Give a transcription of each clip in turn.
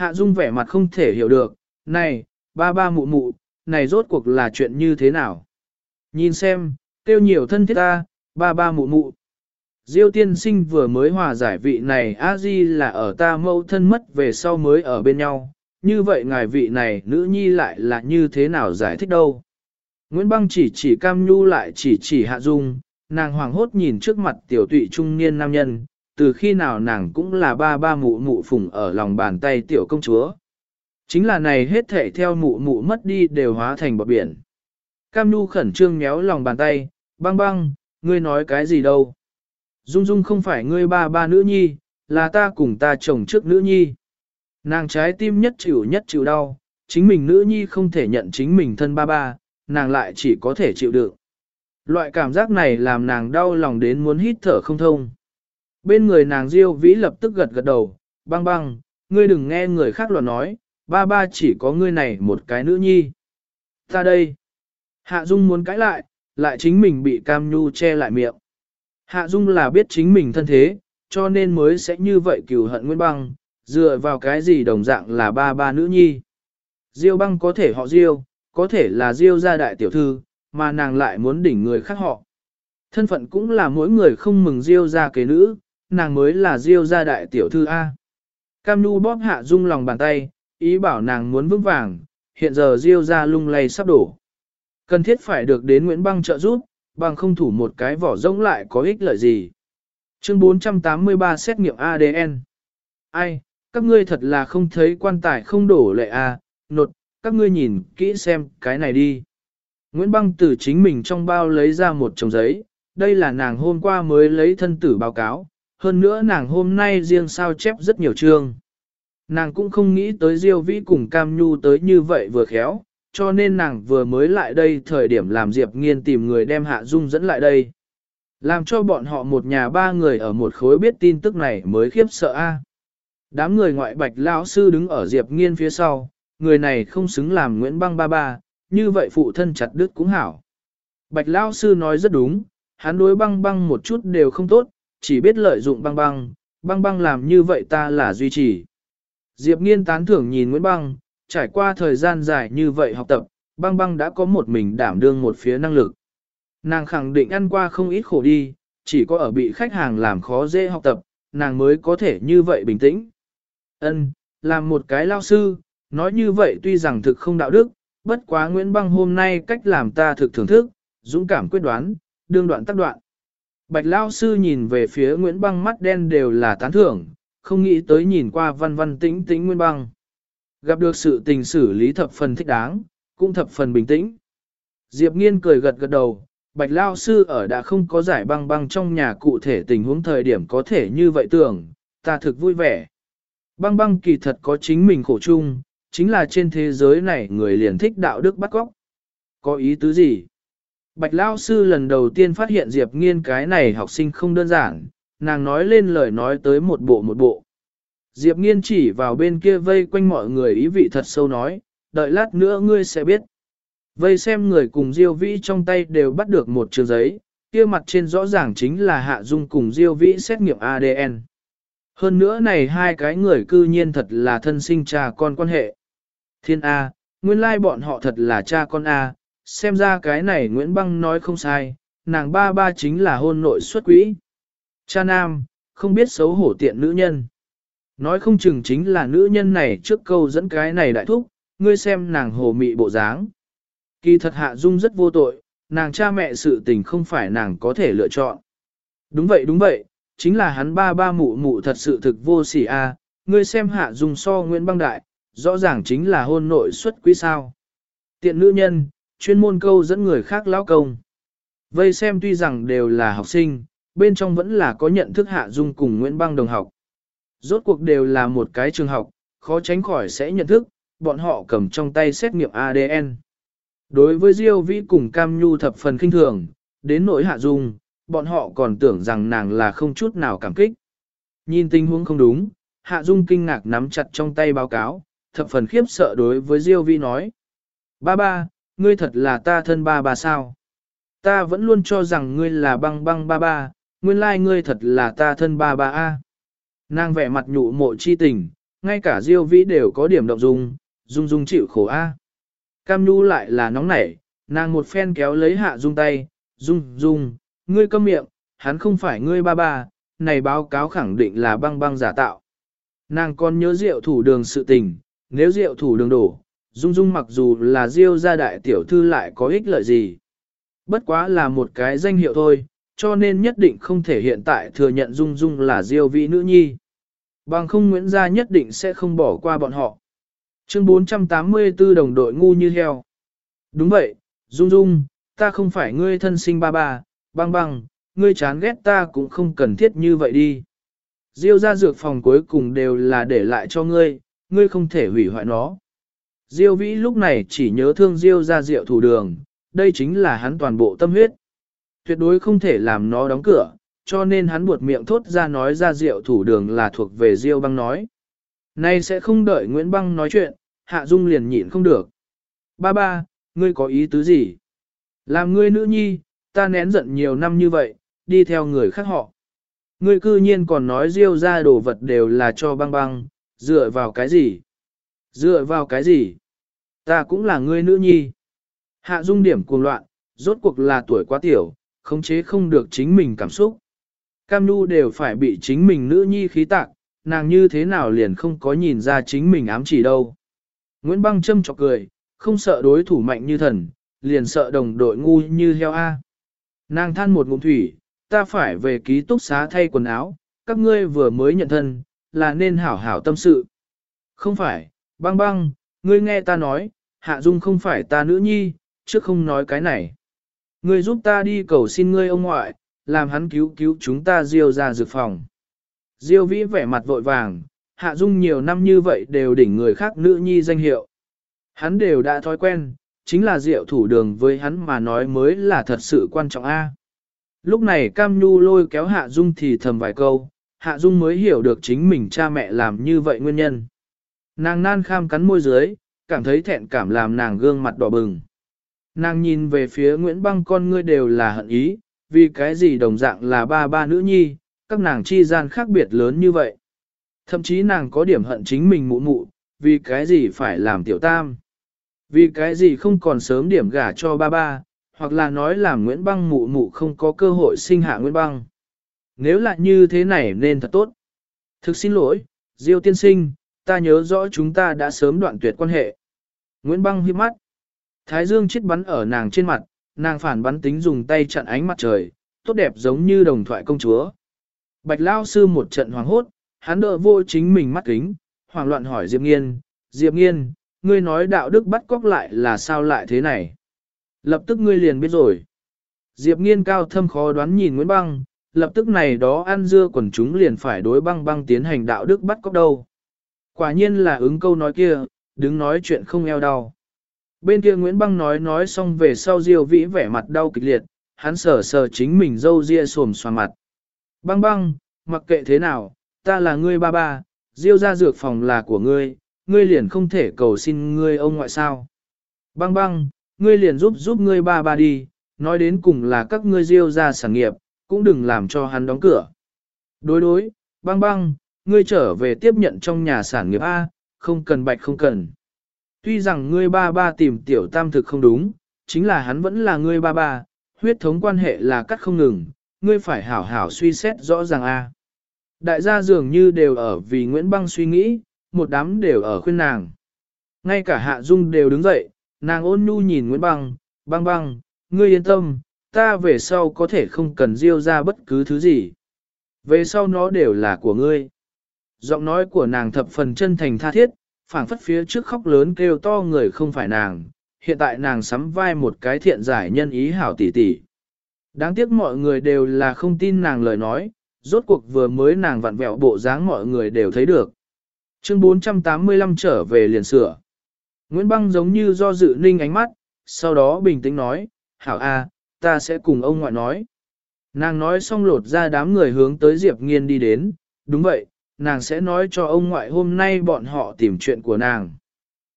Hạ Dung vẻ mặt không thể hiểu được, này, ba ba mụ mụ, này rốt cuộc là chuyện như thế nào? Nhìn xem, tiêu nhiều thân thiết ta, ba ba mụ mụ. Diêu tiên sinh vừa mới hòa giải vị này a di là ở ta mâu thân mất về sau mới ở bên nhau, như vậy ngài vị này nữ nhi lại là như thế nào giải thích đâu. Nguyễn Băng chỉ chỉ cam nhu lại chỉ chỉ hạ dung, nàng hoàng hốt nhìn trước mặt tiểu tụy trung niên nam nhân, từ khi nào nàng cũng là ba ba mụ mụ phùng ở lòng bàn tay tiểu công chúa. Chính là này hết thể theo mụ mụ mất đi đều hóa thành bọt biển. Cam nhu khẩn trương méo lòng bàn tay, băng băng, ngươi nói cái gì đâu. Dung Dung không phải ngươi ba ba nữ nhi, là ta cùng ta chồng trước nữ nhi. Nàng trái tim nhất chịu nhất chịu đau, chính mình nữ nhi không thể nhận chính mình thân ba ba, nàng lại chỉ có thể chịu đựng. Loại cảm giác này làm nàng đau lòng đến muốn hít thở không thông. Bên người nàng Diêu Vĩ lập tức gật gật đầu, băng băng, ngươi đừng nghe người khác luận nói, ba ba chỉ có ngươi này một cái nữ nhi. Ta đây. Hạ Dung muốn cãi lại, lại chính mình bị Cam Nhu che lại miệng. Hạ Dung là biết chính mình thân thế, cho nên mới sẽ như vậy cừu hận Nguyễn Băng, dựa vào cái gì đồng dạng là ba ba nữ nhi. Diêu băng có thể họ Diêu, có thể là Diêu gia đại tiểu thư, mà nàng lại muốn đỉnh người khác họ. Thân phận cũng là mỗi người không mừng Diêu gia kế nữ, nàng mới là Diêu gia đại tiểu thư A. Cam Nu bóp Hạ Dung lòng bàn tay, ý bảo nàng muốn vững vàng, hiện giờ Diêu gia lung lay sắp đổ. Cần thiết phải được đến Nguyễn Băng trợ giúp, bằng không thủ một cái vỏ rỗng lại có ích lợi gì. Chương 483 xét nghiệm ADN. Ai, các ngươi thật là không thấy quan tài không đổ lệ à, nột, các ngươi nhìn kỹ xem cái này đi. Nguyễn Băng từ chính mình trong bao lấy ra một chồng giấy, đây là nàng hôm qua mới lấy thân tử báo cáo, hơn nữa nàng hôm nay riêng sao chép rất nhiều chương. Nàng cũng không nghĩ tới Diêu Vĩ cùng Cam Nhu tới như vậy vừa khéo, cho nên nàng vừa mới lại đây thời điểm làm Diệp Nghiên tìm người đem Hạ Dung dẫn lại đây. Làm cho bọn họ một nhà ba người ở một khối biết tin tức này mới khiếp sợ a. Đám người ngoại bạch lão sư đứng ở Diệp Nghiên phía sau, người này không xứng làm Nguyễn Băng ba ba, như vậy phụ thân chặt đứt cũng hảo. Bạch lão sư nói rất đúng, hắn đối băng băng một chút đều không tốt, chỉ biết lợi dụng băng băng, băng băng làm như vậy ta là duy trì. Diệp Nghiên tán thưởng nhìn Nguyễn Băng, trải qua thời gian dài như vậy học tập, băng băng đã có một mình đảm đương một phía năng lực. Nàng khẳng định ăn qua không ít khổ đi, chỉ có ở bị khách hàng làm khó dễ học tập, nàng mới có thể như vậy bình tĩnh. Ân, làm một cái lao sư, nói như vậy tuy rằng thực không đạo đức, bất quá Nguyễn Băng hôm nay cách làm ta thực thưởng thức, dũng cảm quyết đoán, đương đoạn tác đoạn. Bạch lao sư nhìn về phía Nguyễn Băng mắt đen đều là tán thưởng, không nghĩ tới nhìn qua văn văn tĩnh tĩnh Nguyễn Băng. Gặp được sự tình xử lý thập phần thích đáng, cũng thập phần bình tĩnh. Diệp Nghiên cười gật gật đầu, Bạch Lao Sư ở đã không có giải băng băng trong nhà cụ thể tình huống thời điểm có thể như vậy tưởng, ta thực vui vẻ. Băng băng kỳ thật có chính mình khổ chung, chính là trên thế giới này người liền thích đạo đức bắt góc. Có ý tứ gì? Bạch Lao Sư lần đầu tiên phát hiện Diệp Nghiên cái này học sinh không đơn giản, nàng nói lên lời nói tới một bộ một bộ. Diệp nghiên chỉ vào bên kia vây quanh mọi người ý vị thật sâu nói, đợi lát nữa ngươi sẽ biết. Vây xem người cùng Diêu Vĩ trong tay đều bắt được một trường giấy, kia mặt trên rõ ràng chính là Hạ Dung cùng Diêu Vĩ xét nghiệm ADN. Hơn nữa này hai cái người cư nhiên thật là thân sinh cha con quan hệ. Thiên A, nguyên lai bọn họ thật là cha con A, xem ra cái này Nguyễn Băng nói không sai, nàng ba ba chính là hôn nội xuất quỹ. Cha nam, không biết xấu hổ tiện nữ nhân. Nói không chừng chính là nữ nhân này trước câu dẫn cái này đại thúc, ngươi xem nàng hồ mị bộ dáng. Kỳ thật hạ dung rất vô tội, nàng cha mẹ sự tình không phải nàng có thể lựa chọn. Đúng vậy đúng vậy, chính là hắn ba ba mụ mụ thật sự thực vô sỉ a. ngươi xem hạ dung so Nguyễn Băng Đại, rõ ràng chính là hôn nội xuất quý sao. Tiện nữ nhân, chuyên môn câu dẫn người khác lão công. Vây xem tuy rằng đều là học sinh, bên trong vẫn là có nhận thức hạ dung cùng Nguyễn Băng đồng học. Rốt cuộc đều là một cái trường học, khó tránh khỏi sẽ nhận thức, bọn họ cầm trong tay xét nghiệm ADN. Đối với Diêu Vĩ cùng Cam Nhu thập phần kinh thường, đến nỗi hạ dung, bọn họ còn tưởng rằng nàng là không chút nào cảm kích. Nhìn tình huống không đúng, hạ dung kinh ngạc nắm chặt trong tay báo cáo, thập phần khiếp sợ đối với Diêu Vĩ nói. Ba ba, ngươi thật là ta thân ba ba sao? Ta vẫn luôn cho rằng ngươi là băng băng ba ba, nguyên lai ngươi thật là ta thân ba ba a. Nàng vẻ mặt nhụ mộ chi tình, ngay cả Diêu Vĩ đều có điểm động dung, dung dung chịu khổ a. Cam Nhu lại là nóng nảy, nàng một phen kéo lấy Hạ Dung tay, "Dung, Dung, ngươi câm miệng, hắn không phải ngươi ba ba, này báo cáo khẳng định là băng băng giả tạo." Nàng còn nhớ rượu thủ đường sự tình, nếu rượu thủ đường đổ, Dung Dung mặc dù là Diêu gia đại tiểu thư lại có ích lợi gì. Bất quá là một cái danh hiệu thôi, cho nên nhất định không thể hiện tại thừa nhận Dung Dung là Diêu vị nữ nhi. Bằng không Nguyễn Gia nhất định sẽ không bỏ qua bọn họ. Chương 484 đồng đội ngu như heo. Đúng vậy, Dung Dung, ta không phải ngươi thân sinh ba ba, băng băng, ngươi chán ghét ta cũng không cần thiết như vậy đi. Diêu ra dược phòng cuối cùng đều là để lại cho ngươi, ngươi không thể hủy hoại nó. Diêu vĩ lúc này chỉ nhớ thương Diêu ra rượu thủ đường, đây chính là hắn toàn bộ tâm huyết. Tuyệt đối không thể làm nó đóng cửa, cho nên hắn buột miệng thốt ra nói ra rượu thủ đường là thuộc về Diêu băng nói. Nay sẽ không đợi Nguyễn Băng nói chuyện, Hạ Dung liền nhịn không được. Ba ba, ngươi có ý tứ gì? Làm ngươi nữ nhi, ta nén giận nhiều năm như vậy, đi theo người khác họ. Ngươi cư nhiên còn nói Diêu ra đồ vật đều là cho băng băng, dựa vào cái gì? Dựa vào cái gì? Ta cũng là ngươi nữ nhi. Hạ Dung điểm cuồng loạn, rốt cuộc là tuổi quá tiểu, khống chế không được chính mình cảm xúc. Cam Nhu đều phải bị chính mình nữ nhi khí tạc, nàng như thế nào liền không có nhìn ra chính mình ám chỉ đâu. Nguyễn Băng châm chọc cười, không sợ đối thủ mạnh như thần, liền sợ đồng đội ngu như heo A. Nàng than một ngụm thủy, ta phải về ký túc xá thay quần áo, các ngươi vừa mới nhận thân, là nên hảo hảo tâm sự. Không phải, băng băng, ngươi nghe ta nói, Hạ Dung không phải ta nữ nhi, chứ không nói cái này. Ngươi giúp ta đi cầu xin ngươi ông ngoại, làm hắn cứu cứu chúng ta diêu ra dược phòng. Diêu vĩ vẻ mặt vội vàng, Hạ Dung nhiều năm như vậy đều đỉnh người khác nữ nhi danh hiệu. Hắn đều đã thói quen, chính là diệu thủ đường với hắn mà nói mới là thật sự quan trọng a. Lúc này Cam Nhu lôi kéo Hạ Dung thì thầm vài câu, Hạ Dung mới hiểu được chính mình cha mẹ làm như vậy nguyên nhân. Nàng nan kham cắn môi dưới, cảm thấy thẹn cảm làm nàng gương mặt đỏ bừng. Nàng nhìn về phía Nguyễn Băng con ngươi đều là hận ý, vì cái gì đồng dạng là ba ba nữ nhi, các nàng chi gian khác biệt lớn như vậy. Thậm chí nàng có điểm hận chính mình mụ mụ, vì cái gì phải làm tiểu tam. Vì cái gì không còn sớm điểm gả cho ba ba, hoặc là nói là Nguyễn Băng mụ mụ không có cơ hội sinh hạ Nguyễn Băng. Nếu là như thế này nên thật tốt. Thực xin lỗi, Diêu tiên sinh, ta nhớ rõ chúng ta đã sớm đoạn tuyệt quan hệ. Nguyễn Băng hiếp mắt. Thái dương chết bắn ở nàng trên mặt, nàng phản bắn tính dùng tay chặn ánh mặt trời, tốt đẹp giống như đồng thoại công chúa. Bạch Lao sư một trận hoàng hốt, hắn đỡ vô chính mình mắt kính, hoảng loạn hỏi Diệp Nghiên, Diệp Nghiên, ngươi nói đạo đức bắt cóc lại là sao lại thế này? Lập tức ngươi liền biết rồi. Diệp Nghiên cao thâm khó đoán nhìn Nguyễn Băng, lập tức này đó ăn dưa quần chúng liền phải đối băng băng tiến hành đạo đức bắt cóc đâu. Quả nhiên là ứng câu nói kia, đứng nói chuyện không eo đau. Bên kia Nguyễn Băng nói nói xong về sau Diêu Vĩ vẻ mặt đau kịch liệt, hắn sờ sờ chính mình dâu ria xồm xoa mặt. Băng băng, mặc kệ thế nào, ta là ngươi ba ba, Diêu ra dược phòng là của ngươi, ngươi liền không thể cầu xin ngươi ông ngoại sao. Băng băng, ngươi liền giúp giúp ngươi ba ba đi, nói đến cùng là các ngươi Diêu ra sản nghiệp, cũng đừng làm cho hắn đóng cửa. Đối đối, băng băng, ngươi trở về tiếp nhận trong nhà sản nghiệp A, không cần bạch không cần. Tuy rằng ngươi ba ba tìm tiểu tam thực không đúng, chính là hắn vẫn là ngươi ba ba, huyết thống quan hệ là cắt không ngừng, ngươi phải hảo hảo suy xét rõ ràng a. Đại gia dường như đều ở vì Nguyễn Băng suy nghĩ, một đám đều ở khuyên nàng. Ngay cả Hạ Dung đều đứng dậy, nàng ôn nhu nhìn Nguyễn Băng, băng băng, ngươi yên tâm, ta về sau có thể không cần diêu ra bất cứ thứ gì. Về sau nó đều là của ngươi. Giọng nói của nàng thập phần chân thành tha thiết, phảng phất phía trước khóc lớn kêu to người không phải nàng, hiện tại nàng sắm vai một cái thiện giải nhân ý hảo tỷ tỷ. Đáng tiếc mọi người đều là không tin nàng lời nói, rốt cuộc vừa mới nàng vặn vẹo bộ dáng mọi người đều thấy được. Chương 485 trở về liền sửa. Nguyễn Băng giống như do dự ninh ánh mắt, sau đó bình tĩnh nói, hảo a, ta sẽ cùng ông ngoại nói. Nàng nói xong lột ra đám người hướng tới Diệp Nghiên đi đến, đúng vậy, nàng sẽ nói cho ông ngoại hôm nay bọn họ tìm chuyện của nàng.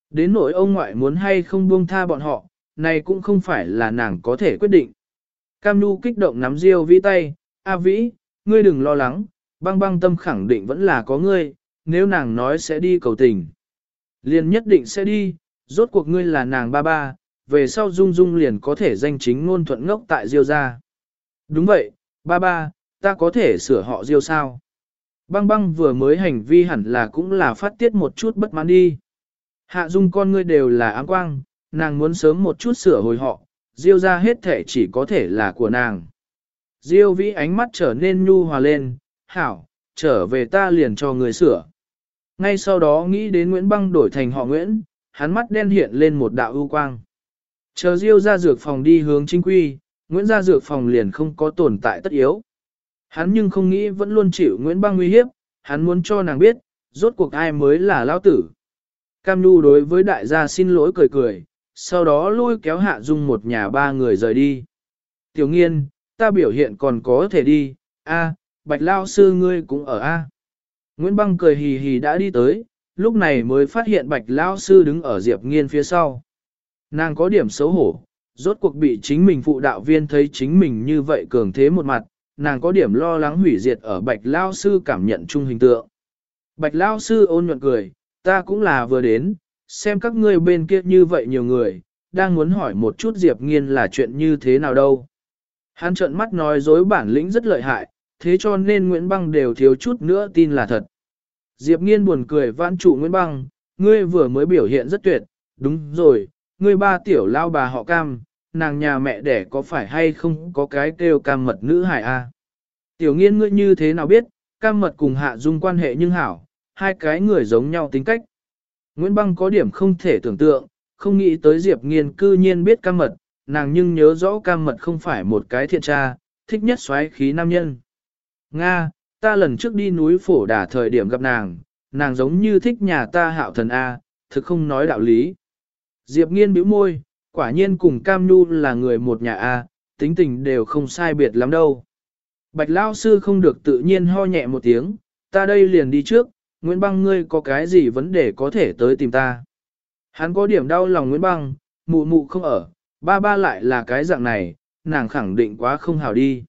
Đến nỗi ông ngoại muốn hay không buông tha bọn họ, này cũng không phải là nàng có thể quyết định. Cam Nhu kích động nắm Diêu Vĩ tay, A Vĩ, ngươi đừng lo lắng, băng băng tâm khẳng định vẫn là có ngươi, nếu nàng nói sẽ đi cầu tình. Liền nhất định sẽ đi, rốt cuộc ngươi là nàng ba ba, về sau Dung Dung liền có thể danh chính ngôn thuận ngốc tại Diêu gia. Đúng vậy, ba ba, ta có thể sửa họ Diêu sao? Băng băng vừa mới hành vi hẳn là cũng là phát tiết một chút bất mãn đi. Hạ Dung con ngươi đều là áng quang, nàng muốn sớm một chút sửa hồi họ, Diêu gia hết thể chỉ có thể là của nàng. Diêu vĩ ánh mắt trở nên nhu hòa lên, hảo, trở về ta liền cho người sửa. Ngay sau đó nghĩ đến Nguyễn Băng đổi thành họ Nguyễn, hắn mắt đen hiện lên một đạo ưu quang. Chờ Diêu ra dược phòng đi hướng chính quy, Nguyễn ra dược phòng liền không có tồn tại tất yếu. Hắn nhưng không nghĩ vẫn luôn chịu Nguyễn Băng nguy hiếp, hắn muốn cho nàng biết, rốt cuộc ai mới là lão tử. Cam Nhu đối với đại gia xin lỗi cười cười, sau đó lôi kéo Hạ Dung một nhà ba người rời đi. Tiểu nghiên, ta biểu hiện còn có thể đi, a, bạch lao sư ngươi cũng ở a. Nguyễn Băng cười hì hì đã đi tới, lúc này mới phát hiện bạch lao sư đứng ở Diệp Nghiên phía sau. Nàng có điểm xấu hổ, rốt cuộc bị chính mình phụ đạo viên thấy chính mình như vậy cường thế một mặt, nàng có điểm lo lắng hủy diệt ở bạch lao sư cảm nhận chung hình tượng. Bạch lao sư ôn nhuận cười, ta cũng là vừa đến, xem các ngươi bên kia như vậy nhiều người, đang muốn hỏi một chút Diệp Nghiên là chuyện như thế nào đâu. Hắn trợn mắt nói dối bản lĩnh rất lợi hại, thế cho nên Nguyễn Băng đều thiếu chút nữa tin là thật. Diệp Nghiên buồn cười vãn trụ Nguyễn Băng, ngươi vừa mới biểu hiện rất tuyệt, đúng rồi, ngươi ba tiểu lao bà họ cam, nàng nhà mẹ đẻ có phải hay không có cái kêu cam mật nữ hải a? Tiểu nghiên ngươi như thế nào biết, cam mật cùng hạ dung quan hệ nhưng hảo, hai cái người giống nhau tính cách. Nguyễn Băng có điểm không thể tưởng tượng, không nghĩ tới Diệp nghiên cư nhiên biết cam mật, nàng nhưng nhớ rõ cam mật không phải một cái thiện tra, thích nhất xoáy khí nam nhân. Nga, ta lần trước đi núi phổ đà thời điểm gặp nàng, nàng giống như thích nhà ta hạo thần A, thực không nói đạo lý. Diệp nghiên bĩu môi, quả nhiên cùng Cam Nhu là người một nhà A, tính tình đều không sai biệt lắm đâu. Bạch Lao Sư không được tự nhiên ho nhẹ một tiếng, ta đây liền đi trước, Nguyễn Băng ngươi có cái gì vấn đề có thể tới tìm ta. Hắn có điểm đau lòng Nguyễn Băng, mụ mụ không ở, ba ba lại là cái dạng này, nàng khẳng định quá không hào đi.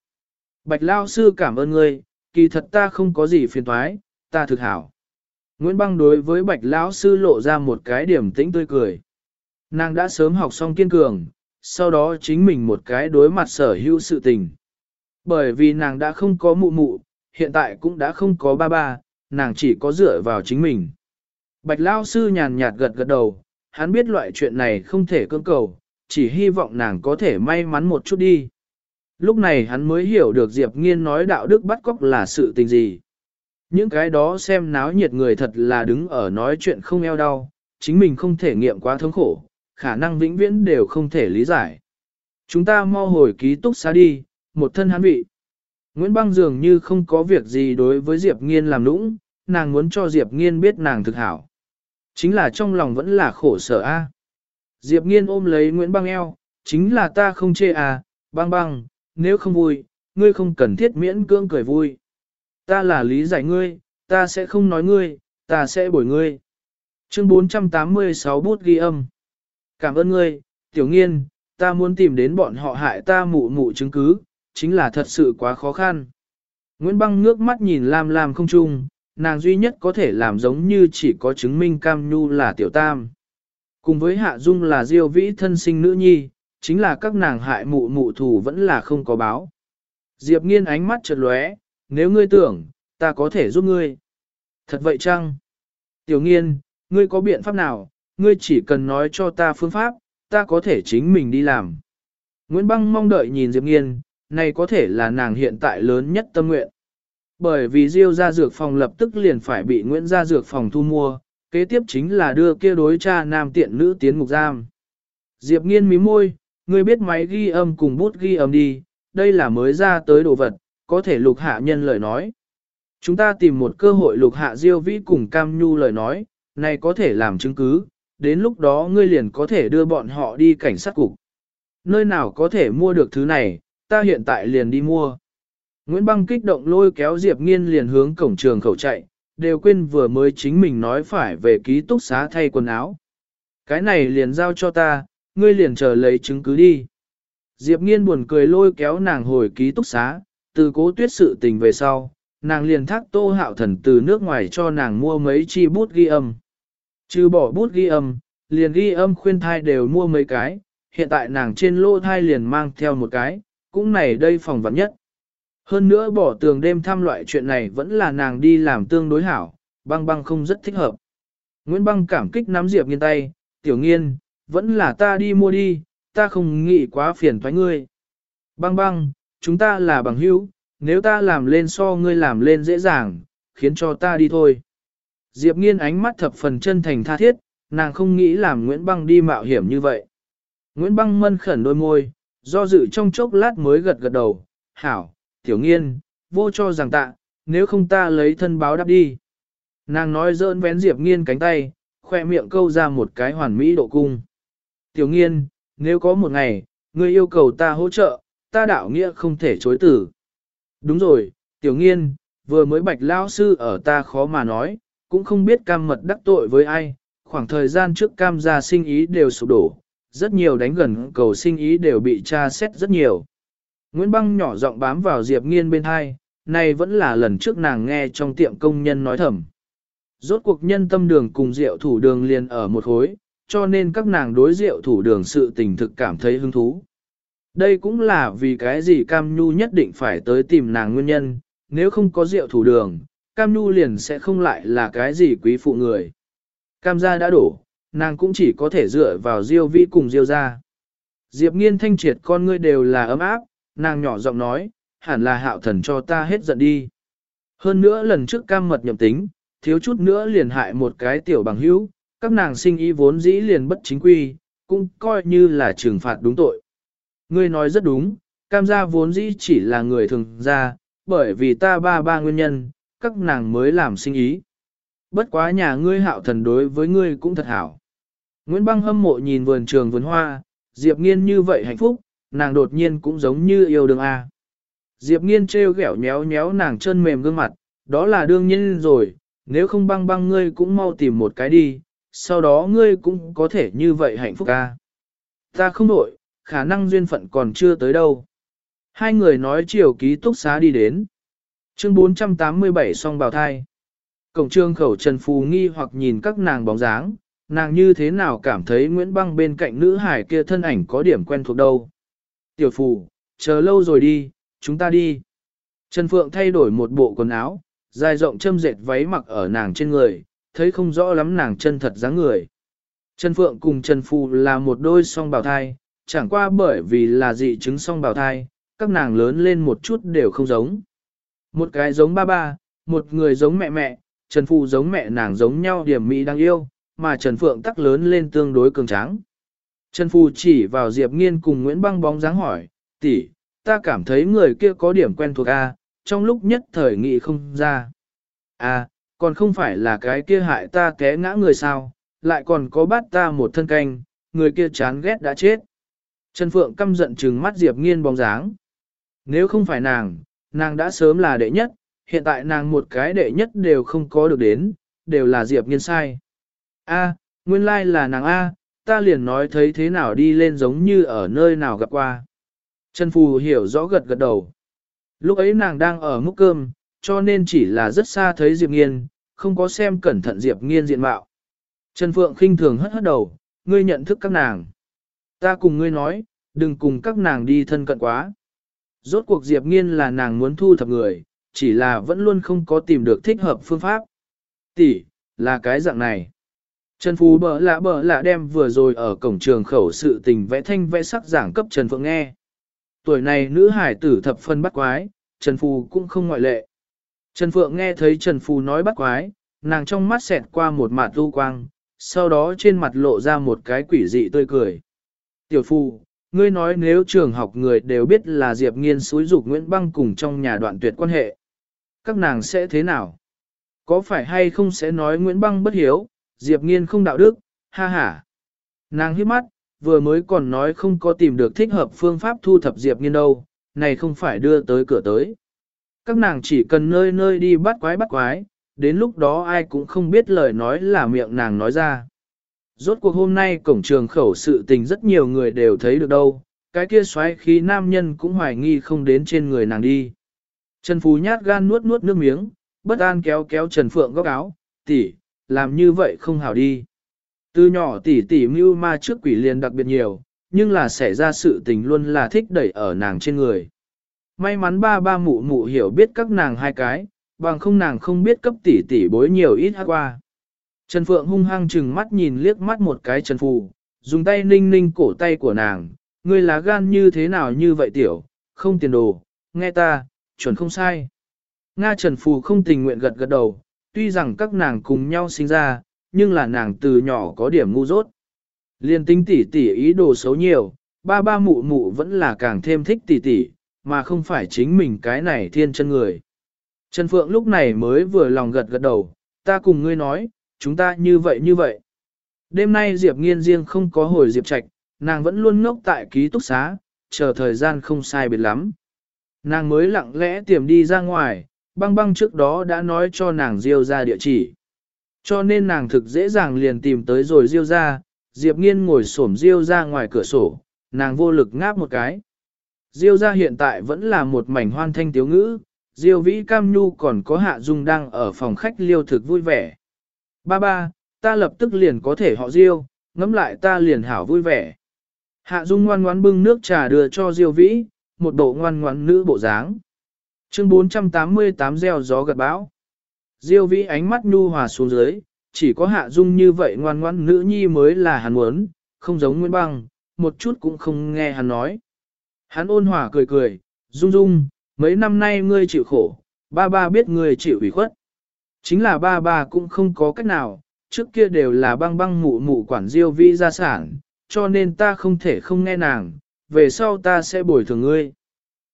Bạch Lao Sư cảm ơn ngươi, kỳ thật ta không có gì phiền thoái, ta thực hảo. Nguyễn Băng đối với Bạch Lão Sư lộ ra một cái điểm tĩnh tươi cười. Nàng đã sớm học xong kiên cường, sau đó chính mình một cái đối mặt sở hữu sự tình. Bởi vì nàng đã không có mụ mụ, hiện tại cũng đã không có ba ba, nàng chỉ có dựa vào chính mình. Bạch Lao Sư nhàn nhạt gật gật đầu, hắn biết loại chuyện này không thể cưỡng cầu, chỉ hy vọng nàng có thể may mắn một chút đi. Lúc này hắn mới hiểu được Diệp Nghiên nói đạo đức bắt cóc là sự tình gì. Những cái đó xem náo nhiệt người thật là đứng ở nói chuyện không eo đau, chính mình không thể nghiệm quá thống khổ, khả năng vĩnh viễn đều không thể lý giải. Chúng ta mau hồi ký túc xá đi, một thân hắn vị. Nguyễn Băng dường như không có việc gì đối với Diệp Nghiên làm nũng, nàng muốn cho Diệp Nghiên biết nàng thực hảo. Chính là trong lòng vẫn là khổ sở a. Diệp Nghiên ôm lấy Nguyễn Băng eo, chính là ta không chê à, băng băng, nếu không vui, ngươi không cần thiết miễn cưỡng cười vui. Ta là lý giải ngươi, ta sẽ không nói ngươi, ta sẽ bồi ngươi. Chương 486 bút ghi âm. Cảm ơn ngươi, tiểu nghiên, ta muốn tìm đến bọn họ hại ta mụ mụ chứng cứ, chính là thật sự quá khó khăn. Nguyễn Băng ngước mắt nhìn Lam Lam không chung, nàng duy nhất có thể làm giống như chỉ có chứng minh Cam Nhu là tiểu tam. Cùng với Hạ Dung là diêu vĩ thân sinh nữ nhi, chính là các nàng hại mụ mụ thù vẫn là không có báo. Diệp nghiên ánh mắt chợt lóe, nếu ngươi tưởng, ta có thể giúp ngươi. Thật vậy chăng? Tiểu nghiên, ngươi có biện pháp nào, ngươi chỉ cần nói cho ta phương pháp, ta có thể chính mình đi làm. Nguyễn Băng mong đợi nhìn Diệp Nghiên, này có thể là nàng hiện tại lớn nhất tâm nguyện. Bởi vì Diêu gia dược phòng lập tức liền phải bị Nguyễn gia dược phòng thu mua, kế tiếp chính là đưa kia đối cha nam tiện nữ tiến ngục giam. Diệp Nghiên mí môi, ngươi biết máy ghi âm cùng bút ghi âm đi, đây là mới ra tới đồ vật, có thể lục hạ nhân lời nói. Chúng ta tìm một cơ hội lục hạ Diêu Vĩ cùng Cam Nhu lời nói, này có thể làm chứng cứ, đến lúc đó ngươi liền có thể đưa bọn họ đi cảnh sát cục. Nơi nào có thể mua được thứ này, ta hiện tại liền đi mua. Nguyễn Băng kích động lôi kéo Diệp Nghiên liền hướng cổng trường khẩu chạy, đều quên vừa mới chính mình nói phải về ký túc xá thay quần áo. Cái này liền giao cho ta, ngươi liền chờ lấy chứng cứ đi. Diệp Nghiên buồn cười lôi kéo nàng hồi ký túc xá, từ cố tuyết sự tình về sau, nàng liền thác tô hạo thần từ nước ngoài cho nàng mua mấy chi bút ghi âm. Trừ bỏ bút ghi âm, liền ghi âm khuyên thai đều mua mấy cái, hiện tại nàng trên lô thai liền mang theo một cái, cũng này đây phòng vắn nhất. Hơn nữa bỏ tường đêm thăm loại chuyện này vẫn là nàng đi làm tương đối hảo, băng băng không rất thích hợp. Nguyễn băng cảm kích nắm Diệp nghiên tay, tiểu nghiên, vẫn là ta đi mua đi, ta không nghĩ quá phiền thoái ngươi. Băng băng, chúng ta là bằng hữu, nếu ta làm lên so ngươi làm lên dễ dàng, khiến cho ta đi thôi. Diệp nghiên ánh mắt thập phần chân thành tha thiết, nàng không nghĩ làm Nguyễn băng đi mạo hiểm như vậy. Nguyễn băng mân khẩn đôi môi, do dự trong chốc lát mới gật gật đầu, hảo, tiểu nghiên, vô cho rằng tạ, nếu không ta lấy thân báo đáp đi. Nàng nói dỡn vén Diệp nghiên cánh tay, khoe miệng câu ra một cái hoàn mỹ độ cung. Tiểu nghiên, nếu có một ngày, ngươi yêu cầu ta hỗ trợ, ta đạo nghĩa không thể chối tử. Đúng rồi, tiểu nghiên, vừa mới bạch lao sư ở ta khó mà nói, cũng không biết cam mật đắc tội với ai, khoảng thời gian trước cam gia sinh ý đều sụp đổ, rất nhiều đánh gần cầu sinh ý đều bị tra xét rất nhiều. Nguyễn Băng nhỏ giọng bám vào Diệp Nghiên bên hai, này vẫn là lần trước nàng nghe trong tiệm công nhân nói thầm. Rốt cuộc nhân tâm đường cùng rượu thủ đường liền ở một hối, cho nên các nàng đối rượu thủ đường sự tình thực cảm thấy hứng thú. Đây cũng là vì cái gì Cam Nhu nhất định phải tới tìm nàng nguyên nhân, nếu không có rượu thủ đường, Cam Nhu liền sẽ không lại là cái gì quý phụ người. Cam gia đã đổ, nàng cũng chỉ có thể dựa vào Diêu Vi cùng Diêu gia. Diệp nghiên thanh triệt con ngươi đều là ấm áp, nàng nhỏ giọng nói, hẳn là hạo thần cho ta hết giận đi. Hơn nữa lần trước cam mật nhậm tính, thiếu chút nữa liền hại một cái tiểu bằng hữu, các nàng sinh ý vốn dĩ liền bất chính quy, cũng coi như là trừng phạt đúng tội. Ngươi nói rất đúng, cam gia vốn dĩ chỉ là người thường gia, bởi vì ta ba ba nguyên nhân, các nàng mới làm sinh ý. Bất quá nhà ngươi hạo thần đối với ngươi cũng thật hảo. Nguyễn băng hâm mộ nhìn vườn trường vườn hoa, Diệp nghiên như vậy hạnh phúc, nàng đột nhiên cũng giống như yêu đương A. Diệp nghiên trêu ghẹo nhéo nhéo nàng chân mềm gương mặt, đó là đương nhiên rồi, nếu không băng băng ngươi cũng mau tìm một cái đi, sau đó ngươi cũng có thể như vậy hạnh phúc ca. Ta không đổi, khả năng duyên phận còn chưa tới đâu. Hai người nói chiều ký túc xá đi đến. Chương 487 song bào thai. Cổng trương khẩu Trần Phù nghi hoặc nhìn các nàng bóng dáng, nàng như thế nào cảm thấy Nguyễn Băng bên cạnh nữ hải kia thân ảnh có điểm quen thuộc đâu. Tiểu Phù, chờ lâu rồi đi, chúng ta đi. Trần Phượng thay đổi một bộ quần áo, dài rộng châm dệt váy mặc ở nàng trên người, thấy không rõ lắm nàng chân thật dáng người. Trần Phượng cùng Trần Phù là một đôi song bào thai, chẳng qua bởi vì là dị chứng song bào thai, các nàng lớn lên một chút đều không giống. Một cái giống ba ba, một người giống mẹ mẹ, Trần phụ giống mẹ nàng giống nhau điểm mỹ đang yêu, mà Trần Phượng tắc lớn lên tương đối cường tráng. Trần phụ chỉ vào Diệp Nghiên cùng Nguyễn Băng bóng dáng hỏi, tỷ, ta cảm thấy người kia có điểm quen thuộc A, trong lúc nhất thời nghị không ra. À, còn không phải là cái kia hại ta té ngã người sao, lại còn có bắt ta một thân canh, người kia chán ghét đã chết. Trần Phượng căm giận trừng mắt Diệp Nghiên bóng dáng. Nếu không phải nàng, nàng đã sớm là đệ nhất, hiện tại nàng một cái đệ nhất đều không có được đến, đều là Diệp Nghiên sai. A, nguyên lai là nàng A, ta liền nói thấy thế nào đi lên giống như ở nơi nào gặp qua. Trần Phù hiểu rõ gật gật đầu. Lúc ấy nàng đang ở múc cơm, cho nên chỉ là rất xa thấy Diệp Nghiên, không có xem cẩn thận Diệp Nghiên diện mạo. Trần Phượng khinh thường hất hất đầu, ngươi nhận thức các nàng. Ta cùng ngươi nói, đừng cùng các nàng đi thân cận quá. Rốt cuộc Diệp Nghiên là nàng muốn thu thập người, chỉ là vẫn luôn không có tìm được thích hợp phương pháp. Tỷ, là cái dạng này. Trần Phú bở lạ bở lạ đem vừa rồi ở cổng trường khẩu sự tình vẽ thanh vẽ sắc giảng cấp Trần Phượng nghe. Tuổi này nữ hải tử thập phân bắt quái, Trần Phù cũng không ngoại lệ. Trần Phượng nghe thấy Trần Phù nói bắt quái, nàng trong mắt xẹt qua một mặt u quang, sau đó trên mặt lộ ra một cái quỷ dị tươi cười. Tiểu Phu ngươi nói nếu trường học người đều biết là Diệp Nghiên xúi dục Nguyễn Băng cùng trong nhà đoạn tuyệt quan hệ, các nàng sẽ thế nào? Có phải hay không sẽ nói Nguyễn Băng bất hiếu, Diệp Nghiên không đạo đức, ha ha. Nàng hiếp mắt, vừa mới còn nói không có tìm được thích hợp phương pháp thu thập Diệp Nghiên đâu, này không phải đưa tới cửa tới. Các nàng chỉ cần nơi nơi đi bắt quái bắt quái, đến lúc đó ai cũng không biết lời nói là miệng nàng nói ra. Rốt cuộc hôm nay cổng trường khẩu sự tình rất nhiều người đều thấy được đâu, cái kia xoáy khí nam nhân cũng hoài nghi không đến trên người nàng đi. Trần Phú nhát gan nuốt nuốt nước miếng, bất an kéo kéo Trần Phượng góc áo, tỷ, làm như vậy không hảo đi. Từ nhỏ tỷ tỷ mưu ma trước quỷ liền đặc biệt nhiều, nhưng là xảy ra sự tình luôn là thích đẩy ở nàng trên người. May mắn ba ba mụ mụ hiểu biết các nàng hai cái, bằng không nàng không biết cấp tỷ tỷ bối nhiều ít hát qua. Trần Phượng hung hăng chừng mắt nhìn liếc mắt một cái Trần Phù, dùng tay ninh ninh cổ tay của nàng, ngươi lá gan như thế nào như vậy tiểu, không tiền đồ, nghe ta, chuẩn không sai. Nga Trần Phù không tình nguyện gật gật đầu, tuy rằng các nàng cùng nhau sinh ra, nhưng là nàng từ nhỏ có điểm ngu dốt. Liên tính tỷ tỷ ý đồ xấu nhiều, ba ba mụ mụ vẫn là càng thêm thích tỷ tỷ, mà không phải chính mình cái này thiên chân người. Trần Phượng lúc này mới vừa lòng gật gật đầu, ta cùng ngươi nói, chúng ta như vậy như vậy. Đêm nay Diệp nghiên riêng không có hồi Diệp Trạch, nàng vẫn luôn ngốc tại ký túc xá, chờ thời gian không sai biệt lắm. Nàng mới lặng lẽ tiềm đi ra ngoài, băng băng trước đó đã nói cho nàng Diêu ra địa chỉ. Cho nên nàng thực dễ dàng liền tìm tới rồi Diêu ra, Diệp nghiên ngồi xổm Diêu ra ngoài cửa sổ, nàng vô lực ngáp một cái. Diêu ra hiện tại vẫn là một mảnh hoan thanh tiếu ngữ, Diêu vĩ cam nhu còn có hạ dung đang ở phòng khách liêu thực vui vẻ. Ba ba, ta lập tức liền có thể họ Diêu, ngẫm lại ta liền hảo vui vẻ. Hạ dung ngoan ngoãn bưng nước trà đưa cho Diêu vĩ, một bộ ngoan ngoãn nữ bộ dáng. Chương 488 gieo gió gật bão. Diêu vĩ ánh mắt nhu hòa xuống dưới, chỉ có hạ dung như vậy ngoan ngoãn nữ nhi mới là hắn muốn, không giống Nguyễn Băng, một chút cũng không nghe hắn nói. Hắn ôn hòa cười cười, dung dung, mấy năm nay ngươi chịu khổ, ba ba biết ngươi chịu ủy khuất. Chính là ba ba cũng không có cách nào, trước kia đều là băng băng mụ mụ quản diêu vi gia sản, cho nên ta không thể không nghe nàng, về sau ta sẽ bồi thường ngươi.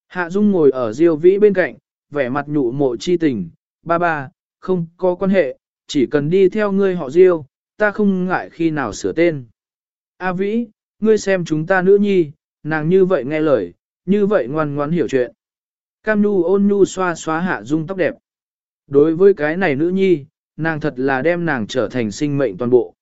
Hạ Dung ngồi ở diêu vĩ bên cạnh, vẻ mặt nhụ mộ chi tình, ba ba, không có quan hệ, chỉ cần đi theo ngươi họ diêu, ta không ngại khi nào sửa tên. A vĩ, ngươi xem chúng ta nữ nhi, nàng như vậy nghe lời, như vậy ngoan ngoãn hiểu chuyện. Cam Nhu ôn nhu xoa xóa hạ dung tóc đẹp. Đối với cái này nữ nhi, nàng thật là đem nàng trở thành sinh mệnh toàn bộ.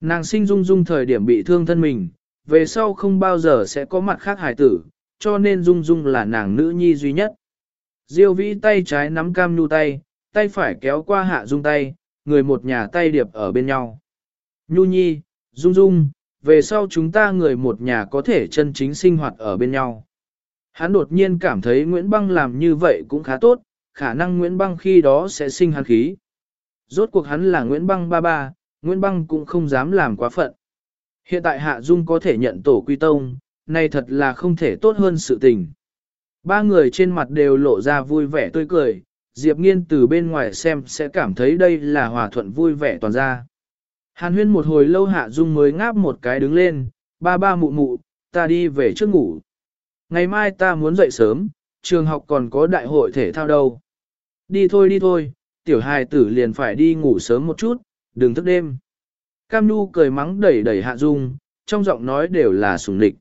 Nàng sinh dung dung thời điểm bị thương thân mình, về sau không bao giờ sẽ có mặt khác hải tử, cho nên dung dung là nàng nữ nhi duy nhất. Diêu vĩ tay trái nắm cam nhu tay, tay phải kéo qua hạ dung tay, người một nhà tay điệp ở bên nhau. Nhu nhi, dung dung, về sau chúng ta người một nhà có thể chân chính sinh hoạt ở bên nhau. Hắn đột nhiên cảm thấy Nguyễn Băng làm như vậy cũng khá tốt, khả năng Nguyễn Băng khi đó sẽ sinh hắn khí. Rốt cuộc hắn là Nguyễn Băng ba ba, Nguyễn Băng cũng không dám làm quá phận. Hiện tại Hạ Dung có thể nhận tổ quy tông, này thật là không thể tốt hơn sự tình. Ba người trên mặt đều lộ ra vui vẻ tươi cười, Diệp Nghiên từ bên ngoài xem sẽ cảm thấy đây là hòa thuận vui vẻ toàn ra. Hàn huyên một hồi lâu Hạ Dung mới ngáp một cái đứng lên, ba ba mụ mụ, ta đi về trước ngủ. Ngày mai ta muốn dậy sớm, trường học còn có đại hội thể thao đâu. Đi thôi đi thôi, tiểu hài tử liền phải đi ngủ sớm một chút, đừng thức đêm. Cam Nhu cười mắng đẩy đẩy Hạ Dung, trong giọng nói đều là sùng lịch.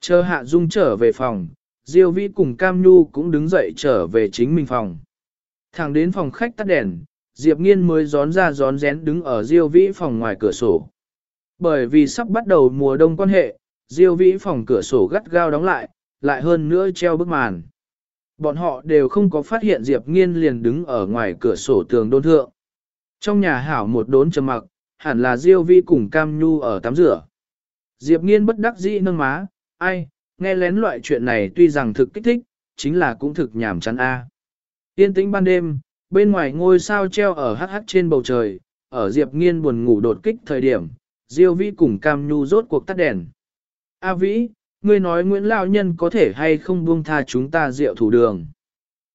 Chờ Hạ Dung trở về phòng, Diêu Vĩ cùng Cam Nhu cũng đứng dậy trở về chính mình phòng. Thẳng đến phòng khách tắt đèn, Diệp Nghiên mới gión ra gión rén đứng ở Diêu Vĩ phòng ngoài cửa sổ. Bởi vì sắp bắt đầu mùa đông quan hệ, Diêu Vĩ phòng cửa sổ gắt gao đóng lại, lại hơn nữa treo bức màn. Bọn họ đều không có phát hiện Diệp Nghiên liền đứng ở ngoài cửa sổ tường đôn thượng. Trong nhà hảo một đốn trầm mặc, hẳn là Diêu Vi cùng Cam Nhu ở tắm rửa. Diệp Nghiên bất đắc dĩ nâng má, ai, nghe lén loại chuyện này tuy rằng thực kích thích, chính là cũng thực nhảm chán a. Yên tĩnh ban đêm, bên ngoài ngôi sao treo ở hắc hắc trên bầu trời, ở Diệp Nghiên buồn ngủ đột kích thời điểm, Diêu Vi cùng Cam Nhu rốt cuộc tắt đèn. A Vĩ, ngươi nói Nguyễn Lao Nhân có thể hay không buông tha chúng ta rượu thủ đường.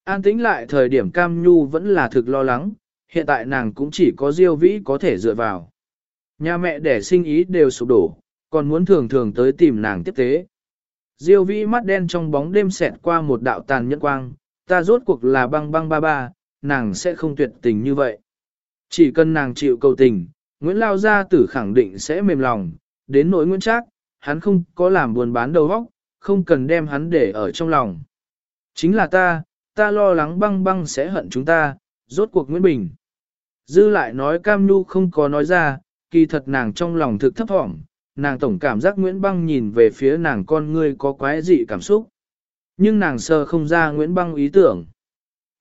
An tĩnh lại thời điểm Cam Nhu vẫn là thực lo lắng, hiện tại nàng cũng chỉ có Diêu Vĩ có thể dựa vào. Nhà mẹ đẻ sinh ý đều sụp đổ, còn muốn thường thường tới tìm nàng tiếp tế. Diêu Vĩ mắt đen trong bóng đêm xẹt qua một đạo tàn nhẫn quang, ta rốt cuộc là băng băng ba ba, nàng sẽ không tuyệt tình như vậy. Chỉ cần nàng chịu cầu tình, Nguyễn Lao Gia tử khẳng định sẽ mềm lòng, đến nỗi Nguyễn Trác, hắn không có làm buồn bán đầu óc, không cần đem hắn để ở trong lòng. Chính là ta, ta lo lắng băng băng sẽ hận chúng ta, rốt cuộc Nguyễn Bình. Dư lại nói Cam Nhu không có nói ra, kỳ thật nàng trong lòng thực thấp thỏm, nàng tổng cảm giác Nguyễn Băng nhìn về phía nàng con ngươi có quái dị cảm xúc. Nhưng nàng sơ không ra Nguyễn Băng ý tưởng.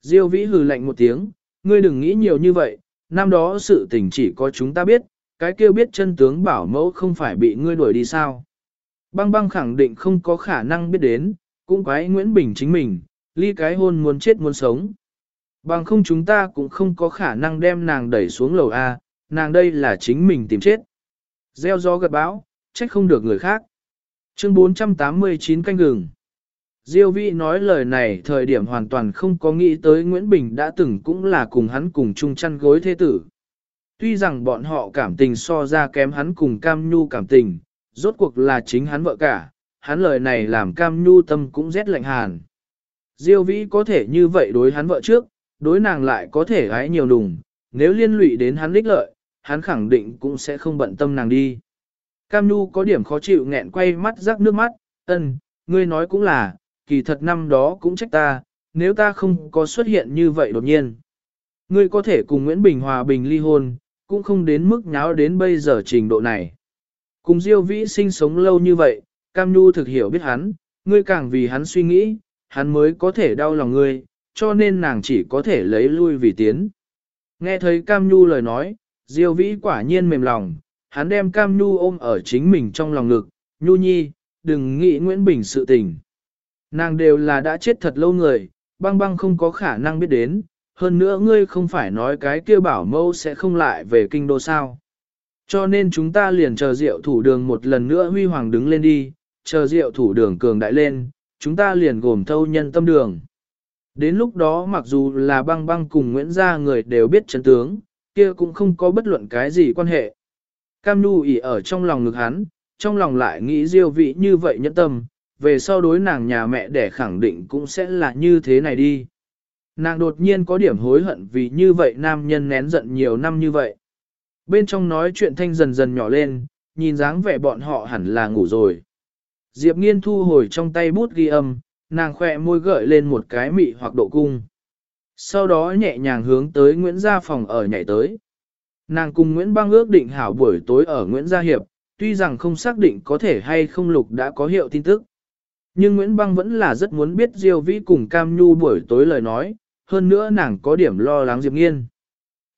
Diêu vĩ hừ lạnh một tiếng, ngươi đừng nghĩ nhiều như vậy, năm đó sự tình chỉ có chúng ta biết, cái kêu biết chân tướng bảo mẫu không phải bị ngươi đuổi đi sao. Băng băng khẳng định không có khả năng biết đến, cũng quái Nguyễn Bình chính mình, ly cái hôn muốn chết muốn sống. Bằng không chúng ta cũng không có khả năng đem nàng đẩy xuống lầu A, nàng đây là chính mình tìm chết. Gieo gió gật bão, trách không được người khác. Chương 489 canh gừng. Diêu Vĩ nói lời này thời điểm hoàn toàn không có nghĩ tới Nguyễn Bình đã từng cũng là cùng hắn cùng chung chăn gối thế tử. Tuy rằng bọn họ cảm tình so ra kém hắn cùng Cam Nhu cảm tình, rốt cuộc là chính hắn vợ cả, hắn lời này làm Cam Nhu tâm cũng rét lạnh hàn. Diêu Vĩ có thể như vậy đối hắn vợ trước, đối nàng lại có thể gái nhiều đùng, nếu liên lụy đến hắn lích lợi, hắn khẳng định cũng sẽ không bận tâm nàng đi. Cam Nhu có điểm khó chịu nghẹn quay mắt rắc nước mắt, ân, ngươi nói cũng là, kỳ thật năm đó cũng trách ta, nếu ta không có xuất hiện như vậy đột nhiên. Ngươi có thể cùng Nguyễn Bình Hòa Bình ly hôn, cũng không đến mức nháo đến bây giờ trình độ này. Cùng Diêu Vĩ sinh sống lâu như vậy, Cam Nhu thực hiểu biết hắn, ngươi càng vì hắn suy nghĩ, hắn mới có thể đau lòng ngươi, cho nên nàng chỉ có thể lấy lui vì tiến. Nghe thấy Cam Nhu lời nói, Diêu Vĩ quả nhiên mềm lòng, hắn đem Cam Nhu ôm ở chính mình trong lòng ngực, Nhu Nhi, đừng nghĩ Nguyễn Bình sự tình. Nàng đều là đã chết thật lâu người, băng băng không có khả năng biết đến, hơn nữa ngươi không phải nói cái kia bảo mâu sẽ không lại về kinh đô sao. Cho nên chúng ta liền chờ rượu thủ đường một lần nữa huy hoàng đứng lên đi, chờ rượu thủ đường cường đại lên, chúng ta liền gồm thâu nhân tâm đường. Đến lúc đó mặc dù là băng băng cùng Nguyễn Gia người đều biết chấn tướng, kia cũng không có bất luận cái gì quan hệ. Cam Nhu ỉ ở trong lòng ngực hắn, trong lòng lại nghĩ diêu vị như vậy nhẫn tâm, về sau đối nàng nhà mẹ để khẳng định cũng sẽ là như thế này đi. Nàng đột nhiên có điểm hối hận vì như vậy nam nhân nén giận nhiều năm như vậy. Bên trong nói chuyện thanh dần dần nhỏ lên, nhìn dáng vẻ bọn họ hẳn là ngủ rồi. Diệp nghiên thu hồi trong tay bút ghi âm, nàng khỏe môi gợi lên một cái mị hoặc độ cung. Sau đó nhẹ nhàng hướng tới Nguyễn Gia phòng ở nhảy tới. Nàng cùng Nguyễn Bang ước định hảo buổi tối ở Nguyễn Gia Hiệp, tuy rằng không xác định có thể hay không lục đã có hiệu tin tức. Nhưng Nguyễn Bang vẫn là rất muốn biết Diêu Vĩ cùng Cam Nhu buổi tối lời nói, hơn nữa nàng có điểm lo lắng Diệp Nghiên.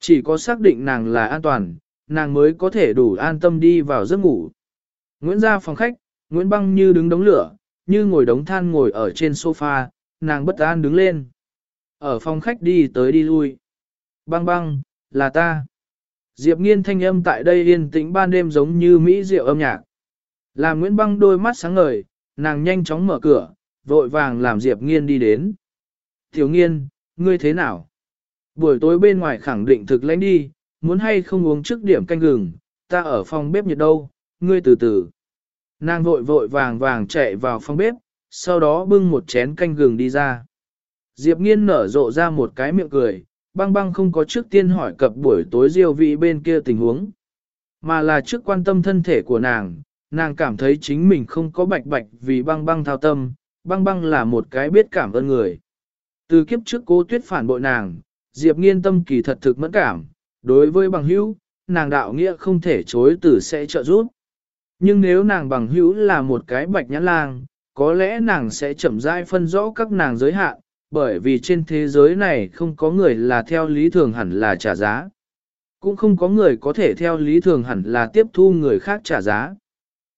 Chỉ có xác định nàng là an toàn, nàng mới có thể đủ an tâm đi vào giấc ngủ. Nguyễn ra phòng khách, Nguyễn Băng như đứng đống lửa, như ngồi đống than ngồi ở trên sofa, nàng bất an đứng lên. Ở phòng khách đi tới đi lui. Băng băng, là ta. Diệp nghiên thanh âm tại đây yên tĩnh ban đêm giống như mỹ rượu âm nhạc. Làm Nguyễn Băng đôi mắt sáng ngời, nàng nhanh chóng mở cửa, vội vàng làm Diệp nghiên đi đến. Tiểu nghiên, ngươi thế nào? Buổi tối bên ngoài khẳng định thực lãnh đi, muốn hay không uống trước điểm canh gừng, ta ở phòng bếp nhiệt đâu, ngươi từ từ. Nàng vội vội vàng vàng chạy vào phòng bếp, sau đó bưng một chén canh gừng đi ra. Diệp nghiên nở rộ ra một cái miệng cười, băng băng không có trước tiên hỏi cập buổi tối diêu vị bên kia tình huống, mà là trước quan tâm thân thể của nàng, nàng cảm thấy chính mình không có bạch bạch vì băng băng thao tâm, băng băng là một cái biết cảm ơn người. Từ kiếp trước cố tuyết phản bội nàng, Diệp nghiên tâm kỳ thật thực mẫn cảm, đối với bằng hữu, nàng đạo nghĩa không thể chối từ sẽ trợ giúp. Nhưng nếu nàng bằng hữu là một cái bạch nhãn lang, có lẽ nàng sẽ chậm rãi phân rõ các nàng giới hạn, bởi vì trên thế giới này không có người là theo lý thường hẳn là trả giá. Cũng không có người có thể theo lý thường hẳn là tiếp thu người khác trả giá.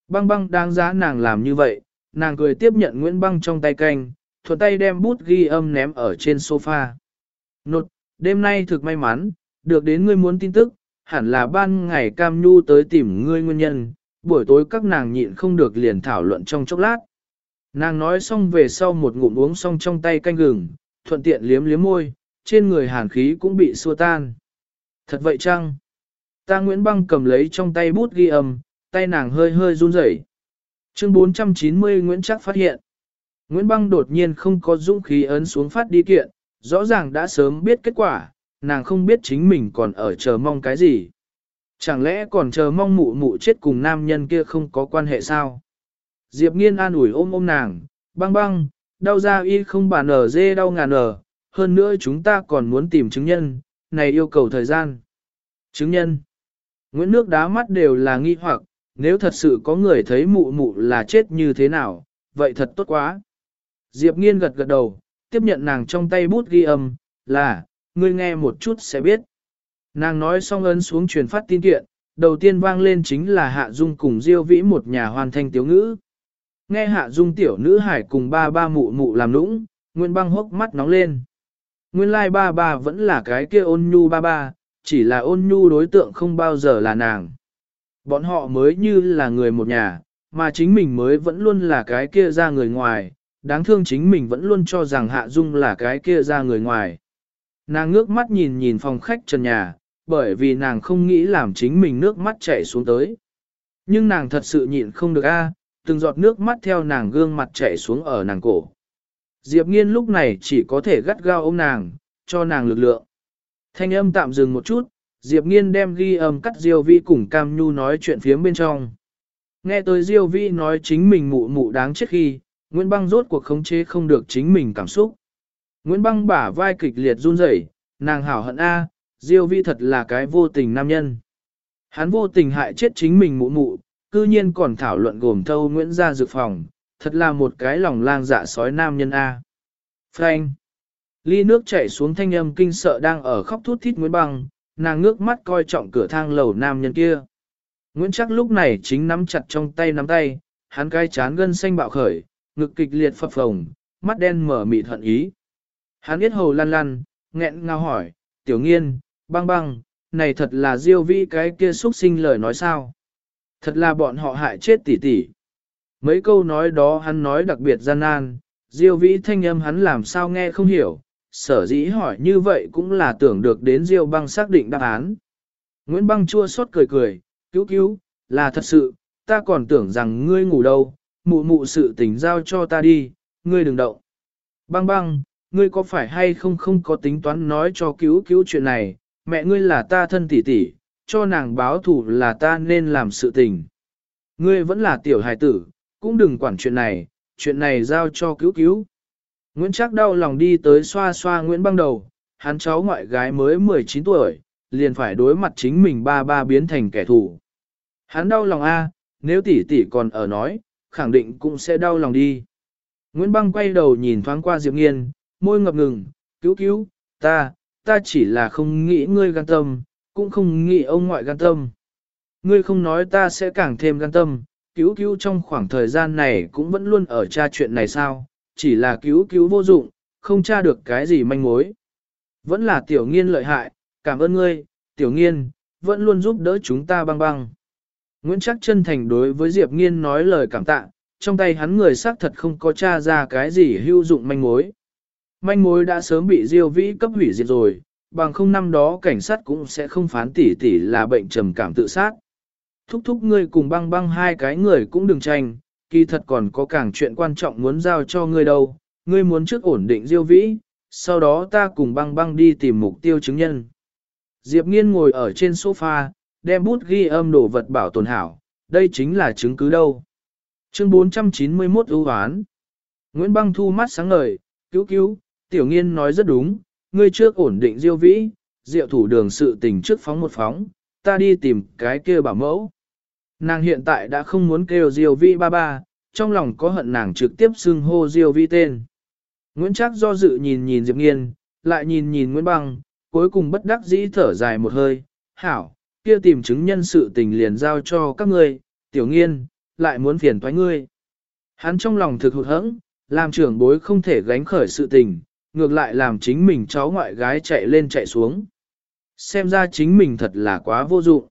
Băng băng đáng giá nàng làm như vậy, nàng cười tiếp nhận Nguyễn Băng trong tay canh, thuận tay đem bút ghi âm ném ở trên sofa. Nột, đêm nay thực may mắn, được đến ngươi muốn tin tức, hẳn là ban ngày Cam Nhu tới tìm ngươi nguyên nhân, buổi tối các nàng nhịn không được liền thảo luận trong chốc lát. Nàng nói xong về sau một ngụm uống xong trong tay canh gừng, thuận tiện liếm liếm môi, trên người hàn khí cũng bị xua tan. Thật vậy chăng? Ta Nguyễn Băng cầm lấy trong tay bút ghi âm, tay nàng hơi hơi run rẩy. Chương 490 Nguyễn Trắc phát hiện. Nguyễn Băng đột nhiên không có dũng khí ấn xuống phát đi kiện, rõ ràng đã sớm biết kết quả, nàng không biết chính mình còn ở chờ mong cái gì. Chẳng lẽ còn chờ mong mụ mụ chết cùng nam nhân kia không có quan hệ sao? Diệp nghiên an ủi ôm ôm nàng, băng băng, đau ra y không bà nở dê đau ngàn nở, hơn nữa chúng ta còn muốn tìm chứng nhân, này yêu cầu thời gian. Chứng nhân. Nguyễn Nước đá mắt đều là nghi hoặc, nếu thật sự có người thấy mụ mụ là chết như thế nào, vậy thật tốt quá. Diệp nghiên gật gật đầu, tiếp nhận nàng trong tay bút ghi âm, là, ngươi nghe một chút sẽ biết. Nàng nói xong ấn xuống truyền phát tin kiện, đầu tiên vang lên chính là Hạ Dung cùng Diêu Vĩ một nhà hoàn thành tiểu ngữ. Nghe Hạ Dung tiểu nữ hải cùng ba ba mụ mụ làm nũng, Nguyên băng hốc mắt nóng lên. Nguyên lai like ba ba vẫn là cái kia ôn nhu ba ba, chỉ là ôn nhu đối tượng không bao giờ là nàng. Bọn họ mới như là người một nhà, mà chính mình mới vẫn luôn là cái kia ra người ngoài, đáng thương chính mình vẫn luôn cho rằng Hạ Dung là cái kia ra người ngoài. Nàng ngước mắt nhìn nhìn phòng khách trần nhà, bởi vì nàng không nghĩ làm chính mình nước mắt chảy xuống tới. Nhưng nàng thật sự nhịn không được a, từng giọt nước mắt theo nàng gương mặt chảy xuống ở nàng cổ. Diệp nghiên lúc này chỉ có thể gắt gao ôm nàng, cho nàng lực lượng. Thanh âm tạm dừng một chút, Diệp nghiên đem ghi âm cắt Diêu Vi cùng Cam Nhu nói chuyện phía bên trong. Nghe tới Diêu Vi nói chính mình mụ mụ đáng chết khi, Nguyễn Băng rốt cuộc khống chế không được chính mình cảm xúc. Nguyễn Băng bả vai kịch liệt run rẩy, nàng hảo hận a, Diêu Vi thật là cái vô tình nam nhân. Hắn vô tình hại chết chính mình mụ mụ, cư nhiên còn thảo luận gồm thâu Nguyễn gia dược phòng, thật là một cái lòng lang dạ sói nam nhân A. Frank. Ly nước chảy xuống thanh âm kinh sợ đang ở khóc thút thít Nguyễn Băng, nàng ngước mắt coi trọng cửa thang lầu nam nhân kia. Nguyễn chắc lúc này chính nắm chặt trong tay nắm tay, hắn cái chán gân xanh bạo khởi, ngực kịch liệt phập phồng, mắt đen mở mịt hận ý. Hắn biết hầu lăn lăn, nghẹn ngào hỏi, tiểu nghiên, băng băng, này thật là diêu vi cái kia xuất sinh lời nói sao? Thật là bọn họ hại chết tỷ tỷ. Mấy câu nói đó hắn nói đặc biệt gian nan, diêu vĩ thanh âm hắn làm sao nghe không hiểu, sở dĩ hỏi như vậy cũng là tưởng được đến diêu băng xác định đáp án. Nguyễn băng chua xót cười cười, cứu cứu, là thật sự, ta còn tưởng rằng ngươi ngủ đâu, mụ mụ sự tình giao cho ta đi, ngươi đừng động. Băng băng, ngươi có phải hay không không có tính toán nói cho cứu cứu chuyện này, mẹ ngươi là ta thân tỷ tỷ, cho nàng báo thủ là ta nên làm sự tình. Ngươi vẫn là tiểu hài tử, cũng đừng quản chuyện này, chuyện này giao cho cứu cứu. Nguyễn Trác đau lòng đi tới xoa xoa Nguyễn băng đầu, hắn cháu ngoại gái mới 19 tuổi, liền phải đối mặt chính mình ba ba biến thành kẻ thù. Hắn đau lòng a, nếu tỷ tỷ còn ở nói, khẳng định cũng sẽ đau lòng đi. Nguyễn băng quay đầu nhìn thoáng qua Diệp Nghiên, môi ngập ngừng, cứu cứu, ta, ta chỉ là không nghĩ ngươi gan tâm, cũng không nghĩ ông ngoại gan tâm. Ngươi không nói ta sẽ càng thêm gan tâm, cứu cứu trong khoảng thời gian này cũng vẫn luôn ở tra chuyện này sao, chỉ là cứu cứu vô dụng, không tra được cái gì manh mối. Vẫn là tiểu nghiên lợi hại, cảm ơn ngươi, tiểu nghiên, vẫn luôn giúp đỡ chúng ta băng băng. Nguyễn Trắc chân thành đối với Diệp Nghiên nói lời cảm tạ, trong tay hắn người xác thật không có tra ra cái gì hữu dụng manh mối. Manh mối đã sớm bị Diêu Vĩ cấp hủy diệt rồi, bằng không năm đó cảnh sát cũng sẽ không phán tỷ tỷ là bệnh trầm cảm tự sát. Thúc thúc ngươi cùng băng băng hai cái người cũng đừng tranh, kỳ thật còn có càng chuyện quan trọng muốn giao cho ngươi đâu, ngươi muốn trước ổn định diêu vĩ, sau đó ta cùng băng băng đi tìm mục tiêu chứng nhân. Diệp nghiên ngồi ở trên sofa, đem bút ghi âm đồ vật bảo tồn hảo, đây chính là chứng cứ đâu. Chương 491 ưu hoán. Nguyễn băng thu mắt sáng ngời, cứu cứu, tiểu nghiên nói rất đúng, ngươi trước ổn định diêu vĩ, diệu thủ đường sự tình trước phóng một phóng, ta đi tìm cái kia bảo mẫu. Nàng hiện tại đã không muốn kêu Diêu Vĩ ba ba, trong lòng có hận nàng trực tiếp xưng hô Diêu Vĩ tên. Nguyễn Trác do dự nhìn nhìn Diệp Nghiên, lại nhìn nhìn Nguyễn Băng, cuối cùng bất đắc dĩ thở dài một hơi, hảo, kia tìm chứng nhân sự tình liền giao cho các ngươi, tiểu nghiên, lại muốn phiền thoái ngươi. Hắn trong lòng thực hụt hẫng, làm trưởng bối không thể gánh khởi sự tình, ngược lại làm chính mình cháu ngoại gái chạy lên chạy xuống. Xem ra chính mình thật là quá vô dụng.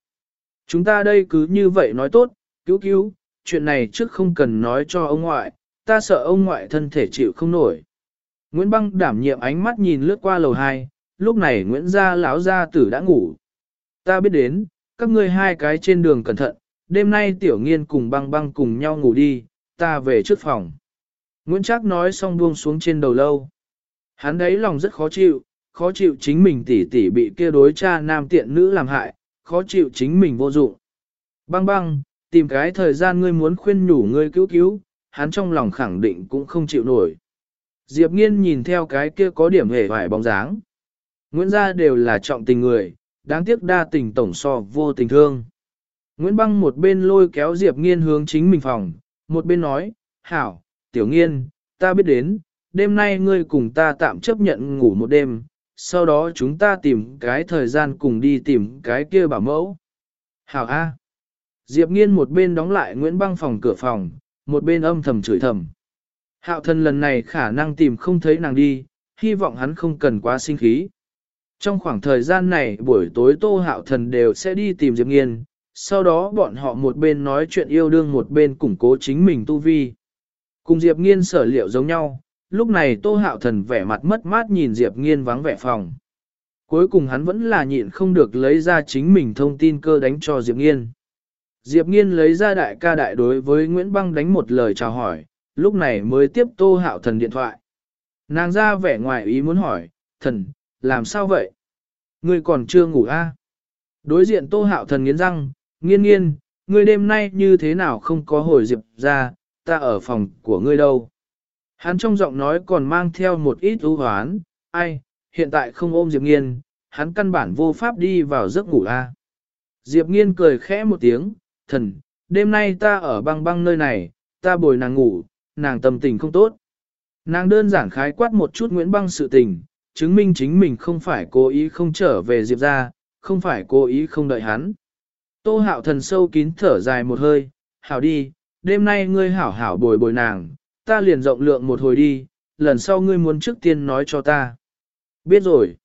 Chúng ta đây cứ như vậy nói tốt, cứu cứu, chuyện này trước không cần nói cho ông ngoại, ta sợ ông ngoại thân thể chịu không nổi. Nguyễn Băng đảm nhiệm ánh mắt nhìn lướt qua lầu 2, lúc này Nguyễn gia lão gia tử đã ngủ. Ta biết đến, các ngươi hai cái trên đường cẩn thận, đêm nay tiểu nghiên cùng băng băng cùng nhau ngủ đi, ta về trước phòng. Nguyễn Trác nói xong buông xuống trên đầu lâu. Hắn đấy lòng rất khó chịu, khó chịu chính mình tỷ tỷ bị kia đối cha nam tiện nữ làm hại, khó chịu chính mình vô dụng. Băng băng, tìm cái thời gian ngươi muốn khuyên nhủ ngươi cứu cứu, hắn trong lòng khẳng định cũng không chịu nổi. Diệp nghiên nhìn theo cái kia có điểm hề vải bóng dáng. Nguyễn gia đều là trọng tình người, đáng tiếc đa tình tổng so vô tình thương. Nguyễn băng một bên lôi kéo Diệp nghiên hướng chính mình phòng, một bên nói, hảo, tiểu nghiên, ta biết đến, đêm nay ngươi cùng ta tạm chấp nhận ngủ một đêm, sau đó chúng ta tìm cái thời gian cùng đi tìm cái kia bảo mẫu. Hảo A. Diệp nghiên một bên đóng lại Nguyễn băng phòng cửa phòng, một bên âm thầm chửi thầm. Hạo thần lần này khả năng tìm không thấy nàng đi, hy vọng hắn không cần quá sinh khí. Trong khoảng thời gian này buổi tối Tô Hạo Thần đều sẽ đi tìm Diệp Nghiên, sau đó bọn họ một bên nói chuyện yêu đương một bên củng cố chính mình tu vi. Cùng Diệp Nghiên sở liệu giống nhau, lúc này Tô Hạo Thần vẻ mặt mất mát nhìn Diệp Nghiên vắng vẻ phòng. Cuối cùng hắn vẫn là nhịn không được lấy ra chính mình thông tin cơ đánh cho Diệp Nghiên. Diệp Nghiên lấy ra đại ca đại đối với Nguyễn Băng đánh một lời chào hỏi, lúc này mới tiếp Tô Hạo Thần điện thoại. Nàng ra vẻ ngoài ý muốn hỏi, thần, làm sao vậy? Ngươi còn chưa ngủ a? À? Đối diện Tô Hạo Thần nghiến răng, nghiên nghiên, ngươi đêm nay như thế nào không có hồi Diệp ra, ta ở phòng của ngươi đâu? Hắn trong giọng nói còn mang theo một ít ưu hoán, ai, hiện tại không ôm Diệp Nghiên, hắn căn bản vô pháp đi vào giấc ngủ a. Diệp Nghiên cười khẽ một tiếng, thần, đêm nay ta ở băng băng nơi này, ta bồi nàng ngủ, nàng tâm tình không tốt. Nàng đơn giản khái quát một chút Nguyễn Băng sự tình, chứng minh chính mình không phải cố ý không trở về Diệp ra, không phải cố ý không đợi hắn. Tô hạo thần sâu kín thở dài một hơi, hảo đi, đêm nay ngươi hảo hảo bồi bồi nàng, ta liền rộng lượng một hồi đi, lần sau ngươi muốn trước tiên nói cho ta. Biết rồi.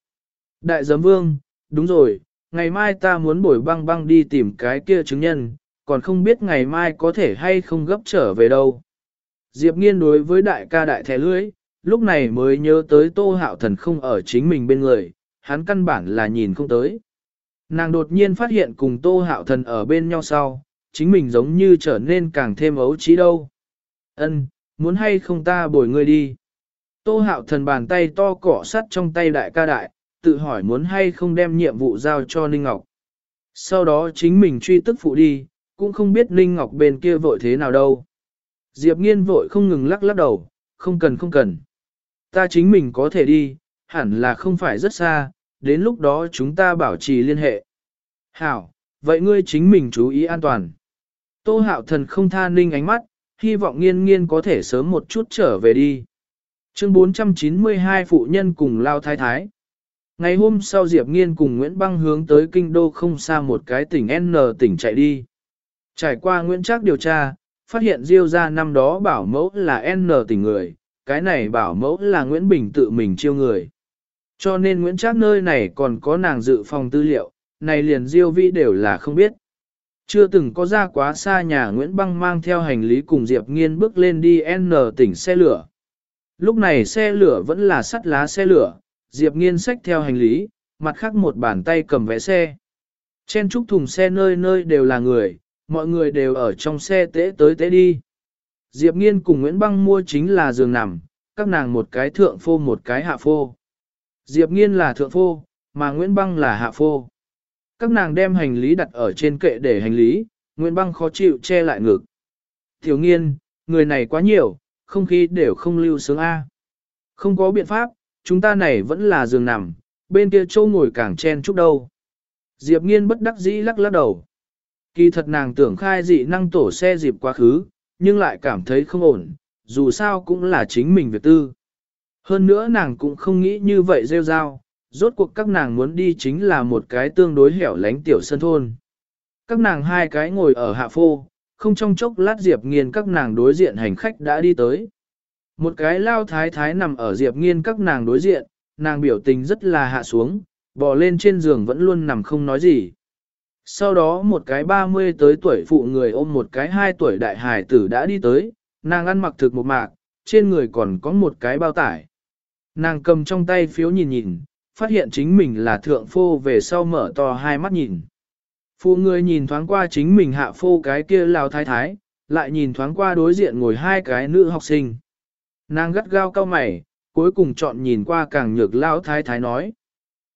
Đại giám vương, đúng rồi, ngày mai ta muốn bổi băng băng đi tìm cái kia chứng nhân, còn không biết ngày mai có thể hay không gấp trở về đâu. Diệp nghiên đối với đại ca đại thẻ lưỡi, lúc này mới nhớ tới tô hạo thần không ở chính mình bên người, hắn căn bản là nhìn không tới. Nàng đột nhiên phát hiện cùng tô hạo thần ở bên nhau sau, chính mình giống như trở nên càng thêm ấu trí đâu. Ân, muốn hay không ta bồi ngươi đi. Tô hạo thần bàn tay to cỏ sắt trong tay đại ca đại, tự hỏi muốn hay không đem nhiệm vụ giao cho Ninh Ngọc. Sau đó chính mình truy tức phụ đi, cũng không biết Ninh Ngọc bên kia vội thế nào đâu. Diệp nghiên vội không ngừng lắc lắc đầu, không cần không cần. Ta chính mình có thể đi, hẳn là không phải rất xa, đến lúc đó chúng ta bảo trì liên hệ. Hảo, vậy ngươi chính mình chú ý an toàn. Tô hạo thần không tha ninh ánh mắt, hy vọng nghiên nghiên có thể sớm một chút trở về đi. Chương 492 Phụ nhân cùng Lao Thái Thái Ngày hôm sau Diệp Nghiên cùng Nguyễn Băng hướng tới kinh đô không xa một cái tỉnh N tỉnh chạy đi. Trải qua Nguyễn Trác điều tra, phát hiện Diêu ra năm đó bảo mẫu là N tỉnh người, cái này bảo mẫu là Nguyễn Bình tự mình chiêu người. Cho nên Nguyễn Trác nơi này còn có nàng dự phòng tư liệu, này liền Diêu Vĩ đều là không biết. Chưa từng có ra quá xa nhà Nguyễn Băng mang theo hành lý cùng Diệp Nghiên bước lên đi N tỉnh xe lửa. Lúc này xe lửa vẫn là sắt lá xe lửa, Diệp Nghiên xách theo hành lý, mặt khác một bàn tay cầm vé xe. Trên trúc thùng xe nơi nơi đều là người, mọi người đều ở trong xe tế tới tế đi. Diệp Nghiên cùng Nguyễn Băng mua chính là giường nằm, các nàng một cái thượng phô một cái hạ phô. Diệp Nghiên là thượng phô, mà Nguyễn Băng là hạ phô. Các nàng đem hành lý đặt ở trên kệ để hành lý, Nguyễn Băng khó chịu che lại ngực. thiếu Nghiên, người này quá nhiều, không khí đều không lưu sướng A. Không có biện pháp, chúng ta này vẫn là giường nằm, bên kia châu ngồi càng chen chút đâu. Diệp Nghiên bất đắc dĩ lắc lắc đầu. Kỳ thật nàng tưởng khai dị năng tổ xe dịp quá khứ, nhưng lại cảm thấy không ổn, dù sao cũng là chính mình việc tư. Hơn nữa nàng cũng không nghĩ như vậy rêu rao, rốt cuộc các nàng muốn đi chính là một cái tương đối hẻo lánh tiểu sân thôn. Các nàng hai cái ngồi ở hạ phô, không trong chốc lát Diệp Nghiên các nàng đối diện hành khách đã đi tới. Một cái lao thái thái nằm ở Diệp Nghiên các nàng đối diện, nàng biểu tình rất là hạ xuống, bò lên trên giường vẫn luôn nằm không nói gì. Sau đó một cái 30 tới tuổi phụ người ôm một cái 2 tuổi đại hài tử đã đi tới, nàng ăn mặc thực một mạc, trên người còn có một cái bao tải. Nàng cầm trong tay phiếu nhìn nhìn, phát hiện chính mình là thượng phô về sau mở to hai mắt nhìn. Phụ người nhìn thoáng qua chính mình hạ phô cái kia lao thái thái, lại nhìn thoáng qua đối diện ngồi hai cái nữ học sinh. Nàng gắt gao cao mày, cuối cùng chọn nhìn qua càng nhược lao thái thái nói.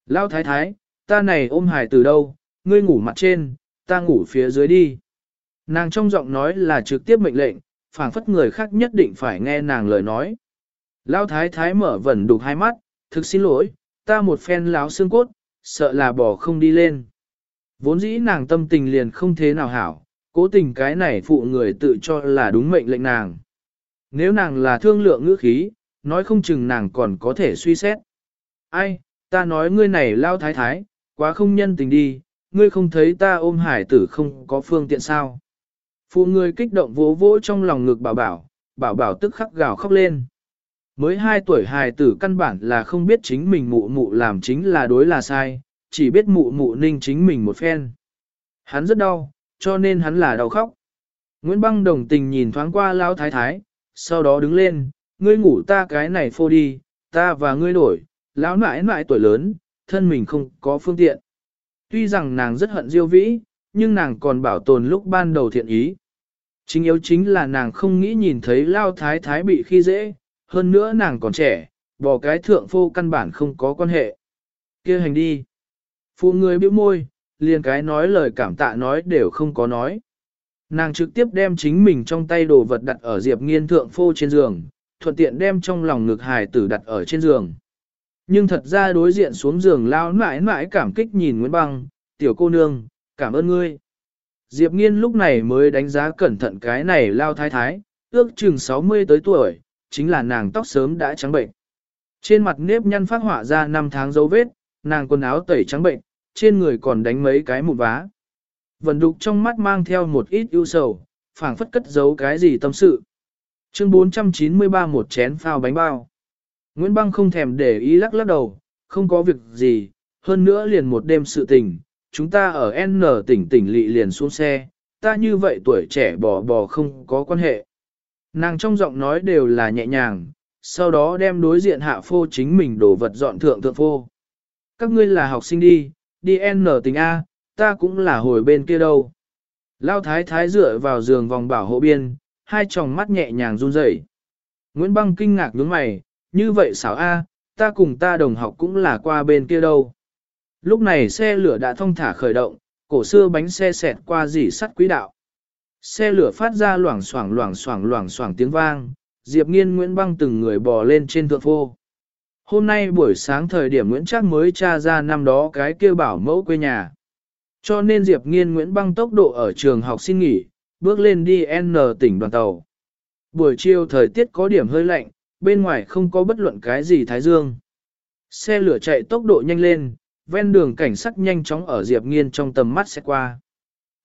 Lao thái thái, ta này ôm hài từ đâu, ngươi ngủ mặt trên, ta ngủ phía dưới đi. Nàng trong giọng nói là trực tiếp mệnh lệnh, phảng phất người khác nhất định phải nghe nàng lời nói. Lão thái thái mở vẩn đục hai mắt, thực xin lỗi, ta một phen láo xương cốt, sợ là bỏ không đi lên. Vốn dĩ nàng tâm tình liền không thế nào hảo, cố tình cái này phụ người tự cho là đúng mệnh lệnh nàng. Nếu nàng là thương lượng ngữ khí, nói không chừng nàng còn có thể suy xét. Ai, ta nói ngươi này lao thái thái, quá không nhân tình đi, ngươi không thấy ta ôm hải tử không có phương tiện sao. Phụ người kích động vỗ vỗ trong lòng ngực bảo bảo, bảo bảo tức khắc gào khóc lên. Mới 2 tuổi hài tử căn bản là không biết chính mình mụ mụ làm chính là đối là sai, chỉ biết mụ mụ ninh chính mình một phen. Hắn rất đau, cho nên hắn là đau khóc. Nguyễn Băng đồng tình nhìn thoáng qua Lão thái thái, sau đó đứng lên, ngươi ngủ ta cái này phô đi, ta và ngươi đổi, lão nãi nãi tuổi lớn, thân mình không có phương tiện. Tuy rằng nàng rất hận diêu vĩ, nhưng nàng còn bảo tồn lúc ban đầu thiện ý. Chính yếu chính là nàng không nghĩ nhìn thấy lao thái thái bị khi dễ, hơn nữa nàng còn trẻ, bỏ cái thượng phu căn bản không có quan hệ. kia hành đi. Phụ người bĩu môi, liền cái nói lời cảm tạ nói đều không có nói. Nàng trực tiếp đem chính mình trong tay đồ vật đặt ở Diệp Nghiên thượng phô trên giường, thuận tiện đem trong lòng ngực hài tử đặt ở trên giường. Nhưng thật ra đối diện xuống giường lao mãi mãi cảm kích nhìn Nguyễn Băng, tiểu cô nương, cảm ơn ngươi. Diệp Nghiên lúc này mới đánh giá cẩn thận cái này lao thái thái, ước chừng 60 tới tuổi, chính là nàng tóc sớm đã trắng bệnh. Trên mặt nếp nhăn phát họa ra năm tháng dấu vết, nàng quần áo tẩy trắng bệnh, trên người còn đánh mấy cái mụn vá. Vần đục trong mắt mang theo một ít ưu sầu, phảng phất cất giấu cái gì tâm sự. Chương 493 một chén phao bánh bao. Nguyễn Băng không thèm để ý lắc lắc đầu, không có việc gì, hơn nữa liền một đêm sự tình, chúng ta ở N tỉnh tỉnh lị liền xuống xe, ta như vậy tuổi trẻ bò bò không có quan hệ. Nàng trong giọng nói đều là nhẹ nhàng, sau đó đem đối diện hạ phô chính mình đổ vật dọn thượng thượng phô. Các ngươi là học sinh đi, đi N tình A, ta cũng là hồi bên kia đâu. Lao thái thái dựa vào giường vòng bảo hộ biên, hai tròng mắt nhẹ nhàng run rẩy. Nguyễn Băng kinh ngạc nhướng mày, như vậy xảo A, ta cùng ta đồng học cũng là qua bên kia đâu. Lúc này xe lửa đã thông thả khởi động, cổ xưa bánh xe xẹt qua dỉ sắt quỹ đạo. Xe lửa phát ra loảng xoảng loảng xoảng loảng xoảng tiếng vang, Diệp Nghiên Nguyễn Băng từng người bò lên trên thượng phô. Hôm nay buổi sáng thời điểm Nguyễn Trác mới tra ra năm đó cái kia bảo mẫu quê nhà. Cho nên Diệp Nghiên Nguyễn Băng tốc độ ở trường học xin nghỉ, bước lên đi N tỉnh đoàn tàu. Buổi chiều thời tiết có điểm hơi lạnh, bên ngoài không có bất luận cái gì thái dương. Xe lửa chạy tốc độ nhanh lên, ven đường cảnh sắc nhanh chóng ở Diệp Nghiên trong tầm mắt sẽ qua.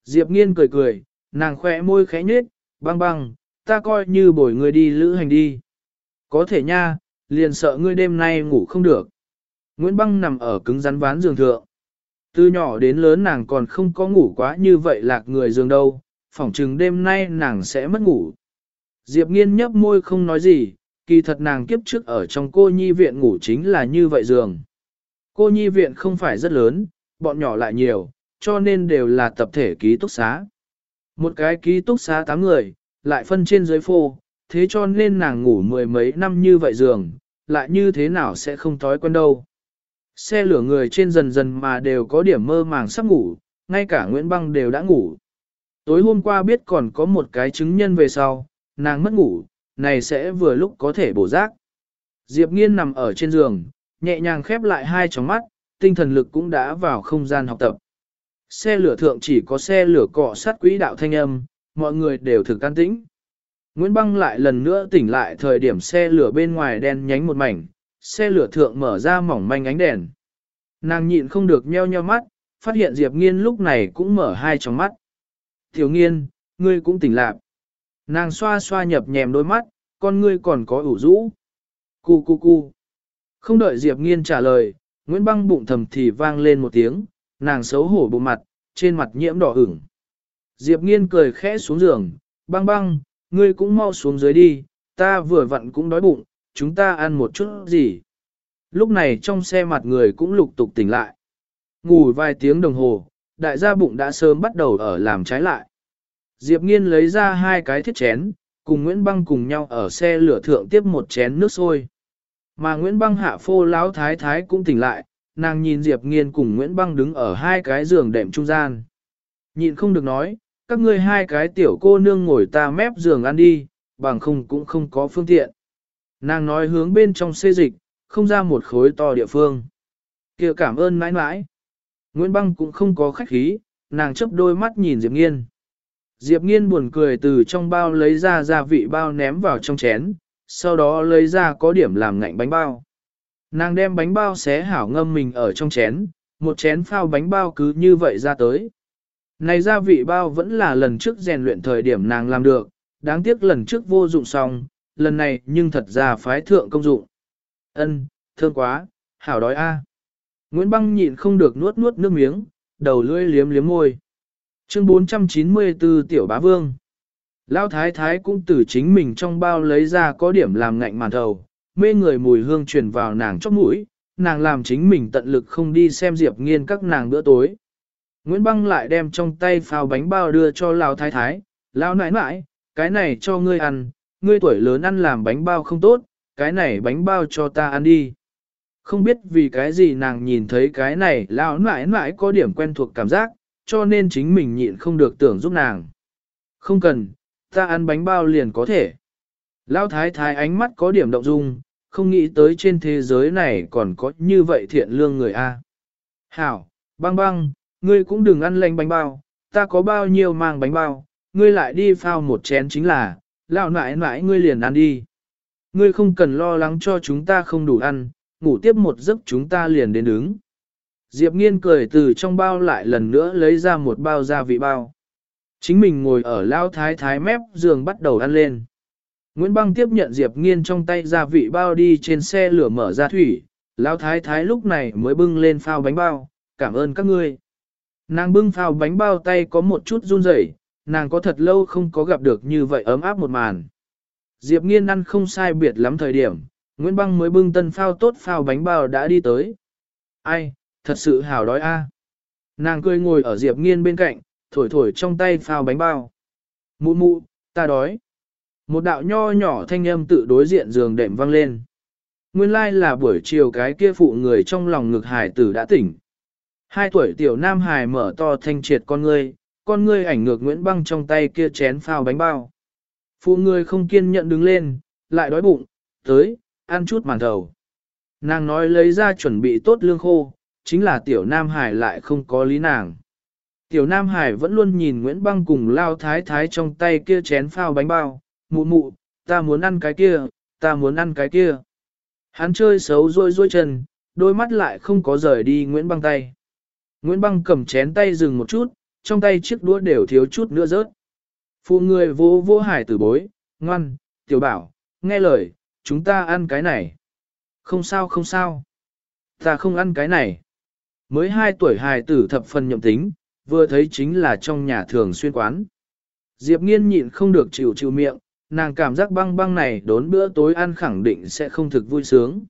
Diệp Nghiên cười cười, nàng khỏe môi khẽ nhếch, băng băng, ta coi như bồi người đi lữ hành đi. Có thể nha, liền sợ ngươi đêm nay ngủ không được. Nguyễn Băng nằm ở cứng rắn ván giường thượng. Từ nhỏ đến lớn nàng còn không có ngủ quá như vậy lạc người giường đâu, phỏng chừng đêm nay nàng sẽ mất ngủ. Diệp nghiên nhấp môi không nói gì, kỳ thật nàng kiếp trước ở trong cô nhi viện ngủ chính là như vậy giường. Cô nhi viện không phải rất lớn, bọn nhỏ lại nhiều, cho nên đều là tập thể ký túc xá. Một cái ký túc xá tám người, lại phân trên dưới phô, thế cho nên nàng ngủ mười mấy năm như vậy giường, lại như thế nào sẽ không thói quen đâu. Xe lửa người trên dần dần mà đều có điểm mơ màng sắp ngủ, ngay cả Nguyễn Băng đều đã ngủ. Tối hôm qua biết còn có một cái chứng nhân về sau, nàng mất ngủ, này sẽ vừa lúc có thể bổ giác. Diệp Nghiên nằm ở trên giường, nhẹ nhàng khép lại hai tròng mắt, tinh thần lực cũng đã vào không gian học tập. Xe lửa thượng chỉ có xe lửa cọ sát quỹ đạo thanh âm, mọi người đều thực can tĩnh. Nguyễn Băng lại lần nữa tỉnh lại thời điểm xe lửa bên ngoài đen nhánh một mảnh, xe lửa thượng mở ra mỏng manh ánh đèn. Nàng nhịn không được nheo nheo mắt, phát hiện Diệp Nghiên lúc này cũng mở hai tròng mắt. thiếu Nghiên, ngươi cũng tỉnh lạc. Nàng xoa xoa nhập nhèm đôi mắt, con ngươi còn có ủ rũ. Cu cu cu. Không đợi Diệp Nghiên trả lời, Nguyễn Băng bụng thầm thì vang lên một tiếng, nàng xấu hổ bộ mặt, trên mặt nhiễm đỏ ửng. Diệp Nghiên cười khẽ xuống giường, băng băng, ngươi cũng mau xuống dưới đi, ta vừa vặn cũng đói bụng, chúng ta ăn một chút gì. Lúc này trong xe mặt người cũng lục tục tỉnh lại. Ngủ vài tiếng đồng hồ, đại gia bụng đã sớm bắt đầu ở làm trái lại. Diệp Nghiên lấy ra hai cái thiết chén, cùng Nguyễn Băng cùng nhau ở xe lửa thượng tiếp một chén nước sôi. Mà Nguyễn Băng hạ phô láo thái thái cũng tỉnh lại, nàng nhìn Diệp Nghiên cùng Nguyễn Băng đứng ở hai cái giường đệm trung gian. Nhịn không được nói, các ngươi hai cái tiểu cô nương ngồi ta mép giường ăn đi, bằng không cũng không có phương tiện. Nàng nói hướng bên trong xê dịch, không ra một khối to địa phương. kia cảm ơn mãi mãi. Nguyễn Băng cũng không có khách khí, nàng chấp đôi mắt nhìn Diệp Nghiên. Diệp Nghiên buồn cười từ trong bao lấy ra gia vị bao ném vào trong chén, sau đó lấy ra có điểm làm ngạnh bánh bao. Nàng đem bánh bao xé hảo ngâm mình ở trong chén, một chén phao bánh bao cứ như vậy ra tới. Này gia vị bao vẫn là lần trước rèn luyện thời điểm nàng làm được, đáng tiếc lần trước vô dụng xong, lần này nhưng thật ra phái thượng công dụng. Ân, thương quá, hảo đói a. Nguyễn Băng nhịn không được nuốt nuốt nước miếng, đầu lưỡi liếm liếm môi. Chương 494 Tiểu Bá Vương Lão Thái Thái cũng từ chính mình trong bao lấy ra có điểm làm ngạnh màn thầu, mê người mùi hương truyền vào nàng chóp mũi, nàng làm chính mình tận lực không đi xem Diệp Nghiên các nàng bữa tối. Nguyễn Băng lại đem trong tay phao bánh bao đưa cho Lão Thái Thái, Lão nãi nãi, cái này cho ngươi ăn, ngươi tuổi lớn ăn làm bánh bao không tốt, cái này bánh bao cho ta ăn đi. Không biết vì cái gì nàng nhìn thấy cái này lão nãi nãi có điểm quen thuộc cảm giác, cho nên chính mình nhịn không được tưởng giúp nàng. Không cần, ta ăn bánh bao liền có thể. Lão thái thái ánh mắt có điểm động dung, không nghĩ tới trên thế giới này còn có như vậy thiện lương người a. Hảo, băng băng, ngươi cũng đừng ăn lành bánh bao, ta có bao nhiêu mang bánh bao, ngươi lại đi phao một chén chính là, lão nãi nãi ngươi liền ăn đi. Ngươi không cần lo lắng cho chúng ta không đủ ăn, ngủ tiếp một giấc chúng ta liền đến đứng. Diệp nghiên cười từ trong bao lại lần nữa lấy ra một bao gia vị bao. Chính mình ngồi ở lao thái thái mép giường bắt đầu ăn lên. Nguyễn Băng tiếp nhận Diệp Nghiên trong tay gia vị bao đi trên xe lửa mở ra thủy, Lão Thái Thái lúc này mới bưng lên phao bánh bao, cảm ơn các ngươi. Nàng bưng phao bánh bao tay có một chút run rẩy, nàng có thật lâu không có gặp được như vậy ấm áp một màn. Diệp Nghiên ăn không sai biệt lắm thời điểm, Nguyễn Băng mới bưng tân phao tốt phao bánh bao đã đi tới. Ai, thật sự hào đói a. Nàng cười ngồi ở Diệp Nghiên bên cạnh, thổi thổi trong tay phao bánh bao. Mụ mụ, ta đói. Một đạo nho nhỏ thanh âm tự đối diện giường đệm vang lên. Nguyên lai là buổi chiều cái kia phụ người trong lòng ngực hải tử đã tỉnh. Hai tuổi tiểu nam hải mở to thanh triệt con ngươi, con ngươi ảnh ngược Nguyễn Băng trong tay kia chén phao bánh bao. Phụ người không kiên nhận đứng lên, lại đói bụng, tới, ăn chút màn thầu. Nàng nói lấy ra chuẩn bị tốt lương khô, chính là tiểu nam hải lại không có lý nàng. Tiểu nam hải vẫn luôn nhìn Nguyễn Băng cùng lao thái thái trong tay kia chén phao bánh bao, mụ mụ, ta muốn ăn cái kia, ta muốn ăn cái kia. Hắn chơi xấu rôi rôi chân, đôi mắt lại không có rời đi Nguyễn Băng tay. Nguyễn Băng cầm chén tay dừng một chút, trong tay chiếc đũa đều thiếu chút nữa rớt. Phụ người vô vô hải tử bối, ngoan, tiểu bảo, nghe lời, chúng ta ăn cái này. Không sao không sao. Ta không ăn cái này. Mới hai tuổi hài tử thập phần nhậm tính, vừa thấy chính là trong nhà thường xuyên quán. Diệp nghiên nhịn không được chịu chịu miệng, nàng cảm giác băng băng này đốn bữa tối ăn khẳng định sẽ không thực vui sướng.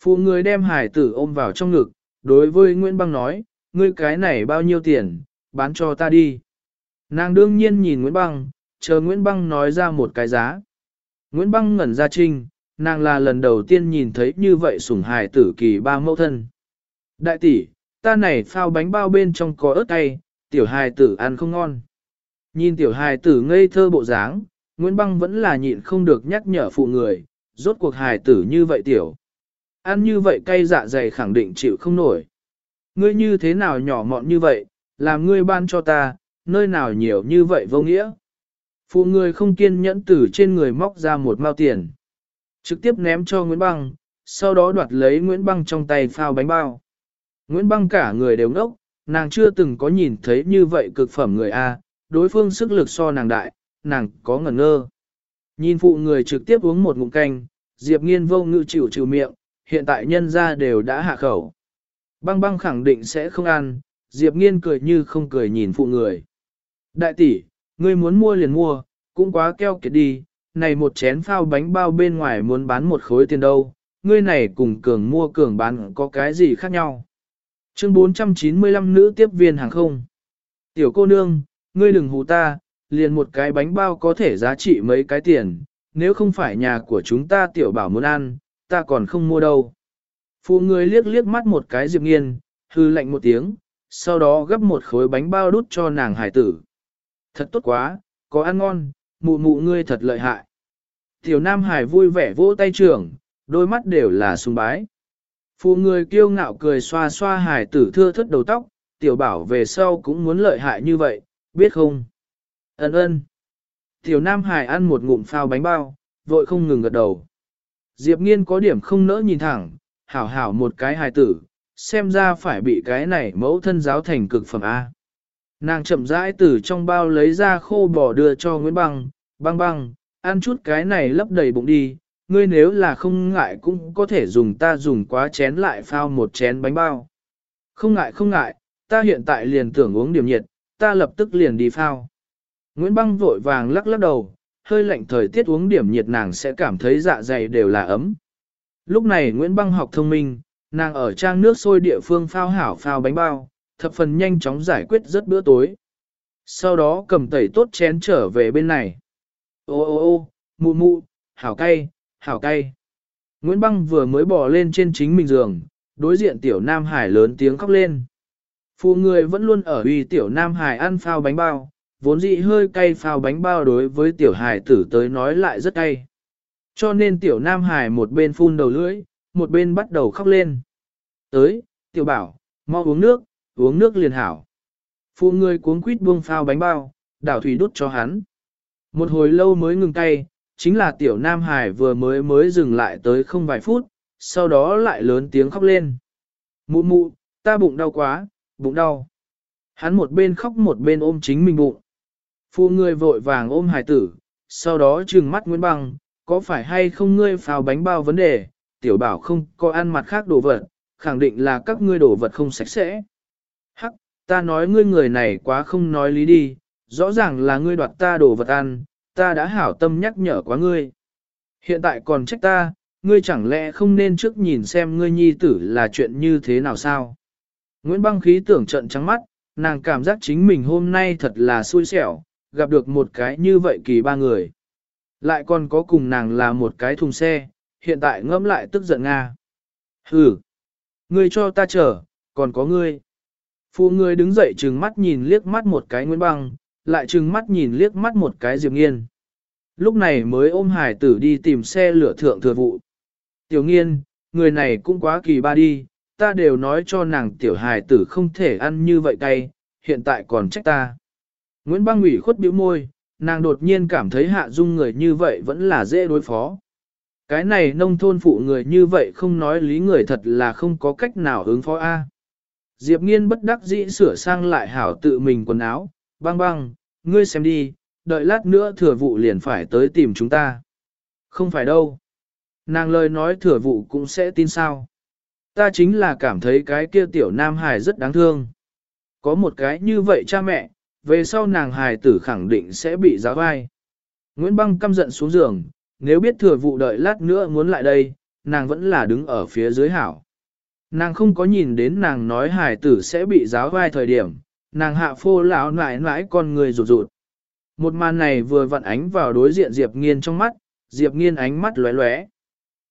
Phụ người đem hải tử ôm vào trong ngực, đối với Nguyễn Băng nói, ngươi cái này bao nhiêu tiền, bán cho ta đi. Nàng đương nhiên nhìn Nguyễn Băng, chờ Nguyễn Băng nói ra một cái giá. Nguyễn Băng ngẩn ra trinh, nàng là lần đầu tiên nhìn thấy như vậy sủng hài tử kỳ ba mẫu thân. Đại tỷ, ta này phao bánh bao bên trong có ớt cay, tiểu hài tử ăn không ngon. Nhìn tiểu hài tử ngây thơ bộ dáng, Nguyễn Băng vẫn là nhịn không được nhắc nhở phụ người, rốt cuộc hài tử như vậy tiểu. Ăn như vậy cay dạ dày khẳng định chịu không nổi. Ngươi như thế nào nhỏ mọn như vậy, làm ngươi ban cho ta, nơi nào nhiều như vậy vô nghĩa. Phụ người không kiên nhẫn từ trên người móc ra một mao tiền. Trực tiếp ném cho Nguyễn Băng, sau đó đoạt lấy Nguyễn Băng trong tay phao bánh bao. Nguyễn Băng cả người đều ngốc, nàng chưa từng có nhìn thấy như vậy cực phẩm người A, đối phương sức lực so nàng đại, nàng có ngẩn ngơ. Nhìn phụ người trực tiếp uống một ngụm canh, Diệp Nghiên vô ngự chịu chịu miệng, hiện tại nhân ra đều đã hạ khẩu. Băng băng khẳng định sẽ không ăn, Diệp Nghiên cười như không cười nhìn phụ người. Đại tỷ, ngươi muốn mua liền mua, cũng quá keo kiệt đi, này một chén phao bánh bao bên ngoài muốn bán một khối tiền đâu, ngươi này cùng cường mua cường bán có cái gì khác nhau. Chương 495 nữ tiếp viên hàng không. Tiểu cô nương, ngươi đừng hù ta, liền một cái bánh bao có thể giá trị mấy cái tiền, nếu không phải nhà của chúng ta tiểu bảo muốn ăn, ta còn không mua đâu. Phụ người liếc liếc mắt một cái Diệp Nghiên, hư lạnh một tiếng, sau đó gấp một khối bánh bao đút cho nàng hải tử. Thật tốt quá, có ăn ngon, mụ mụ ngươi thật lợi hại. Tiểu Nam Hải vui vẻ vỗ tay trưởng, đôi mắt đều là sung bái. Phụ người kiêu ngạo cười xoa xoa hải tử thưa thất đầu tóc, tiểu bảo về sau cũng muốn lợi hại như vậy, biết không? Ấn ơn. Tiểu Nam Hải ăn một ngụm phao bánh bao, vội không ngừng gật đầu. Diệp Nghiên có điểm không nỡ nhìn thẳng, hảo hảo một cái hài tử, xem ra phải bị cái này mẫu thân giáo thành cực phẩm A. Nàng chậm rãi từ trong bao lấy ra khô bò đưa cho Nguyễn Băng, băng băng, ăn chút cái này lấp đầy bụng đi, ngươi nếu là không ngại cũng có thể dùng ta dùng quá chén lại phao một chén bánh bao. Không ngại không ngại, ta hiện tại liền tưởng uống điểm nhiệt, ta lập tức liền đi phao. Nguyễn Băng vội vàng lắc lắc đầu, hơi lạnh thời tiết uống điểm nhiệt nàng sẽ cảm thấy dạ dày đều là ấm. Lúc này Nguyễn Băng học thông minh, nàng ở trang nước sôi địa phương phao hảo phao bánh bao, thập phần nhanh chóng giải quyết rất bữa tối. Sau đó cầm tẩy tốt chén trở về bên này. Ô ô ô, mụ mụ, hảo cay, hảo cay. Nguyễn Băng vừa mới bỏ lên trên chính mình giường, đối diện tiểu Nam Hải lớn tiếng khóc lên. Phụ người vẫn luôn ở uy tiểu Nam Hải ăn phao bánh bao, vốn dị hơi cay phao bánh bao đối với tiểu Hải tử tới nói lại rất cay. Cho nên tiểu Nam Hải một bên phun đầu lưỡi, một bên bắt đầu khóc lên. Tới, tiểu bảo, mau uống nước, uống nước liền hảo. Phụ người cuống quýt buông phao bánh bao, đảo thủy đút cho hắn. Một hồi lâu mới ngừng tay, chính là tiểu Nam Hải vừa mới mới dừng lại tới không vài phút, sau đó lại lớn tiếng khóc lên. Mụ mụ, ta bụng đau quá, bụng đau. Hắn một bên khóc một bên ôm chính mình bụng. Phụ người vội vàng ôm hải tử, sau đó trừng mắt Nguyễn Băng, có phải hay không ngươi phao bánh bao vấn đề, tiểu bảo không có ăn mặt khác đồ vật, khẳng định là các ngươi đồ vật không sạch sẽ. Hắc, ta nói ngươi người này quá không nói lý đi, rõ ràng là ngươi đoạt ta đồ vật ăn, ta đã hảo tâm nhắc nhở quá ngươi. Hiện tại còn trách ta, ngươi chẳng lẽ không nên trước nhìn xem ngươi nhi tử là chuyện như thế nào sao? Nguyễn băng khí tưởng trận trắng mắt, nàng cảm giác chính mình hôm nay thật là xui xẻo, gặp được một cái như vậy kỳ ba người. Lại còn có cùng nàng là một cái thùng xe, hiện tại ngẫm lại tức giận Nga. Hừ, ngươi cho ta chở, còn có ngươi. Phụ ngươi đứng dậy trừng mắt nhìn liếc mắt một cái Nguyễn Băng, lại trừng mắt nhìn liếc mắt một cái Diệp Nghiên. Lúc này mới ôm hải tử đi tìm xe lửa thượng thừa vụ. Tiểu Nghiên, người này cũng quá kỳ ba đi, ta đều nói cho nàng tiểu hài tử không thể ăn như vậy cay, hiện tại còn trách ta. Nguyễn Băng ủy khuất bĩu môi, nàng đột nhiên cảm thấy hạ dung người như vậy vẫn là dễ đối phó. Cái này nông thôn phụ người như vậy không nói lý người thật là không có cách nào ứng phó A. Diệp nghiên bất đắc dĩ sửa sang lại hảo tự mình quần áo, băng băng, ngươi xem đi, đợi lát nữa thừa vụ liền phải tới tìm chúng ta. Không phải đâu. Nàng lời nói thừa vụ cũng sẽ tin sao. Ta chính là cảm thấy cái kia tiểu nam hài rất đáng thương. Có một cái như vậy cha mẹ, về sau nàng hài tử khẳng định sẽ bị giáo vai. Nguyễn Băng căm giận xuống giường, nếu biết thừa vụ đợi lát nữa muốn lại đây, nàng vẫn là đứng ở phía dưới hảo. Nàng không có nhìn đến nàng nói hài tử sẽ bị giáo vai thời điểm, nàng hạ phô lão nãi nãi con người rụt rụt. Một màn này vừa vặn ánh vào đối diện Diệp Nghiên trong mắt, Diệp Nghiên ánh mắt lóe lóe.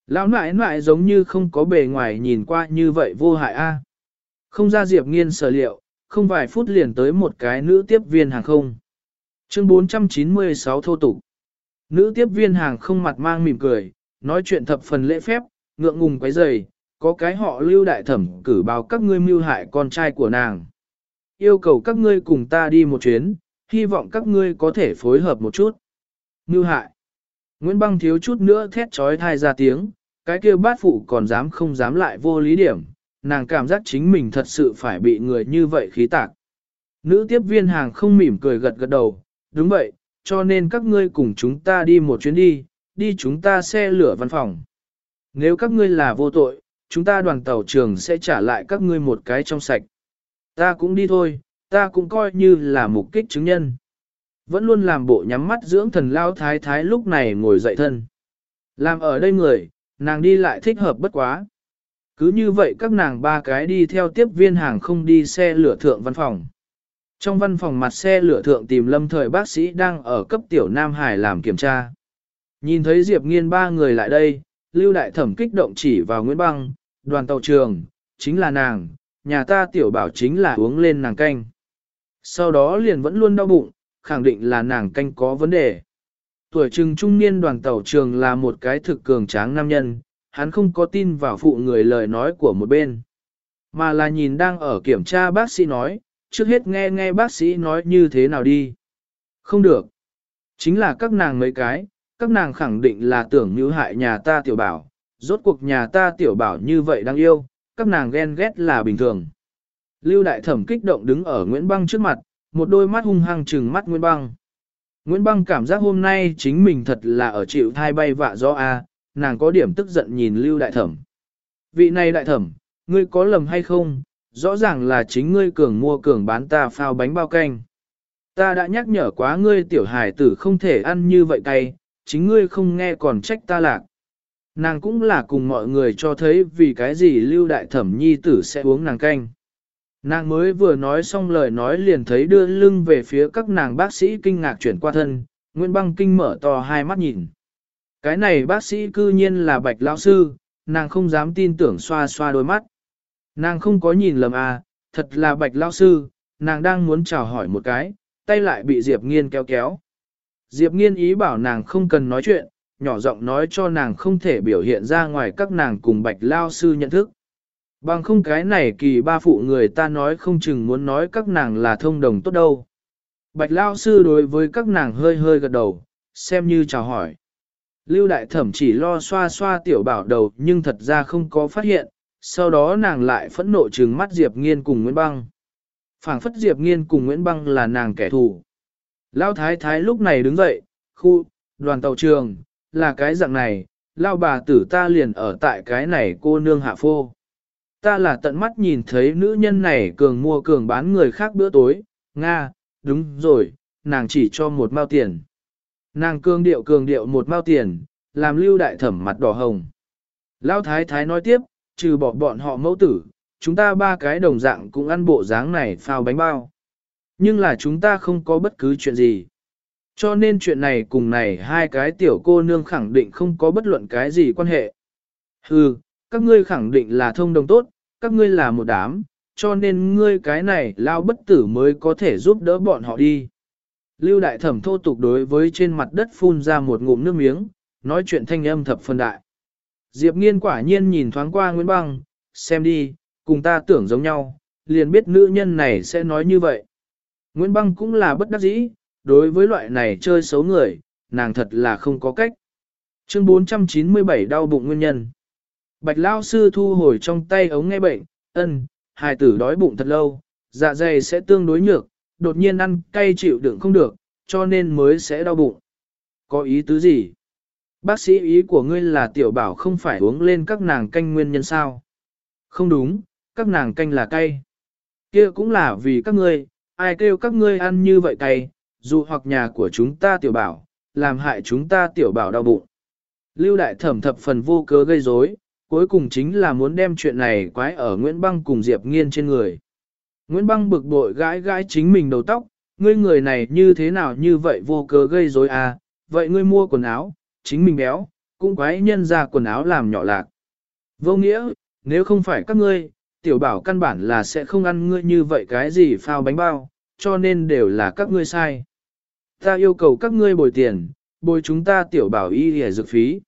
Lão nãi nãi giống như không có bề ngoài nhìn qua như vậy vô hại a. Không ra Diệp Nghiên sở liệu, không vài phút liền tới một cái nữ tiếp viên hàng không. Chương 496 thô tục. Nữ tiếp viên hàng không mặt mang mỉm cười, nói chuyện thập phần lễ phép, ngượng ngùng quấy rầy, có cái họ lưu đại thẩm cử báo các ngươi mưu hại con trai của nàng. Yêu cầu các ngươi cùng ta đi một chuyến, hy vọng các ngươi có thể phối hợp một chút. Mưu hại. Nguyễn Băng thiếu chút nữa thét trói thai ra tiếng, cái kia bát phụ còn dám không dám lại vô lý điểm, nàng cảm giác chính mình thật sự phải bị người như vậy khí tạc. Nữ tiếp viên hàng không mỉm cười gật gật đầu, đúng vậy, cho nên các ngươi cùng chúng ta đi một chuyến đi, đi chúng ta xe lửa văn phòng. Nếu các ngươi là vô tội, chúng ta đoàn tàu trường sẽ trả lại các ngươi một cái trong sạch. Ta cũng đi thôi, ta cũng coi như là mục kích chứng nhân. Vẫn luôn làm bộ nhắm mắt dưỡng thần lao thái thái lúc này ngồi dậy thân. Làm ở đây người, nàng đi lại thích hợp bất quá. Cứ như vậy các nàng ba cái đi theo tiếp viên hàng không đi xe lửa thượng văn phòng. Trong văn phòng mặt xe lửa thượng tìm lâm thời bác sĩ đang ở cấp tiểu Nam Hải làm kiểm tra. Nhìn thấy Diệp Nghiên ba người lại đây, Lưu Đại Thẩm kích động chỉ vào Nguyễn Băng, đoàn tàu trường, chính là nàng, nhà ta tiểu bảo chính là uống lên nàng canh. Sau đó liền vẫn luôn đau bụng, khẳng định là nàng canh có vấn đề. Tuổi trừng trung niên đoàn tàu trường là một cái thực cường tráng nam nhân, hắn không có tin vào phụ người lời nói của một bên. Mà là nhìn đang ở kiểm tra bác sĩ nói, trước hết nghe nghe bác sĩ nói như thế nào đi. Không được. Chính là các nàng mấy cái, các nàng khẳng định là tưởng như hại nhà ta tiểu bảo, rốt cuộc nhà ta tiểu bảo như vậy đang yêu, các nàng ghen ghét là bình thường. Lưu đại thẩm kích động đứng ở Nguyễn Băng trước mặt, một đôi mắt hung hăng trừng mắt Nguyễn Băng. Nguyễn Băng cảm giác hôm nay chính mình thật là ở chịu thai bay vạ do A, nàng có điểm tức giận nhìn Lưu đại thẩm. Vị này đại thẩm, ngươi có lầm hay không, rõ ràng là chính ngươi cường mua cường bán ta phao bánh bao canh. Ta đã nhắc nhở quá ngươi tiểu hài tử không thể ăn như vậy cay, chính ngươi không nghe còn trách ta lạc. Nàng cũng là cùng mọi người cho thấy vì cái gì lưu đại thẩm nhi tử sẽ uống nàng canh. Nàng mới vừa nói xong lời nói liền thấy đưa lưng về phía các nàng bác sĩ kinh ngạc chuyển qua thân, Nguyễn Băng Kinh mở to hai mắt nhìn. Cái này bác sĩ cư nhiên là bạch lão sư, nàng không dám tin tưởng xoa xoa đôi mắt. Nàng không có nhìn lầm à, thật là bạch lão sư, nàng đang muốn chào hỏi một cái, tay lại bị Diệp Nghiên kéo kéo. Diệp Nghiên ý bảo nàng không cần nói chuyện, nhỏ giọng nói cho nàng không thể biểu hiện ra ngoài các nàng cùng bạch lao sư nhận thức. Bằng không cái này kỳ ba phụ người ta nói không chừng muốn nói các nàng là thông đồng tốt đâu. Bạch lao sư đối với các nàng hơi hơi gật đầu, xem như chào hỏi. Lưu đại thẩm chỉ lo xoa xoa tiểu bảo đầu nhưng thật ra không có phát hiện, sau đó nàng lại phẫn nộ trừng mắt Diệp Nghiên cùng Nguyễn Băng. phảng phất Diệp Nghiên cùng Nguyễn Băng là nàng kẻ thù. Lao thái thái lúc này đứng dậy, khu, đoàn tàu trường, là cái dạng này, lao bà tử ta liền ở tại cái này cô nương hạ phô. Ta là tận mắt nhìn thấy nữ nhân này cường mua cường bán người khác bữa tối, Nga, đúng rồi, nàng chỉ cho một mao tiền. Nàng cường điệu cường điệu một mao tiền, làm lưu đại thẩm mặt đỏ hồng. Lao thái thái nói tiếp, trừ bỏ bọn họ mẫu tử, chúng ta ba cái đồng dạng cũng ăn bộ dáng này phao bánh bao. Nhưng là chúng ta không có bất cứ chuyện gì. Cho nên chuyện này cùng này hai cái tiểu cô nương khẳng định không có bất luận cái gì quan hệ. Hừ, các ngươi khẳng định là thông đồng tốt, các ngươi là một đám, cho nên ngươi cái này lao bất tử mới có thể giúp đỡ bọn họ đi. Lưu đại thẩm thô tục đối với trên mặt đất phun ra một ngụm nước miếng, nói chuyện thanh âm thập phân đại. Diệp nghiên quả nhiên nhìn thoáng qua Nguyễn Băng, xem đi, cùng ta tưởng giống nhau, liền biết nữ nhân này sẽ nói như vậy. Nguyễn Băng cũng là bất đắc dĩ, đối với loại này chơi xấu người, nàng thật là không có cách. Chương 497 đau bụng nguyên nhân. Bạch Lao sư thu hồi trong tay ống nghe bệnh, ân, hài tử đói bụng thật lâu, dạ dày sẽ tương đối nhược, đột nhiên ăn cay chịu đựng không được, cho nên mới sẽ đau bụng. Có ý tứ gì? Bác sĩ ý của ngươi là tiểu bảo không phải uống lên các nàng canh nguyên nhân sao? Không đúng, các nàng canh là cay. kia cũng là vì các ngươi, ai kêu các ngươi ăn như vậy cay, dù hoặc nhà của chúng ta tiểu bảo, làm hại chúng ta tiểu bảo đau bụng. Lưu đại thẩm thập phần vô cớ gây rối, cuối cùng chính là muốn đem chuyện này quái ở Nguyễn Băng cùng Diệp Nghiên trên người. Nguyễn Băng bực bội gãi gãi chính mình đầu tóc, ngươi người này như thế nào như vậy vô cớ gây rối à, vậy ngươi mua quần áo, chính mình béo, cũng quái nhân ra quần áo làm nhỏ lạc. Vô nghĩa, nếu không phải các ngươi, tiểu bảo căn bản là sẽ không ăn ngươi như vậy cái gì phao bánh bao, cho nên đều là các ngươi sai. Ta yêu cầu các ngươi bồi tiền, bồi chúng ta tiểu bảo y hề dược phí.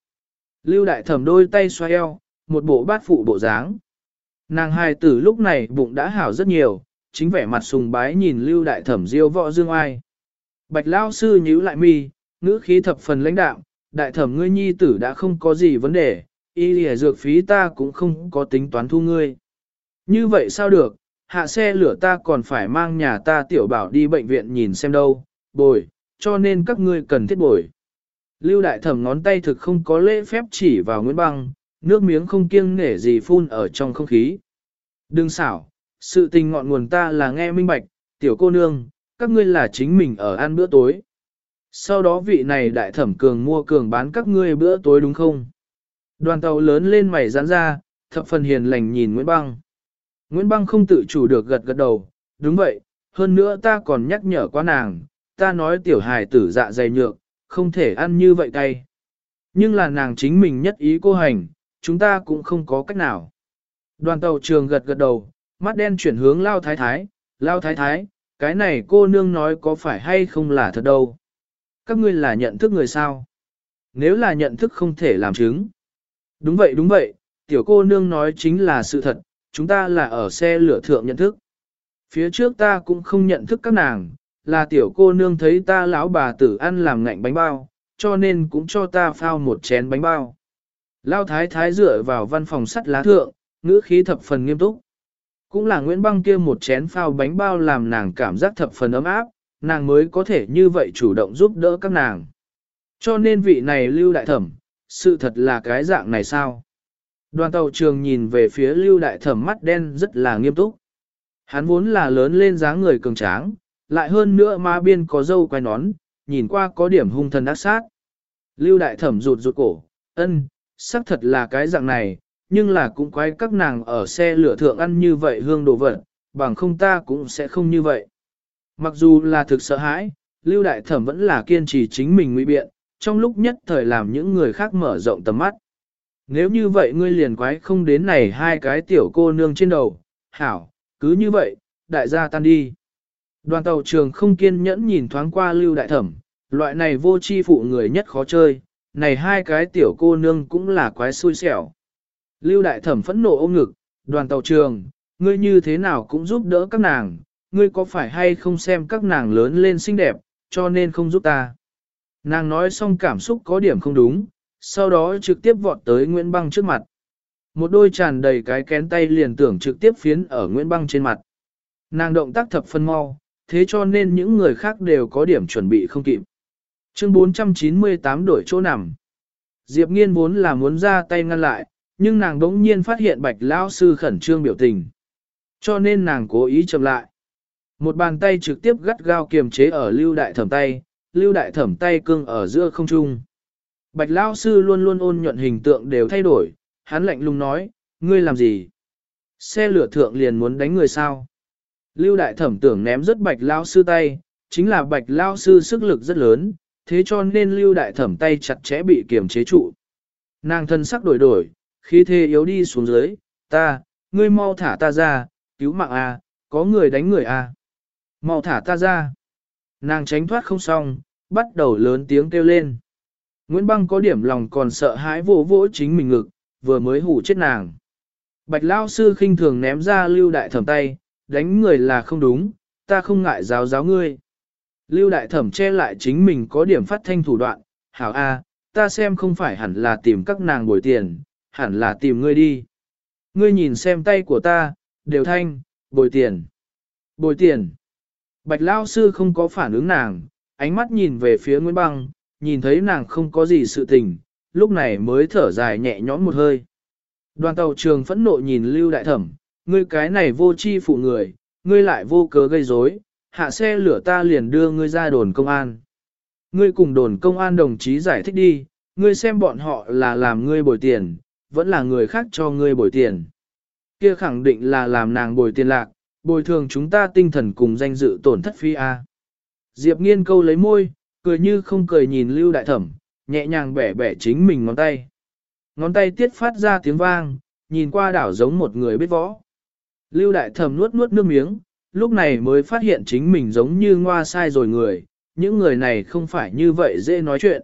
Lưu đại thẩm đôi tay xoay eo, một bộ bát phụ bộ dáng. Nàng hài tử lúc này bụng đã hảo rất nhiều, chính vẻ mặt sùng bái nhìn lưu đại thẩm diêu võ dương ai. Bạch lao sư nhíu lại mi, ngữ khí thập phần lãnh đạo, đại thẩm ngươi nhi tử đã không có gì vấn đề, y lìa dược phí ta cũng không có tính toán thu ngươi. Như vậy sao được, hạ xe lửa ta còn phải mang nhà ta tiểu bảo đi bệnh viện nhìn xem đâu, bồi, cho nên các ngươi cần thiết bồi. Lưu đại thẩm ngón tay thực không có lễ phép chỉ vào Nguyễn Băng, nước miếng không kiêng nể gì phun ở trong không khí. Đừng xảo, sự tình ngọn nguồn ta là nghe minh bạch, tiểu cô nương, các ngươi là chính mình ở ăn bữa tối. Sau đó vị này đại thẩm cường mua cường bán các ngươi bữa tối đúng không? Đoàn tàu lớn lên mày giãn ra, thập phần hiền lành nhìn Nguyễn Băng. Nguyễn Băng không tự chủ được gật gật đầu, đúng vậy, hơn nữa ta còn nhắc nhở qua nàng, ta nói tiểu hài tử dạ dày nhược, không thể ăn như vậy cay. Nhưng là nàng chính mình nhất ý cô hành, chúng ta cũng không có cách nào. Đoàn tàu trường gật gật đầu, mắt đen chuyển hướng lao thái thái, lao thái thái, cái này cô nương nói có phải hay không là thật đâu. Các ngươi là nhận thức người sao? Nếu là nhận thức không thể làm chứng. Đúng vậy đúng vậy, tiểu cô nương nói chính là sự thật, chúng ta là ở xe lửa thượng nhận thức. Phía trước ta cũng không nhận thức các nàng, là tiểu cô nương thấy ta lão bà tử ăn làm ngạnh bánh bao, cho nên cũng cho ta phao một chén bánh bao. Lao thái thái dựa vào văn phòng sắt lá thượng, ngữ khí thập phần nghiêm túc. Cũng là Nguyễn Băng kia một chén phao bánh bao làm nàng cảm giác thập phần ấm áp, nàng mới có thể như vậy chủ động giúp đỡ các nàng. Cho nên vị này lưu đại thẩm, sự thật là cái dạng này sao? Đoàn tàu trường nhìn về phía lưu đại thẩm mắt đen rất là nghiêm túc. Hắn vốn là lớn lên dáng người cường tráng, lại hơn nữa ma biên có dâu quay nón, nhìn qua có điểm hung thần ác sát. Lưu đại thẩm rụt rụt cổ, ân, xác thật là cái dạng này, nhưng là cũng quái các nàng ở xe lửa thượng ăn như vậy hương đồ vật, bằng không ta cũng sẽ không như vậy. Mặc dù là thực sợ hãi, Lưu Đại Thẩm vẫn là kiên trì chính mình nguy biện, trong lúc nhất thời làm những người khác mở rộng tầm mắt. Nếu như vậy ngươi liền quái không đến này hai cái tiểu cô nương trên đầu, hảo, cứ như vậy, đại gia tan đi. Đoàn tàu trường không kiên nhẫn nhìn thoáng qua Lưu Đại Thẩm, loại này vô chi phụ người nhất khó chơi, này hai cái tiểu cô nương cũng là quái xui xẻo. Lưu Đại Thẩm phẫn nộ ôm ngực, đoàn tàu trường, ngươi như thế nào cũng giúp đỡ các nàng, ngươi có phải hay không xem các nàng lớn lên xinh đẹp, cho nên không giúp ta. Nàng nói xong cảm xúc có điểm không đúng, sau đó trực tiếp vọt tới Nguyễn Băng trước mặt. Một đôi tràn đầy cái kén tay liền tưởng trực tiếp phiến ở Nguyễn Băng trên mặt. Nàng động tác thập phân mau, thế cho nên những người khác đều có điểm chuẩn bị không kịp. Chương 498 đổi chỗ nằm. Diệp Nghiên vốn là muốn ra tay ngăn lại, nhưng nàng đống nhiên phát hiện bạch lão sư khẩn trương biểu tình. Cho nên nàng cố ý chậm lại. Một bàn tay trực tiếp gắt gao kiềm chế ở lưu đại thẩm tay, lưu đại thẩm tay cưng ở giữa không trung. Bạch lão sư luôn luôn ôn nhuận hình tượng đều thay đổi, hắn lạnh lùng nói, ngươi làm gì? Xe lửa thượng liền muốn đánh người sao? Lưu đại thẩm tưởng ném rất bạch lão sư tay, chính là bạch lão sư sức lực rất lớn, thế cho nên lưu đại thẩm tay chặt chẽ bị kiềm chế trụ. Nàng thân sắc đổi đổi, khí thế yếu đi xuống dưới, ta, ngươi mau thả ta ra, cứu mạng a, có người đánh người a. Mau thả ta ra. Nàng tránh thoát không xong, bắt đầu lớn tiếng kêu lên. Nguyễn Băng có điểm lòng còn sợ hãi vỗ vỗ chính mình ngực, vừa mới hủ chết nàng. Bạch Lao sư khinh thường ném ra lưu đại thẩm tay, đánh người là không đúng, ta không ngại giáo giáo ngươi. Lưu đại thẩm che lại chính mình có điểm phát thanh thủ đoạn, hảo a, ta xem không phải hẳn là tìm các nàng bồi tiền, hẳn là tìm ngươi đi. Ngươi nhìn xem tay của ta, đều thanh, bồi tiền. Bồi tiền. Bạch Lao sư không có phản ứng nàng, ánh mắt nhìn về phía Nguyễn Băng, nhìn thấy nàng không có gì sự tình, lúc này mới thở dài nhẹ nhõm một hơi. Đoàn tàu trường phẫn nộ nhìn Lưu Đại Thẩm, ngươi cái này vô chi phụ người, ngươi lại vô cớ gây rối, hạ xe lửa ta liền đưa ngươi ra đồn công an. Ngươi cùng đồn công an đồng chí giải thích đi, ngươi xem bọn họ là làm ngươi bồi tiền, vẫn là người khác cho ngươi bồi tiền. Kia khẳng định là làm nàng bồi tiền lạc, bồi thường chúng ta tinh thần cùng danh dự tổn thất phi A. Diệp nghiên câu lấy môi, cười như không cười nhìn lưu đại thẩm, nhẹ nhàng bẻ bẻ chính mình ngón tay. Ngón tay tiết phát ra tiếng vang, nhìn qua đảo giống một người biết võ. Lưu đại thẩm nuốt nuốt nước miếng, lúc này mới phát hiện chính mình giống như ngoa sai rồi người, những người này không phải như vậy dễ nói chuyện.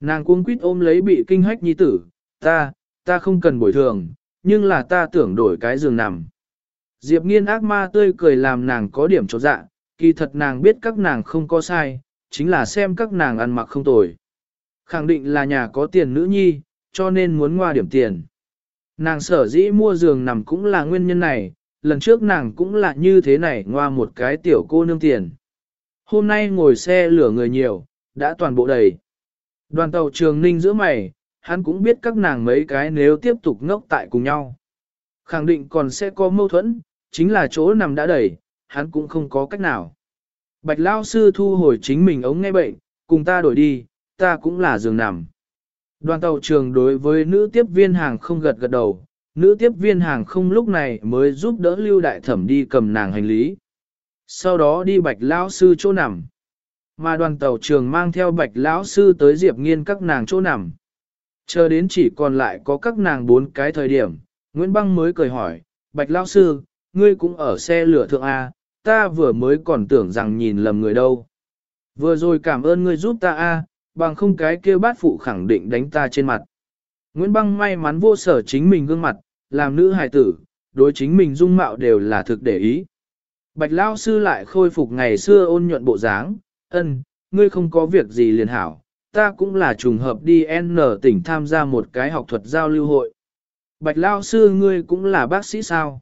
Nàng cuống quýt ôm lấy bị kinh hách nhi tử, ta, ta không cần bồi thường, nhưng là ta tưởng đổi cái giường nằm. Diệp nghiên ác ma tươi cười làm nàng có điểm trột dạ, kỳ thật nàng biết các nàng không có sai, chính là xem các nàng ăn mặc không tồi. Khẳng định là nhà có tiền nữ nhi, cho nên muốn ngoa điểm tiền. Nàng sở dĩ mua giường nằm cũng là nguyên nhân này, lần trước nàng cũng là như thế này ngoa một cái tiểu cô nương tiền. Hôm nay ngồi xe lửa người nhiều, đã toàn bộ đầy. Đoàn tàu trường ninh giữa mày, hắn cũng biết các nàng mấy cái nếu tiếp tục ngốc tại cùng nhau. Khẳng định còn sẽ có mâu thuẫn, chính là chỗ nằm đã đầy, hắn cũng không có cách nào. Bạch Lao sư thu hồi chính mình ống nghe bệnh, cùng ta đổi đi, ta cũng là giường nằm. Đoàn tàu trường đối với nữ tiếp viên hàng không gật gật đầu, nữ tiếp viên hàng không lúc này mới giúp đỡ lưu đại thẩm đi cầm nàng hành lý. Sau đó đi bạch lão sư chỗ nằm. Mà đoàn tàu trường mang theo bạch lão sư tới diệp nghiên các nàng chỗ nằm. Chờ đến chỉ còn lại có các nàng bốn cái thời điểm, Nguyễn Băng mới cười hỏi, bạch lão sư, ngươi cũng ở xe lửa thượng A, ta vừa mới còn tưởng rằng nhìn lầm người đâu. Vừa rồi cảm ơn ngươi giúp ta A, bằng không cái kia bát phụ khẳng định đánh ta trên mặt. Nguyễn Băng may mắn vô sở chính mình gương mặt, làm nữ hài tử, đối chính mình dung mạo đều là thực để ý. Bạch Lao Sư lại khôi phục ngày xưa ôn nhuận bộ dáng, ân, ngươi không có việc gì liền hảo, ta cũng là trùng hợp đi N tỉnh tham gia một cái học thuật giao lưu hội. Bạch Lao Sư ngươi cũng là bác sĩ sao?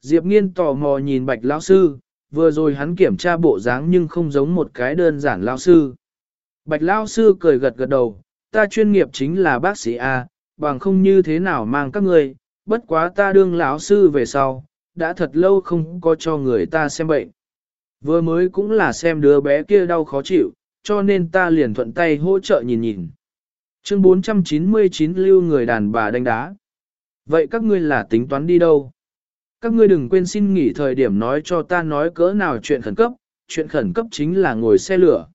Diệp Nghiên tò mò nhìn Bạch Lao Sư, vừa rồi hắn kiểm tra bộ dáng nhưng không giống một cái đơn giản Lao Sư. Bạch Lao Sư cười gật gật đầu, ta chuyên nghiệp chính là bác sĩ A, bằng không như thế nào mang các ngươi, bất quá ta đương lão sư về sau, đã thật lâu không có cho người ta xem bệnh. Vừa mới cũng là xem đứa bé kia đau khó chịu, cho nên ta liền thuận tay hỗ trợ nhìn nhìn. Chương 499 lưu người đàn bà đánh đá. Vậy các ngươi là tính toán đi đâu? Các ngươi đừng quên xin nghỉ thời điểm nói cho ta nói cỡ nào chuyện khẩn cấp, chuyện khẩn cấp chính là ngồi xe lửa.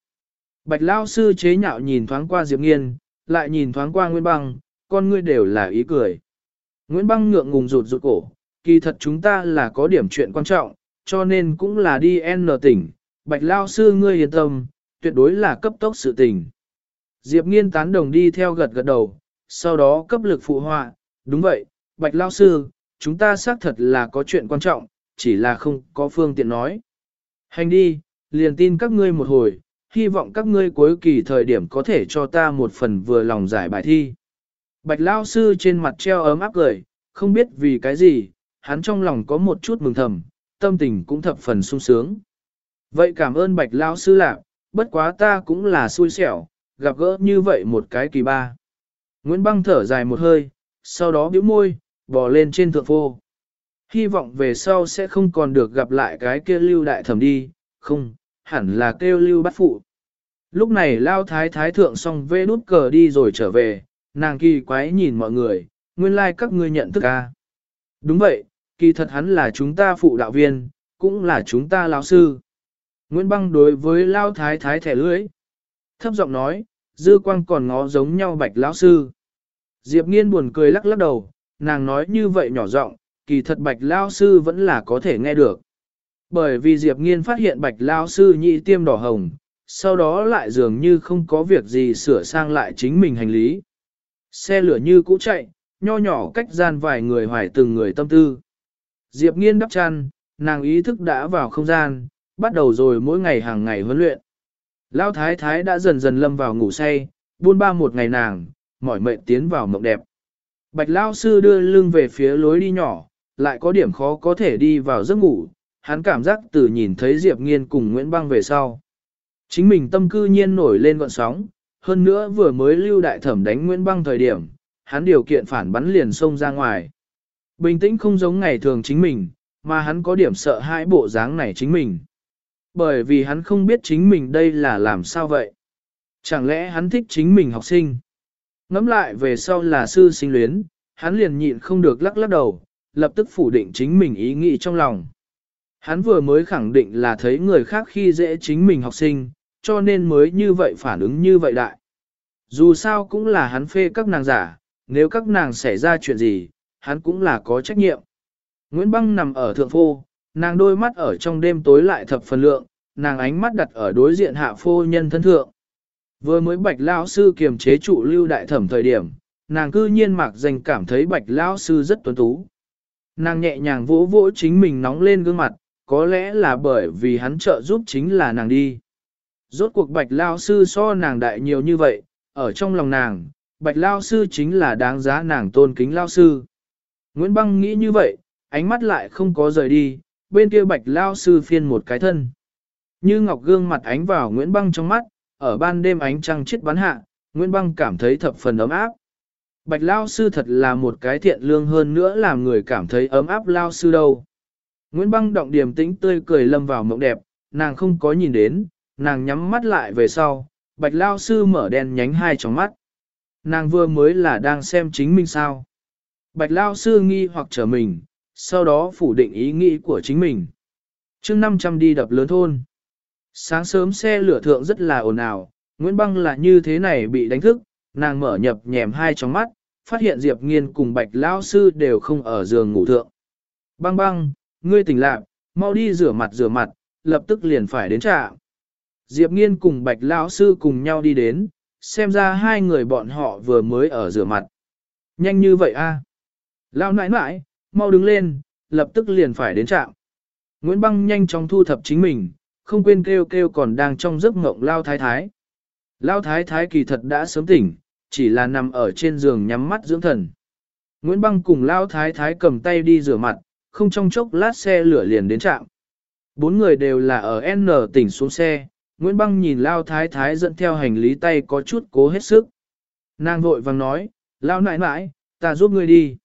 Bạch Lao sư chế nhạo nhìn thoáng qua Diệp Nghiên, lại nhìn thoáng qua Nguyễn Băng, con ngươi đều là ý cười. Nguyễn Băng ngượng ngùng rụt rụt cổ, kỳ thật chúng ta là có điểm chuyện quan trọng, cho nên cũng là đi N tỉnh, Bạch Lao sư ngươi yên tâm, tuyệt đối là cấp tốc sự tình. Diệp nghiên tán đồng đi theo gật gật đầu, sau đó cấp lực phụ họa, đúng vậy, Bạch Lao sư, chúng ta xác thật là có chuyện quan trọng, chỉ là không có phương tiện nói. Hành đi, liền tin các ngươi một hồi, hy vọng các ngươi cuối kỳ thời điểm có thể cho ta một phần vừa lòng giải bài thi. Bạch Lao sư trên mặt treo ấm áp cười, không biết vì cái gì, hắn trong lòng có một chút mừng thầm, tâm tình cũng thập phần sung sướng. Vậy cảm ơn Bạch Lao sư lạc, bất quá ta cũng là xui xẻo, gặp gỡ như vậy một cái kỳ ba. Nguyễn Băng thở dài một hơi, sau đó bĩu môi, bò lên trên thượng phô. Hy vọng về sau sẽ không còn được gặp lại cái kia lưu đại thẩm đi, không, hẳn là kêu lưu bắt phụ. Lúc này lao thái thái thượng xong vê nút cờ đi rồi trở về, nàng kỳ quái nhìn mọi người, nguyên lai like các ngươi nhận thức a Đúng vậy, kỳ thật hắn là chúng ta phụ đạo viên, cũng là chúng ta lão sư. Nguyễn Băng đối với lao thái thái thẻ lưỡi. Thấp giọng nói, dư quang còn ngó giống nhau bạch lão sư. Diệp nghiên buồn cười lắc lắc đầu, nàng nói như vậy nhỏ giọng, kỳ thật bạch lao sư vẫn là có thể nghe được. Bởi vì Diệp nghiên phát hiện bạch lao sư nhị tiêm đỏ hồng, sau đó lại dường như không có việc gì sửa sang lại chính mình hành lý. Xe lửa như cũ chạy, nho nhỏ cách gian vài người hoài từng người tâm tư. Diệp nghiên đắp chăn, nàng ý thức đã vào không gian, bắt đầu rồi mỗi ngày hàng ngày huấn luyện. Lão thái thái đã dần dần lâm vào ngủ say, buôn ba một ngày nàng, mỏi mệt tiến vào mộng đẹp. Bạch Lao sư đưa lưng về phía lối đi nhỏ, lại có điểm khó có thể đi vào giấc ngủ, hắn cảm giác từ nhìn thấy Diệp Nghiên cùng Nguyễn Băng về sau. Chính mình tâm cư nhiên nổi lên gọn sóng, hơn nữa vừa mới lưu đại thẩm đánh Nguyễn Băng thời điểm, hắn điều kiện phản bắn liền xông ra ngoài. Bình tĩnh không giống ngày thường chính mình, mà hắn có điểm sợ hãi bộ dáng này chính mình. Bởi vì hắn không biết chính mình đây là làm sao vậy. Chẳng lẽ hắn thích chính mình học sinh? Ngắm lại về sau là sư sinh luyến, hắn liền nhịn không được lắc lắc đầu, lập tức phủ định chính mình ý nghĩ trong lòng. Hắn vừa mới khẳng định là thấy người khác khi dễ chính mình học sinh, cho nên mới như vậy phản ứng như vậy đại. Dù sao cũng là hắn phê các nàng giả, nếu các nàng xảy ra chuyện gì, hắn cũng là có trách nhiệm. Nguyễn Băng nằm ở thượng phô, nàng đôi mắt ở trong đêm tối lại thập phần lượng, nàng ánh mắt đặt ở đối diện hạ phu nhân thân thượng. Vừa mới bạch lao sư kiềm chế trụ lưu đại thẩm thời điểm, nàng cư nhiên mạc danh cảm thấy bạch lao sư rất tuấn tú. Nàng nhẹ nhàng vỗ vỗ chính mình nóng lên gương mặt, có lẽ là bởi vì hắn trợ giúp chính là nàng đi. Rốt cuộc bạch lao sư so nàng đại nhiều như vậy, ở trong lòng nàng, bạch lao sư chính là đáng giá nàng tôn kính lao sư. Nguyễn Băng nghĩ như vậy, ánh mắt lại không có rời đi, bên kia bạch lao sư phiên một cái thân. Như ngọc gương mặt ánh vào Nguyễn Băng trong mắt, ở ban đêm ánh trăng chết bắn hạ, Nguyễn Băng cảm thấy thập phần ấm áp. Bạch lao sư thật là một cái thiện lương hơn nữa làm người cảm thấy ấm áp lao sư đâu. Nguyễn Băng động điểm tĩnh tươi cười lâm vào mộng đẹp, nàng không có nhìn đến, nàng nhắm mắt lại về sau, bạch lao sư mở đèn nhánh hai tròng mắt. Nàng vừa mới là đang xem chính mình sao. Bạch lao sư nghi hoặc trở mình, sau đó phủ định ý nghĩ của chính mình. chương 500 đi đập lớn thôn. Sáng sớm xe lửa thượng rất là ồn ào, Nguyễn Băng là như thế này bị đánh thức, nàng mở nhập nhèm hai trong mắt, phát hiện Diệp Nghiên cùng Bạch Lao Sư đều không ở giường ngủ thượng. Băng băng, ngươi tỉnh lạc, mau đi rửa mặt rửa mặt, lập tức liền phải đến trạm. Diệp Nghiên cùng Bạch Lao Sư cùng nhau đi đến, xem ra hai người bọn họ vừa mới ở rửa mặt. Nhanh như vậy a? À? Lao nãi nãi, mau đứng lên, lập tức liền phải đến trạm. Nguyễn Băng nhanh chóng thu thập chính mình, không quên kêu kêu còn đang trong giấc ngộng lao thái thái. Lao thái thái kỳ thật đã sớm tỉnh, chỉ là nằm ở trên giường nhắm mắt dưỡng thần. Nguyễn Băng cùng Lao thái thái cầm tay đi rửa mặt, không trong chốc lát xe lửa liền đến trạm. Bốn người đều là ở N tỉnh xuống xe, Nguyễn Băng nhìn Lao thái thái dẫn theo hành lý tay có chút cố hết sức. Nàng vội vàng nói, Lao nãi nãi, ta giúp ngươi đi.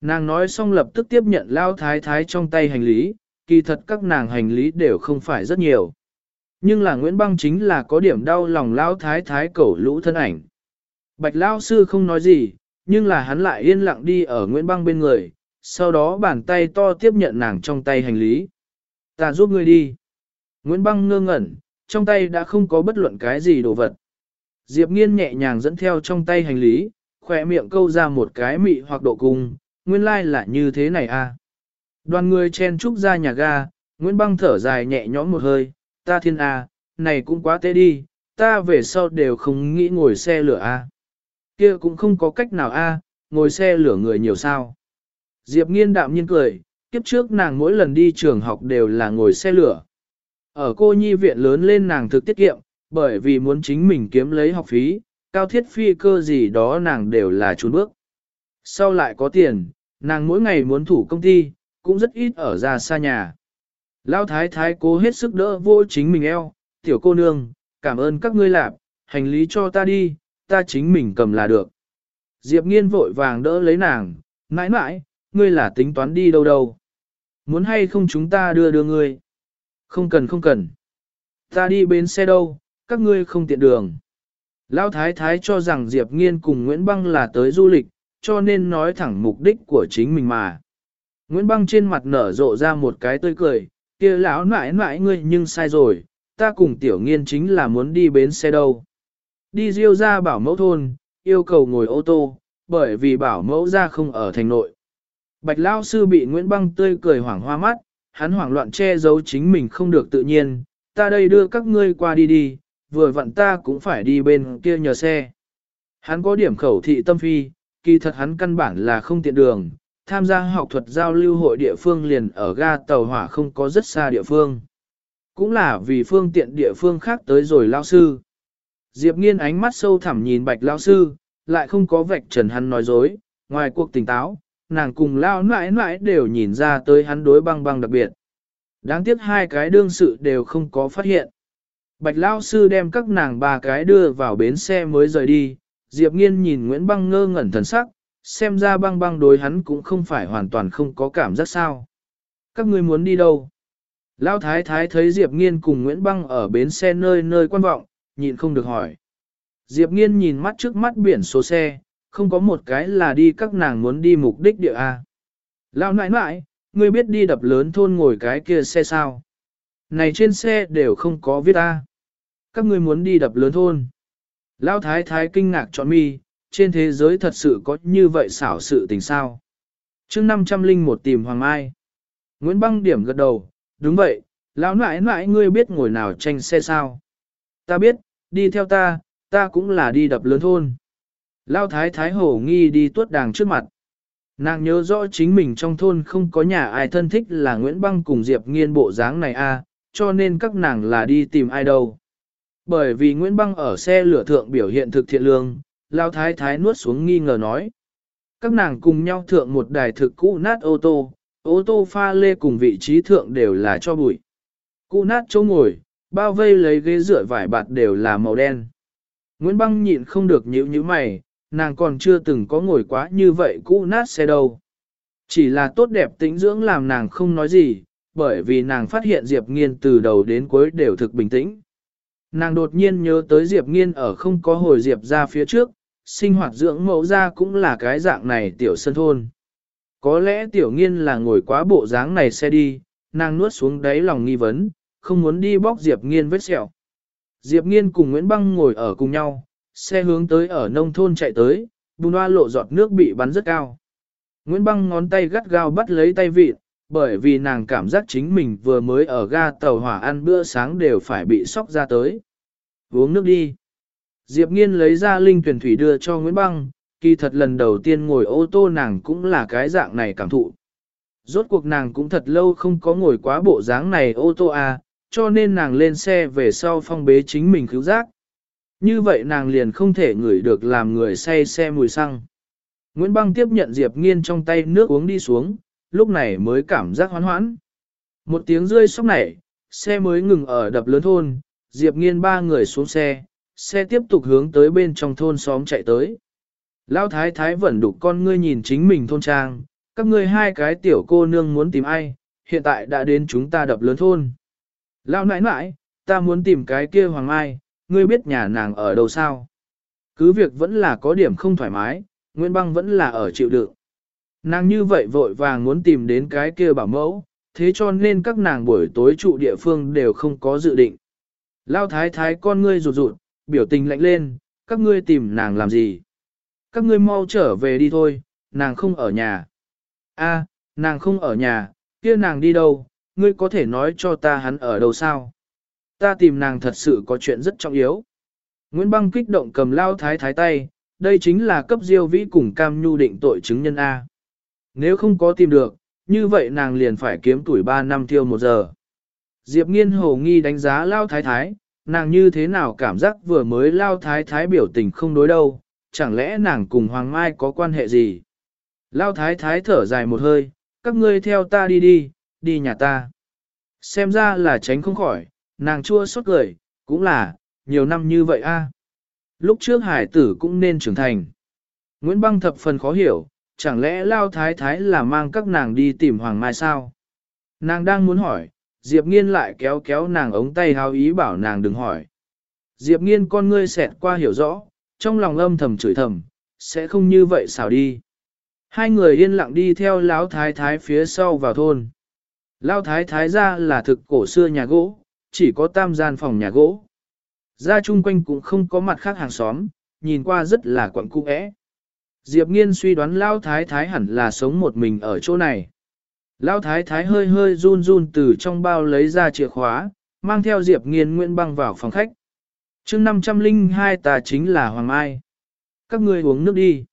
Nàng nói xong lập tức tiếp nhận Lao thái thái trong tay hành lý, kỳ thật các nàng hành lý đều không phải rất nhiều. Nhưng là Nguyễn Băng chính là có điểm đau lòng Lao thái thái cẩu lũ thân ảnh. Bạch Lao sư không nói gì, nhưng là hắn lại yên lặng đi ở Nguyễn Băng bên người, sau đó bàn tay to tiếp nhận nàng trong tay hành lý. Ta giúp ngươi đi. Nguyễn Băng ngơ ngẩn, trong tay đã không có bất luận cái gì đồ vật. Diệp nghiên nhẹ nhàng dẫn theo trong tay hành lý, khỏe miệng câu ra một cái mị hoặc độ cung, nguyên lai like là như thế này à. Đoàn người chen trúc ra nhà ga, Nguyễn Băng thở dài nhẹ nhõm một hơi, ta thiên à, này cũng quá tệ đi, ta về sau đều không nghĩ ngồi xe lửa à. Kia cũng không có cách nào à, ngồi xe lửa người nhiều sao. Diệp nghiên đạm nhiên cười, kiếp trước nàng mỗi lần đi trường học đều là ngồi xe lửa. Ở cô nhi viện lớn lên nàng thực tiết kiệm, bởi vì muốn chính mình kiếm lấy học phí, cao thiết phi cơ gì đó nàng đều là trốn bước. Sau lại có tiền, nàng mỗi ngày muốn thủ công ty, cũng rất ít ở ra xa nhà. Lao thái thái cố hết sức đỡ vô chính mình eo, tiểu cô nương, cảm ơn các ngươi lạp, hành lý cho ta đi, ta chính mình cầm là được. Diệp nghiên vội vàng đỡ lấy nàng, mãi mãi, ngươi là tính toán đi đâu đâu. Muốn hay không chúng ta đưa đưa ngươi. Không cần không cần. Ta đi bên xe đâu, các ngươi không tiện đường. Lão Thái Thái cho rằng Diệp Nghiên cùng Nguyễn Băng là tới du lịch, cho nên nói thẳng mục đích của chính mình mà. Nguyễn Băng trên mặt nở rộ ra một cái tươi cười, kia lão nãi nãi ngươi nhưng sai rồi, ta cùng Tiểu Nghiên chính là muốn đi bến xe đâu. Đi riêu ra bảo mẫu thôn, yêu cầu ngồi ô tô, bởi vì bảo mẫu ra không ở thành nội. Bạch Lao Sư bị Nguyễn Băng tươi cười hoảng hoa mắt, hắn hoảng loạn che giấu chính mình không được tự nhiên, ta đây đưa các ngươi qua đi đi, vừa vặn ta cũng phải đi bên kia nhờ xe. Hắn có điểm khẩu thị tâm phi, kỳ thật hắn căn bản là không tiện đường, tham gia học thuật giao lưu hội địa phương liền ở ga tàu hỏa không có rất xa địa phương. Cũng là vì phương tiện địa phương khác tới rồi lao sư. Diệp nghiên ánh mắt sâu thẳm nhìn bạch lao sư, lại không có vạch trần hắn nói dối, ngoài cuộc tỉnh táo, nàng cùng lao nãi nãi đều nhìn ra tới hắn đối băng băng đặc biệt. Đáng tiếc hai cái đương sự đều không có phát hiện. Bạch Lao Sư đem các nàng ba cái đưa vào bến xe mới rời đi, Diệp Nghiên nhìn Nguyễn Băng ngơ ngẩn thần sắc, xem ra băng băng đối hắn cũng không phải hoàn toàn không có cảm giác sao. Các ngươi muốn đi đâu? Lão Thái Thái thấy Diệp Nghiên cùng Nguyễn Băng ở bến xe nơi nơi quan vọng, nhịn không được hỏi. Diệp Nghiên nhìn mắt trước mắt biển số xe, không có một cái là đi các nàng muốn đi mục đích địa A. Lão nãi nãi, ngươi biết đi đập lớn thôn ngồi cái kia xe sao? Này trên xe đều không có viết A. Các ngươi muốn đi đập lớn thôn. Lao thái thái kinh ngạc chọn mi, trên thế giới thật sự có như vậy xảo sự tình sao? chương 500 linh một tìm Hoàng Mai. Nguyễn Băng điểm gật đầu, đúng vậy, lão nãi nãi ngươi biết ngồi nào tranh xe sao? Ta biết, đi theo ta, ta cũng là đi đập lớn thôn. Lao thái thái hổ nghi đi tuốt đàng trước mặt. Nàng nhớ rõ chính mình trong thôn không có nhà ai thân thích là Nguyễn Băng cùng Diệp Nghiên bộ dáng này a, cho nên các nàng là đi tìm ai đâu. Bởi vì Nguyễn Băng ở xe lửa thượng biểu hiện thực thiện lương, Lao thái thái nuốt xuống nghi ngờ nói. Các nàng cùng nhau thượng một đài thực cũ nát ô tô, ô tô pha lê cùng vị trí thượng đều là cho bụi. Cũ nát chỗ ngồi, bao vây lấy ghế rửa vải bạt đều là màu đen. Nguyễn Băng nhịn không được nhíu như mày, nàng còn chưa từng có ngồi quá như vậy cũ nát xe đâu. Chỉ là tốt đẹp tĩnh dưỡng làm nàng không nói gì, bởi vì nàng phát hiện Diệp Nghiên từ đầu đến cuối đều thực bình tĩnh. Nàng đột nhiên nhớ tới Diệp Nghiên ở không có hồi Diệp ra phía trước, sinh hoạt dưỡng mẫu ra cũng là cái dạng này tiểu sân thôn. Có lẽ tiểu nghiên là ngồi quá bộ dáng này xe đi, nàng nuốt xuống đáy lòng nghi vấn, không muốn đi bóc Diệp Nghiên vết sẹo. Diệp Nghiên cùng Nguyễn Băng ngồi ở cùng nhau, xe hướng tới ở nông thôn chạy tới, bùn hoa lộ giọt nước bị bắn rất cao. Nguyễn Băng ngón tay gắt gao bắt lấy tay vịt, bởi vì nàng cảm giác chính mình vừa mới ở ga tàu hỏa ăn bữa sáng đều phải bị sóc ra tới. Uống nước đi. Diệp Nghiên lấy ra linh tuyển thủy đưa cho Nguyễn Băng, kỳ thật lần đầu tiên ngồi ô tô nàng cũng là cái dạng này cảm thụ. Rốt cuộc nàng cũng thật lâu không có ngồi quá bộ dáng này ô tô à, cho nên nàng lên xe về sau phong bế chính mình cứu giác. Như vậy nàng liền không thể ngửi được làm người say xe mùi xăng. Nguyễn Băng tiếp nhận Diệp Nghiên trong tay nước uống đi xuống, lúc này mới cảm giác hoán hoãn. Một tiếng rơi sóc nảy, xe mới ngừng ở đập lớn thôn, Diệp Nghiên ba người xuống xe, xe tiếp tục hướng tới bên trong thôn xóm chạy tới. Lão thái thái vẫn đục con ngươi nhìn chính mình thôn trang, các ngươi hai cái tiểu cô nương muốn tìm ai, hiện tại đã đến chúng ta đập lớn thôn. Lão nãi nãi, ta muốn tìm cái kia hoàng mai, ngươi biết nhà nàng ở đâu sao? Cứ việc vẫn là có điểm không thoải mái, Nguyễn Băng vẫn là ở chịu đựng. Nàng như vậy vội vàng muốn tìm đến cái kia bảo mẫu, thế cho nên các nàng buổi tối trụ địa phương đều không có dự định. Lao thái thái con ngươi rụt rụt, biểu tình lạnh lên, các ngươi tìm nàng làm gì? Các ngươi mau trở về đi thôi, nàng không ở nhà. A, nàng không ở nhà, kia nàng đi đâu, ngươi có thể nói cho ta hắn ở đâu sao? Ta tìm nàng thật sự có chuyện rất trọng yếu. Nguyễn Băng kích động cầm lao thái thái tay, đây chính là cấp diêu vĩ cùng cam nhu định tội chứng nhân A. Nếu không có tìm được, như vậy nàng liền phải kiếm tuổi 3 năm tiêu một giờ. Diệp nghiên hồ nghi đánh giá lao thái thái, nàng như thế nào cảm giác vừa mới lao thái thái biểu tình không đối đâu, chẳng lẽ nàng cùng Hoàng Mai có quan hệ gì? Lao thái thái thở dài một hơi, các ngươi theo ta đi đi, đi nhà ta. Xem ra là tránh không khỏi, nàng chua xót cười, cũng là, nhiều năm như vậy a. Lúc trước hải tử cũng nên trưởng thành. Nguyễn Băng thập phần khó hiểu, chẳng lẽ Lao Thái Thái là mang các nàng đi tìm Hoàng Mai sao? Nàng đang muốn hỏi, Diệp Nghiên lại kéo kéo nàng ống tay hào ý bảo nàng đừng hỏi. Diệp Nghiên con ngươi xẹt qua hiểu rõ, trong lòng âm thầm chửi thầm, sẽ không như vậy xảo đi. Hai người yên lặng đi theo Lão Thái Thái phía sau vào thôn. Lão Thái Thái ra là thực cổ xưa nhà gỗ, chỉ có tam gian phòng nhà gỗ. Ra chung quanh cũng không có mặt khác hàng xóm, nhìn qua rất là quặng cung ẽ. Diệp Nghiên suy đoán Lão Thái Thái hẳn là sống một mình ở chỗ này. Lão Thái Thái hơi hơi run run từ trong bao lấy ra chìa khóa, mang theo Diệp Nghiên Nguyễn Băng vào phòng khách. chương 502 ta chính là Hoàng Mai. Các ngươi uống nước đi.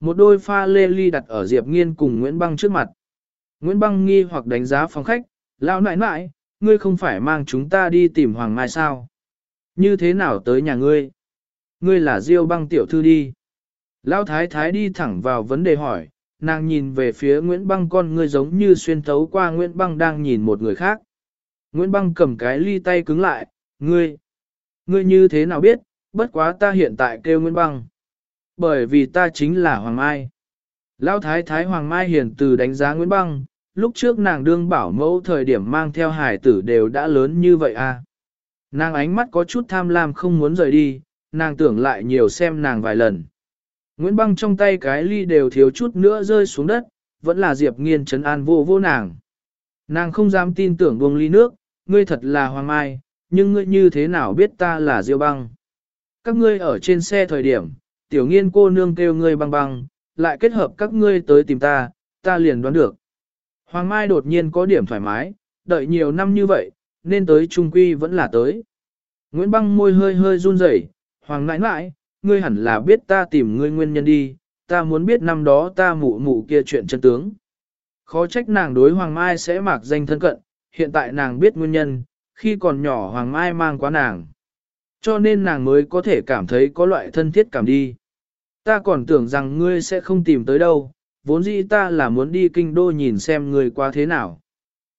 Một đôi pha lê ly đặt ở Diệp Nghiên cùng Nguyễn Băng trước mặt. Nguyễn Băng nghi hoặc đánh giá phòng khách, lão nãi nãi, ngươi không phải mang chúng ta đi tìm Hoàng Mai sao? Như thế nào tới nhà ngươi? Ngươi là Diêu băng tiểu thư đi. Lão thái thái đi thẳng vào vấn đề hỏi, nàng nhìn về phía Nguyễn Băng con ngươi giống như xuyên thấu qua Nguyễn Băng đang nhìn một người khác. Nguyễn Băng cầm cái ly tay cứng lại, ngươi, ngươi như thế nào biết, bất quá ta hiện tại kêu Nguyễn Băng. Bởi vì ta chính là Hoàng Mai. Lão thái thái Hoàng Mai hiền từ đánh giá Nguyễn Băng, lúc trước nàng đương bảo mẫu thời điểm mang theo hải tử đều đã lớn như vậy à. Nàng ánh mắt có chút tham lam không muốn rời đi, nàng tưởng lại nhiều xem nàng vài lần. Nguyễn băng trong tay cái ly đều thiếu chút nữa rơi xuống đất, vẫn là Diệp nghiên trấn an vô vô nàng. Nàng không dám tin tưởng buông ly nước, ngươi thật là hoàng mai, nhưng ngươi như thế nào biết ta là Diêu băng. Các ngươi ở trên xe thời điểm, tiểu nghiên cô nương kêu ngươi băng băng, lại kết hợp các ngươi tới tìm ta, ta liền đoán được. Hoàng Mai đột nhiên có điểm thoải mái, đợi nhiều năm như vậy, nên tới trung quy vẫn là tới. Nguyễn Băng môi hơi hơi run rẩy, Hoàng nãi nãi, ngươi hẳn là biết ta tìm ngươi nguyên nhân đi, ta muốn biết năm đó ta mụ mụ kia chuyện chân tướng. Khó trách nàng đối Hoàng Mai sẽ mạc danh thân cận, hiện tại nàng biết nguyên nhân, khi còn nhỏ Hoàng Mai mang quá nàng. Cho nên nàng mới có thể cảm thấy có loại thân thiết cảm đi. Ta còn tưởng rằng ngươi sẽ không tìm tới đâu, vốn dĩ ta là muốn đi kinh đô nhìn xem ngươi qua thế nào.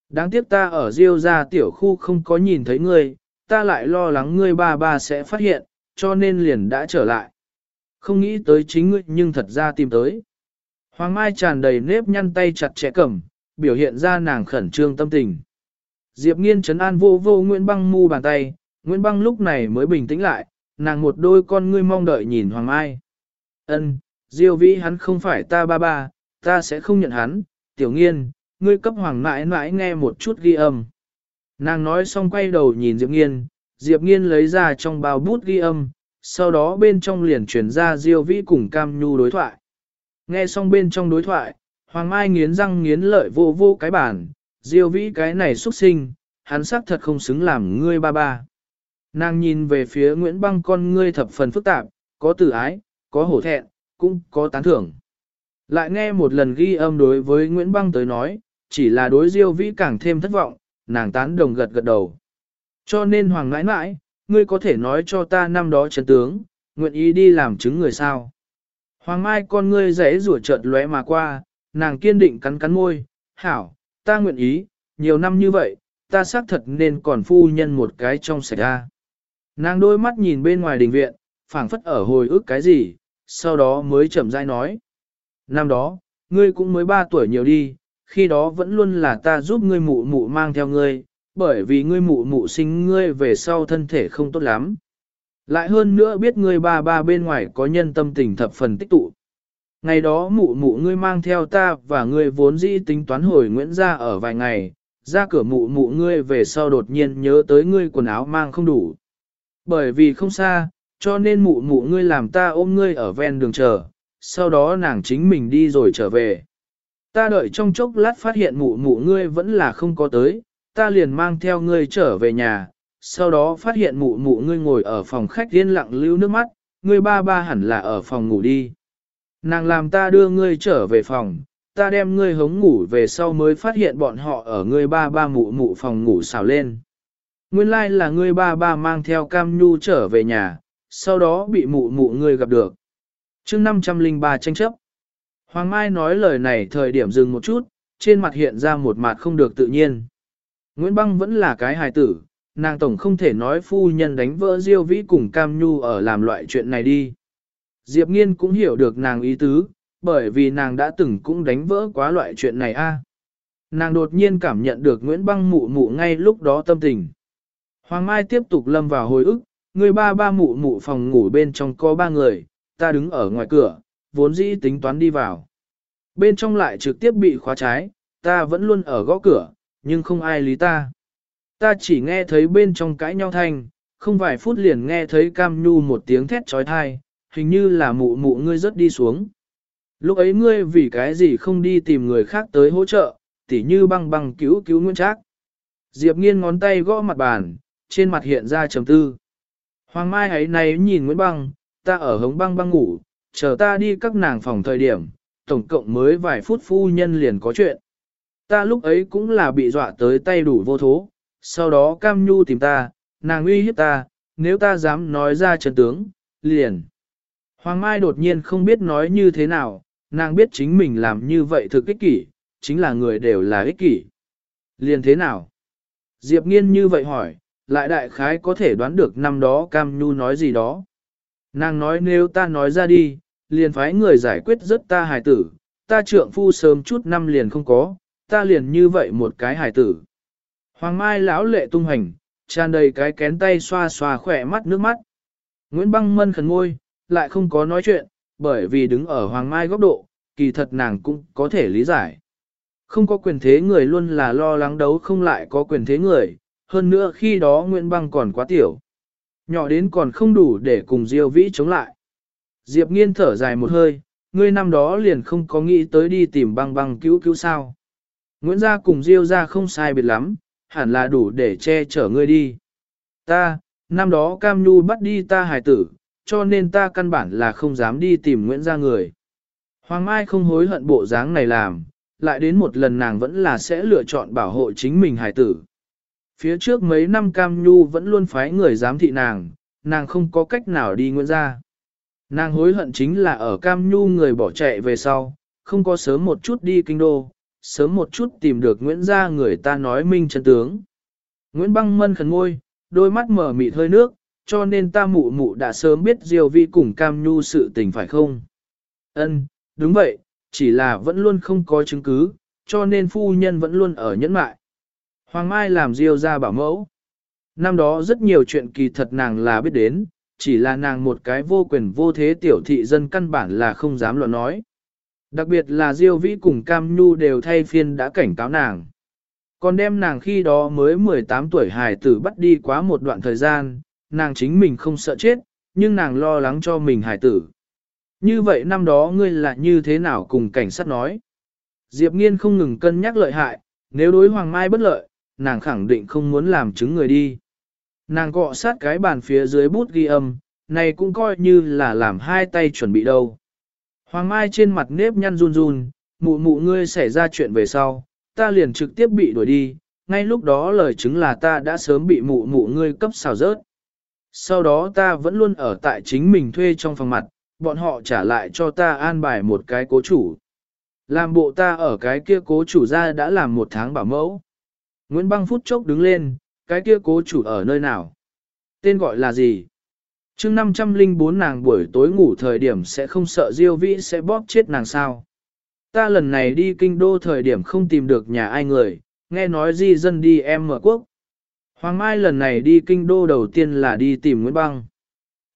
Đáng tiếc ta ở Diêu gia tiểu khu không có nhìn thấy ngươi, ta lại lo lắng ngươi ba ba sẽ phát hiện, cho nên liền đã trở lại. Không nghĩ tới chính ngươi nhưng thật ra tìm tới. Hoàng Mai tràn đầy nếp nhăn tay chặt chẽ cầm, biểu hiện ra nàng khẩn trương tâm tình. Diệp nghiên trấn an vô vô Nguyễn Băng mu bàn tay, Nguyễn Băng lúc này mới bình tĩnh lại, nàng một đôi con ngươi mong đợi nhìn Hoàng Mai. Ân, Diêu vĩ hắn không phải ta ba ba, ta sẽ không nhận hắn, tiểu nghiên, ngươi cấp hoàng mãi mãi nghe một chút ghi âm. Nàng nói xong quay đầu nhìn Diệp Nghiên, Diệp Nghiên lấy ra trong bao bút ghi âm, sau đó bên trong liền chuyển ra Diêu Vĩ cùng Cam Nhu đối thoại. Nghe xong bên trong đối thoại, Hoàng Mai nghiến răng nghiến lợi vô vô cái bản, Diêu Vĩ cái này xuất sinh, hắn xác thật không xứng làm ngươi ba ba. Nàng nhìn về phía Nguyễn Băng con ngươi thập phần phức tạp, có tử ái, có hổ thẹn, cũng có tán thưởng. Lại nghe một lần ghi âm đối với Nguyễn Băng tới nói, chỉ là đối diêu vĩ càng thêm thất vọng, nàng tán đồng gật gật đầu. Cho nên hoàng ngãi ngãi, ngươi có thể nói cho ta năm đó chấn tướng, nguyện ý đi làm chứng người sao. Hoàng Mai con ngươi rẽ rủa chợt lóe mà qua, nàng kiên định cắn cắn môi, hảo, ta nguyện ý, nhiều năm như vậy, ta xác thật nên còn phu nhân một cái trong sạch ra. Nàng đôi mắt nhìn bên ngoài đình viện, phảng phất ở hồi ức cái gì, sau đó mới chậm rãi nói. Năm đó, ngươi cũng mới 3 tuổi nhiều đi, khi đó vẫn luôn là ta giúp ngươi mụ mụ mang theo ngươi, bởi vì ngươi mụ mụ sinh ngươi về sau thân thể không tốt lắm. Lại hơn nữa biết ngươi ba ba bên ngoài có nhân tâm tình thập phần tích tụ. Ngày đó mụ mụ ngươi mang theo ta và ngươi vốn dĩ tính toán hồi Nguyễn ra ở vài ngày, ra cửa mụ mụ ngươi về sau đột nhiên nhớ tới ngươi quần áo mang không đủ. Bởi vì không xa, cho nên mụ mụ ngươi làm ta ôm ngươi ở ven đường chờ, sau đó nàng chính mình đi rồi trở về. Ta đợi trong chốc lát phát hiện mụ mụ ngươi vẫn là không có tới, ta liền mang theo ngươi trở về nhà, sau đó phát hiện mụ mụ ngươi ngồi ở phòng khách yên lặng lưu nước mắt, ngươi ba ba hẳn là ở phòng ngủ đi. Nàng làm ta đưa ngươi trở về phòng, ta đem ngươi hống ngủ về sau mới phát hiện bọn họ ở ngươi ba ba mụ mụ phòng ngủ xào lên. Nguyên lai like là ngươi ba ba mang theo cam nhu trở về nhà, sau đó bị mụ mụ ngươi gặp được. chương 503 tranh chấp. Hoàng Mai nói lời này thời điểm dừng một chút, trên mặt hiện ra một mặt không được tự nhiên. Nguyễn Băng vẫn là cái hài tử, nàng tổng không thể nói phu nhân đánh vỡ Diêu Vĩ cùng Cam Nhu ở làm loại chuyện này đi. Diệp Nghiên cũng hiểu được nàng ý tứ, bởi vì nàng đã từng cũng đánh vỡ quá loại chuyện này a. Nàng đột nhiên cảm nhận được Nguyễn Băng mụ mụ ngay lúc đó tâm tình. Hoàng Mai tiếp tục lâm vào hồi ức, người ba ba mụ mụ phòng ngủ bên trong có ba người, ta đứng ở ngoài cửa, vốn dĩ tính toán đi vào. Bên trong lại trực tiếp bị khóa trái, ta vẫn luôn ở gõ cửa, nhưng không ai lý ta. Ta chỉ nghe thấy bên trong cãi nhau thanh, không vài phút liền nghe thấy cam nhu một tiếng thét trói thai, hình như là mụ mụ ngươi rớt đi xuống. Lúc ấy ngươi vì cái gì không đi tìm người khác tới hỗ trợ, tỉ như băng băng cứu cứu nguyên trác. Diệp nghiên ngón tay gõ mặt bàn, trên mặt hiện ra trầm tư. Hoàng Mai ấy này nhìn Nguyễn Băng, ta ở hống băng băng ngủ, chờ ta đi các nàng phòng thời điểm, tổng cộng mới vài phút phu nhân liền có chuyện. Ta lúc ấy cũng là bị dọa tới tay đủ vô thố, sau đó Cam Nhu tìm ta, nàng uy hiếp ta, nếu ta dám nói ra chân tướng, liền. Hoàng Mai đột nhiên không biết nói như thế nào, nàng biết chính mình làm như vậy thực ích kỷ, chính là người đều là ích kỷ. Liền thế nào? Diệp Nghiên như vậy hỏi, lại đại khái có thể đoán được năm đó Cam Nhu nói gì đó. Nàng nói nếu ta nói ra đi, liền phái người giải quyết rất ta hài tử, ta trượng phu sớm chút năm liền không có, ta liền như vậy một cái hài tử. Hoàng Mai lão lệ tung hành, tràn đầy cái kén tay xoa xoa khỏe mắt nước mắt. Nguyễn Băng Mân khẩn ngôi, lại không có nói chuyện, bởi vì đứng ở Hoàng Mai góc độ, kỳ thật nàng cũng có thể lý giải. Không có quyền thế người luôn là lo lắng đấu không lại có quyền thế người, hơn nữa khi đó Nguyễn Băng còn quá tiểu. Nhỏ đến còn không đủ để cùng Diêu Vĩ chống lại. Diệp Nghiên thở dài một hơi, ngươi năm đó liền không có nghĩ tới đi tìm băng băng cứu cứu sao. Nguyễn gia cùng Diêu gia không sai biệt lắm, hẳn là đủ để che chở ngươi đi. Ta, năm đó Cam Nhu bắt đi ta hài tử, cho nên ta căn bản là không dám đi tìm Nguyễn gia người. Hoàng Mai không hối hận bộ dáng này làm, lại đến một lần nàng vẫn là sẽ lựa chọn bảo hộ chính mình hài tử. Phía trước mấy năm Cam Nhu vẫn luôn phái người giám thị nàng, nàng không có cách nào đi Nguyễn gia. Nàng hối hận chính là ở Cam Nhu người bỏ chạy về sau, không có sớm một chút đi kinh đô, sớm một chút tìm được Nguyễn gia người ta nói minh chân tướng. Nguyễn băng mân khẩn ngôi, đôi mắt mở mịt hơi nước, cho nên ta mụ mụ đã sớm biết Diêu Vi cùng Cam Nhu sự tình phải không? Ân, đúng vậy, chỉ là vẫn luôn không có chứng cứ, cho nên phu nhân vẫn luôn ở nhẫn mại. Hoàng Mai làm Diêu ra bảo mẫu. Năm đó rất nhiều chuyện kỳ thật nàng là biết đến, chỉ là nàng một cái vô quyền vô thế tiểu thị dân căn bản là không dám luận nói. Đặc biệt là Diêu Vĩ cùng Cam Nhu đều thay phiên đã cảnh cáo nàng. Còn đem nàng khi đó mới 18 tuổi hài tử bắt đi quá một đoạn thời gian, nàng chính mình không sợ chết, nhưng nàng lo lắng cho mình hài tử. Như vậy năm đó ngươi là như thế nào cùng cảnh sát nói? Diệp Nghiên không ngừng cân nhắc lợi hại, nếu đối Hoàng Mai bất lợi, nàng khẳng định không muốn làm chứng người đi. Nàng cọ sát cái bàn phía dưới bút ghi âm, này cũng coi như là làm hai tay chuẩn bị đâu. Hoàng Mai trên mặt nếp nhăn run run, mụ mụ ngươi xảy ra chuyện về sau, ta liền trực tiếp bị đuổi đi, ngay lúc đó lời chứng là ta đã sớm bị mụ mụ ngươi cấp xào rớt. Sau đó ta vẫn luôn ở tại chính mình thuê trong phòng mặt, bọn họ trả lại cho ta an bài một cái cố chủ. Làm bộ ta ở cái kia cố chủ ra đã làm một tháng bảo mẫu. Nguyễn Băng phút chốc đứng lên, cái kia cố chủ ở nơi nào? Tên gọi là gì? Chương 504 nàng buổi tối ngủ thời điểm sẽ không sợ Diêu Vĩ sẽ bóp chết nàng sao. Ta lần này đi kinh đô thời điểm không tìm được nhà ai người, nghe nói di dân đi em mở quốc. Hoàng Mai lần này đi kinh đô đầu tiên là đi tìm Nguyễn Băng.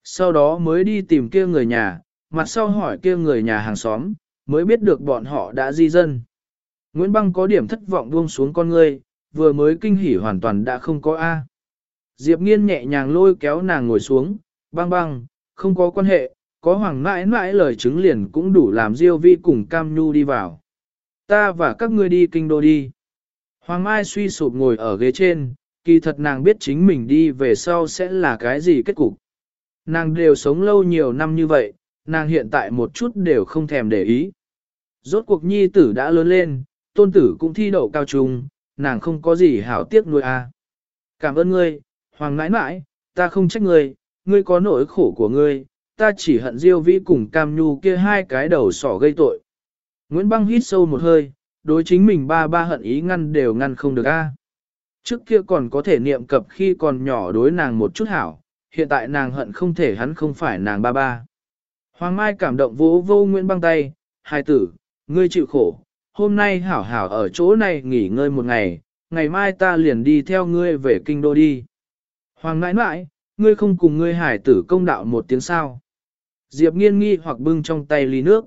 Sau đó mới đi tìm kia người nhà, mặt sau hỏi kia người nhà hàng xóm, mới biết được bọn họ đã di dân. Nguyễn Băng có điểm thất vọng buông xuống con ngươi, vừa mới kinh hỉ hoàn toàn đã không có A. Diệp nghiên nhẹ nhàng lôi kéo nàng ngồi xuống, băng băng, không có quan hệ, có hoàng mãi mãi lời chứng liền cũng đủ làm Diêu Vi cùng Cam Nhu đi vào. Ta và các ngươi đi kinh đô đi. Hoàng Mai suy sụp ngồi ở ghế trên, kỳ thật nàng biết chính mình đi về sau sẽ là cái gì kết cục. Nàng đều sống lâu nhiều năm như vậy, nàng hiện tại một chút đều không thèm để ý. Rốt cuộc nhi tử đã lớn lên, tôn tử cũng thi đậu cao trung, nàng không có gì hảo tiếc nuôi a. À. Cảm ơn ngươi, hoàng nãi nãi, ta không trách ngươi, ngươi có nỗi khổ của ngươi, ta chỉ hận Diêu Vĩ cùng Cam Nhu kia hai cái đầu sỏ gây tội. Nguyễn Băng hít sâu một hơi, đối chính mình ba ba hận ý ngăn đều ngăn không được a. Trước kia còn có thể niệm cập khi còn nhỏ đối nàng một chút hảo, hiện tại nàng hận không thể hắn không phải nàng ba ba. Hoàng Mai cảm động vỗ vô Nguyễn Băng tay, hai tử, ngươi chịu khổ, hôm nay hảo hảo ở chỗ này nghỉ ngơi một ngày, ngày mai ta liền đi theo ngươi về kinh đô đi. Hoàng nãi nãi, ngươi không cùng ngươi hải tử công đạo một tiếng sao. Diệp nghiên nghi hoặc bưng trong tay ly nước.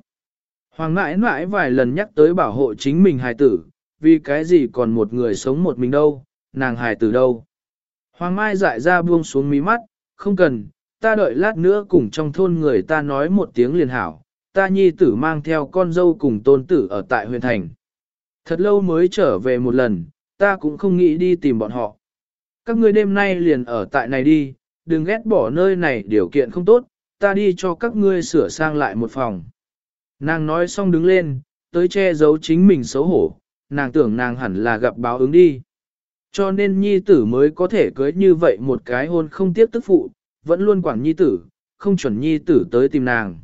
Hoàng nãi mãi vài lần nhắc tới bảo hộ chính mình hải tử, vì cái gì còn một người sống một mình đâu, nàng hải tử đâu. Hoàng mai dại ra buông xuống mí mắt, không cần, ta đợi lát nữa cùng trong thôn người ta nói một tiếng liền hảo, ta nhi tử mang theo con dâu cùng tôn tử ở tại huyện thành. Thật lâu mới trở về một lần, ta cũng không nghĩ đi tìm bọn họ. Các ngươi đêm nay liền ở tại này đi, đừng ghét bỏ nơi này điều kiện không tốt, ta đi cho các ngươi sửa sang lại một phòng. Nàng nói xong đứng lên, tới che giấu chính mình xấu hổ, nàng tưởng nàng hẳn là gặp báo ứng đi. Cho nên nhi tử mới có thể cưới như vậy một cái hôn không tiếp tức phụ, vẫn luôn quản nhi tử, không chuẩn nhi tử tới tìm nàng.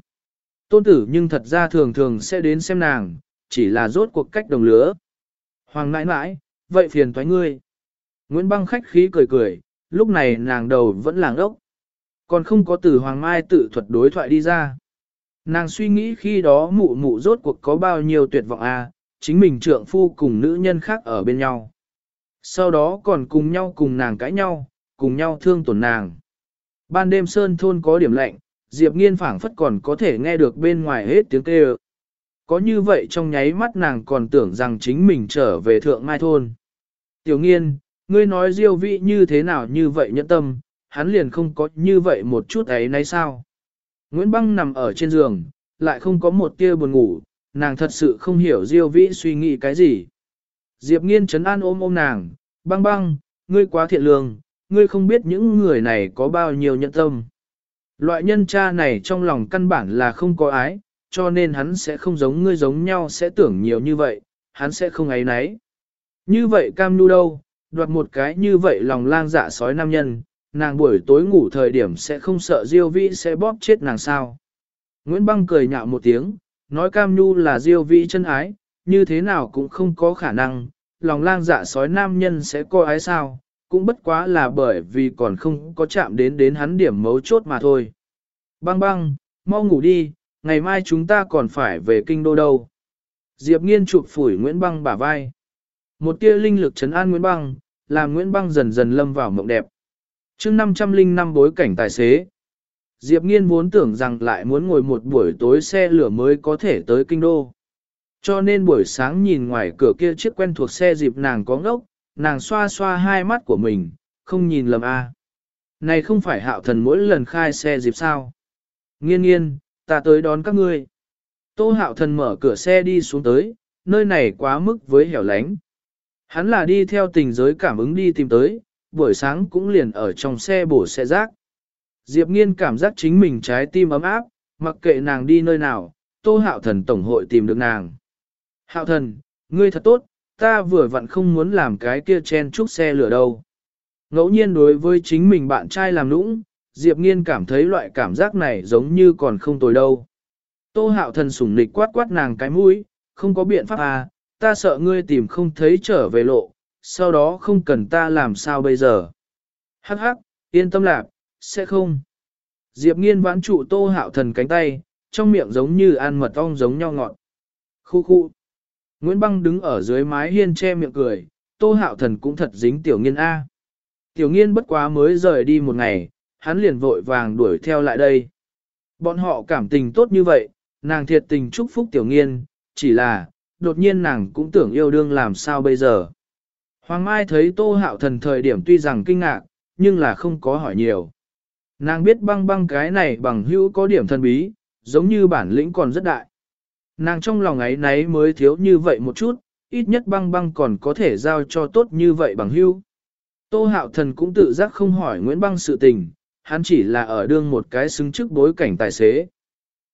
Tôn tử nhưng thật ra thường thường sẽ đến xem nàng, chỉ là rốt cuộc cách đồng lứa. Hoàng nãi nãi, vậy phiền thoái ngươi. Nguyễn băng khách khí cười cười, lúc này nàng đầu vẫn làng ốc. Còn không có từ Hoàng Mai tự thuật đối thoại đi ra. Nàng suy nghĩ khi đó mụ mụ rốt cuộc có bao nhiêu tuyệt vọng à, chính mình trượng phu cùng nữ nhân khác ở bên nhau. Sau đó còn cùng nhau cùng nàng cãi nhau, cùng nhau thương tổn nàng. Ban đêm sơn thôn có điểm lạnh, Diệp Nghiên phảng phất còn có thể nghe được bên ngoài hết tiếng kêu. Có như vậy trong nháy mắt nàng còn tưởng rằng chính mình trở về thượng mai thôn. Tiểu Nghiên, ngươi nói Diêu Vĩ như thế nào như vậy nhẫn tâm, hắn liền không có như vậy một chút ấy nấy sao. Nguyễn Băng nằm ở trên giường, lại không có một tia buồn ngủ, nàng thật sự không hiểu Diêu Vĩ suy nghĩ cái gì. Diệp Nghiên chấn an ôm ôm nàng, băng băng, ngươi quá thiện lương, ngươi không biết những người này có bao nhiêu nhẫn tâm. Loại nhân cha này trong lòng căn bản là không có ái, cho nên hắn sẽ không giống ngươi giống nhau sẽ tưởng nhiều như vậy, hắn sẽ không ấy nấy. Như vậy cam nu đâu, đoạt một cái như vậy lòng lang dạ sói nam nhân, nàng buổi tối ngủ thời điểm sẽ không sợ Diêu Vĩ sẽ bóp chết nàng sao. Nguyễn Băng cười nhạo một tiếng, nói cam nhu là Diêu Vĩ chân ái, như thế nào cũng không có khả năng, lòng lang dạ sói nam nhân sẽ coi ái sao, cũng bất quá là bởi vì còn không có chạm đến đến hắn điểm mấu chốt mà thôi. Băng băng, mau ngủ đi, ngày mai chúng ta còn phải về kinh đô đâu. Diệp nghiên chụp phủi Nguyễn Băng bả vai. Một tia linh lực chấn an Nguyễn Băng, làm Nguyễn Băng dần dần lâm vào mộng đẹp chương 505 bối cảnh tài xế. Diệp Nghiên vốn tưởng rằng lại muốn ngồi một buổi tối xe lửa mới có thể tới kinh đô. Cho nên buổi sáng nhìn ngoài cửa kia chiếc quen thuộc xe dịp nàng có ngốc, nàng xoa xoa hai mắt của mình, không nhìn lầm a. Này không phải hạo thần mỗi lần khai xe dịp sao. Nghiên nghiên, ta tới đón các ngươi. Tô hạo thần mở cửa xe đi xuống tới, nơi này quá mức với hẻo lánh. Hắn là đi theo tình giới cảm ứng đi tìm tới, buổi sáng cũng liền ở trong xe bổ xe rác. Diệp nghiên cảm giác chính mình trái tim ấm áp, mặc kệ nàng đi nơi nào, tô hạo thần tổng hội tìm được nàng. Hạo thần, ngươi thật tốt, ta vừa vặn không muốn làm cái kia chen chúc xe lửa đâu. Ngẫu nhiên đối với chính mình bạn trai làm nũng, Diệp Nghiên cảm thấy loại cảm giác này giống như còn không tồi đâu. Tô hạo thần sủng nịch quát quát nàng cái mũi, không có biện pháp à, ta sợ ngươi tìm không thấy trở về lộ, sau đó không cần ta làm sao bây giờ. Hắc hắc, yên tâm lạc, sẽ không. Diệp nghiên vãn trụ tô hạo thần cánh tay, trong miệng giống như ăn mật ong giống nhau ngọt. Khu khu. Nguyễn Băng đứng ở dưới mái hiên che miệng cười, tô hạo thần cũng thật dính tiểu nghiên A. Tiểu nghiên bất quá mới rời đi một ngày, hắn liền vội vàng đuổi theo lại đây. Bọn họ cảm tình tốt như vậy, nàng thiệt tình chúc phúc tiểu nghiên, chỉ là, đột nhiên nàng cũng tưởng yêu đương làm sao bây giờ. Hoàng Mai thấy tô hạo thần thời điểm tuy rằng kinh ngạc, nhưng là không có hỏi nhiều. Nàng biết băng băng cái này bằng hữu có điểm thần bí, giống như bản lĩnh còn rất đại. Nàng trong lòng ấy nấy mới thiếu như vậy một chút, ít nhất băng băng còn có thể giao cho tốt như vậy bằng hữu. Tô hạo thần cũng tự giác không hỏi Nguyễn băng sự tình, hắn chỉ là ở đương một cái xứng trước bối cảnh tài xế.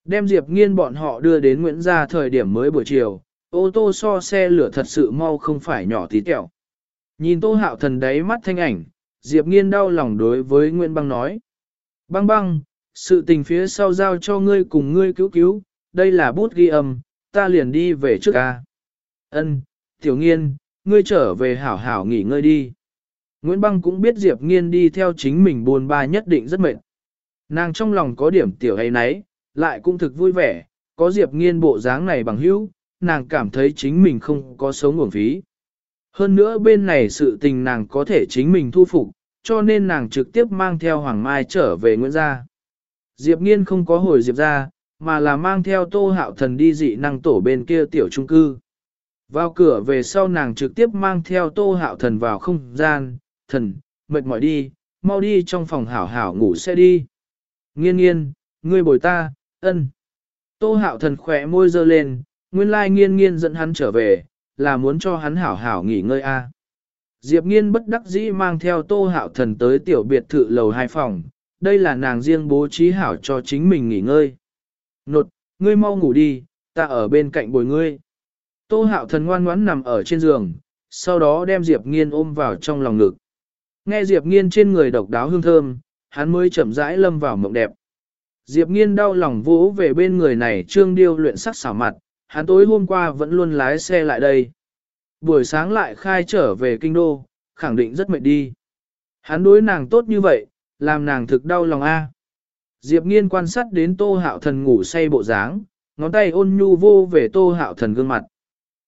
Đem Diệp nghiên bọn họ đưa đến Nguyễn gia thời điểm mới buổi chiều, ô tô so xe lửa thật sự mau không phải nhỏ tí tẹo. Nhìn tô hạo thần đáy mắt thanh ảnh, Diệp nghiên đau lòng đối với Nguyễn băng nói. Băng băng, sự tình phía sau giao cho ngươi cùng ngươi cứu cứu, đây là bút ghi âm, ta liền đi về trước ca. Ân, tiểu nghiên, ngươi trở về hảo hảo nghỉ ngơi đi. Nguyễn Băng cũng biết Diệp Nghiên đi theo chính mình buồn ba nhất định rất mệt. Nàng trong lòng có điểm tiểu hay nấy, lại cũng thực vui vẻ, có Diệp Nghiên bộ dáng này bằng hữu, nàng cảm thấy chính mình không có sống uổng phí. Hơn nữa bên này sự tình nàng có thể chính mình thu phục, cho nên nàng trực tiếp mang theo Hoàng Mai trở về Nguyễn Gia. Diệp Nghiên không có hồi Diệp ra, mà là mang theo Tô Hạo Thần đi dị năng tổ bên kia tiểu trung cư. Vào cửa về sau nàng trực tiếp mang theo Tô Hạo Thần vào không gian, thần, mệt mỏi đi, mau đi trong phòng hảo hảo ngủ sẽ đi. Nghiên nghiên, ngươi bồi ta, ân. Tô Hạo Thần khỏe môi dơ lên, nguyên lai nghiên nghiên dẫn hắn trở về, là muốn cho hắn hảo hảo nghỉ ngơi a. Diệp Nghiên bất đắc dĩ mang theo Tô Hạo Thần tới tiểu biệt thự lầu hai phòng, đây là nàng riêng bố trí hảo cho chính mình nghỉ ngơi. Nột, ngươi mau ngủ đi, ta ở bên cạnh bồi ngươi. Tô Hạo Thần ngoan ngoãn nằm ở trên giường, sau đó đem Diệp Nghiên ôm vào trong lòng ngực. Nghe Diệp Nghiên trên người độc đáo hương thơm, hắn mới chậm rãi lâm vào mộng đẹp. Diệp Nghiên đau lòng vỗ về bên người này trương điêu luyện sắc xảo mặt, hắn tối hôm qua vẫn luôn lái xe lại đây buổi sáng lại khai trở về kinh đô, khẳng định rất mệt đi. Hắn đối nàng tốt như vậy, làm nàng thực đau lòng a. Diệp nghiên quan sát đến tô hạo thần ngủ say bộ dáng, ngón tay ôn nhu vô về tô hạo thần gương mặt.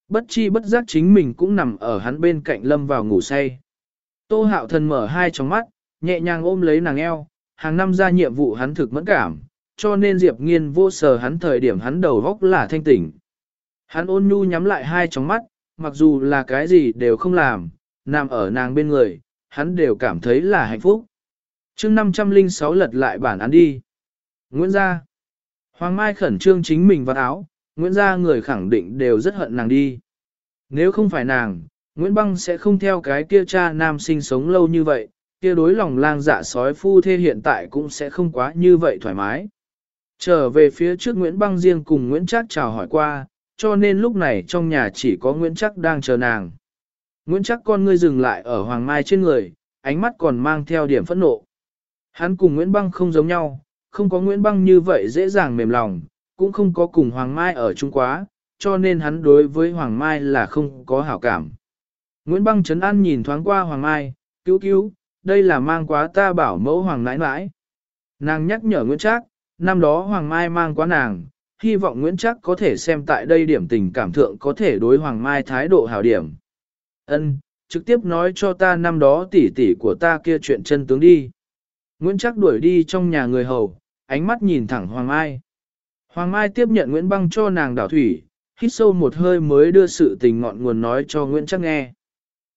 Bất chi bất giác chính mình cũng nằm ở hắn bên cạnh lâm vào ngủ say. Tô hạo thần mở hai tròng mắt, nhẹ nhàng ôm lấy nàng eo, hàng năm ra nhiệm vụ hắn thực mẫn cảm, cho nên Diệp nghiên vô sờ hắn thời điểm hắn đầu góc là thanh tỉnh. Hắn ôn nhu nhắm lại hai tròng mắt, mặc dù là cái gì đều không làm, nằm ở nàng bên người, hắn đều cảm thấy là hạnh phúc. chương 506 lật lại bản án đi. Nguyễn gia. Hoàng Mai khẩn trương chính mình vào áo, Nguyễn gia người khẳng định đều rất hận nàng đi. Nếu không phải nàng, Nguyễn Băng sẽ không theo cái kia cha nam sinh sống lâu như vậy, kia đối lòng lang dạ sói phu thê hiện tại cũng sẽ không quá như vậy thoải mái. Trở về phía trước Nguyễn Băng riêng cùng Nguyễn Trác chào hỏi qua, cho nên lúc này trong nhà chỉ có Nguyễn Chắc đang chờ nàng. Nguyễn Chắc con ngươi dừng lại ở Hoàng Mai trên người, ánh mắt còn mang theo điểm phẫn nộ. Hắn cùng Nguyễn Băng không giống nhau, không có Nguyễn Băng như vậy dễ dàng mềm lòng, cũng không có cùng Hoàng Mai ở chung quá, cho nên hắn đối với Hoàng Mai là không có hảo cảm. Nguyễn Băng Trấn An nhìn thoáng qua Hoàng Mai, cứu cứu, đây là mang quá ta bảo mẫu Hoàng nãi nãi. Nàng nhắc nhở Nguyễn Trác, năm đó Hoàng Mai mang quá nàng, hy vọng Nguyễn Trác có thể xem tại đây điểm tình cảm thượng có thể đối Hoàng Mai thái độ hảo điểm. Ân, trực tiếp nói cho ta năm đó tỷ tỷ của ta kia chuyện chân tướng đi. Nguyễn Trác đuổi đi trong nhà người hầu, ánh mắt nhìn thẳng Hoàng Mai. Hoàng Mai tiếp nhận Nguyễn Băng cho nàng đảo thủy, hít sâu một hơi mới đưa sự tình ngọn nguồn nói cho Nguyễn Trác nghe.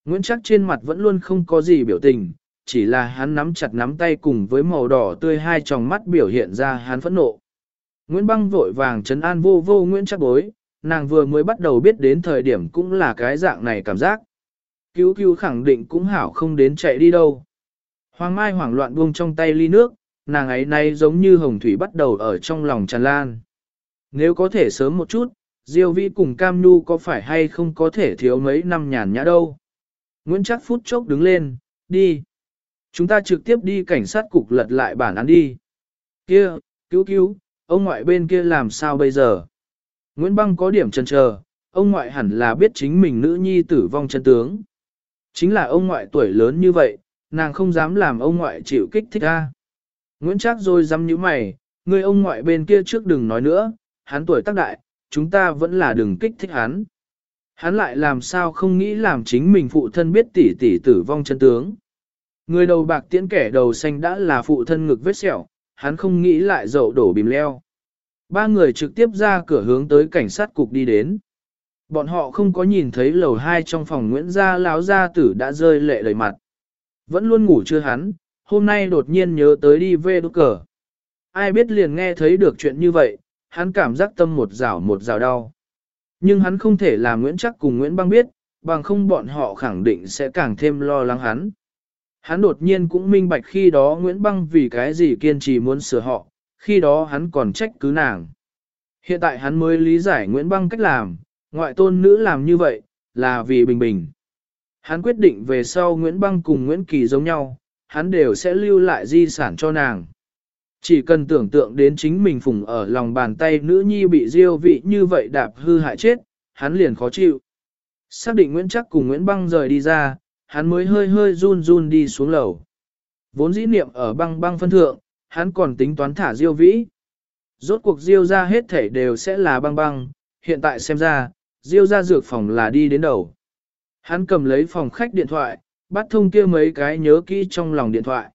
Nguyễn Trác trên mặt vẫn luôn không có gì biểu tình, chỉ là hắn nắm chặt nắm tay cùng với màu đỏ tươi hai tròng mắt biểu hiện ra hắn phẫn nộ. Nguyễn Băng vội vàng trấn an vô vô Nguyễn chắc bối, nàng vừa mới bắt đầu biết đến thời điểm cũng là cái dạng này cảm giác. Cứu cứu khẳng định cũng hảo không đến chạy đi đâu. Hoàng Mai hoảng loạn buông trong tay ly nước, nàng ấy nay giống như hồng thủy bắt đầu ở trong lòng tràn lan. Nếu có thể sớm một chút, Diêu Vĩ cùng Cam Nhu có phải hay không có thể thiếu mấy năm nhàn nhã đâu. Nguyễn Trác phút chốc đứng lên, đi. Chúng ta trực tiếp đi cảnh sát cục lật lại bản án đi. Kia, cứu cứu, ông ngoại bên kia làm sao bây giờ? Nguyễn Băng có điểm chần chờ, ông ngoại hẳn là biết chính mình nữ nhi tử vong chân tướng. Chính là ông ngoại tuổi lớn như vậy, nàng không dám làm ông ngoại chịu kích thích ra. Nguyễn Trác rồi dám nhíu mày, người ông ngoại bên kia trước đừng nói nữa, hắn tuổi tác đại, chúng ta vẫn là đừng kích thích hắn. Hắn lại làm sao không nghĩ làm chính mình phụ thân biết tỷ tỷ tử vong chân tướng. Người đầu bạc tiễn kẻ đầu xanh đã là phụ thân ngực vết sẹo, hắn không nghĩ lại dậu đổ bìm leo. Ba người trực tiếp ra cửa hướng tới cảnh sát cục đi đến. Bọn họ không có nhìn thấy lầu hai trong phòng Nguyễn Gia lão gia tử đã rơi lệ đầy mặt. Vẫn luôn ngủ chưa hắn, hôm nay đột nhiên nhớ tới đi về đốt cờ. Ai biết liền nghe thấy được chuyện như vậy, hắn cảm giác tâm một rào một rào đau. Nhưng hắn không thể làm Nguyễn Chắc cùng Nguyễn Băng biết, bằng không bọn họ khẳng định sẽ càng thêm lo lắng hắn. Hắn đột nhiên cũng minh bạch khi đó Nguyễn Băng vì cái gì kiên trì muốn sửa họ, khi đó hắn còn trách cứ nàng. Hiện tại hắn mới lý giải Nguyễn Băng cách làm, ngoại tôn nữ làm như vậy, là vì bình bình. Hắn quyết định về sau Nguyễn Băng cùng Nguyễn Kỳ giống nhau, hắn đều sẽ lưu lại di sản cho nàng. Chỉ cần tưởng tượng đến chính mình phùng ở lòng bàn tay nữ nhi bị diêu vị như vậy đạp hư hại chết, hắn liền khó chịu. Xác định Nguyễn Chắc cùng Nguyễn Băng rời đi ra, hắn mới hơi hơi run run đi xuống lầu. Vốn dĩ niệm ở băng băng phân thượng, hắn còn tính toán thả diêu vĩ. Rốt cuộc diêu ra hết thể đều sẽ là băng băng, hiện tại xem ra, diêu ra dược phòng là đi đến đầu. Hắn cầm lấy phòng khách điện thoại, bắt thông kia mấy cái nhớ kỹ trong lòng điện thoại.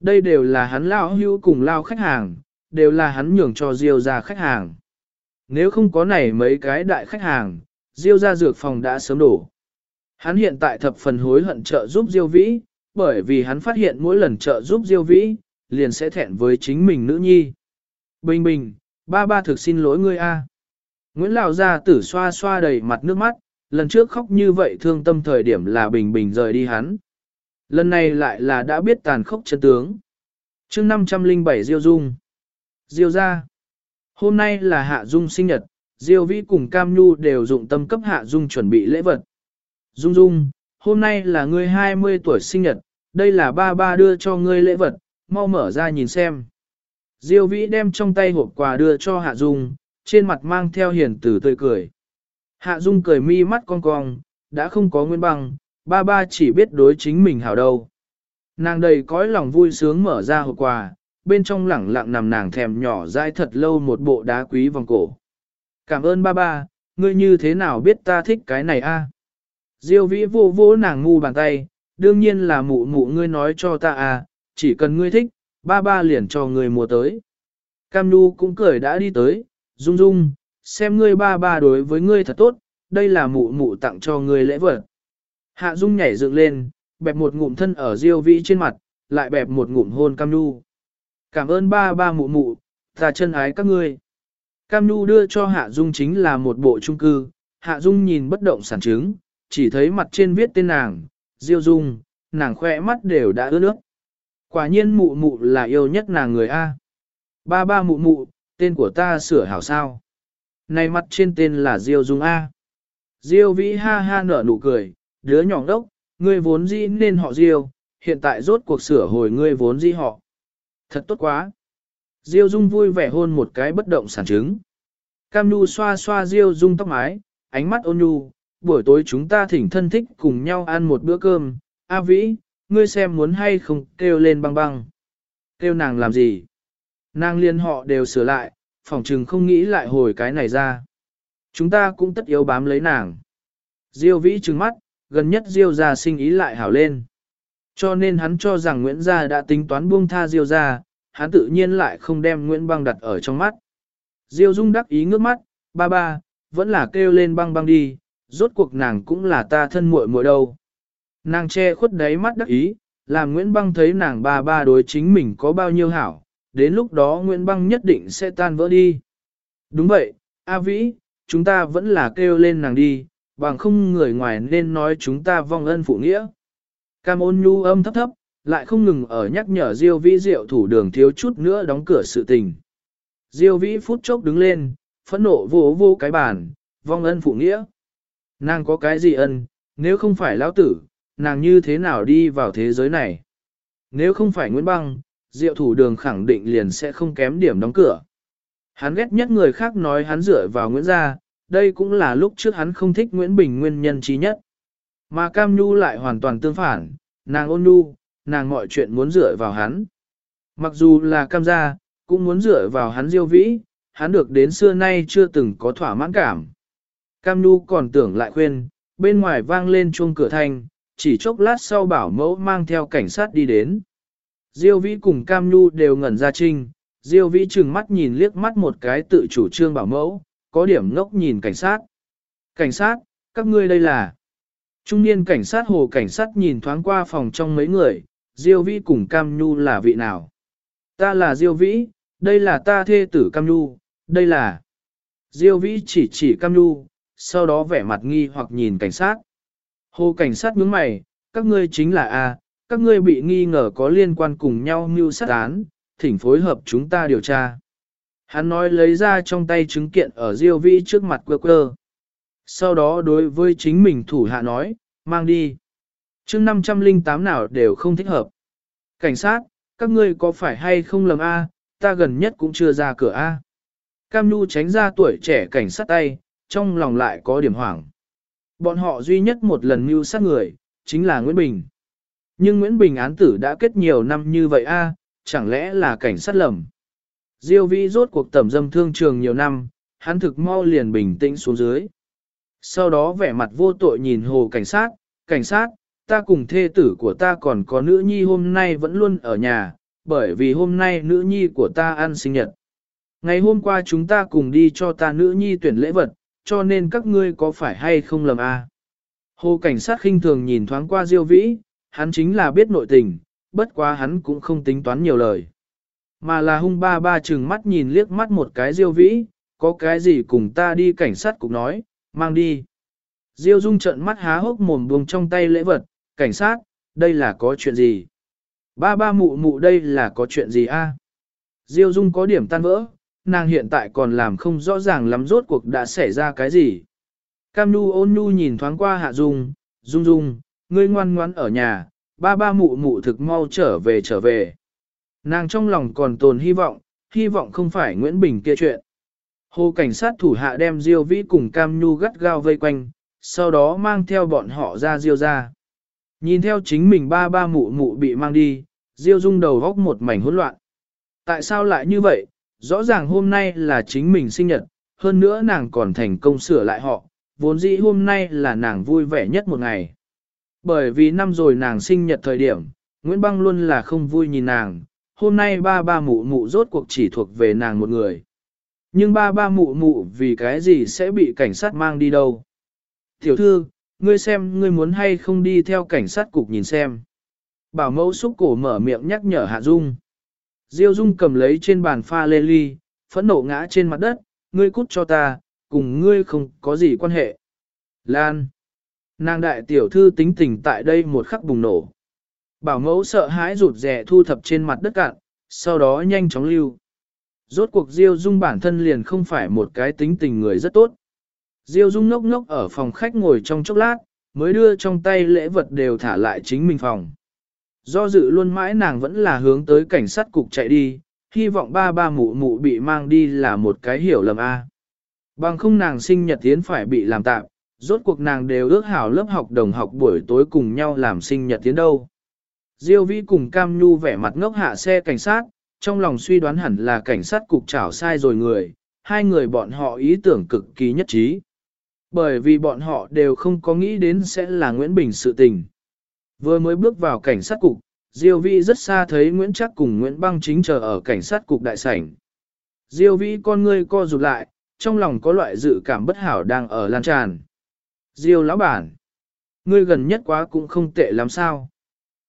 Đây đều là hắn lao hưu cùng lao khách hàng, đều là hắn nhường cho diêu ra khách hàng. Nếu không có này mấy cái đại khách hàng, diêu ra dược phòng đã sớm đổ. Hắn hiện tại thập phần hối hận trợ giúp diêu vĩ, bởi vì hắn phát hiện mỗi lần trợ giúp diêu vĩ, liền sẽ thẹn với chính mình nữ nhi. Bình bình, ba ba thực xin lỗi ngươi a. À. Nguyễn Lão gia tử xoa xoa đầy mặt nước mắt, lần trước khóc như vậy thương tâm thời điểm là bình bình rời đi hắn. Lần này lại là đã biết tàn khốc chân tướng. chương 507 Diêu Dung. Diêu ra. Hôm nay là Hạ Dung sinh nhật, Diêu Vĩ cùng Cam Nhu đều dụng tâm cấp Hạ Dung chuẩn bị lễ vật. Dung Dung, hôm nay là ngươi 20 tuổi sinh nhật, đây là ba ba đưa cho ngươi lễ vật, mau mở ra nhìn xem. Diêu Vĩ đem trong tay hộp quà đưa cho Hạ Dung, trên mặt mang theo hiền tử tươi cười. Hạ Dung cười mi mắt cong cong, đã không có nguyên băng, ba ba chỉ biết đối chính mình hảo đâu. Nàng đầy cõi lòng vui sướng mở ra hộp quà, bên trong lẳng lặng nằm nàng thèm nhỏ dai thật lâu một bộ đá quý vòng cổ. Cảm ơn ba ba, ngươi như thế nào biết ta thích cái này a? Diêu vĩ vô vô nàng ngu bàn tay, đương nhiên là mụ mụ ngươi nói cho ta à, chỉ cần ngươi thích, ba ba liền cho ngươi mua tới. Cam Nu cũng cười đã đi tới, Dung Dung, xem ngươi ba ba đối với ngươi thật tốt, đây là mụ mụ tặng cho ngươi lễ vật. Hạ Dung nhảy dựng lên, bẹp một ngụm thân ở Diêu Vĩ trên mặt, lại bẹp một ngụm hôn Cam Nu. Cảm ơn ba ba mụ mụ, ta chân ái các ngươi. Cam Nu đưa cho Hạ Dung chính là một bộ trung cư, Hạ Dung nhìn bất động sản chứng, chỉ thấy mặt trên viết tên nàng, Diêu Dung, nàng khoe mắt đều đã ướt nước. Quả nhiên mụ mụ là yêu nhất nàng người A. Ba ba mụ mụ, tên của ta sửa hảo sao. Này mặt trên tên là Diêu Dung A. Diêu vĩ ha ha nở nụ cười, đứa nhỏ đốc, ngươi vốn dĩ nên họ Diêu, hiện tại rốt cuộc sửa hồi ngươi vốn dĩ họ. Thật tốt quá. Diêu Dung vui vẻ hôn một cái bất động sản trứng. Cam Nhu xoa xoa Diêu Dung tóc mái, ánh mắt ôn nhu, buổi tối chúng ta thỉnh thân thích cùng nhau ăn một bữa cơm. A Vĩ, ngươi xem muốn hay không kêu lên băng băng. Kêu nàng làm gì? Nàng liên họ đều sửa lại, phỏng trừng không nghĩ lại hồi cái này ra. Chúng ta cũng tất yếu bám lấy nàng. Diêu vĩ trừng mắt, gần nhất Diêu gia sinh ý lại hảo lên. Cho nên hắn cho rằng Nguyễn gia đã tính toán buông tha Diêu gia, hắn tự nhiên lại không đem Nguyễn băng đặt ở trong mắt. Diêu dung đắc ý ngước mắt, ba ba, vẫn là kêu lên băng băng đi, rốt cuộc nàng cũng là ta thân muội muội đâu. Nàng che khuất đáy mắt đắc ý, làm Nguyễn băng thấy nàng ba ba đối chính mình có bao nhiêu hảo, đến lúc đó Nguyễn băng nhất định sẽ tan vỡ đi. Đúng vậy, A Vĩ, chúng ta vẫn là kêu lên nàng đi, bằng không người ngoài nên nói chúng ta vong ân phụ nghĩa. Cam ôn nhu âm thấp thấp, lại không ngừng ở nhắc nhở Diêu Vĩ Diệu thủ đường thiếu chút nữa đóng cửa sự tình. Diêu Vĩ phút chốc đứng lên, phẫn nộ vô vô cái bàn, vong ân phụ nghĩa. Nàng có cái gì ân, nếu không phải lão tử, nàng như thế nào đi vào thế giới này? nếu không phải Nguyễn Băng, Diệu thủ đường khẳng định liền sẽ không kém điểm đóng cửa. Hắn ghét nhất người khác nói hắn dựa vào Nguyễn gia, đây cũng là lúc trước hắn không thích Nguyễn Bình nguyên nhân trí nhất. Mà Cam Nhu lại hoàn toàn tương phản, nàng ôn nhu, nàng mọi chuyện muốn dựa vào hắn. Mặc dù là Cam gia, cũng muốn dựa vào hắn diêu vĩ, hắn được đến xưa nay chưa từng có thỏa mãn cảm. Cam Nhu còn tưởng lại khuyên, bên ngoài vang lên chuông cửa thanh, chỉ chốc lát sau bảo mẫu mang theo cảnh sát đi đến. Diêu Vĩ cùng Cam Nhu đều ngẩn ra trinh, Diêu Vĩ trừng mắt nhìn liếc mắt một cái tự chủ trương bảo mẫu, có điểm ngốc nhìn cảnh sát. Cảnh sát, các ngươi đây là... Trung niên cảnh sát hồ cảnh sát nhìn thoáng qua phòng trong mấy người, Diêu Vĩ cùng Cam Nhu là vị nào? Ta là Diêu Vĩ, đây là ta thê tử Cam Nhu, đây là... Diêu Vĩ chỉ chỉ Cam Nhu, sau đó vẻ mặt nghi hoặc nhìn cảnh sát. Hồ cảnh sát nhướng mày, các ngươi chính là A, các ngươi bị nghi ngờ có liên quan cùng nhau mưu sát án, thỉnh phối hợp chúng ta điều tra. Hắn nói lấy ra trong tay chứng kiện ở Diêu Vĩ trước mặt quơ quơ. Sau đó đối với chính mình thủ hạ nói, mang đi. chương 508 nào đều không thích hợp. Cảnh sát, các ngươi có phải hay không lầm A, ta gần nhất cũng chưa ra cửa A. Cam Nhu tránh ra tuổi trẻ cảnh sát tay, trong lòng lại có điểm hoảng. Bọn họ duy nhất một lần mưu sát người, chính là Nguyễn Bình. Nhưng Nguyễn Bình án tử đã kết nhiều năm như vậy a, chẳng lẽ là cảnh sát lầm? Diêu Vĩ rốt cuộc tẩm dâm thương trường nhiều năm, hắn thực mau liền bình tĩnh xuống dưới. Sau đó vẻ mặt vô tội nhìn hồ cảnh sát, cảnh sát, ta cùng thê tử của ta còn có nữ nhi hôm nay vẫn luôn ở nhà, bởi vì hôm nay nữ nhi của ta ăn sinh nhật. Ngày hôm qua chúng ta cùng đi cho ta nữ nhi tuyển lễ vật, cho nên các ngươi có phải hay không lầm a? Hồ cảnh sát khinh thường nhìn thoáng qua Diêu Vĩ, hắn chính là biết nội tình, bất quá hắn cũng không tính toán nhiều lời. Mà là hung ba ba chừng mắt nhìn liếc mắt một cái Diêu Vĩ, có cái gì cùng ta đi cảnh sát cũng nói, mang đi. Diêu Dung trợn mắt há hốc mồm buông trong tay lễ vật, cảnh sát, đây là có chuyện gì? Ba ba mụ mụ đây là có chuyện gì a? Diêu Dung có điểm tan vỡ, nàng hiện tại còn làm không rõ ràng lắm rốt cuộc đã xảy ra cái gì. Cam Nhu ôn nhu nhìn thoáng qua Hạ Dung, Dung Dung, ngươi ngoan ngoãn ở nhà, ba ba mụ mụ thực mau trở về trở về. Nàng trong lòng còn tồn hy vọng, hy vọng không phải Nguyễn Bình kia chuyện. Hồ cảnh sát thủ hạ đem Diêu Vĩ cùng Cam Nhu gắt gao vây quanh, sau đó mang theo bọn họ ra Diêu ra. Nhìn theo chính mình ba ba mụ mụ bị mang đi, Diêu Dung đầu góc một mảnh hỗn loạn. Tại sao lại như vậy? Rõ ràng hôm nay là chính mình sinh nhật, hơn nữa nàng còn thành công sửa lại họ, vốn dĩ hôm nay là nàng vui vẻ nhất một ngày. Bởi vì năm rồi nàng sinh nhật thời điểm, Nguyễn Băng luôn là không vui nhìn nàng, hôm nay ba ba mụ mụ rốt cuộc chỉ thuộc về nàng một người. Nhưng ba ba mụ mụ vì cái gì sẽ bị cảnh sát mang đi đâu? Tiểu thư, ngươi xem ngươi muốn hay không đi theo cảnh sát cục nhìn xem. Bảo mẫu xúc cổ mở miệng nhắc nhở Hạ Dung. Diêu Dung cầm lấy trên bàn pha lê ly, phẫn nộ ngã trên mặt đất, ngươi cút cho ta, cùng ngươi không có gì quan hệ. Lan. Nàng đại tiểu thư tính tình tại đây một khắc bùng nổ. Bảo mẫu sợ hãi rụt rè thu thập trên mặt đất cạn, sau đó nhanh chóng lưu. Rốt cuộc Diêu Dung bản thân liền không phải một cái tính tình người rất tốt. Diêu Dung ngốc ngốc ở phòng khách ngồi trong chốc lát, mới đưa trong tay lễ vật đều thả lại chính mình phòng. Do dự luôn mãi nàng vẫn là hướng tới cảnh sát cục chạy đi, hy vọng ba ba mụ mụ bị mang đi là một cái hiểu lầm A. Bằng không nàng sinh nhật tiến phải bị làm tạm, rốt cuộc nàng đều ước hảo lớp học đồng học buổi tối cùng nhau làm sinh nhật tiến đâu. Diêu Vĩ cùng Cam Nhu vẻ mặt ngốc hạ xe cảnh sát, trong lòng suy đoán hẳn là cảnh sát cục trảo sai rồi người, hai người bọn họ ý tưởng cực kỳ nhất trí. Bởi vì bọn họ đều không có nghĩ đến sẽ là Nguyễn Bình sự tình. Vừa mới bước vào cảnh sát cục, Diêu Vĩ rất xa thấy Nguyễn trác cùng Nguyễn Băng chính chờ ở cảnh sát cục đại sảnh. Diêu Vĩ con ngươi co rụt lại, trong lòng có loại dự cảm bất hảo đang ở lan tràn. Diêu lão bản, ngươi gần nhất quá cũng không tệ lắm sao.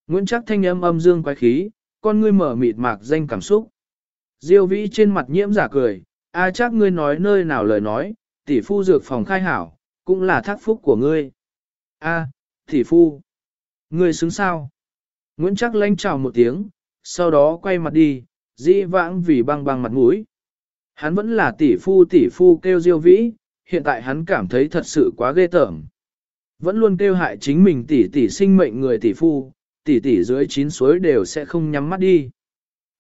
Nguyễn trác thanh âm âm dương quái khí, con ngươi mở mịt mạc danh cảm xúc. Diêu Vĩ trên mặt nhiễm giả cười, a chắc ngươi nói nơi nào lời nói, tỷ phu dược phòng khai hảo, cũng là thác phúc của ngươi. A, tỷ phu. Ngươi xứng sao? Nguyễn Trác lanh chào một tiếng, sau đó quay mặt đi, dĩ vãng vì băng băng mặt mũi. Hắn vẫn là tỷ phu tỷ phu kêu diêu vĩ, hiện tại hắn cảm thấy thật sự quá ghê tởm. Vẫn luôn kêu hại chính mình tỷ tỷ sinh mệnh người tỷ phu, tỷ tỷ dưới chín suối đều sẽ không nhắm mắt đi.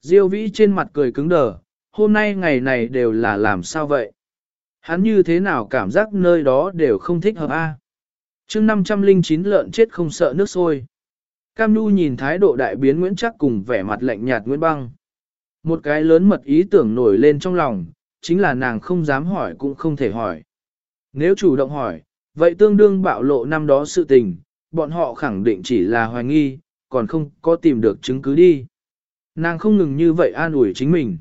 Diêu vĩ trên mặt cười cứng đờ, hôm nay ngày này đều là làm sao vậy? Hắn như thế nào cảm giác nơi đó đều không thích hợp a? À? Chương 509 lợn chết không sợ nước sôi. Cam Nhu nhìn thái độ đại biến Nguyễn trác cùng vẻ mặt lạnh nhạt Nguyễn Băng. Một cái lớn mật ý tưởng nổi lên trong lòng, chính là nàng không dám hỏi cũng không thể hỏi. Nếu chủ động hỏi, vậy tương đương bạo lộ năm đó sự tình, bọn họ khẳng định chỉ là hoài nghi, còn không có tìm được chứng cứ đi. Nàng không ngừng như vậy an ủi chính mình.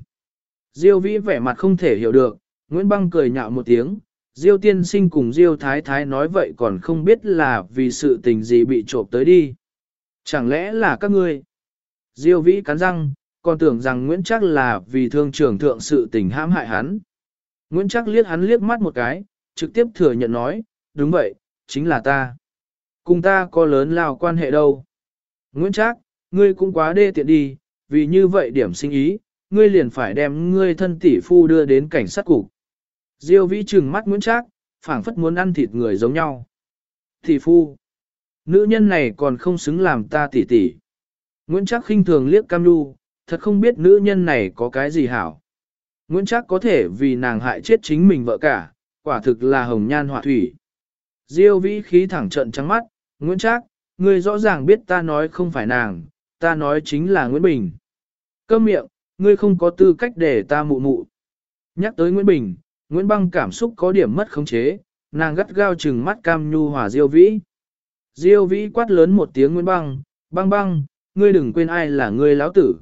Diêu vĩ vẻ mặt không thể hiểu được, Nguyễn Băng cười nhạo một tiếng, Diêu tiên sinh cùng Diêu thái thái nói vậy còn không biết là vì sự tình gì bị trộm tới đi. Chẳng lẽ là các ngươi? Diêu vĩ cắn răng, còn tưởng rằng Nguyễn Trác là vì thương trưởng thượng sự tình hãm hại hắn. Nguyễn Trác liếc hắn liếc mắt một cái, trực tiếp thừa nhận nói, đúng vậy, chính là ta. Cùng ta có lớn lao quan hệ đâu. Nguyễn Trác, ngươi cũng quá đê tiện đi, vì như vậy điểm sinh ý, ngươi liền phải đem ngươi thân tỷ phu đưa đến cảnh sát cục. Diêu vĩ trừng mắt Nguyễn Trác, phảng phất muốn ăn thịt người giống nhau. Thị phu, nữ nhân này còn không xứng làm ta tỷ tỷ. Nguyễn Trác khinh thường liếc Cam Nhu, thật không biết nữ nhân này có cái gì hảo. Nguyễn Trác có thể vì nàng hại chết chính mình vợ cả, quả thực là hồng nhan họa thủy. Diêu vĩ khí thẳng trận trắng mắt, Nguyễn Trác, ngươi rõ ràng biết ta nói không phải nàng, ta nói chính là Nguyễn Bình. Câm miệng, ngươi không có tư cách để ta mụ mụ. Nhắc tới Nguyễn Bình, Nguyễn Băng cảm xúc có điểm mất khống chế, nàng gắt gao trừng mắt cam nhu hòa Diêu Vĩ. Diêu Vĩ quát lớn một tiếng Nguyễn Băng, băng băng, ngươi đừng quên ai là ngươi lão tử.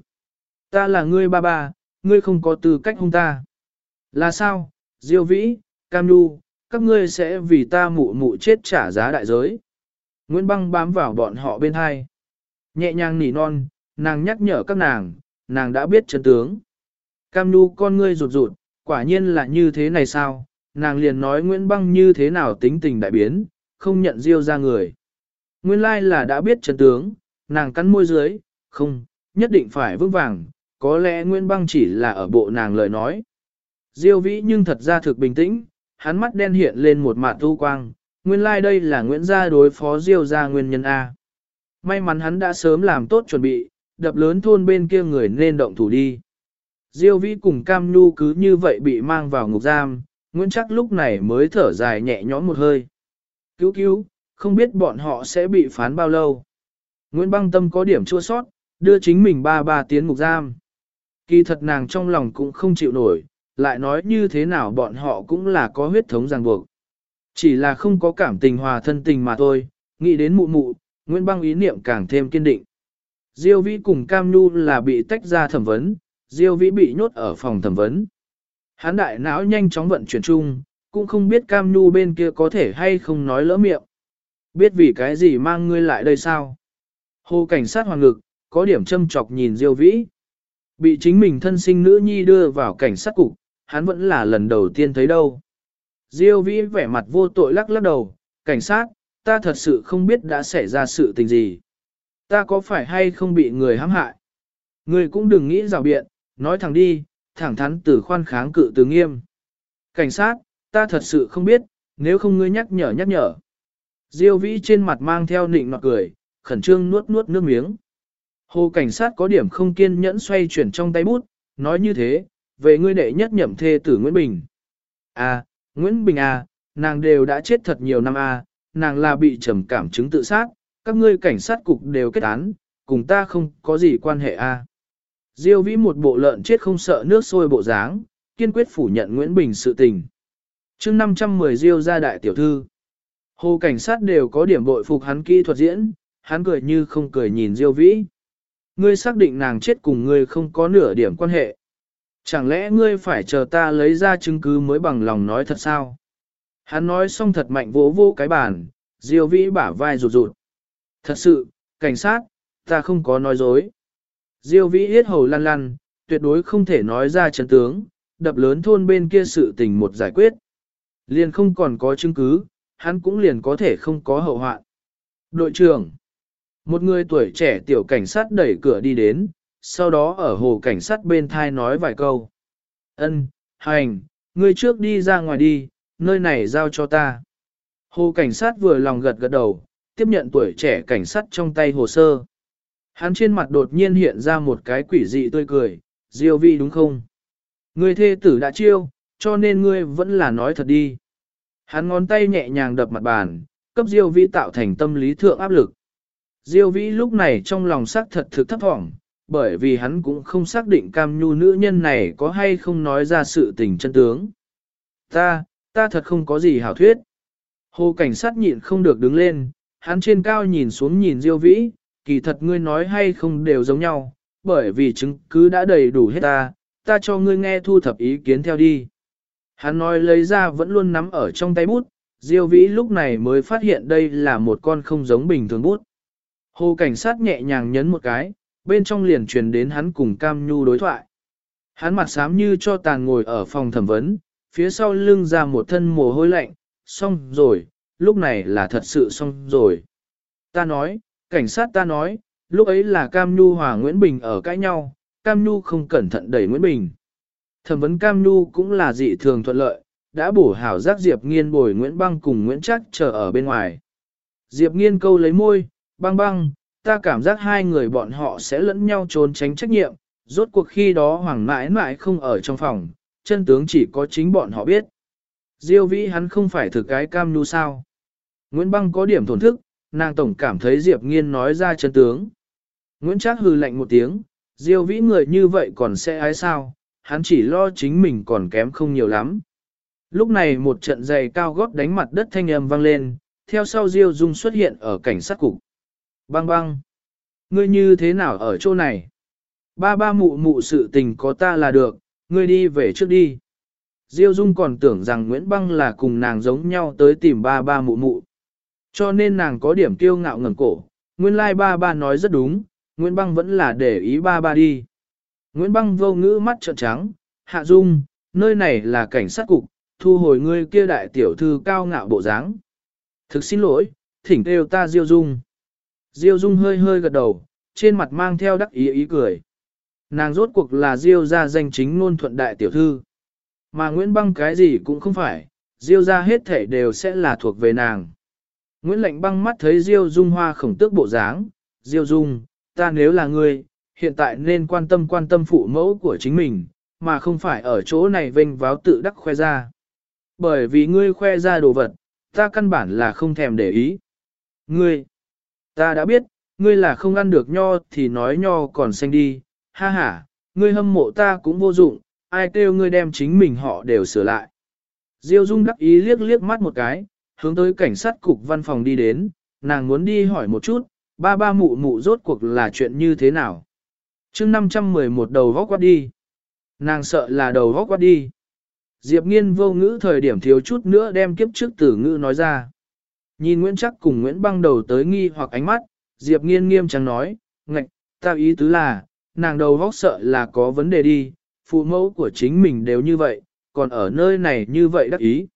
Ta là ngươi ba ba, ngươi không có tư cách hung ta. Là sao, Diêu Vĩ, Cam Nhu, các ngươi sẽ vì ta mụ mụ chết trả giá đại giới. Nguyễn Băng bám vào bọn họ bên hai. Nhẹ nhàng nỉ non, nàng nhắc nhở các nàng, nàng đã biết chân tướng. Cam Nhu con ngươi rụt rụt, quả nhiên là như thế này sao, nàng liền nói Nguyễn Băng như thế nào tính tình đại biến, không nhận diêu ra người. Nguyên lai là đã biết chân tướng, nàng cắn môi dưới, không, nhất định phải vững vàng, có lẽ Nguyễn Băng chỉ là ở bộ nàng lời nói. Diêu vĩ nhưng thật ra thực bình tĩnh, hắn mắt đen hiện lên một mạt tu quang, nguyên lai like đây là Nguyễn gia đối phó Diêu gia nguyên nhân A. May mắn hắn đã sớm làm tốt chuẩn bị, đập lớn thôn bên kia người nên động thủ đi. Diêu vĩ cùng Cam Nhu cứ như vậy bị mang vào ngục giam, Nguyễn chắc lúc này mới thở dài nhẹ nhõm một hơi. Cứu cứu, không biết bọn họ sẽ bị phán bao lâu. Nguyễn băng tâm có điểm chua sót, đưa chính mình ba ba tiến ngục giam. Kỳ thật nàng trong lòng cũng không chịu nổi, lại nói như thế nào bọn họ cũng là có huyết thống ràng buộc. Chỉ là không có cảm tình hòa thân tình mà thôi, nghĩ đến mụ mụ, Nguyễn Băng ý niệm càng thêm kiên định. Diêu Vĩ cùng Cam Nhu là bị tách ra thẩm vấn, Diêu Vĩ bị nhốt ở phòng thẩm vấn. Hán đại não nhanh chóng vận chuyển chung, cũng không biết Cam Nhu bên kia có thể hay không nói lỡ miệng. Biết vì cái gì mang ngươi lại đây sao? Hồ cảnh sát hoàng ngực, có điểm châm chọc nhìn Diêu Vĩ. Bị chính mình thân sinh nữ nhi đưa vào cảnh sát cục, hắn vẫn là lần đầu tiên thấy đâu. Diêu vĩ vẻ mặt vô tội lắc lắc đầu, cảnh sát, ta thật sự không biết đã xảy ra sự tình gì. Ta có phải hay không bị người hãm hại? Người cũng đừng nghĩ rào biện, nói thẳng đi, thẳng thắn từ khoan kháng cự từ nghiêm. Cảnh sát, ta thật sự không biết, nếu không ngươi nhắc nhở nhắc nhở. Diêu vĩ trên mặt mang theo nịnh nọt cười, khẩn trương nuốt nuốt nước miếng. Hồ cảnh sát có điểm không kiên nhẫn xoay chuyển trong tay bút, nói như thế, về ngươi đệ nhất nhậm thê tử Nguyễn Bình. À, Nguyễn Bình à, nàng đều đã chết thật nhiều năm à, nàng là bị trầm cảm chứng tự sát, các ngươi cảnh sát cục đều kết án, cùng ta không có gì quan hệ à. Diêu vĩ một bộ lợn chết không sợ nước sôi bộ dáng, kiên quyết phủ nhận Nguyễn Bình sự tình. chương 510 Diêu ra đại tiểu thư. Hồ cảnh sát đều có điểm bội phục hắn kỹ thuật diễn, hắn cười như không cười nhìn Diêu vĩ. Ngươi xác định nàng chết cùng ngươi không có nửa điểm quan hệ. Chẳng lẽ ngươi phải chờ ta lấy ra chứng cứ mới bằng lòng nói thật sao? Hắn nói xong thật mạnh vỗ vô cái bàn, diêu vĩ bả vai rụt rụt. Thật sự, cảnh sát, ta không có nói dối. Diêu vĩ hết hầu lăn lăn, tuyệt đối không thể nói ra chân tướng, đập lớn thôn bên kia sự tình một giải quyết. Liền không còn có chứng cứ, hắn cũng liền có thể không có hậu hoạn. Đội trưởng, một người tuổi trẻ tiểu cảnh sát đẩy cửa đi đến, sau đó ở hồ cảnh sát bên thai nói vài câu. Ân, hành, ngươi trước đi ra ngoài đi, nơi này giao cho ta. Hồ cảnh sát vừa lòng gật gật đầu, tiếp nhận tuổi trẻ cảnh sát trong tay hồ sơ. Hắn trên mặt đột nhiên hiện ra một cái quỷ dị tươi cười, Diêu vi đúng không? Ngươi thê tử đã chiêu, cho nên ngươi vẫn là nói thật đi. Hắn ngón tay nhẹ nhàng đập mặt bàn, cấp Diêu vi tạo thành tâm lý thượng áp lực. Diêu Vi lúc này trong lòng xác thật thực thấp thỏm, bởi vì hắn cũng không xác định cam nhu nữ nhân này có hay không nói ra sự tình chân tướng. Ta, ta thật không có gì hảo thuyết. Hồ cảnh sát nhịn không được đứng lên, hắn trên cao nhìn xuống nhìn Diêu vĩ, kỳ thật ngươi nói hay không đều giống nhau, bởi vì chứng cứ đã đầy đủ hết ta, ta cho ngươi nghe thu thập ý kiến theo đi. Hắn nói lấy ra vẫn luôn nắm ở trong tay bút, Diêu vĩ lúc này mới phát hiện đây là một con không giống bình thường bút. Hồ cảnh sát nhẹ nhàng nhấn một cái, bên trong liền truyền đến hắn cùng Cam Nhu đối thoại. Hắn mặt xám như cho tàn ngồi ở phòng thẩm vấn, phía sau lưng ra một thân mồ hôi lạnh, xong rồi, lúc này là thật sự xong rồi. Ta nói, cảnh sát ta nói, lúc ấy là Cam Nhu hòa Nguyễn Bình ở cãi nhau, Cam Nhu không cẩn thận đẩy Nguyễn Bình. Thẩm vấn Cam Nhu cũng là dị thường thuận lợi, đã bổ hảo giác Diệp Nghiên bồi Nguyễn Băng cùng Nguyễn Trác chờ ở bên ngoài. Diệp Nghiên câu lấy môi, băng băng, ta cảm giác hai người bọn họ sẽ lẫn nhau trốn tránh trách nhiệm, rốt cuộc khi đó hoàng mãi mãi không ở trong phòng, chân tướng chỉ có chính bọn họ biết. Diêu vĩ hắn không phải thực cái cam nu sao. Nguyễn băng có điểm thổn thức, nàng tổng cảm thấy Diệp nghiên nói ra chân tướng. Nguyễn Trác hừ lạnh một tiếng, Diêu vĩ người như vậy còn sẽ ái sao, hắn chỉ lo chính mình còn kém không nhiều lắm. Lúc này một trận giày cao gót đánh mặt đất thanh âm vang lên, theo sau Diêu Dung xuất hiện ở cảnh sát cục. Băng băng. Ngươi như thế nào ở chỗ này? Ba ba mụ mụ sự tình có ta là được, ngươi đi về trước đi. Diêu Dung còn tưởng rằng Nguyễn Băng là cùng nàng giống nhau tới tìm ba ba mụ mụ. Cho nên nàng có điểm kiêu ngạo ngẩng cổ. Nguyên lai like ba ba nói rất đúng, Nguyễn Băng vẫn là để ý ba ba đi. Nguyễn Băng vô ngữ mắt trợn trắng, Hạ Dung, nơi này là cảnh sát cục, thu hồi ngươi kia đại tiểu thư cao ngạo bộ dáng. Thực xin lỗi, thỉnh kêu ta Diêu Dung. Diêu Dung hơi hơi gật đầu, trên mặt mang theo đắc ý ý cười. Nàng rốt cuộc là Diêu gia danh chính ngôn thuận đại tiểu thư. Mà Nguyễn Băng cái gì cũng không phải, Diêu gia hết thể đều sẽ là thuộc về nàng. Nguyễn Lệnh băng mắt thấy Diêu Dung hoa khổng tước bộ dáng, Diêu Dung, ta nếu là ngươi, hiện tại nên quan tâm quan tâm phụ mẫu của chính mình, mà không phải ở chỗ này vênh váo tự đắc khoe ra. Bởi vì ngươi khoe ra đồ vật, ta căn bản là không thèm để ý. Ngươi, Ta đã biết, ngươi là không ăn được nho thì nói nho còn xanh đi, ha ha, ngươi hâm mộ ta cũng vô dụng, ai kêu ngươi đem chính mình họ đều sửa lại. Diêu Dung đắc ý liếc liếc mắt một cái, hướng tới cảnh sát cục văn phòng đi đến, nàng muốn đi hỏi một chút, ba ba mụ mụ rốt cuộc là chuyện như thế nào. chương 511 đầu góc quát đi. Nàng sợ là đầu góc quát đi. Diệp nghiên vô ngữ thời điểm thiếu chút nữa đem kiếp trước tử ngữ nói ra. Nhìn Nguyễn Chắc cùng Nguyễn Băng đầu tới nghi hoặc ánh mắt, Diệp Nghiên nghiêm trang nói, ngạch, ta ý tứ là, nàng đầu vóc sợ là có vấn đề đi, phụ mẫu của chính mình đều như vậy, còn ở nơi này như vậy đắc ý.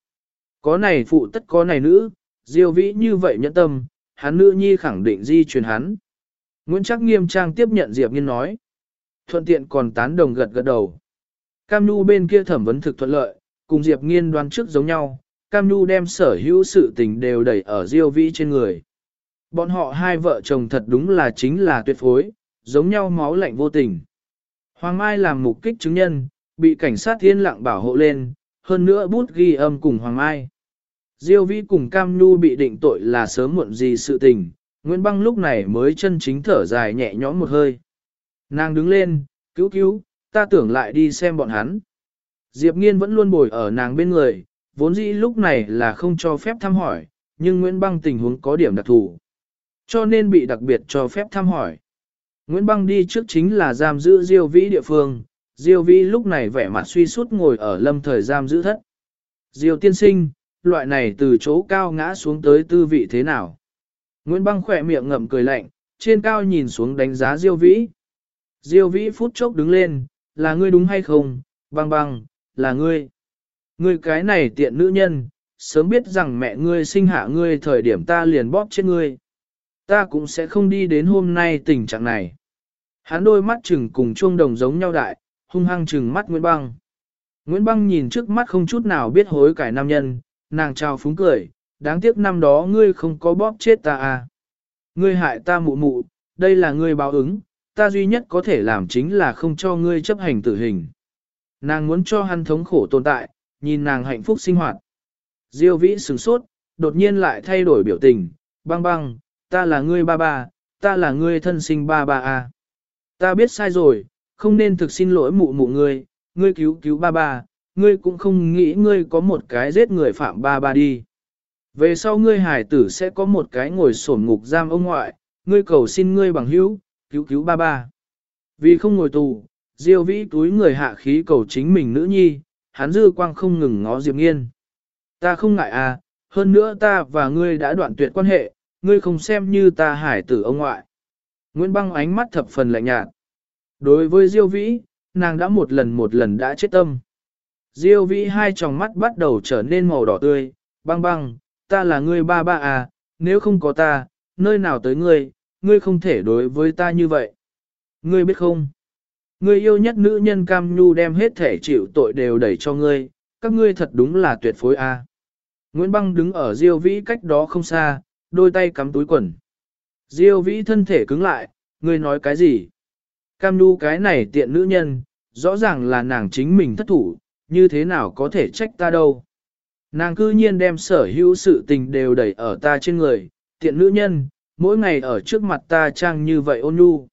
Có này phụ tất có này nữ, diêu vĩ như vậy nhẫn tâm, hắn nữ nhi khẳng định di truyền hắn. Nguyễn Trắc nghiêm trang tiếp nhận Diệp Nghiên nói. Thuận tiện còn tán đồng gật gật đầu. Cam Nhu bên kia thẩm vấn thực thuận lợi, cùng Diệp Nghiên đoán trước giống nhau, Cam Nhu đem sở hữu sự tình đều đẩy ở Diêu Vĩ trên người. Bọn họ hai vợ chồng thật đúng là chính là tuyệt phối, giống nhau máu lạnh vô tình. Hoàng Mai làm mục kích chứng nhân, bị cảnh sát thiên lặng bảo hộ lên, hơn nữa bút ghi âm cùng Hoàng Mai. Diêu Vĩ cùng Cam Nhu bị định tội là sớm muộn gì sự tình, Nguyễn Băng lúc này mới chân chính thở dài nhẹ nhõm một hơi. Nàng đứng lên, cứu cứu, ta tưởng lại đi xem bọn hắn. Diệp Nghiên vẫn luôn bồi ở nàng bên người, vốn dĩ lúc này là không cho phép thăm hỏi, nhưng Nguyễn Băng tình huống có điểm đặc thù. Cho nên bị đặc biệt cho phép thăm hỏi. Nguyễn Băng đi trước chính là giam giữ Diêu Vĩ địa phương, Diêu Vĩ lúc này vẻ mặt suy sút ngồi ở lâm thời giam giữ thất. Diêu tiên sinh, loại này từ chỗ cao ngã xuống tới tư vị thế nào? Nguyễn Băng khỏe miệng ngậm cười lạnh, trên cao nhìn xuống đánh giá Diêu Vĩ. Diêu Vĩ phút chốc đứng lên, là ngươi đúng hay không? Băng băng, là ngươi. Ngươi cái này tiện nữ nhân, sớm biết rằng mẹ ngươi sinh hạ ngươi thời điểm ta liền bóp chết ngươi. Ta cũng sẽ không đi đến hôm nay tình trạng này. Hắn đôi mắt chừng cùng chuông đồng giống nhau đại, hung hăng chừng mắt Nguyễn Băng. Nguyễn Băng nhìn trước mắt không chút nào biết hối cải nam nhân, nàng trao phúng cười, đáng tiếc năm đó ngươi không có bóp chết ta à. Ngươi hại ta mụ mụ, đây là ngươi báo ứng, ta duy nhất có thể làm chính là không cho ngươi chấp hành tử hình. Nàng muốn cho hắn thống khổ tồn tại, nhìn nàng hạnh phúc sinh hoạt. Diêu vĩ sửng sốt, đột nhiên lại thay đổi biểu tình, băng băng, ta là ngươi ba ba, ta là ngươi thân sinh ba ba a. Ta biết sai rồi, không nên thực xin lỗi mụ mụ ngươi, ngươi cứu cứu ba ba, ngươi cũng không nghĩ ngươi có một cái giết người phạm ba ba đi. Về sau ngươi hải tử sẽ có một cái ngồi sổn ngục giam ông ngoại, ngươi cầu xin ngươi bằng hữu, cứu cứu ba ba. Vì không ngồi tù, Diêu vĩ túi người hạ khí cầu chính mình nữ nhi, hắn dư quang không ngừng ngó Diệp Nghiên. Ta không ngại à, hơn nữa ta và ngươi đã đoạn tuyệt quan hệ, ngươi không xem như ta hải tử ông ngoại. Nguyễn băng ánh mắt thập phần lạnh nhạt. Đối với Diêu vĩ, nàng đã một lần một lần đã chết tâm. Diêu vĩ hai tròng mắt bắt đầu trở nên màu đỏ tươi, băng băng, ta là ngươi ba ba à, nếu không có ta, nơi nào tới ngươi, ngươi không thể đối với ta như vậy. Ngươi biết không? Ngươi yêu nhất nữ nhân cam nhu đem hết thể chịu tội đều đẩy cho ngươi, các ngươi thật đúng là tuyệt phối a. À. Nguyễn Băng đứng ở Diêu Vĩ cách đó không xa, đôi tay cắm túi quần. Diêu Vĩ thân thể cứng lại, ngươi nói cái gì? Cam nhu cái này tiện nữ nhân, rõ ràng là nàng chính mình thất thủ, như thế nào có thể trách ta đâu? Nàng cư nhiên đem sở hữu sự tình đều đẩy ở ta trên người, tiện nữ nhân, mỗi ngày ở trước mặt ta trang như vậy ôn nhu.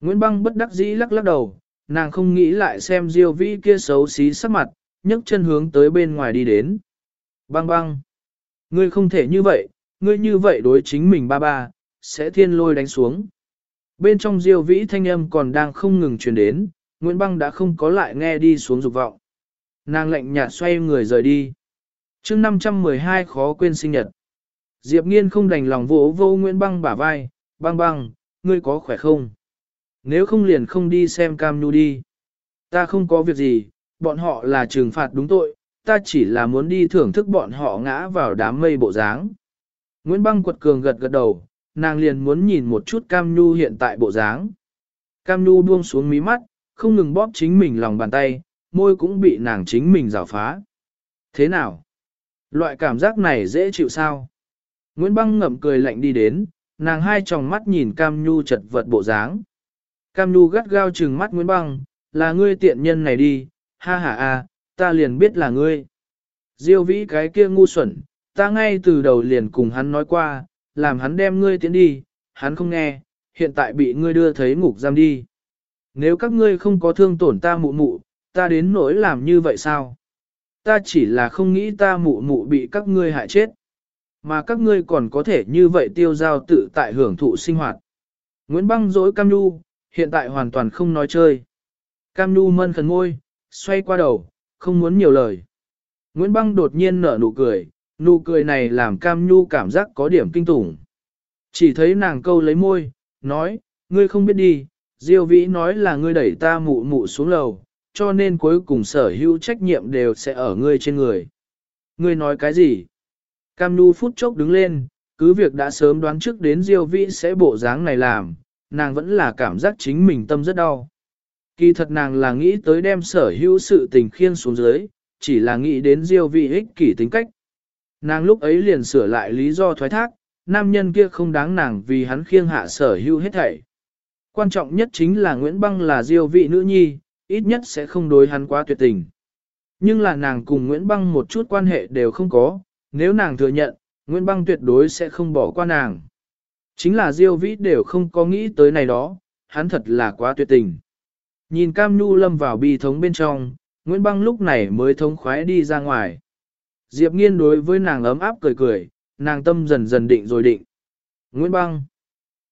Nguyễn Băng bất đắc dĩ lắc lắc đầu, nàng không nghĩ lại xem Diêu Vĩ kia xấu xí sắc mặt, nhấc chân hướng tới bên ngoài đi đến. Băng băng, ngươi không thể như vậy, ngươi như vậy đối chính mình ba ba, sẽ thiên lôi đánh xuống. Bên trong Diêu Vĩ thanh âm còn đang không ngừng truyền đến, Nguyễn Băng đã không có lại nghe đi xuống dục vọng. Nàng lạnh nhạt xoay người rời đi. chương 512 khó quên sinh nhật. Diệp Nghiên không đành lòng vỗ vô Nguyễn Băng bả vai, băng băng, ngươi có khỏe không? Nếu không liền không đi xem Cam Nhu đi. Ta không có việc gì, bọn họ là trừng phạt đúng tội, ta chỉ là muốn đi thưởng thức bọn họ ngã vào đám mây bộ dáng. Nguyễn Băng quật cường gật gật đầu, nàng liền muốn nhìn một chút Cam Nhu hiện tại bộ dáng. Cam Nhu buông xuống mí mắt, không ngừng bóp chính mình lòng bàn tay, môi cũng bị nàng chính mình rào phá. Thế nào? Loại cảm giác này dễ chịu sao? Nguyễn Băng ngậm cười lạnh đi đến, nàng hai tròng mắt nhìn Cam Nhu chật vật bộ dáng. Cam Nhu gắt gao trừng mắt Nguyễn Băng, là ngươi tiện nhân này đi, ha ha a, ta liền biết là ngươi. Diêu vĩ cái kia ngu xuẩn, ta ngay từ đầu liền cùng hắn nói qua, làm hắn đem ngươi tiến đi, hắn không nghe, hiện tại bị ngươi đưa thấy ngục giam đi. Nếu các ngươi không có thương tổn ta mụ mụ, ta đến nỗi làm như vậy sao? Ta chỉ là không nghĩ ta mụ mụ bị các ngươi hại chết. Mà các ngươi còn có thể như vậy tiêu giao tự tại hưởng thụ sinh hoạt. Nguyễn Băng dối Cam Nhu, hiện tại hoàn toàn không nói chơi. Cam Nhu mân khẩn ngôi, xoay qua đầu, không muốn nhiều lời. Nguyễn Băng đột nhiên nở nụ cười, nụ cười này làm Cam Nhu cảm giác có điểm kinh tủng. Chỉ thấy nàng câu lấy môi, nói, ngươi không biết đi, Diêu Vĩ nói là ngươi đẩy ta mụ mụ xuống lầu, cho nên cuối cùng sở hữu trách nhiệm đều sẽ ở ngươi trên người. Ngươi nói cái gì? Cam Nhu phút chốc đứng lên, cứ việc đã sớm đoán trước đến Diêu Vĩ sẽ bộ dáng này làm, nàng vẫn là cảm giác chính mình tâm rất đau. Kỳ thật nàng là nghĩ tới đem sở hữu sự tình khiên xuống dưới, chỉ là nghĩ đến Diêu Vĩ ích kỷ tính cách. Nàng lúc ấy liền sửa lại lý do thoái thác, nam nhân kia không đáng nàng vì hắn khiêng hạ sở hữu hết thảy. Quan trọng nhất chính là Nguyễn Băng là Diêu vị nữ nhi, ít nhất sẽ không đối hắn quá tuyệt tình. Nhưng là nàng cùng Nguyễn Băng một chút quan hệ đều không có, nếu nàng thừa nhận, Nguyễn Băng tuyệt đối sẽ không bỏ qua nàng. Chính là Diêu Vĩ đều không có nghĩ tới này đó, hắn thật là quá tuyệt tình. Nhìn Cam Nhu lâm vào bi thống bên trong, Nguyễn Băng lúc này mới thống khoái đi ra ngoài. Diệp Nghiên đối với nàng ấm áp cười cười, nàng tâm dần dần định rồi định. Nguyễn Băng,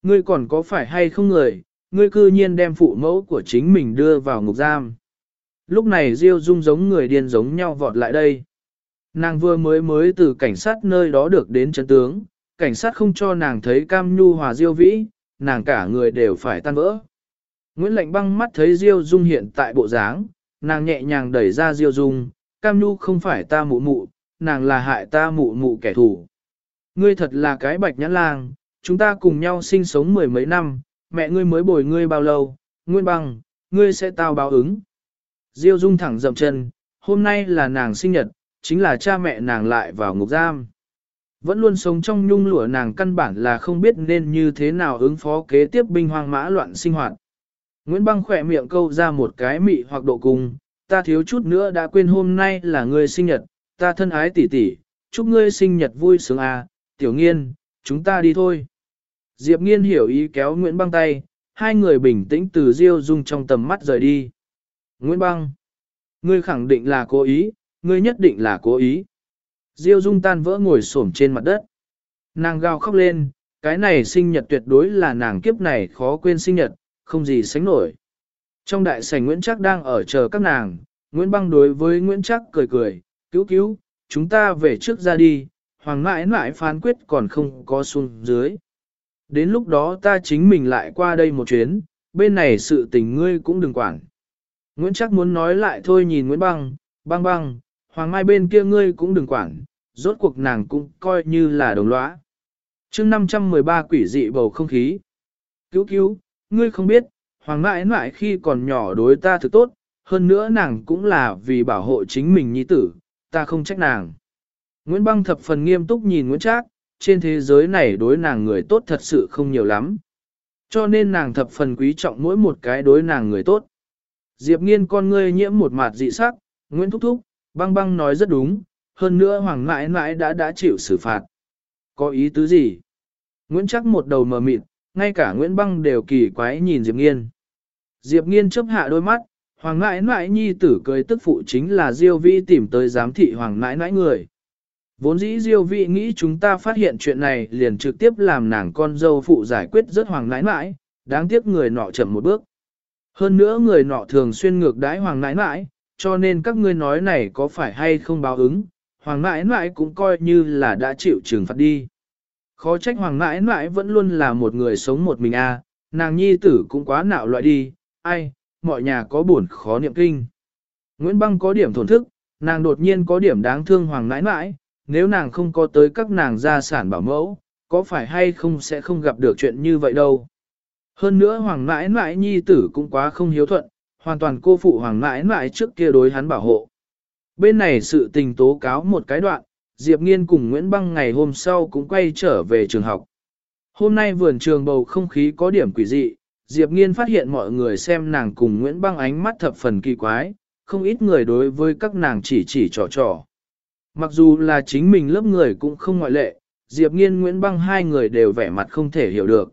ngươi còn có phải hay không người, ngươi cư nhiên đem phụ mẫu của chính mình đưa vào ngục giam. Lúc này Diêu Dung giống người điên giống nhau vọt lại đây. Nàng vừa mới mới từ cảnh sát nơi đó được đến chân tướng, cảnh sát không cho nàng thấy cam nhu hòa Diêu Vĩ, nàng cả người đều phải tan vỡ. Nguyễn Lệnh băng mắt thấy Diêu Dung hiện tại bộ dáng, nàng nhẹ nhàng đẩy ra Diêu Dung, cam nhu không phải ta mụ mụ, nàng là hại ta mụ mụ kẻ thù. Ngươi thật là cái bạch nhãn lang, chúng ta cùng nhau sinh sống mười mấy năm, mẹ ngươi mới bồi ngươi bao lâu, nguyên Bằng, ngươi sẽ tao báo ứng. Diêu Dung thẳng dậm chân, hôm nay là nàng sinh nhật, chính là cha mẹ nàng lại vào ngục giam. Vẫn luôn sống trong nhung lụa nàng căn bản là không biết nên như thế nào ứng phó kế tiếp binh hoang mã loạn sinh hoạt. Nguyễn Băng khỏe miệng câu ra một cái mị hoặc độ cùng, ta thiếu chút nữa đã quên hôm nay là người sinh nhật, ta thân ái tỷ tỷ, chúc ngươi sinh nhật vui sướng à, tiểu nghiên, chúng ta đi thôi. Diệp nghiên hiểu ý kéo Nguyễn Băng tay, hai người bình tĩnh từ Diêu Dung trong tầm mắt rời đi. Nguyễn Băng, ngươi khẳng định là cố ý, ngươi nhất định là cố ý. Diêu Dung tan vỡ ngồi xổm trên mặt đất. Nàng gào khóc lên, cái này sinh nhật tuyệt đối là nàng kiếp này khó quên sinh nhật, không gì sánh nổi. Trong đại sảnh Nguyễn Trác đang ở chờ các nàng, Nguyễn Băng đối với Nguyễn Trác cười cười, cứu cứu, chúng ta về trước ra đi, hoàng mãi mãi phán quyết còn không có xuống dưới. Đến lúc đó ta chính mình lại qua đây một chuyến, bên này sự tình ngươi cũng đừng quản. Nguyễn chắc muốn nói lại thôi nhìn Nguyễn Băng, băng băng, hoàng mai bên kia ngươi cũng đừng quản, rốt cuộc nàng cũng coi như là đồng lõa. chương 513 quỷ dị bầu không khí. Cứu cứu, ngươi không biết, hoàng mãi mãi khi còn nhỏ đối ta thực tốt, hơn nữa nàng cũng là vì bảo hộ chính mình nhi tử, ta không trách nàng. Nguyễn Băng thập phần nghiêm túc nhìn Nguyễn Trác, trên thế giới này đối nàng người tốt thật sự không nhiều lắm. Cho nên nàng thập phần quý trọng mỗi một cái đối nàng người tốt. Diệp nghiên con ngươi nhiễm một mặt dị sắc, Nguyễn Thúc Thúc, băng băng nói rất đúng, hơn nữa hoàng mãi mãi đã đã chịu xử phạt. Có ý tứ gì? Nguyễn Trác một đầu mờ mịt, ngay cả Nguyễn băng đều kỳ quái nhìn Diệp nghiên. Diệp nghiên chấp hạ đôi mắt, hoàng nãi nãi nhi tử cười tức phụ chính là Diêu Vi tìm tới giám thị hoàng nãi nãi người. Vốn dĩ Diêu Vi nghĩ chúng ta phát hiện chuyện này liền trực tiếp làm nàng con dâu phụ giải quyết rất hoàng nãi nãi, đáng tiếc người nọ chậm một bước. Hơn nữa người nọ thường xuyên ngược đãi hoàng nãi nãi, cho nên các ngươi nói này có phải hay không báo ứng, hoàng nãi nãi cũng coi như là đã chịu trừng phạt đi. Khó trách hoàng nãi nãi vẫn luôn là một người sống một mình a, à, nàng nhi tử cũng quá nạo loại đi, ai, mọi nhà có buồn khó niệm kinh. Nguyễn Băng có điểm thổn thức, nàng đột nhiên có điểm đáng thương hoàng nãi nãi. nếu nàng không có tới các nàng gia sản bảo mẫu, có phải hay không sẽ không gặp được chuyện như vậy đâu. Hơn nữa hoàng nãi nãi nhi tử cũng quá không hiếu thuận, hoàn toàn cô phụ hoàng nãi nãi trước kia đối hắn bảo hộ. Bên này sự tình tố cáo một cái đoạn, Diệp Nghiên cùng Nguyễn Băng ngày hôm sau cũng quay trở về trường học. Hôm nay vườn trường bầu không khí có điểm quỷ dị, Diệp Nghiên phát hiện mọi người xem nàng cùng Nguyễn Băng ánh mắt thập phần kỳ quái, không ít người đối với các nàng chỉ chỉ trò trò. Mặc dù là chính mình lớp người cũng không ngoại lệ, Diệp Nghiên Nguyễn Băng hai người đều vẻ mặt không thể hiểu được.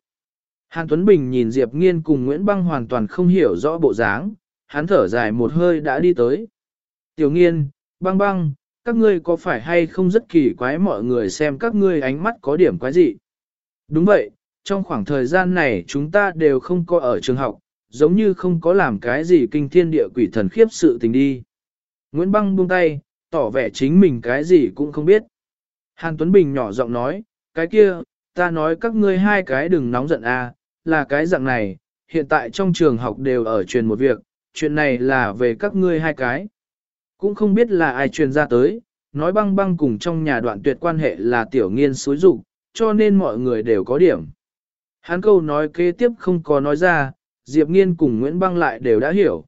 Hàn Tuấn Bình nhìn Diệp Nghiên cùng Nguyễn Băng hoàn toàn không hiểu rõ bộ dáng, hắn thở dài một hơi đã đi tới. Tiểu Nghiên, Băng Băng, các ngươi có phải hay không rất kỳ quái mọi người xem các ngươi ánh mắt có điểm quái gì? Đúng vậy, trong khoảng thời gian này chúng ta đều không có ở trường học, giống như không có làm cái gì kinh thiên địa quỷ thần khiếp sự tình đi. Nguyễn Băng buông tay, tỏ vẻ chính mình cái gì cũng không biết. Hàn Tuấn Bình nhỏ giọng nói, cái kia, ta nói các ngươi hai cái đừng nóng giận a, à, là cái dạng này, hiện tại trong trường học đều ở truyền một việc, chuyện này là về các ngươi hai cái. Cũng không biết là ai truyền ra tới, nói băng băng cùng trong nhà đoạn tuyệt quan hệ là tiểu nghiên xối dục cho nên mọi người đều có điểm. Hắn câu nói kế tiếp không có nói ra, Diệp Nghiên cùng Nguyễn Băng lại đều đã hiểu.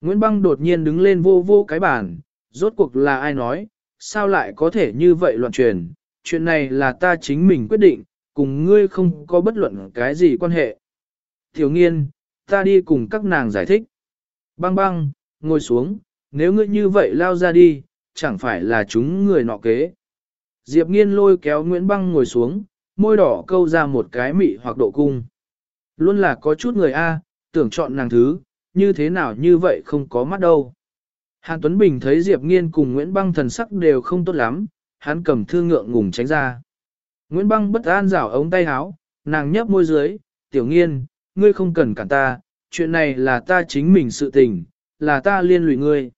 Nguyễn Băng đột nhiên đứng lên vô vô cái bàn, rốt cuộc là ai nói, sao lại có thể như vậy loạn truyền, chuyện này là ta chính mình quyết định, cùng ngươi không có bất luận cái gì quan hệ. Tiểu nghiên, ta đi cùng các nàng giải thích. Băng băng, ngồi xuống, nếu ngươi như vậy lao ra đi, chẳng phải là chúng người nọ kế. Diệp nghiên lôi kéo Nguyễn băng ngồi xuống, môi đỏ câu ra một cái mị hoặc độ cung. Luôn là có chút người A, tưởng chọn nàng thứ, như thế nào như vậy không có mắt đâu. Hàn Tuấn Bình thấy Diệp Nghiên cùng Nguyễn Băng thần sắc đều không tốt lắm, hắn cầm thư ngượng ngùng tránh ra. Nguyễn Băng bất an rảo ống tay áo, nàng nhấp môi dưới, tiểu nghiên, ngươi không cần cản ta, chuyện này là ta chính mình sự tình, là ta liên lụy ngươi.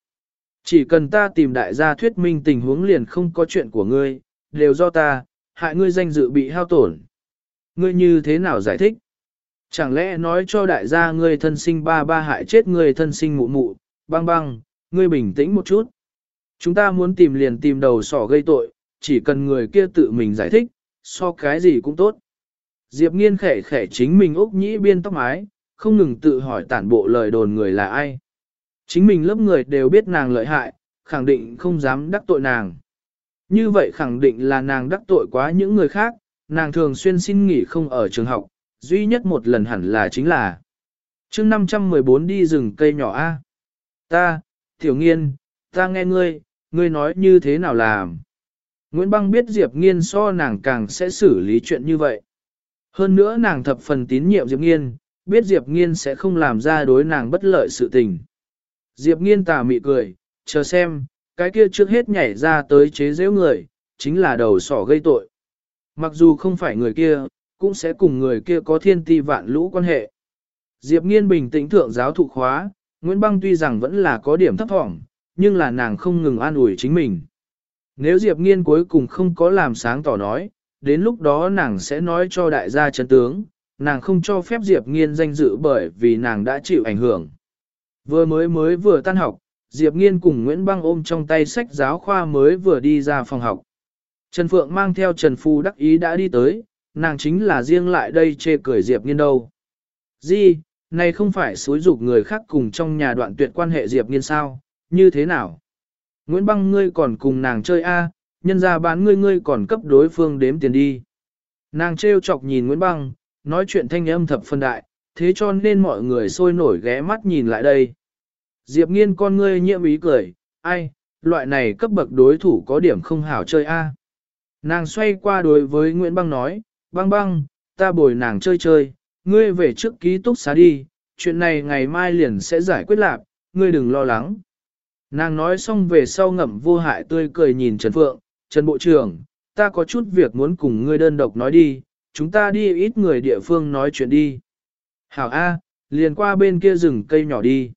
Chỉ cần ta tìm đại gia thuyết minh tình huống liền không có chuyện của ngươi, đều do ta, hại ngươi danh dự bị hao tổn. Ngươi như thế nào giải thích? Chẳng lẽ nói cho đại gia ngươi thân sinh ba ba hại chết ngươi thân sinh mụ mụ, băng băng, ngươi bình tĩnh một chút. Chúng ta muốn tìm liền tìm đầu sỏ gây tội, chỉ cần người kia tự mình giải thích, so cái gì cũng tốt. Diệp nghiên khẻ khẻ chính mình úc nhĩ biên tóc mái, không ngừng tự hỏi tản bộ lời đồn người là ai. Chính mình lớp người đều biết nàng lợi hại, khẳng định không dám đắc tội nàng. Như vậy khẳng định là nàng đắc tội quá những người khác, nàng thường xuyên xin nghỉ không ở trường học, duy nhất một lần hẳn là chính là chương 514 đi rừng cây nhỏ A. Ta, Tiểu Nghiên, ta nghe ngươi, ngươi nói như thế nào làm. Nguyễn Băng biết Diệp Nghiên so nàng càng sẽ xử lý chuyện như vậy. Hơn nữa nàng thập phần tín nhiệm Diệp Nghiên, biết Diệp Nghiên sẽ không làm ra đối nàng bất lợi sự tình. Diệp Nghiên tà mị cười, chờ xem, cái kia trước hết nhảy ra tới chế giễu người, chính là đầu sỏ gây tội. Mặc dù không phải người kia, cũng sẽ cùng người kia có thiên ti vạn lũ quan hệ. Diệp Nghiên bình tĩnh thượng giáo thụ khóa, Nguyễn Băng tuy rằng vẫn là có điểm thấp thỏm, nhưng là nàng không ngừng an ủi chính mình. Nếu Diệp Nghiên cuối cùng không có làm sáng tỏ nói, đến lúc đó nàng sẽ nói cho đại gia chân tướng, nàng không cho phép Diệp Nghiên danh dự bởi vì nàng đã chịu ảnh hưởng. Vừa mới mới vừa tan học, Diệp Nghiên cùng Nguyễn Băng ôm trong tay sách giáo khoa mới vừa đi ra phòng học. Trần Phượng mang theo Trần Phu đắc ý đã đi tới, nàng chính là riêng lại đây chê cười Diệp Nghiên đâu. Di, này không phải xúi dục người khác cùng trong nhà đoạn tuyệt quan hệ Diệp Nghiên sao, như thế nào? Nguyễn Băng ngươi còn cùng nàng chơi a, nhân ra bán ngươi ngươi còn cấp đối phương đếm tiền đi. Nàng trêu chọc nhìn Nguyễn Băng, nói chuyện thanh âm thập phân đại, thế cho nên mọi người sôi nổi ghé mắt nhìn lại đây. Diệp nghiên con ngươi nhiễm ý cười, ai, loại này cấp bậc đối thủ có điểm không hảo chơi a. Nàng xoay qua đối với Nguyễn Băng nói, băng băng, ta bồi nàng chơi chơi, ngươi về trước ký túc xá đi, chuyện này ngày mai liền sẽ giải quyết lạc, ngươi đừng lo lắng. Nàng nói xong về sau ngậm vô hại tươi cười nhìn Trần Phượng, Trần Bộ trưởng, ta có chút việc muốn cùng ngươi đơn độc nói đi, chúng ta đi ít người địa phương nói chuyện đi. Hảo A, liền qua bên kia rừng cây nhỏ đi.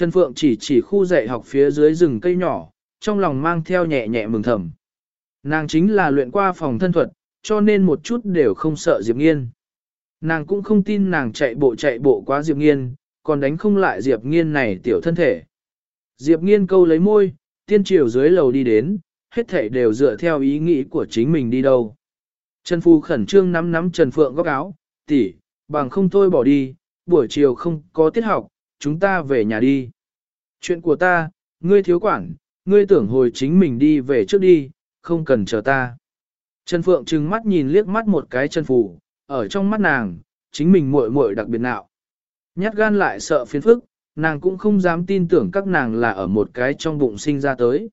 Trần Phượng chỉ chỉ khu dạy học phía dưới rừng cây nhỏ, trong lòng mang theo nhẹ nhẹ mừng thầm. Nàng chính là luyện qua phòng thân thuật, cho nên một chút đều không sợ Diệp Nghiên. Nàng cũng không tin nàng chạy bộ chạy bộ quá Diệp Nghiên, còn đánh không lại Diệp Nghiên này tiểu thân thể. Diệp Nghiên câu lấy môi, tiên triều dưới lầu đi đến, hết thảy đều dựa theo ý nghĩ của chính mình đi đâu. Trần Phu khẩn trương nắm nắm Trần Phượng góc áo, tỷ, bằng không thôi bỏ đi, buổi chiều không có tiết học, chúng ta về nhà đi. Chuyện của ta, ngươi thiếu quản, ngươi tưởng hồi chính mình đi về trước đi, không cần chờ ta. Trần Phượng trừng mắt nhìn liếc mắt một cái Trần phủ, ở trong mắt nàng, chính mình muội muội đặc biệt nạo. Nhát gan lại sợ phiền phức, nàng cũng không dám tin tưởng các nàng là ở một cái trong bụng sinh ra tới.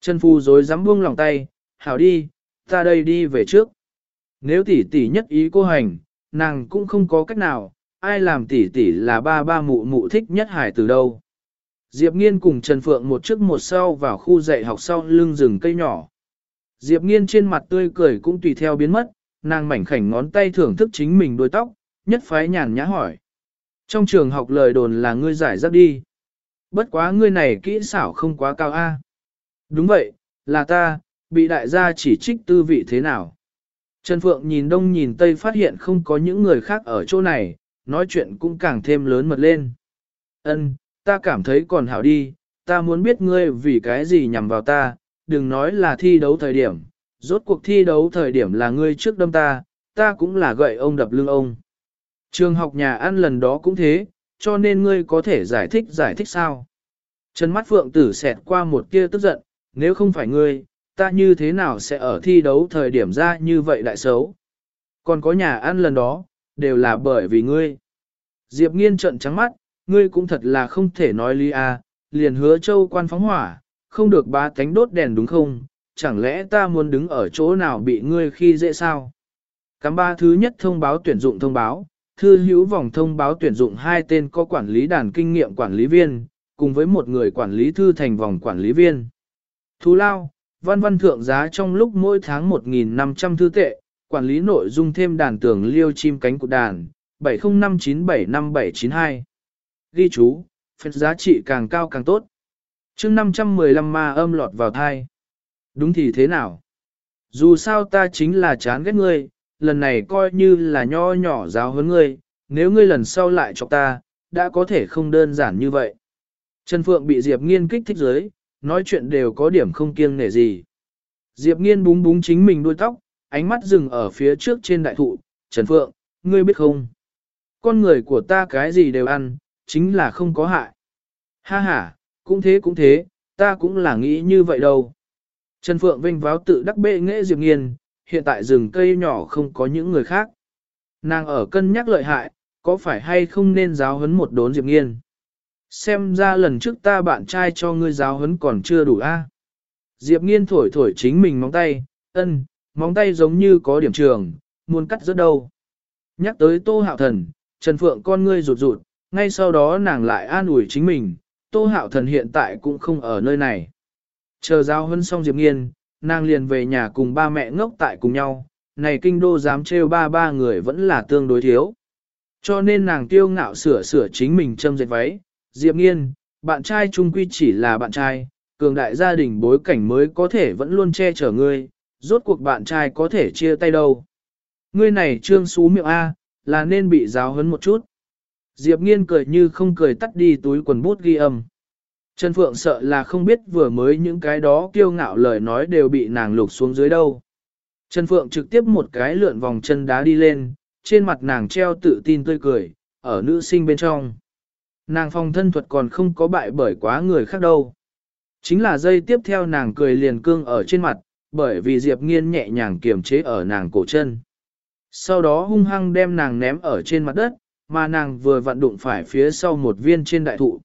Trần Phu dối dám buông lòng tay, hảo đi, ta đây đi về trước. Nếu tỷ tỷ nhất ý cô hành, nàng cũng không có cách nào, ai làm tỷ tỷ là ba ba mụ mụ thích nhất hải từ đâu. Diệp Nghiên cùng Trần Phượng một trước một sau vào khu dạy học sau lưng rừng cây nhỏ. Diệp Nghiên trên mặt tươi cười cũng tùy theo biến mất, nàng mảnh khảnh ngón tay thưởng thức chính mình đôi tóc, nhất phái nhàn nhã hỏi. Trong trường học lời đồn là ngươi giải giáp đi. Bất quá ngươi này kỹ xảo không quá cao a. Đúng vậy, là ta, bị đại gia chỉ trích tư vị thế nào. Trần Phượng nhìn đông nhìn tây phát hiện không có những người khác ở chỗ này, nói chuyện cũng càng thêm lớn mật lên. Ân, ta cảm thấy còn hảo đi, ta muốn biết ngươi vì cái gì nhằm vào ta, đừng nói là thi đấu thời điểm, rốt cuộc thi đấu thời điểm là ngươi trước đâm ta, ta cũng là gậy ông đập lưng ông. Trường học nhà ăn lần đó cũng thế, cho nên ngươi có thể giải thích giải thích sao. Trần mắt phượng tử xẹt qua một kia tức giận, nếu không phải ngươi, ta như thế nào sẽ ở thi đấu thời điểm ra như vậy đại xấu. Còn có nhà ăn lần đó, đều là bởi vì ngươi. Diệp nghiên trận trắng mắt, ngươi cũng thật là không thể nói lý à, liền hứa châu quan phóng hỏa, không được ba cánh đốt đèn đúng không, chẳng lẽ ta muốn đứng ở chỗ nào bị ngươi khi dễ sao? Cắm ba thứ nhất thông báo tuyển dụng thông báo, thư hữu vòng thông báo tuyển dụng hai tên có quản lý đàn kinh nghiệm quản lý viên, cùng với một người quản lý thư thành vòng quản lý viên. Thú lao, văn văn thượng giá trong lúc mỗi tháng 1.500 thư tệ, quản lý nội dung thêm đàn tường liêu chim cánh cụt đàn, 705975792 Ghi chú, phép giá trị càng cao càng tốt. chương 515 ma âm lọt vào thai. Đúng thì thế nào? Dù sao ta chính là chán ghét ngươi, lần này coi như là nho nhỏ giáo huấn ngươi, nếu ngươi lần sau lại cho ta, đã có thể không đơn giản như vậy. Trần Phượng bị Diệp Nghiên kích thích giới, nói chuyện đều có điểm không kiêng nể gì. Diệp Nghiên búng búng chính mình đuôi tóc, ánh mắt dừng ở phía trước trên đại thụ, Trần Phượng, ngươi biết không? Con người của ta cái gì đều ăn, chính là không có hại. Ha ha, cũng thế cũng thế, ta cũng là nghĩ như vậy đâu. Trần Phượng vinh váo tự đắc bệ nghệ Diệp Nghiên, hiện tại rừng cây nhỏ không có những người khác. Nàng ở cân nhắc lợi hại, có phải hay không nên giáo huấn một đốn Diệp Nghiên. Xem ra lần trước ta bạn trai cho ngươi giáo huấn còn chưa đủ a. Diệp Nghiên thổi thổi chính mình móng tay, ân, móng tay giống như có điểm trường, muốn cắt rất đâu. Nhắc tới Tô Hạo Thần, Trần Phượng con ngươi rụt rụt, ngay sau đó nàng lại an ủi chính mình, Tô Hạo Thần hiện tại cũng không ở nơi này. Chờ giao hân xong Diệp Nghiên, nàng liền về nhà cùng ba mẹ ngốc tại cùng nhau, này kinh đô dám trêu ba ba người vẫn là tương đối thiếu. Cho nên nàng tiêu ngạo sửa sửa chính mình châm dệt váy, Diệp Nghiên, bạn trai trung quy chỉ là bạn trai, cường đại gia đình bối cảnh mới có thể vẫn luôn che chở ngươi, rốt cuộc bạn trai có thể chia tay đâu. Ngươi này trương xú miệng A, là nên bị giáo hấn một chút. Diệp nghiên cười như không cười tắt đi túi quần bút ghi âm. Trần Phượng sợ là không biết vừa mới những cái đó kiêu ngạo lời nói đều bị nàng lục xuống dưới đâu. Trần Phượng trực tiếp một cái lượn vòng chân đá đi lên, trên mặt nàng treo tự tin tươi cười, ở nữ sinh bên trong. Nàng phong thân thuật còn không có bại bởi quá người khác đâu. Chính là dây tiếp theo nàng cười liền cương ở trên mặt, bởi vì Diệp Nghiên nhẹ nhàng kiềm chế ở nàng cổ chân. Sau đó hung hăng đem nàng ném ở trên mặt đất, mà nàng vừa vặn đụng phải phía sau một viên trên đại thụ.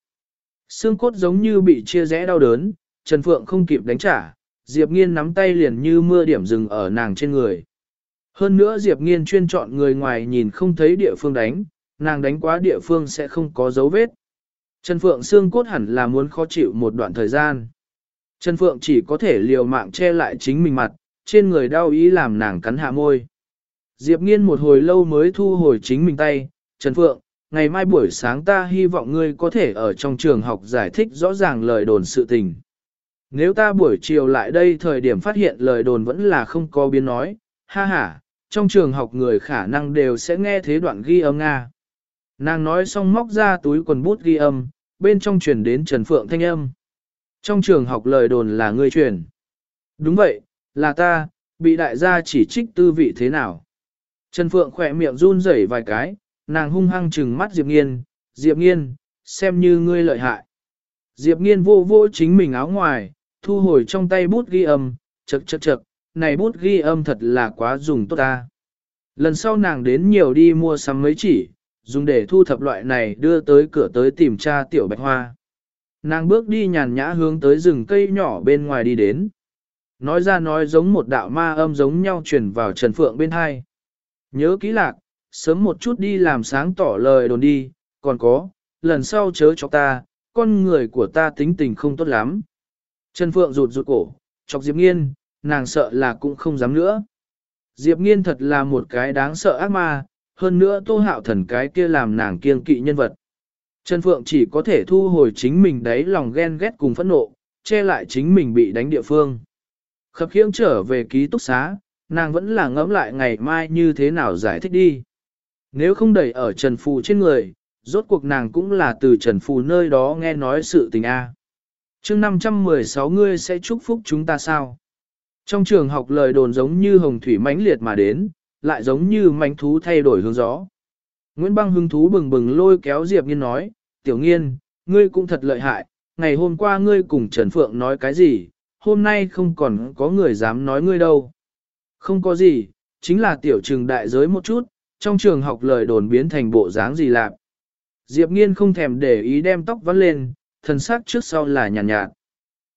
Xương cốt giống như bị chia rẽ đau đớn, Trần Phượng không kịp đánh trả, Diệp Nghiên nắm tay liền như mưa điểm rừng ở nàng trên người. Hơn nữa Diệp Nghiên chuyên chọn người ngoài nhìn không thấy địa phương đánh, nàng đánh quá địa phương sẽ không có dấu vết. Trần Phượng xương cốt hẳn là muốn khó chịu một đoạn thời gian. Trần Phượng chỉ có thể liều mạng che lại chính mình mặt, trên người đau ý làm nàng cắn hạ môi. Diệp Nghiên một hồi lâu mới thu hồi chính mình tay, Trần Phượng, ngày mai buổi sáng ta hy vọng ngươi có thể ở trong trường học giải thích rõ ràng lời đồn sự tình. Nếu ta buổi chiều lại đây thời điểm phát hiện lời đồn vẫn là không có biến nói, ha ha, trong trường học người khả năng đều sẽ nghe thế đoạn ghi âm Nga. Nàng nói xong móc ra túi quần bút ghi âm, bên trong truyền đến Trần Phượng thanh âm. Trong trường học lời đồn là ngươi truyền. Đúng vậy, là ta, bị đại gia chỉ trích tư vị thế nào. Trần Phượng khỏe miệng run rẩy vài cái, nàng hung hăng trừng mắt Diệp Nghiên, Diệp Nghiên, xem như ngươi lợi hại. Diệp Nghiên vô vô chính mình áo ngoài, thu hồi trong tay bút ghi âm, chật chật chật, này bút ghi âm thật là quá dùng tốt ta. Lần sau nàng đến nhiều đi mua sắm mấy chỉ, dùng để thu thập loại này đưa tới cửa tới tìm cha tiểu bạch hoa. Nàng bước đi nhàn nhã hướng tới rừng cây nhỏ bên ngoài đi đến. Nói ra nói giống một đạo ma âm giống nhau truyền vào Trần Phượng bên hai. Nhớ kỹ lạc, sớm một chút đi làm sáng tỏ lời đồn đi, còn có, lần sau chớ cho ta, con người của ta tính tình không tốt lắm. Trần Phượng rụt rụt cổ, chọc Diệp Nghiên, nàng sợ là cũng không dám nữa. Diệp Nghiên thật là một cái đáng sợ ác ma, hơn nữa tô hạo thần cái kia làm nàng kiêng kỵ nhân vật. Trần Phượng chỉ có thể thu hồi chính mình đấy lòng ghen ghét cùng phẫn nộ, che lại chính mình bị đánh địa phương. Khập khiễng trở về ký túc xá, nàng vẫn là ngẫm lại ngày mai như thế nào giải thích đi. Nếu không đẩy ở Trần Phù trên người, rốt cuộc nàng cũng là từ Trần Phù nơi đó nghe nói sự tình A. À. chương 516 ngươi sẽ chúc phúc chúng ta sao? Trong trường học lời đồn giống như hồng thủy mãnh liệt mà đến, lại giống như mánh thú thay đổi hướng gió. Nguyễn Băng hứng thú bừng bừng lôi kéo Diệp Nghiên nói, Tiểu Nghiên, ngươi cũng thật lợi hại, ngày hôm qua ngươi cùng Trần Phượng nói cái gì, hôm nay không còn có người dám nói ngươi đâu. Không có gì, chính là tiểu trường đại giới một chút, trong trường học lời đồn biến thành bộ dáng gì lạc. Diệp Nghiên không thèm để ý đem tóc vắt lên, thần sắc trước sau là nhàn nhạt, nhạt.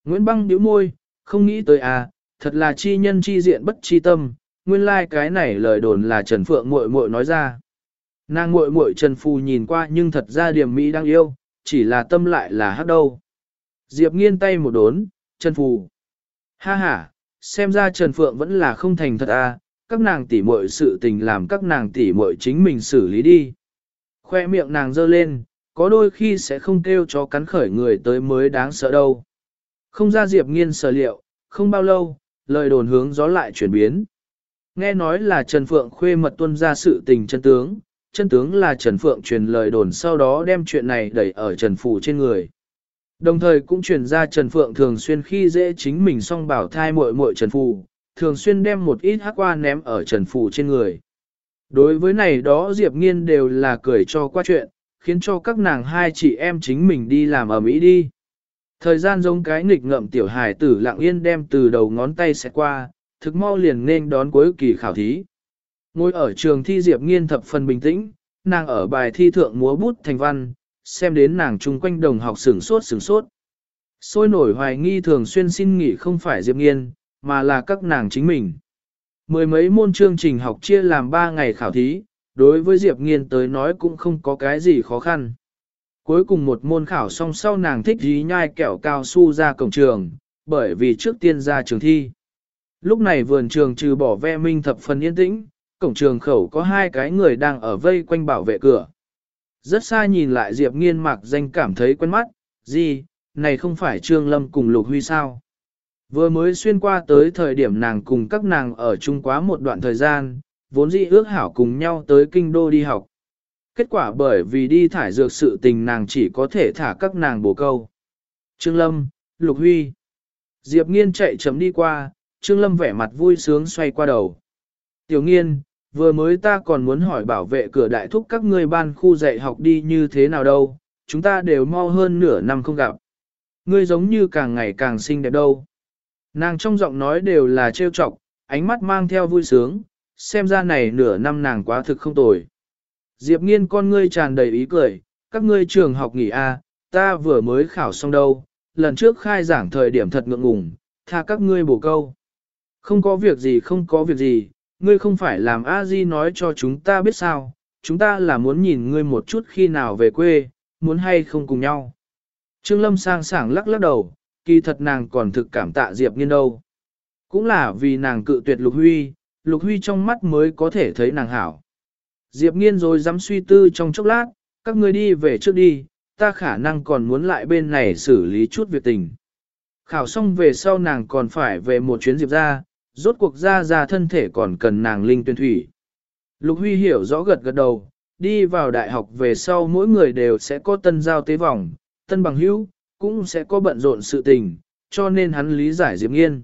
Nguyễn Băng điếu môi, không nghĩ tới à, thật là chi nhân chi diện bất chi tâm, nguyên lai like cái này lời đồn là Trần Phượng muội muội nói ra. Nàng muội muội Trần Phù nhìn qua nhưng thật ra điểm mỹ đang yêu, chỉ là tâm lại là hát đâu. Diệp nghiên tay một đốn, Trần Phù. Ha ha, xem ra Trần Phượng vẫn là không thành thật à, các nàng tỉ muội sự tình làm các nàng tỉ muội chính mình xử lý đi. Khoe miệng nàng dơ lên, có đôi khi sẽ không kêu cho cắn khởi người tới mới đáng sợ đâu. Không ra Diệp nghiên sở liệu, không bao lâu, lời đồn hướng gió lại chuyển biến. Nghe nói là Trần Phượng khuê mật tuân ra sự tình chân tướng, chân tướng là Trần Phượng truyền lời đồn sau đó đem chuyện này đẩy ở Trần Phủ trên người. Đồng thời cũng truyền ra Trần Phượng thường xuyên khi dễ chính mình song bảo thai muội muội Trần Phủ, thường xuyên đem một ít hắc qua ném ở Trần Phủ trên người. Đối với này đó Diệp Nghiên đều là cười cho qua chuyện, khiến cho các nàng hai chị em chính mình đi làm ở Mỹ đi. Thời gian giống cái nghịch ngợm tiểu hài tử lặng yên đem từ đầu ngón tay sẽ qua, thực mau liền nên đón cuối kỳ khảo thí. Ngồi ở trường thi Diệp Nghiên thập phần bình tĩnh, nàng ở bài thi thượng múa bút thành văn, xem đến nàng chung quanh đồng học sửng sốt sửng sốt. Sôi nổi hoài nghi thường xuyên xin nghỉ không phải Diệp Nghiên, mà là các nàng chính mình. Mười mấy môn chương trình học chia làm 3 ngày khảo thí, đối với Diệp Nghiên tới nói cũng không có cái gì khó khăn. Cuối cùng một môn khảo xong sau nàng thích dí nhai kẹo cao su ra cổng trường, bởi vì trước tiên ra trường thi. Lúc này vườn trường trừ bỏ ve minh thập phần yên tĩnh, cổng trường khẩu có hai cái người đang ở vây quanh bảo vệ cửa. Rất xa nhìn lại Diệp Nghiên mặc danh cảm thấy quen mắt, gì, này không phải Trương Lâm cùng Lục Huy sao? Vừa mới xuyên qua tới thời điểm nàng cùng các nàng ở chung quá một đoạn thời gian, vốn dĩ ước hảo cùng nhau tới kinh đô đi học. Kết quả bởi vì đi thải dược sự tình nàng chỉ có thể thả các nàng bổ câu. Trương Lâm, Lục Huy. Diệp Nghiên chạy chấm đi qua, Trương Lâm vẻ mặt vui sướng xoay qua đầu. Tiểu Nghiên, vừa mới ta còn muốn hỏi bảo vệ cửa đại thúc các ngươi ban khu dạy học đi như thế nào đâu, chúng ta đều mau hơn nửa năm không gặp. Ngươi giống như càng ngày càng xinh đẹp đâu. Nàng trong giọng nói đều là trêu chọc, ánh mắt mang theo vui sướng, xem ra này nửa năm nàng quá thực không tồi. Diệp nghiên con ngươi tràn đầy ý cười, các ngươi trường học nghỉ a, à, ta vừa mới khảo xong đâu, lần trước khai giảng thời điểm thật ngượng ngùng, tha các ngươi bổ câu. Không có việc gì không có việc gì, ngươi không phải làm a di nói cho chúng ta biết sao, chúng ta là muốn nhìn ngươi một chút khi nào về quê, muốn hay không cùng nhau. Trương Lâm sang sảng lắc lắc đầu, kỳ thật nàng còn thực cảm tạ Diệp Nghiên đâu. Cũng là vì nàng cự tuyệt Lục Huy, Lục Huy trong mắt mới có thể thấy nàng hảo. Diệp Nghiên rồi dám suy tư trong chốc lát, các ngươi đi về trước đi, ta khả năng còn muốn lại bên này xử lý chút việc tình. Khảo xong về sau nàng còn phải về một chuyến Diệp ra, rốt cuộc ra ra thân thể còn cần nàng linh tuyên thủy. Lục Huy hiểu rõ gật gật đầu, đi vào đại học về sau mỗi người đều sẽ có tân giao tế vòng, tân bằng hữu, cũng sẽ có bận rộn sự tình, cho nên hắn lý giải Diệp Nghiên.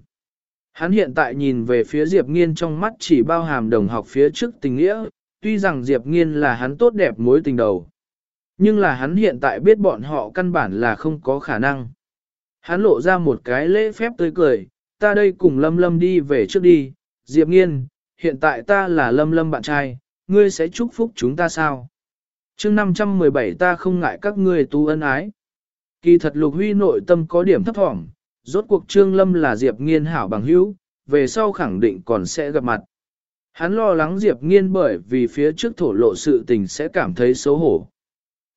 Hắn hiện tại nhìn về phía Diệp Nghiên trong mắt chỉ bao hàm đồng học phía trước tình nghĩa, tuy rằng Diệp Nghiên là hắn tốt đẹp mối tình đầu. Nhưng là hắn hiện tại biết bọn họ căn bản là không có khả năng. Hắn lộ ra một cái lễ phép tươi cười, ta đây cùng Lâm Lâm đi về trước đi, Diệp Nghiên, hiện tại ta là Lâm Lâm bạn trai, ngươi sẽ chúc phúc chúng ta sao? chương 517 ta không ngại các ngươi tu ân ái. Kỳ thật Lục Huy nội tâm có điểm thấp thỏm, rốt cuộc Trương Lâm là Diệp Nghiên hảo bằng hữu, về sau khẳng định còn sẽ gặp mặt. Hắn lo lắng Diệp Nghiên bởi vì phía trước thổ lộ sự tình sẽ cảm thấy xấu hổ.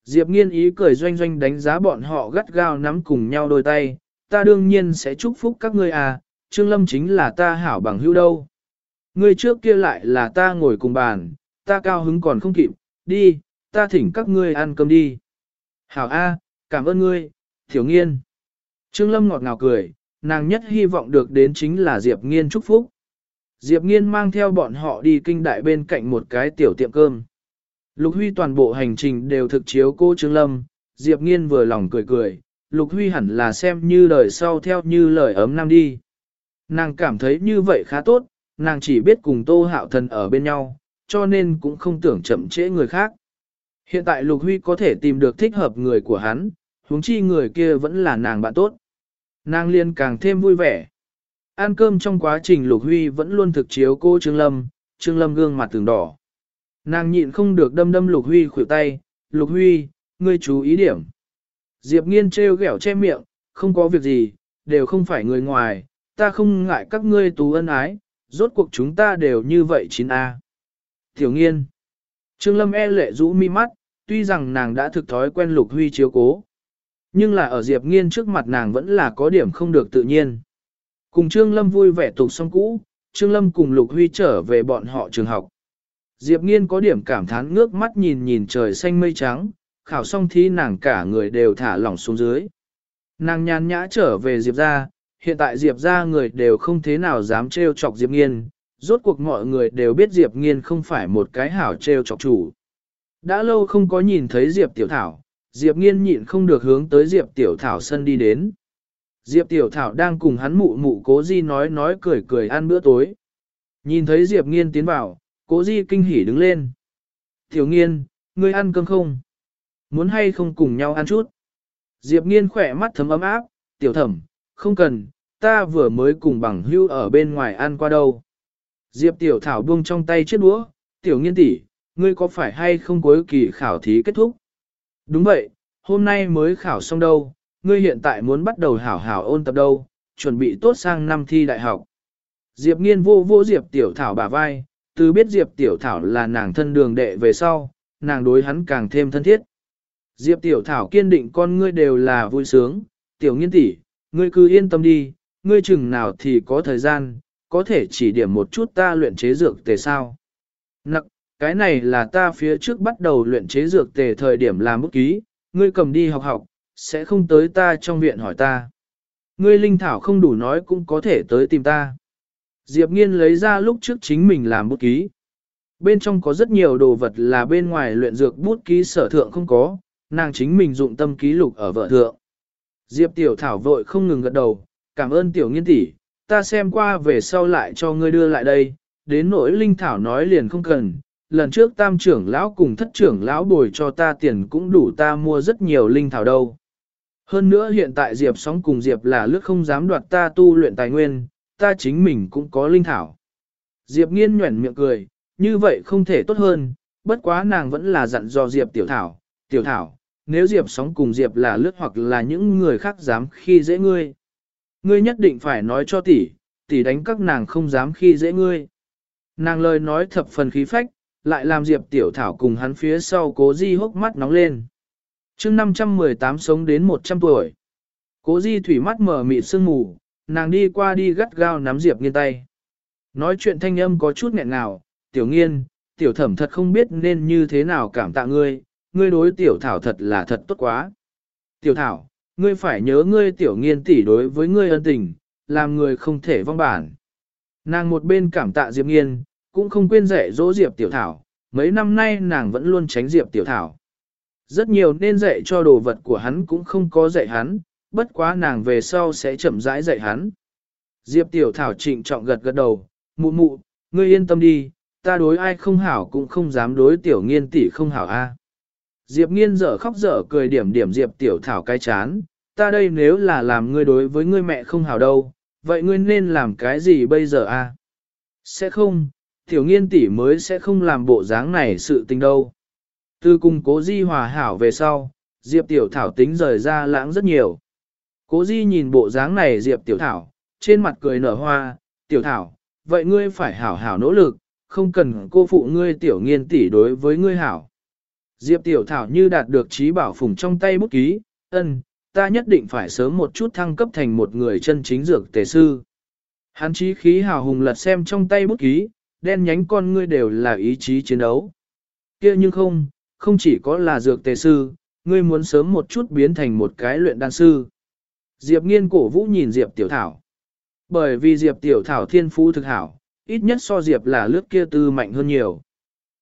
Diệp Nghiên ý cười doanh doanh đánh giá bọn họ gắt gao nắm cùng nhau đôi tay, ta đương nhiên sẽ chúc phúc các ngươi à, Trương Lâm chính là ta hảo bằng hữu đâu. Ngươi trước kia lại là ta ngồi cùng bàn, ta cao hứng còn không kịp, đi, ta thỉnh các ngươi ăn cơm đi. Hảo A, cảm ơn ngươi, Thiếu Nghiên. Trương Lâm ngọt ngào cười, nàng nhất hy vọng được đến chính là Diệp Nghiên chúc phúc. Diệp Nghiên mang theo bọn họ đi kinh đại bên cạnh một cái tiểu tiệm cơm. Lục Huy toàn bộ hành trình đều thực chiếu cô Trương Lâm, Diệp Nghiên vừa lòng cười cười, Lục Huy hẳn là xem như đời sau theo như lời ấm năm đi. Nàng cảm thấy như vậy khá tốt, nàng chỉ biết cùng Tô Hạo Thần ở bên nhau, cho nên cũng không tưởng chậm trễ người khác. Hiện tại Lục Huy có thể tìm được thích hợp người của hắn, huống chi người kia vẫn là nàng bạn tốt. Nàng liên càng thêm vui vẻ. Ăn cơm trong quá trình Lục Huy vẫn luôn thực chiếu cô Trương Lâm, Trương Lâm gương mặt từng đỏ. Nàng nhịn không được đâm đâm Lục Huy khuỷu tay, Lục Huy, ngươi chú ý điểm. Diệp nghiên trêu ghẹo che miệng, không có việc gì, đều không phải người ngoài, ta không ngại các ngươi tú ân ái, rốt cuộc chúng ta đều như vậy chín a. Tiểu nghiên. Trương Lâm e lệ rũ mi mắt, tuy rằng nàng đã thực thói quen Lục Huy chiếu cố. Nhưng là ở Diệp nghiên trước mặt nàng vẫn là có điểm không được tự nhiên. Cùng Trương Lâm vui vẻ tục xong cũ, Trương Lâm cùng Lục Huy trở về bọn họ trường học. Diệp Nghiên có điểm cảm thán ngước mắt nhìn nhìn trời xanh mây trắng, khảo xong thi nàng cả người đều thả lỏng xuống dưới. Nàng nhàn nhã trở về Diệp ra, hiện tại Diệp ra người đều không thế nào dám trêu chọc Diệp Nghiên, rốt cuộc mọi người đều biết Diệp Nghiên không phải một cái hảo trêu chọc chủ. Đã lâu không có nhìn thấy Diệp Tiểu Thảo, Diệp Nghiên nhịn không được hướng tới Diệp Tiểu Thảo sân đi đến. Diệp Tiểu Thảo đang cùng hắn mụ mụ cố di nói nói cười cười ăn bữa tối. Nhìn thấy Diệp Nghiên tiến vào, cố di kinh hỉ đứng lên. Tiểu Nghiên, ngươi ăn cơm không? Muốn hay không cùng nhau ăn chút? Diệp Nghiên khỏe mắt thấm ấm áp, tiểu thẩm, không cần, ta vừa mới cùng bằng hưu ở bên ngoài ăn qua đâu. Diệp tiểu thảo buông trong tay chiếc đũa, tiểu nghiên tỷ, ngươi có phải hay không cuối kỳ khảo thí kết thúc? Đúng vậy, hôm nay mới khảo xong đâu, ngươi hiện tại muốn bắt đầu hảo hảo ôn tập đâu, chuẩn bị tốt sang năm thi đại học. Diệp nghiên vô vô Diệp tiểu thảo bả vai, từ biết Diệp tiểu thảo là nàng thân đường đệ về sau, nàng đối hắn càng thêm thân thiết. Diệp tiểu thảo kiên định con ngươi đều là vui sướng, tiểu nghiên tỷ, ngươi cứ yên tâm đi, ngươi chừng nào thì có thời gian, có thể chỉ điểm một chút ta luyện chế dược tề sao. Nặng, cái này là ta phía trước bắt đầu luyện chế dược tề thời điểm làm bút ký, ngươi cầm đi học học, sẽ không tới ta trong viện hỏi ta. Ngươi linh thảo không đủ nói cũng có thể tới tìm ta. Diệp nghiên lấy ra lúc trước chính mình làm bút ký. Bên trong có rất nhiều đồ vật là bên ngoài luyện dược bút ký sở thượng không có, nàng chính mình dụng tâm ký lục ở vợ thượng. Diệp tiểu thảo vội không ngừng gật đầu, cảm ơn tiểu nghiên tỷ, ta xem qua về sau lại cho ngươi đưa lại đây, đến nỗi linh thảo nói liền không cần, lần trước tam trưởng lão cùng thất trưởng lão bồi cho ta tiền cũng đủ ta mua rất nhiều linh thảo đâu. Hơn nữa hiện tại Diệp sóng cùng Diệp là lướt không dám đoạt ta tu luyện tài nguyên, ta chính mình cũng có linh thảo. Diệp nghiên nhuẩn miệng cười, như vậy không thể tốt hơn, bất quá nàng vẫn là dặn dò Diệp tiểu thảo, tiểu thảo, nếu Diệp sóng cùng Diệp là lướt hoặc là những người khác dám khi dễ ngươi. Ngươi nhất định phải nói cho tỷ, tỷ đánh các nàng không dám khi dễ ngươi. Nàng lời nói thập phần khí phách, lại làm Diệp Tiểu Thảo cùng hắn phía sau cố di hốc mắt nóng lên. chương 518 sống đến 100 tuổi. Cố di thủy mắt mở mịt sương mù, nàng đi qua đi gắt gao nắm Diệp nghiên tay. Nói chuyện thanh âm có chút nghẹn ngào, Tiểu nghiên, Tiểu thẩm thật không biết nên như thế nào cảm tạ ngươi, ngươi đối Tiểu Thảo thật là thật tốt quá. Tiểu Thảo, ngươi phải nhớ ngươi Tiểu nghiên tỷ đối với ngươi ân tình, làm người không thể vong bản. Nàng một bên cảm tạ Diệp nghiên, cũng không quên dạy dỗ Diệp Tiểu Thảo, mấy năm nay nàng vẫn luôn tránh Diệp Tiểu Thảo. Rất nhiều nên dạy cho đồ vật của hắn cũng không có dạy hắn, bất quá nàng về sau sẽ chậm rãi dạy hắn. Diệp Tiểu Thảo trịnh trọng gật gật đầu, mụ mụ, ngươi yên tâm đi, ta đối ai không hảo cũng không dám đối Tiểu Nghiên tỷ không hảo a. Diệp Nghiên dở khóc dở cười điểm điểm Diệp Tiểu Thảo cái chán, ta đây nếu là làm ngươi đối với ngươi mẹ không hảo đâu, vậy ngươi nên làm cái gì bây giờ a? Sẽ không, tiểu nghiên tỷ mới sẽ không làm bộ dáng này sự tình đâu. Từ cùng cố di hòa hảo về sau, Diệp Tiểu Thảo tính rời ra lãng rất nhiều. Cố di nhìn bộ dáng này Diệp Tiểu Thảo, trên mặt cười nở hoa, Tiểu Thảo, vậy ngươi phải hảo hảo nỗ lực, không cần cô phụ ngươi Tiểu nghiên tỷ đối với ngươi hảo. Diệp Tiểu Thảo như đạt được trí bảo phùng trong tay bút ký, ân, ta nhất định phải sớm một chút thăng cấp thành một người chân chính dược tề sư. Hắn chí khí hào hùng lật xem trong tay bút ký, đen nhánh con ngươi đều là ý chí chiến đấu. kia nhưng không, không chỉ có là dược tề sư, ngươi muốn sớm một chút biến thành một cái luyện đan sư. Diệp nghiên cổ vũ nhìn Diệp tiểu thảo. Bởi vì Diệp tiểu thảo thiên phú thực hảo, ít nhất so Diệp là lướt kia tư mạnh hơn nhiều.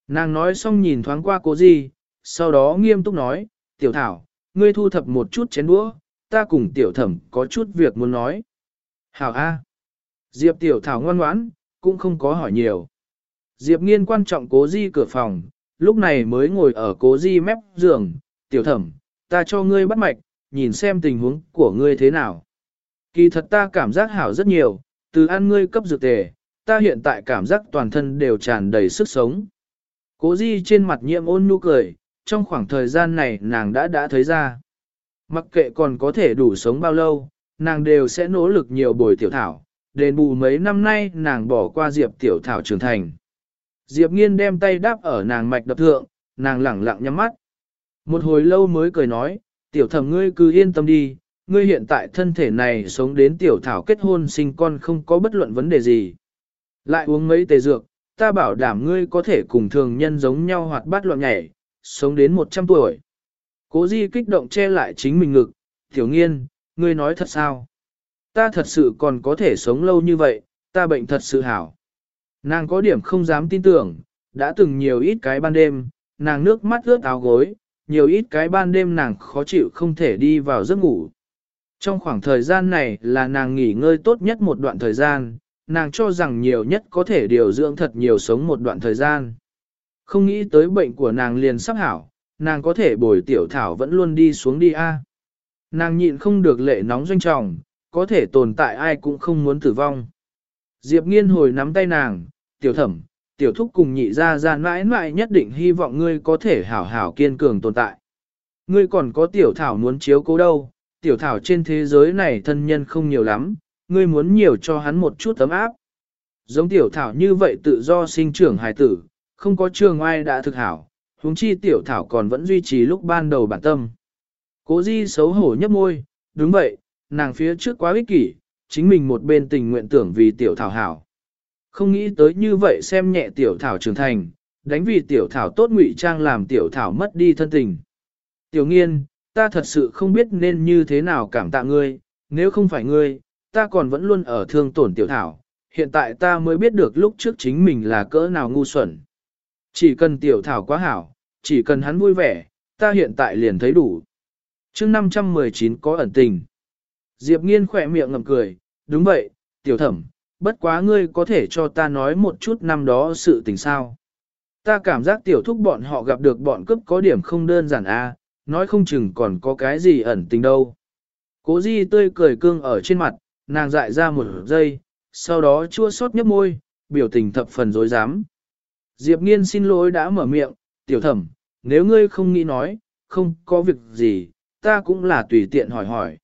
Nàng nói xong nhìn thoáng qua cố gì, sau đó nghiêm túc nói, tiểu thảo, ngươi thu thập một chút chén đũa, ta cùng tiểu thẩm có chút việc muốn nói. Hảo A. Diệp tiểu thảo ngoan ngoãn, cũng không có hỏi nhiều. Diệp nghiên quan trọng cố di cửa phòng, lúc này mới ngồi ở cố di mép giường, tiểu thẩm, ta cho ngươi bắt mạch, nhìn xem tình huống của ngươi thế nào. Kỳ thật ta cảm giác hảo rất nhiều, từ ăn ngươi cấp dược tề, ta hiện tại cảm giác toàn thân đều tràn đầy sức sống. Cố di trên mặt nhiễm ôn nhu cười, trong khoảng thời gian này nàng đã đã thấy ra. Mặc kệ còn có thể đủ sống bao lâu, nàng đều sẽ nỗ lực nhiều bồi tiểu thảo, đền bù mấy năm nay nàng bỏ qua Diệp Tiểu Thảo trưởng thành. Diệp Nghiên đem tay đáp ở nàng mạch đập thượng, nàng lẳng lặng nhắm mắt. Một hồi lâu mới cười nói, tiểu thẩm ngươi cứ yên tâm đi, ngươi hiện tại thân thể này sống đến tiểu thảo kết hôn sinh con không có bất luận vấn đề gì. Lại uống mấy tề dược, ta bảo đảm ngươi có thể cùng thường nhân giống nhau hoạt bát loạn nhảy, sống đến 100 tuổi. Cố di kích động che lại chính mình ngực, tiểu nghiên, ngươi nói thật sao? Ta thật sự còn có thể sống lâu như vậy, ta bệnh thật sự hảo. Nàng có điểm không dám tin tưởng, đã từng nhiều ít cái ban đêm, nàng nước mắt ướt áo gối, nhiều ít cái ban đêm nàng khó chịu không thể đi vào giấc ngủ. Trong khoảng thời gian này là nàng nghỉ ngơi tốt nhất một đoạn thời gian, nàng cho rằng nhiều nhất có thể điều dưỡng thật nhiều sống một đoạn thời gian. Không nghĩ tới bệnh của nàng liền sắp hảo, nàng có thể bồi tiểu thảo vẫn luôn đi xuống đi a. Nàng nhịn không được lệ nóng doanh trọng, có thể tồn tại ai cũng không muốn tử vong. Diệp nghiên hồi nắm tay nàng, tiểu thẩm, tiểu thúc cùng nhị ra ra mãi mãi nhất định hy vọng ngươi có thể hảo hảo kiên cường tồn tại. Ngươi còn có tiểu thảo muốn chiếu cố đâu, tiểu thảo trên thế giới này thân nhân không nhiều lắm, ngươi muốn nhiều cho hắn một chút tấm áp. Giống tiểu thảo như vậy tự do sinh trưởng hài tử, không có trường ai đã thực hảo, huống chi tiểu thảo còn vẫn duy trì lúc ban đầu bản tâm. Cố di xấu hổ nhấp môi, đúng vậy, nàng phía trước quá ích kỷ, chính mình một bên tình nguyện tưởng vì tiểu thảo hảo. Không nghĩ tới như vậy xem nhẹ tiểu thảo trưởng thành, đánh vì tiểu thảo tốt ngụy trang làm tiểu thảo mất đi thân tình. Tiểu nghiên, ta thật sự không biết nên như thế nào cảm tạ ngươi, nếu không phải ngươi, ta còn vẫn luôn ở thương tổn tiểu thảo, hiện tại ta mới biết được lúc trước chính mình là cỡ nào ngu xuẩn. Chỉ cần tiểu thảo quá hảo, chỉ cần hắn vui vẻ, ta hiện tại liền thấy đủ. chương 519 có ẩn tình. Diệp nghiên khỏe miệng ngầm cười, đúng vậy, tiểu thẩm, bất quá ngươi có thể cho ta nói một chút năm đó sự tình sao. Ta cảm giác tiểu thúc bọn họ gặp được bọn cướp có điểm không đơn giản a, à, nói không chừng còn có cái gì ẩn tình đâu. Cố di tươi cười cương ở trên mặt, nàng dại ra một giây, sau đó chua xót nhấp môi, biểu tình thập phần dối dám. Diệp nghiên xin lỗi đã mở miệng, tiểu thẩm, nếu ngươi không nghĩ nói, không có việc gì, ta cũng là tùy tiện hỏi hỏi.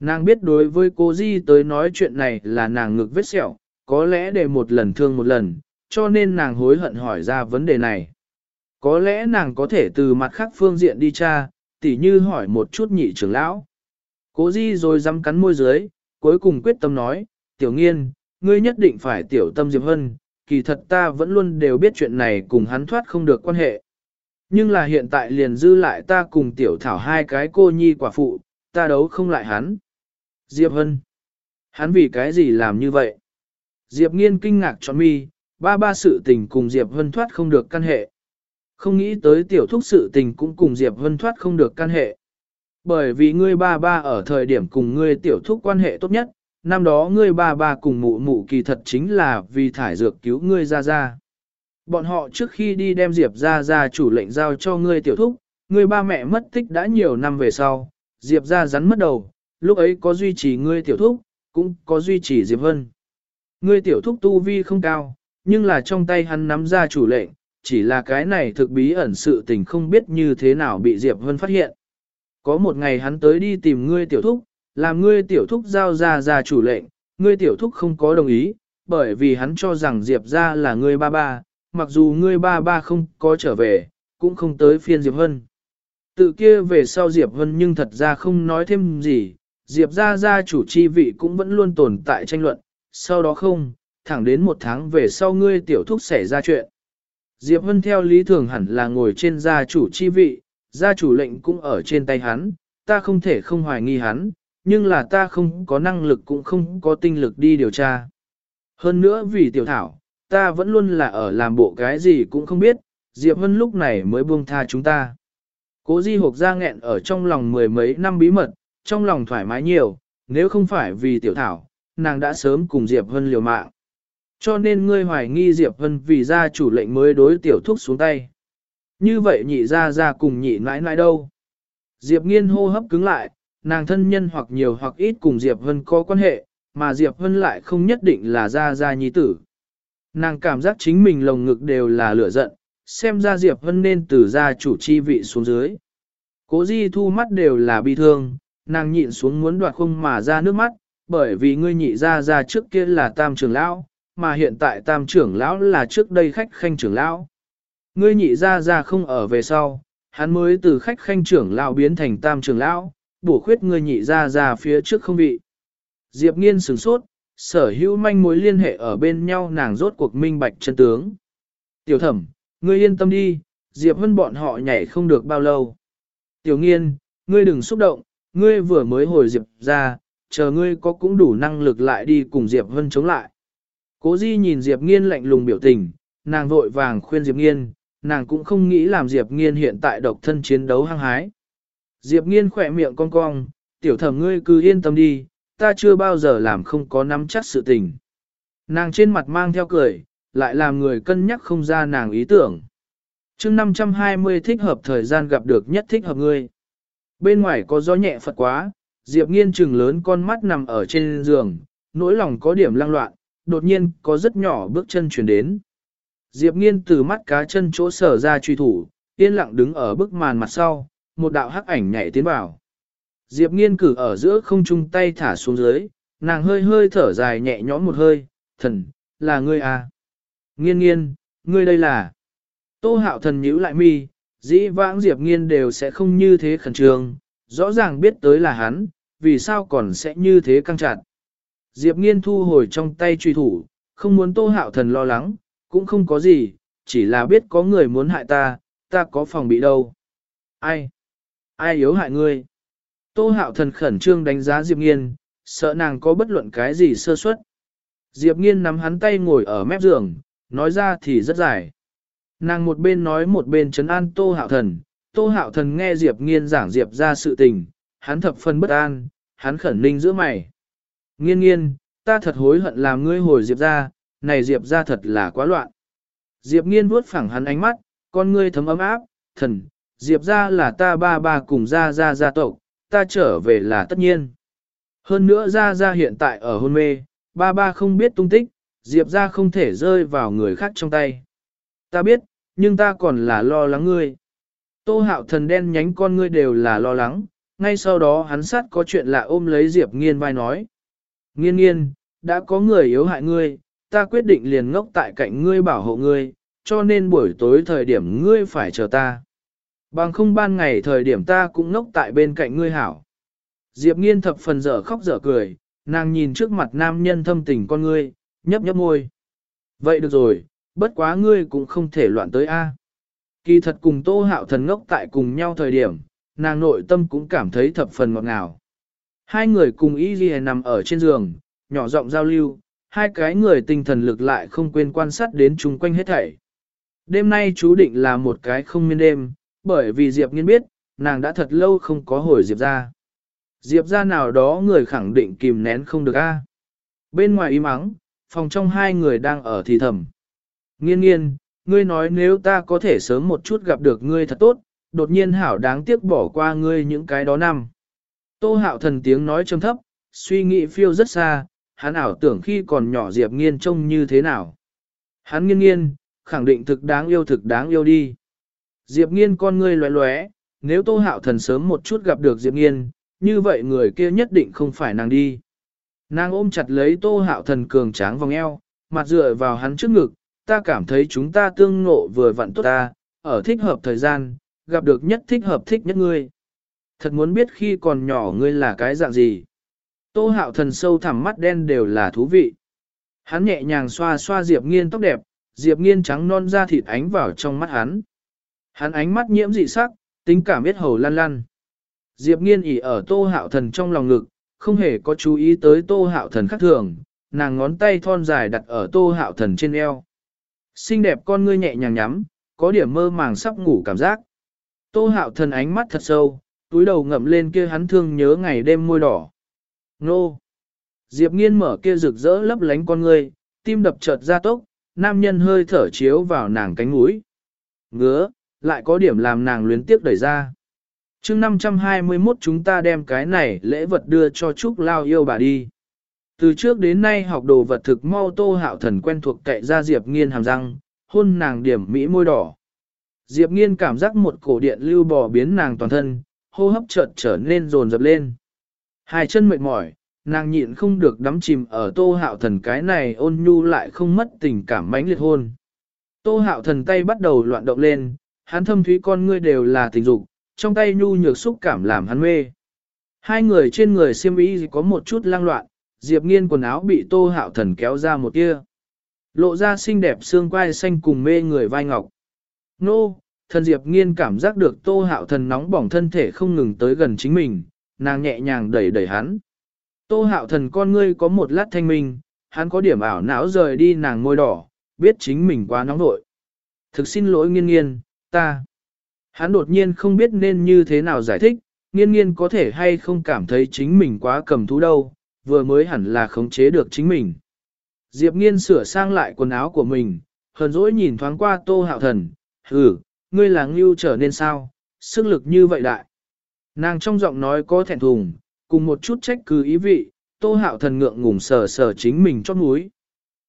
Nàng biết đối với cô Di tới nói chuyện này là nàng ngực vết sẹo, có lẽ để một lần thương một lần, cho nên nàng hối hận hỏi ra vấn đề này. Có lẽ nàng có thể từ mặt khác phương diện đi tra, tỉ như hỏi một chút nhị trưởng lão. Cố Di rồi dám cắn môi dưới, cuối cùng quyết tâm nói, tiểu nghiên, ngươi nhất định phải tiểu tâm Diệp Hân, kỳ thật ta vẫn luôn đều biết chuyện này cùng hắn thoát không được quan hệ. Nhưng là hiện tại liền dư lại ta cùng tiểu thảo hai cái cô nhi quả phụ, ta đấu không lại hắn. Diệp Hân. Hắn vì cái gì làm như vậy? Diệp nghiên kinh ngạc tròn mi, ba ba sự tình cùng Diệp Hân thoát không được căn hệ. Không nghĩ tới tiểu thúc sự tình cũng cùng Diệp Hân thoát không được căn hệ. Bởi vì ngươi ba ba ở thời điểm cùng ngươi tiểu thúc quan hệ tốt nhất, năm đó ngươi ba ba cùng mụ mụ kỳ thật chính là vì thải dược cứu ngươi ra ra. Bọn họ trước khi đi đem Diệp ra ra chủ lệnh giao cho ngươi tiểu thúc, ngươi ba mẹ mất tích đã nhiều năm về sau, Diệp ra rắn mất đầu, lúc ấy có duy trì ngươi tiểu thúc, cũng có duy trì Diệp Vân. Ngươi tiểu thúc tu vi không cao, nhưng là trong tay hắn nắm ra chủ lệnh, chỉ là cái này thực bí ẩn sự tình không biết như thế nào bị Diệp Vân phát hiện. Có một ngày hắn tới đi tìm ngươi tiểu thúc, làm ngươi tiểu thúc giao ra ra chủ lệnh, ngươi tiểu thúc không có đồng ý, bởi vì hắn cho rằng Diệp ra là ngươi ba ba, mặc dù ngươi ba ba không có trở về, cũng không tới phiên Diệp Vân. Tự kia về sau Diệp Vân nhưng thật ra không nói thêm gì, Diệp ra ra chủ chi vị cũng vẫn luôn tồn tại tranh luận, sau đó không, thẳng đến một tháng về sau ngươi tiểu thúc xảy ra chuyện. Diệp Vân theo lý thường hẳn là ngồi trên gia chủ chi vị, gia chủ lệnh cũng ở trên tay hắn, ta không thể không hoài nghi hắn, nhưng là ta không có năng lực cũng không có tinh lực đi điều tra. Hơn nữa vì tiểu thảo, ta vẫn luôn là ở làm bộ cái gì cũng không biết, Diệp Vân lúc này mới buông tha chúng ta. Cố di hộp ra nghẹn ở trong lòng mười mấy năm bí mật, trong lòng thoải mái nhiều, nếu không phải vì tiểu thảo, nàng đã sớm cùng Diệp Vân liều mạng. Cho nên ngươi hoài nghi Diệp Vân vì ra chủ lệnh mới đối tiểu thúc xuống tay. Như vậy nhị ra ra cùng nhị nãi nãi đâu. Diệp nghiên hô hấp cứng lại, nàng thân nhân hoặc nhiều hoặc ít cùng Diệp Vân có quan hệ, mà Diệp Vân lại không nhất định là ra ra nhi tử. Nàng cảm giác chính mình lồng ngực đều là lửa giận, xem ra Diệp Vân nên từ ra chủ chi vị xuống dưới. Cố di thu mắt đều là bi thương, nàng nhịn xuống muốn đoạt không mà ra nước mắt, bởi vì ngươi nhị ra ra trước kia là tam trưởng lão, mà hiện tại tam trưởng lão là trước đây khách khanh trưởng lão. Ngươi nhị ra ra không ở về sau, hắn mới từ khách khanh trưởng lão biến thành tam trưởng lão, bổ khuyết ngươi nhị ra ra phía trước không vị. Diệp nghiên sửng sốt, sở hữu manh mối liên hệ ở bên nhau nàng rốt cuộc minh bạch chân tướng. Tiểu thẩm, ngươi yên tâm đi, Diệp Vân bọn họ nhảy không được bao lâu. Tiểu nghiên, ngươi đừng xúc động, ngươi vừa mới hồi Diệp ra, chờ ngươi có cũng đủ năng lực lại đi cùng Diệp Vân chống lại. Cố Di nhìn Diệp Nghiên lạnh lùng biểu tình, nàng vội vàng khuyên Diệp Nghiên, nàng cũng không nghĩ làm Diệp Nghiên hiện tại độc thân chiến đấu hăng hái. Diệp Nghiên khỏe miệng cong cong, tiểu thẩm ngươi cứ yên tâm đi, ta chưa bao giờ làm không có nắm chắc sự tình. Nàng trên mặt mang theo cười, lại làm người cân nhắc không ra nàng ý tưởng. chương 520 thích hợp thời gian gặp được nhất thích hợp ngươi. Bên ngoài có gió nhẹ phật quá, Diệp nghiên trừng lớn con mắt nằm ở trên giường, nỗi lòng có điểm lang loạn, đột nhiên có rất nhỏ bước chân chuyển đến. Diệp nghiên từ mắt cá chân chỗ sở ra truy thủ, yên lặng đứng ở bức màn mặt sau, một đạo hắc ảnh nhảy tiến vào. Diệp nghiên cử ở giữa không trung tay thả xuống dưới, nàng hơi hơi thở dài nhẹ nhõm một hơi, thần, là ngươi à. Nghiên nghiên, ngươi đây là. Tô hạo thần nhíu lại mi, dĩ vãng Diệp nghiên đều sẽ không như thế khẩn trương, rõ ràng biết tới là hắn, vì sao còn sẽ như thế căng chặt. Diệp nghiên thu hồi trong tay truy thủ, không muốn tô hạo thần lo lắng, cũng không có gì, chỉ là biết có người muốn hại ta, ta có phòng bị đâu. Ai? Ai yếu hại ngươi? Tô hạo thần khẩn trương đánh giá Diệp nghiên, sợ nàng có bất luận cái gì sơ suất. Diệp nghiên nắm hắn tay ngồi ở mép giường, nói ra thì rất dài. Nàng một bên nói một bên chấn an Tô Hạo Thần, Tô Hạo Thần nghe Diệp nghiên giảng Diệp ra sự tình, hắn thập phần bất an, hắn khẩn ninh giữa mày. Nghiên nghiên, ta thật hối hận làm ngươi hồi Diệp ra, này Diệp ra thật là quá loạn. Diệp nghiên vuốt phẳng hắn ánh mắt, con ngươi thấm ấm áp, thần, Diệp ra là ta ba ba cùng ra ra gia tộc, ta trở về là tất nhiên. Hơn nữa ra ra hiện tại ở hôn mê, ba ba không biết tung tích, Diệp ra không thể rơi vào người khác trong tay. Ta biết, nhưng ta còn là lo lắng ngươi. Tô hạo thần đen nhánh con ngươi đều là lo lắng, ngay sau đó hắn sát có chuyện lạ ôm lấy Diệp nghiên vai nói. Nghiên nghiên, đã có người yếu hại ngươi, ta quyết định liền ngốc tại cạnh ngươi bảo hộ ngươi, cho nên buổi tối thời điểm ngươi phải chờ ta. Bằng không ban ngày thời điểm ta cũng ngốc tại bên cạnh ngươi hảo. Diệp nghiên thập phần dở khóc dở cười, nàng nhìn trước mặt nam nhân thâm tình con ngươi, nhấp nhấp môi. Vậy được rồi, bất quá ngươi cũng không thể loạn tới A. Kỳ thật cùng tô hạo thần ngốc tại cùng nhau thời điểm, nàng nội tâm cũng cảm thấy thập phần ngọt ngào. Hai người cùng y ghi nằm ở trên giường, nhỏ giọng giao lưu, hai cái người tinh thần lực lại không quên quan sát đến chung quanh hết thảy. Đêm nay chú định là một cái không miên đêm, bởi vì Diệp nghiên biết, nàng đã thật lâu không có hồi Diệp ra. Diệp ra nào đó người khẳng định kìm nén không được a. Bên ngoài im mắng, phòng trong hai người đang ở thì thầm. Nghiên nghiên, ngươi nói nếu ta có thể sớm một chút gặp được ngươi thật tốt, đột nhiên hảo đáng tiếc bỏ qua ngươi những cái đó năm. Tô hạo thần tiếng nói trầm thấp, suy nghĩ phiêu rất xa, hắn ảo tưởng khi còn nhỏ Diệp nghiên trông như thế nào. Hắn nghiên nghiên, khẳng định thực đáng yêu thực đáng yêu đi. Diệp nghiên con ngươi loé loé, nếu tô hạo thần sớm một chút gặp được Diệp nghiên, như vậy người kia nhất định không phải nàng đi. Nàng ôm chặt lấy tô hạo thần cường tráng vòng eo, mặt dựa vào hắn trước ngực, ta cảm thấy chúng ta tương ngộ vừa vặn tốt ta, ở thích hợp thời gian, gặp được nhất thích hợp thích nhất ngươi. Thật muốn biết khi còn nhỏ ngươi là cái dạng gì. Tô hạo thần sâu thẳm mắt đen đều là thú vị. Hắn nhẹ nhàng xoa xoa Diệp nghiên tóc đẹp, Diệp nghiên trắng non da thịt ánh vào trong mắt hắn. Hắn ánh mắt nhiễm dị sắc, tính cảm biết hầu lăn lăn. Diệp nghiên ỉ ở tô hạo thần trong lòng ngực, không hề có chú ý tới tô hạo thần khác thường, nàng ngón tay thon dài đặt ở tô hạo thần trên eo. Xinh đẹp con ngươi nhẹ nhàng nhắm, có điểm mơ màng sắp ngủ cảm giác. Tô hạo thần ánh mắt thật sâu, túi đầu ngậm lên kia hắn thương nhớ ngày đêm môi đỏ. Nô! Diệp nghiên mở kia rực rỡ lấp lánh con ngươi, tim đập chợt ra tốc, nam nhân hơi thở chiếu vào nàng cánh mũi. Ngứa, lại có điểm làm nàng luyến tiếc đẩy ra chương 521 chúng ta đem cái này lễ vật đưa cho Trúc Lao yêu bà đi. Từ trước đến nay học đồ vật thực mau tô hạo thần quen thuộc cậy ra Diệp Nghiên hàm răng, hôn nàng điểm mỹ môi đỏ. Diệp Nghiên cảm giác một cổ điện lưu bò biến nàng toàn thân, hô hấp chợt trở nên rồn rập lên. Hai chân mệt mỏi, nàng nhịn không được đắm chìm ở tô hạo thần cái này ôn nhu lại không mất tình cảm mãnh liệt hôn. Tô hạo thần tay bắt đầu loạn động lên, hắn thâm thúy con ngươi đều là tình dục, trong tay nhu nhược xúc cảm làm hắn mê. Hai người trên người siêm ý có một chút lang loạn, Diệp Nghiên quần áo bị Tô Hạo Thần kéo ra một tia. Lộ ra xinh đẹp xương quai xanh cùng mê người vai ngọc. Nô, thần Diệp Nghiên cảm giác được Tô Hạo Thần nóng bỏng thân thể không ngừng tới gần chính mình, nàng nhẹ nhàng đẩy đẩy hắn. Tô Hạo Thần con ngươi có một lát thanh minh, hắn có điểm ảo não rời đi nàng môi đỏ, biết chính mình quá nóng nội. Thực xin lỗi nghiên nghiên, ta. Hắn đột nhiên không biết nên như thế nào giải thích, nghiên nghiên có thể hay không cảm thấy chính mình quá cầm thú đâu, vừa mới hẳn là khống chế được chính mình. Diệp nghiên sửa sang lại quần áo của mình, hờn dỗi nhìn thoáng qua tô hạo thần, hừ, ngươi là ngưu trở nên sao, sức lực như vậy đại. Nàng trong giọng nói có thẹn thùng, cùng một chút trách cứ ý vị, tô hạo thần ngượng ngùng sờ sờ chính mình chót núi.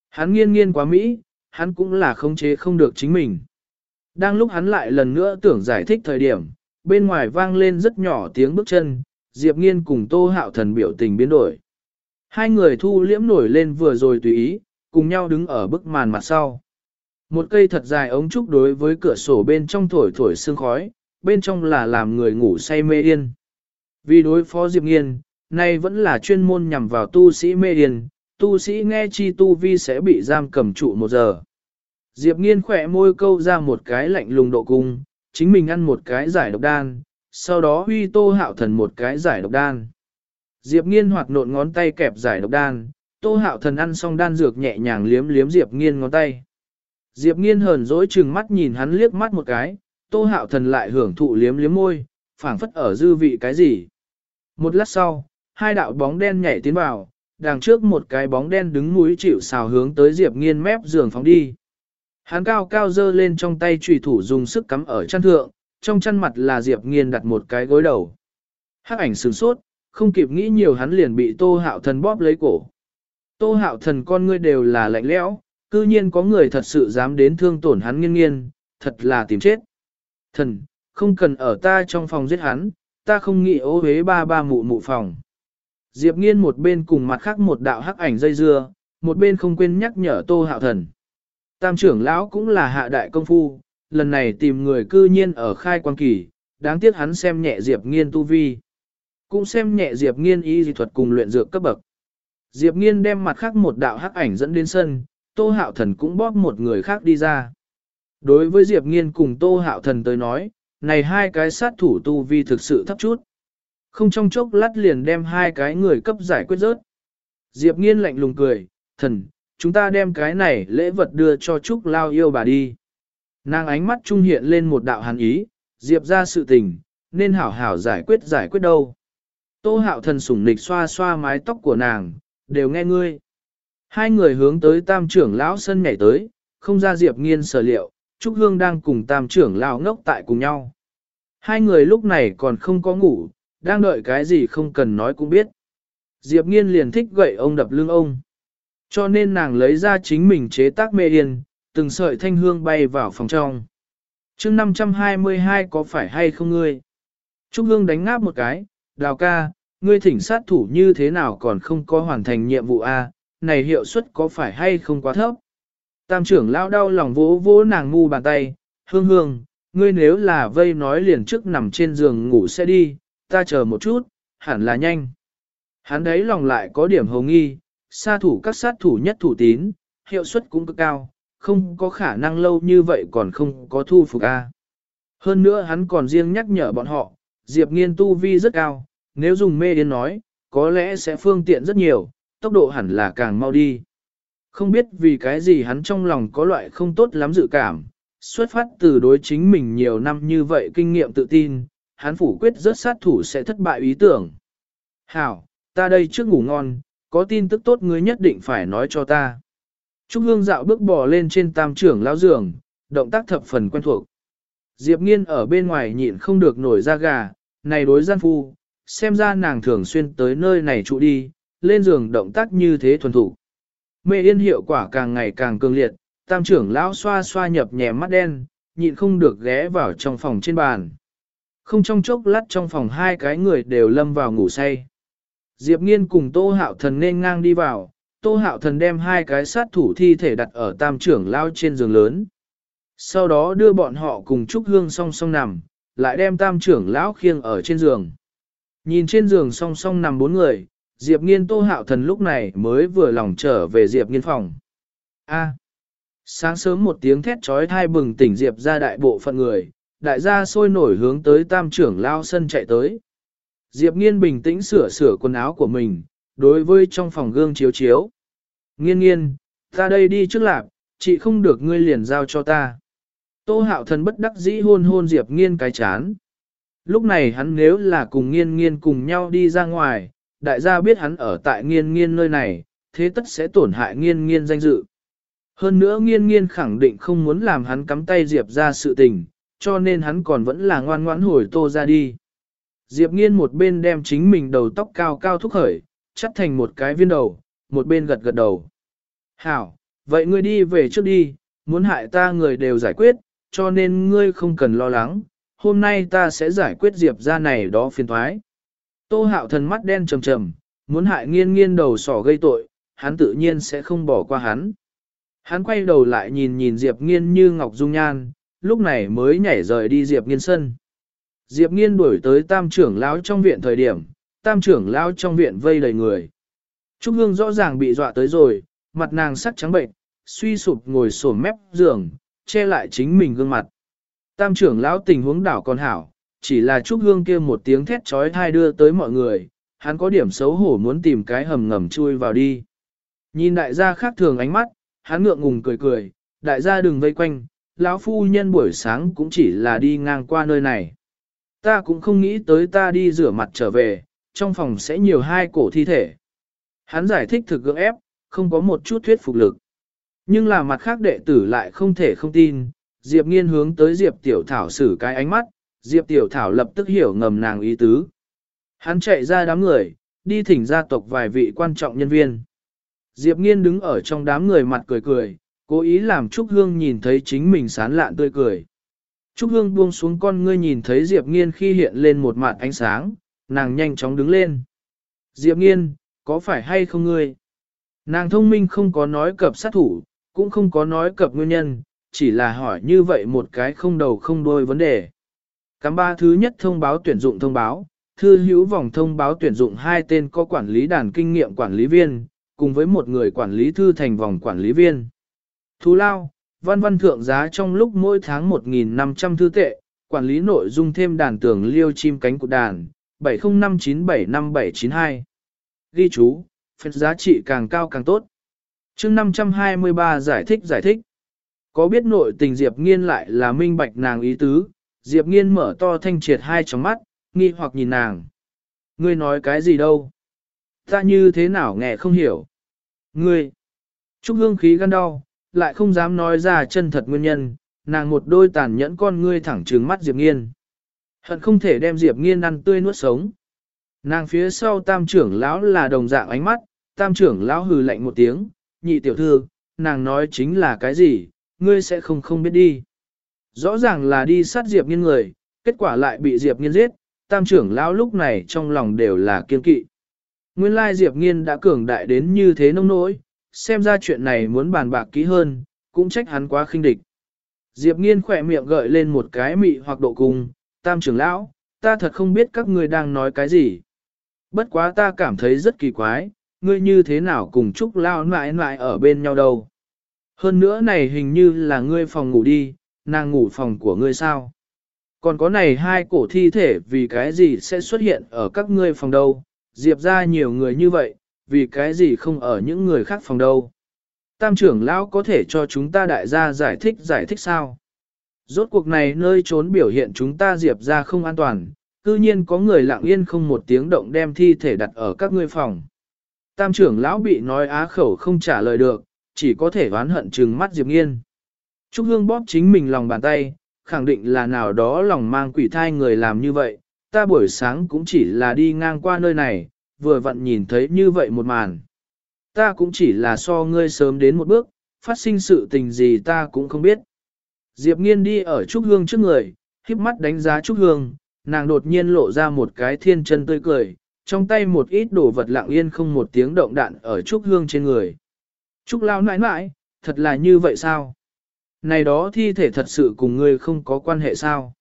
Hắn nghiên nghiên quá Mỹ, hắn cũng là khống chế không được chính mình. Đang lúc hắn lại lần nữa tưởng giải thích thời điểm, bên ngoài vang lên rất nhỏ tiếng bước chân, Diệp Nghiên cùng Tô Hạo Thần biểu tình biến đổi. Hai người thu liễm nổi lên vừa rồi tùy ý, cùng nhau đứng ở bức màn mặt sau. Một cây thật dài ống trúc đối với cửa sổ bên trong thổi thổi sương khói, bên trong là làm người ngủ say mê yên. Vì đối phó Diệp Nghiên, nay vẫn là chuyên môn nhằm vào tu sĩ mê yên, tu sĩ nghe chi tu vi sẽ bị giam cầm trụ một giờ. Diệp Nghiên khỏe môi câu ra một cái lạnh lùng độ cung, chính mình ăn một cái giải độc đan, sau đó huy tô hạo thần một cái giải độc đan. Diệp Nghiên hoạt nộn ngón tay kẹp giải độc đan, tô hạo thần ăn xong đan dược nhẹ nhàng liếm liếm Diệp Nghiên ngón tay. Diệp Nghiên hờn dỗi chừng mắt nhìn hắn liếc mắt một cái, tô hạo thần lại hưởng thụ liếm liếm môi, phảng phất ở dư vị cái gì. Một lát sau, hai đạo bóng đen nhảy tiến vào, đằng trước một cái bóng đen đứng mũi chịu xào hướng tới Diệp Nghiên mép giường phóng đi. Hắn cao cao dơ lên trong tay trùy thủ dùng sức cắm ở chăn thượng, trong chăn mặt là Diệp Nghiên đặt một cái gối đầu. Hắc ảnh sửng sốt, không kịp nghĩ nhiều hắn liền bị Tô Hạo Thần bóp lấy cổ. Tô Hạo Thần con ngươi đều là lạnh lẽo, cư nhiên có người thật sự dám đến thương tổn hắn nghiên nghiên, thật là tìm chết. Thần, không cần ở ta trong phòng giết hắn, ta không nghĩ ô hế ba ba mụ mụ phòng. Diệp Nghiên một bên cùng mặt khác một đạo hắc ảnh dây dưa, một bên không quên nhắc nhở Tô Hạo Thần. Tam trưởng lão cũng là hạ đại công phu, lần này tìm người cư nhiên ở khai quan kỳ, đáng tiếc hắn xem nhẹ Diệp Nghiên tu vi. Cũng xem nhẹ Diệp Nghiên y dị thuật cùng luyện dược cấp bậc. Diệp Nghiên đem mặt khác một đạo hắc ảnh dẫn đến sân, Tô Hạo Thần cũng bóp một người khác đi ra. Đối với Diệp Nghiên cùng Tô Hạo Thần tới nói, này hai cái sát thủ tu vi thực sự thấp chút. Không trong chốc lát liền đem hai cái người cấp giải quyết rớt. Diệp Nghiên lạnh lùng cười, thần, chúng ta đem cái này lễ vật đưa cho Trúc Lao yêu bà đi. Nàng ánh mắt trung hiện lên một đạo hàn ý, Diệp ra sự tình, nên hảo hảo giải quyết giải quyết đâu. Tô hạo thần sủng nịch xoa xoa mái tóc của nàng, đều nghe ngươi. Hai người hướng tới tam trưởng lão sân nhảy tới, không ra Diệp nghiên sở liệu, Trúc Hương đang cùng tam trưởng lão ngốc tại cùng nhau. Hai người lúc này còn không có ngủ, đang đợi cái gì không cần nói cũng biết. Diệp nghiên liền thích gậy ông đập lưng ông. Cho nên nàng lấy ra chính mình chế tác mê yên, từng sợi thanh hương bay vào phòng trong. chương 522 có phải hay không ngươi? Trúc Hương đánh ngáp một cái, đào ca, ngươi thỉnh sát thủ như thế nào còn không có hoàn thành nhiệm vụ A, này hiệu suất có phải hay không quá thấp? Tam trưởng lao đau lòng vỗ vỗ nàng ngu bàn tay, hương hương, ngươi nếu là vây nói liền trước nằm trên giường ngủ sẽ đi, ta chờ một chút, hẳn là nhanh. Hắn đấy lòng lại có điểm hồng nghi, Sa thủ các sát thủ nhất thủ tín, hiệu suất cũng cực cao, không có khả năng lâu như vậy còn không có thu phục A. Hơn nữa hắn còn riêng nhắc nhở bọn họ, Diệp Nghiên tu vi rất cao, nếu dùng mê đến nói, có lẽ sẽ phương tiện rất nhiều, tốc độ hẳn là càng mau đi. Không biết vì cái gì hắn trong lòng có loại không tốt lắm dự cảm, xuất phát từ đối chính mình nhiều năm như vậy kinh nghiệm tự tin, hắn phủ quyết rất sát thủ sẽ thất bại ý tưởng. Hảo, ta đây trước ngủ ngon, có tin tức tốt ngươi nhất định phải nói cho ta. Trúc Hương dạo bước bò lên trên tam trưởng lão giường, động tác thập phần quen thuộc. Diệp Nghiên ở bên ngoài nhịn không được nổi da gà, này đối gian phu, xem ra nàng thường xuyên tới nơi này trụ đi, lên giường động tác như thế thuần thủ. Mê yên hiệu quả càng ngày càng cường liệt, tam trưởng lão xoa xoa nhập nhẹ mắt đen, nhịn không được ghé vào trong phòng trên bàn. Không trong chốc lát trong phòng hai cái người đều lâm vào ngủ say. Diệp Nghiên cùng Tô Hạo Thần nên ngang đi vào, Tô Hạo Thần đem hai cái sát thủ thi thể đặt ở tam trưởng lao trên giường lớn. Sau đó đưa bọn họ cùng Trúc Hương song song nằm, lại đem tam trưởng lão khiêng ở trên giường. Nhìn trên giường song song nằm bốn người, Diệp Nghiên Tô Hạo Thần lúc này mới vừa lòng trở về Diệp Nghiên phòng. A. sáng sớm một tiếng thét trói thai bừng tỉnh Diệp ra đại bộ phận người, đại gia sôi nổi hướng tới tam trưởng lao sân chạy tới. Diệp Nghiên bình tĩnh sửa sửa quần áo của mình, đối với trong phòng gương chiếu chiếu. Nghiên nghiên, ta đây đi trước lạp, chị không được ngươi liền giao cho ta. Tô hạo thần bất đắc dĩ hôn hôn Diệp nghiên cái chán. Lúc này hắn nếu là cùng nghiên nghiên cùng nhau đi ra ngoài, đại gia biết hắn ở tại nghiên nghiên nơi này, thế tất sẽ tổn hại nghiên nghiên danh dự. Hơn nữa nghiên nghiên khẳng định không muốn làm hắn cắm tay Diệp ra sự tình, cho nên hắn còn vẫn là ngoan ngoãn hồi tô ra đi. Diệp nghiên một bên đem chính mình đầu tóc cao cao thúc khởi, chắt thành một cái viên đầu, một bên gật gật đầu. Hảo, vậy ngươi đi về trước đi, muốn hại ta người đều giải quyết, cho nên ngươi không cần lo lắng, hôm nay ta sẽ giải quyết Diệp ra này đó phiền thoái. Tô hạo thần mắt đen trầm trầm, muốn hại nghiên nghiên đầu sỏ gây tội, hắn tự nhiên sẽ không bỏ qua hắn. Hắn quay đầu lại nhìn nhìn Diệp nghiên như ngọc dung nhan, lúc này mới nhảy rời đi Diệp nghiên sân. Diệp nghiên đuổi tới tam trưởng lão trong viện thời điểm, tam trưởng lão trong viện vây đầy người. Trúc Hương rõ ràng bị dọa tới rồi, mặt nàng sắc trắng bệnh, suy sụp ngồi sổm mép giường, che lại chính mình gương mặt. Tam trưởng lão tình huống đảo còn hảo, chỉ là Trúc Hương kia một tiếng thét trói thai đưa tới mọi người, hắn có điểm xấu hổ muốn tìm cái hầm ngầm chui vào đi. Nhìn đại gia khác thường ánh mắt, hắn ngượng ngùng cười cười, đại gia đừng vây quanh, lão phu nhân buổi sáng cũng chỉ là đi ngang qua nơi này. Ta cũng không nghĩ tới ta đi rửa mặt trở về, trong phòng sẽ nhiều hai cổ thi thể. Hắn giải thích thực gượng ép, không có một chút thuyết phục lực. Nhưng là mặt khác đệ tử lại không thể không tin, Diệp nghiên hướng tới Diệp Tiểu Thảo xử cái ánh mắt, Diệp Tiểu Thảo lập tức hiểu ngầm nàng ý tứ. Hắn chạy ra đám người, đi thỉnh gia tộc vài vị quan trọng nhân viên. Diệp nghiên đứng ở trong đám người mặt cười cười, cố ý làm Trúc Hương nhìn thấy chính mình sán lạn tươi cười. Trúc Hương buông xuống con ngươi nhìn thấy Diệp nghiên khi hiện lên một mặt ánh sáng, nàng nhanh chóng đứng lên. Diệp nghiên, có phải hay không ngươi? Nàng thông minh không có nói cập sát thủ, cũng không có nói cập nguyên nhân, chỉ là hỏi như vậy một cái không đầu không đuôi vấn đề. Cắm ba thứ nhất thông báo tuyển dụng thông báo, thư hữu vòng thông báo tuyển dụng hai tên có quản lý đàn kinh nghiệm quản lý viên, cùng với một người quản lý thư thành vòng quản lý viên. Thú lao, văn văn thượng giá trong lúc mỗi tháng 1.500 thư tệ, quản lý nội dung thêm đàn tưởng liêu chim cánh cụt đàn, 705975792 Ghi chú, phép giá trị càng cao càng tốt. chương 523 giải thích giải thích. Có biết nội tình Diệp Nghiên lại là minh bạch nàng ý tứ, Diệp Nghiên mở to thanh triệt hai tròng mắt, nghi hoặc nhìn nàng. Ngươi nói cái gì đâu? Ta như thế nào nghe không hiểu? Ngươi! Trúc hương khí gan đau, lại không dám nói ra chân thật nguyên nhân, nàng một đôi tàn nhẫn con ngươi thẳng trừng mắt Diệp Nghiên. Hận không thể đem Diệp Nghiên ăn tươi nuốt sống. Nàng phía sau tam trưởng lão là đồng dạng ánh mắt, tam trưởng lão hừ lạnh một tiếng, nhị tiểu thư, nàng nói chính là cái gì, ngươi sẽ không không biết đi. Rõ ràng là đi sát Diệp nghiên người, kết quả lại bị Diệp nghiên giết, tam trưởng lão lúc này trong lòng đều là kiên kỵ. Nguyên lai Diệp nghiên đã cường đại đến như thế nông nỗi, xem ra chuyện này muốn bàn bạc kỹ hơn, cũng trách hắn quá khinh địch. Diệp nghiên khỏe miệng gợi lên một cái mị hoặc độ cùng tam trưởng lão, ta thật không biết các ngươi đang nói cái gì. Bất quá ta cảm thấy rất kỳ quái, ngươi như thế nào cùng Trúc Lao mãi mãi ở bên nhau đâu. Hơn nữa này hình như là ngươi phòng ngủ đi, nàng ngủ phòng của ngươi sao. Còn có này hai cổ thi thể vì cái gì sẽ xuất hiện ở các ngươi phòng đâu, diệp ra nhiều người như vậy, vì cái gì không ở những người khác phòng đâu. Tam trưởng lão có thể cho chúng ta đại gia giải thích giải thích sao? Rốt cuộc này nơi trốn biểu hiện chúng ta diệp ra không an toàn, cư nhiên có người lặng yên không một tiếng động đem thi thể đặt ở các ngươi phòng. Tam trưởng lão bị nói á khẩu không trả lời được, chỉ có thể oán hận trừng mắt Diệp Nghiên. Trúc Hương bóp chính mình lòng bàn tay, khẳng định là nào đó lòng mang quỷ thai người làm như vậy, ta buổi sáng cũng chỉ là đi ngang qua nơi này, vừa vặn nhìn thấy như vậy một màn. Ta cũng chỉ là so ngươi sớm đến một bước, phát sinh sự tình gì ta cũng không biết. Diệp Nghiên đi ở Trúc Hương trước người, híp mắt đánh giá Trúc Hương, nàng đột nhiên lộ ra một cái thiên chân tươi cười, trong tay một ít đồ vật lặng yên không một tiếng động đạn ở Trúc Hương trên người. Trúc Lao nãi nãi, thật là như vậy sao? Này đó thi thể thật sự cùng ngươi không có quan hệ sao?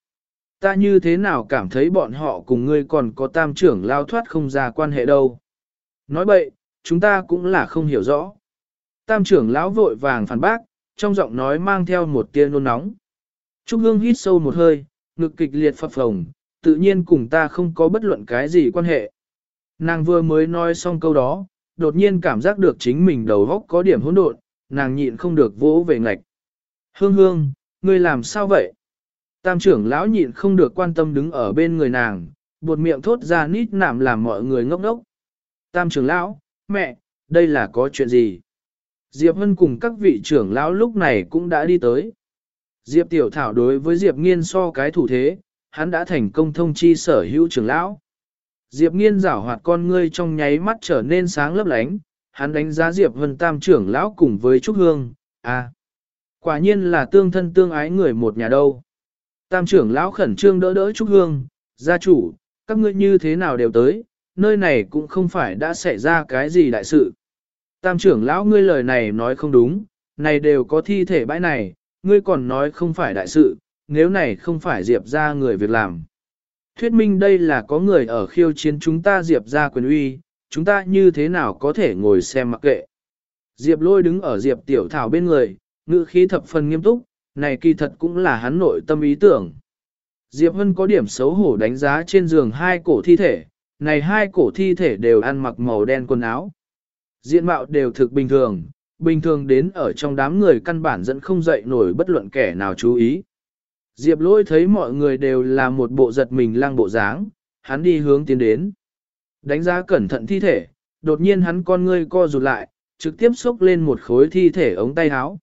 Ta như thế nào cảm thấy bọn họ cùng ngươi còn có tam trưởng lao thoát không ra quan hệ đâu? Nói bậy, chúng ta cũng là không hiểu rõ. Tam trưởng lão vội vàng phản bác, trong giọng nói mang theo một tia nôn nóng. Trúc Hương hít sâu một hơi, ngực kịch liệt phập phồng, tự nhiên cùng ta không có bất luận cái gì quan hệ. Nàng vừa mới nói xong câu đó, đột nhiên cảm giác được chính mình đầu góc có điểm hỗn độn, nàng nhịn không được vỗ về ngạch. Hương hương, ngươi làm sao vậy? Tam trưởng lão nhịn không được quan tâm đứng ở bên người nàng, buột miệng thốt ra nít nảm làm mọi người ngốc ngốc. Tam trưởng lão, mẹ, đây là có chuyện gì? Diệp Hân cùng các vị trưởng lão lúc này cũng đã đi tới. Diệp Tiểu Thảo đối với Diệp Nghiên so cái thủ thế, hắn đã thành công thông chi sở hữu trưởng lão. Diệp nghiên rảo hoạt con ngươi trong nháy mắt trở nên sáng lấp lánh, hắn đánh giá Diệp Vân Tam trưởng lão cùng với Trúc Hương, à, quả nhiên là tương thân tương ái người một nhà đâu. Tam trưởng lão khẩn trương đỡ đỡ Trúc Hương, gia chủ, các ngươi như thế nào đều tới, nơi này cũng không phải đã xảy ra cái gì đại sự. Tam trưởng lão ngươi lời này nói không đúng, này đều có thi thể bãi này, ngươi còn nói không phải đại sự, nếu này không phải Diệp ra người việc làm. Thuyết minh đây là có người ở khiêu chiến chúng ta Diệp ra quyền uy, chúng ta như thế nào có thể ngồi xem mặc kệ. Diệp lôi đứng ở Diệp tiểu thảo bên người, ngữ khí thập phần nghiêm túc, này kỳ thật cũng là hắn nội tâm ý tưởng. Diệp Hân có điểm xấu hổ đánh giá trên giường hai cổ thi thể, này hai cổ thi thể đều ăn mặc màu đen quần áo. Diện mạo đều thực bình thường, bình thường đến ở trong đám người căn bản dẫn không dậy nổi bất luận kẻ nào chú ý. Diệp lôi thấy mọi người đều là một bộ giật mình lang bộ dáng, hắn đi hướng tiến đến. Đánh giá cẩn thận thi thể, đột nhiên hắn con ngươi co rụt lại, trực tiếp xúc lên một khối thi thể ống tay áo.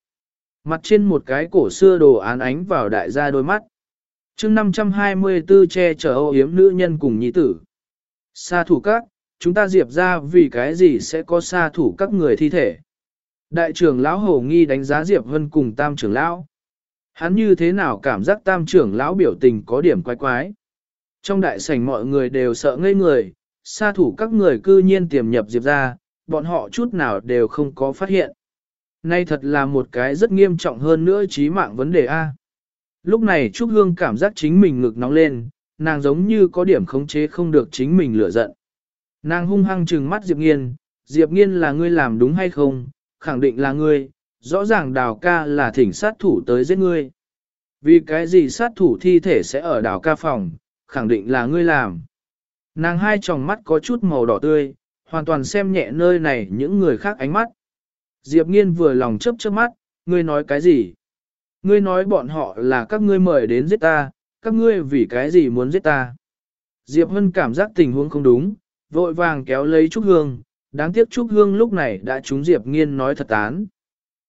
Mặt trên một cái cổ xưa đồ án ánh vào đại gia đôi mắt. chương 524 che chở âu yếm nữ nhân cùng nhi tử. Sa thủ các, chúng ta diệp ra vì cái gì sẽ có sa thủ các người thi thể. Đại trưởng lão hổ nghi đánh giá Diệp Vân cùng tam trưởng lão. Hắn như thế nào cảm giác tam trưởng lão biểu tình có điểm quái quái. Trong đại sảnh mọi người đều sợ ngây người, sa thủ các người cư nhiên tiềm nhập Diệp ra, bọn họ chút nào đều không có phát hiện. Nay thật là một cái rất nghiêm trọng hơn nữa chí mạng vấn đề A. Lúc này Trúc Hương cảm giác chính mình ngực nóng lên, nàng giống như có điểm khống chế không được chính mình lửa giận. Nàng hung hăng trừng mắt Diệp Nghiên, Diệp Nghiên là ngươi làm đúng hay không, khẳng định là ngươi, rõ ràng đào ca là thỉnh sát thủ tới giết ngươi. Vì cái gì sát thủ thi thể sẽ ở đào ca phòng, khẳng định là ngươi làm. Nàng hai tròng mắt có chút màu đỏ tươi, hoàn toàn xem nhẹ nơi này những người khác ánh mắt. Diệp nghiên vừa lòng chớp chớp mắt, ngươi nói cái gì? Ngươi nói bọn họ là các ngươi mời đến giết ta, các ngươi vì cái gì muốn giết ta? Diệp Hân cảm giác tình huống không đúng, vội vàng kéo lấy Trúc Hương, đáng tiếc Trúc Hương lúc này đã trúng Diệp Nghiên nói thật tán.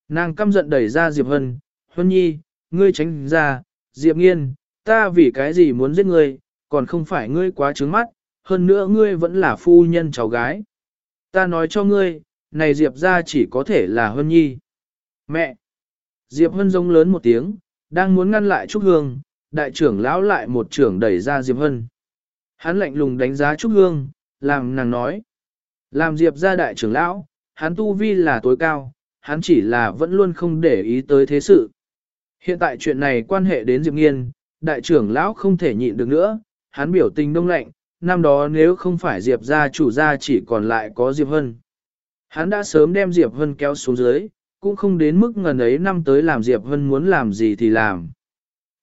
Nàng căm giận đẩy ra Diệp Hân, Hân Nhi, ngươi tránh ra, Diệp Nghiên, ta vì cái gì muốn giết ngươi, còn không phải ngươi quá trướng mắt, hơn nữa ngươi vẫn là phu nhân cháu gái. Ta nói cho ngươi, này Diệp ra chỉ có thể là Hân Nhi. Mẹ! Diệp Hân giống lớn một tiếng, đang muốn ngăn lại Trúc Hương, đại trưởng lão lại một trưởng đẩy ra Diệp Hân. Hắn lạnh lùng đánh giá Trúc Hương, làm nàng nói. Làm Diệp ra đại trưởng lão, hắn tu vi là tối cao, hắn chỉ là vẫn luôn không để ý tới thế sự. Hiện tại chuyện này quan hệ đến Diệp Nghiên, đại trưởng lão không thể nhịn được nữa, hắn biểu tình đông lạnh, năm đó nếu không phải Diệp gia chủ gia chỉ còn lại có Diệp Hân. Hắn đã sớm đem Diệp Hân kéo xuống dưới, cũng không đến mức ngần ấy năm tới làm Diệp Hân muốn làm gì thì làm.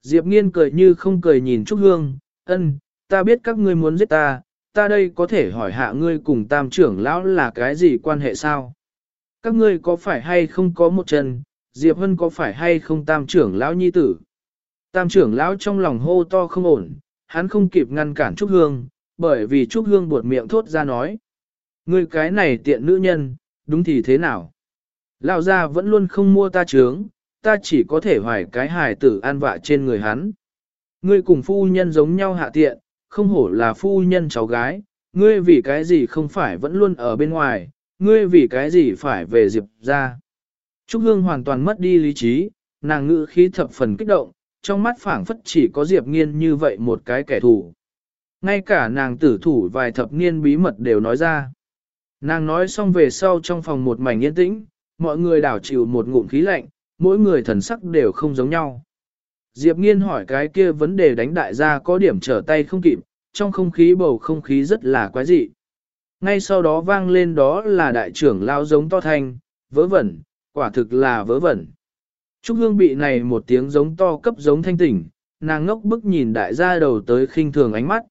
Diệp Nghiên cười như không cười nhìn Trúc Hương, ân, ta biết các ngươi muốn giết ta, ta đây có thể hỏi hạ ngươi cùng tam trưởng lão là cái gì quan hệ sao? Các ngươi có phải hay không có một chân, Diệp Hân có phải hay không tam trưởng lão nhi tử? Tam trưởng lão trong lòng hô to không ổn, hắn không kịp ngăn cản Trúc Hương, bởi vì Trúc Hương buột miệng thốt ra nói. Ngươi cái này tiện nữ nhân, đúng thì thế nào? Lão gia vẫn luôn không mua ta trướng, ta chỉ có thể hoài cái hài tử an vạ trên người hắn. Ngươi cùng phu nhân giống nhau hạ tiện, không hổ là phu nhân cháu gái, ngươi vì cái gì không phải vẫn luôn ở bên ngoài, ngươi vì cái gì phải về Diệp ra. Trúc Hương hoàn toàn mất đi lý trí, nàng ngữ khí thập phần kích động, trong mắt phảng phất chỉ có Diệp Nghiên như vậy một cái kẻ thù. Ngay cả nàng tử thủ vài thập niên bí mật đều nói ra. Nàng nói xong về sau trong phòng một mảnh yên tĩnh, mọi người đảo chịu một ngụm khí lạnh, mỗi người thần sắc đều không giống nhau. Diệp Nghiên hỏi cái kia vấn đề đánh đại gia có điểm trở tay không kịp, trong không khí bầu không khí rất là quái dị. Ngay sau đó vang lên đó là đại trưởng lao giống to thanh, vớ vẩn, quả thực là vớ vẩn. Trúc Hương bị này một tiếng giống to cấp giống thanh tỉnh, nàng ngốc bức nhìn đại gia đầu tới khinh thường ánh mắt.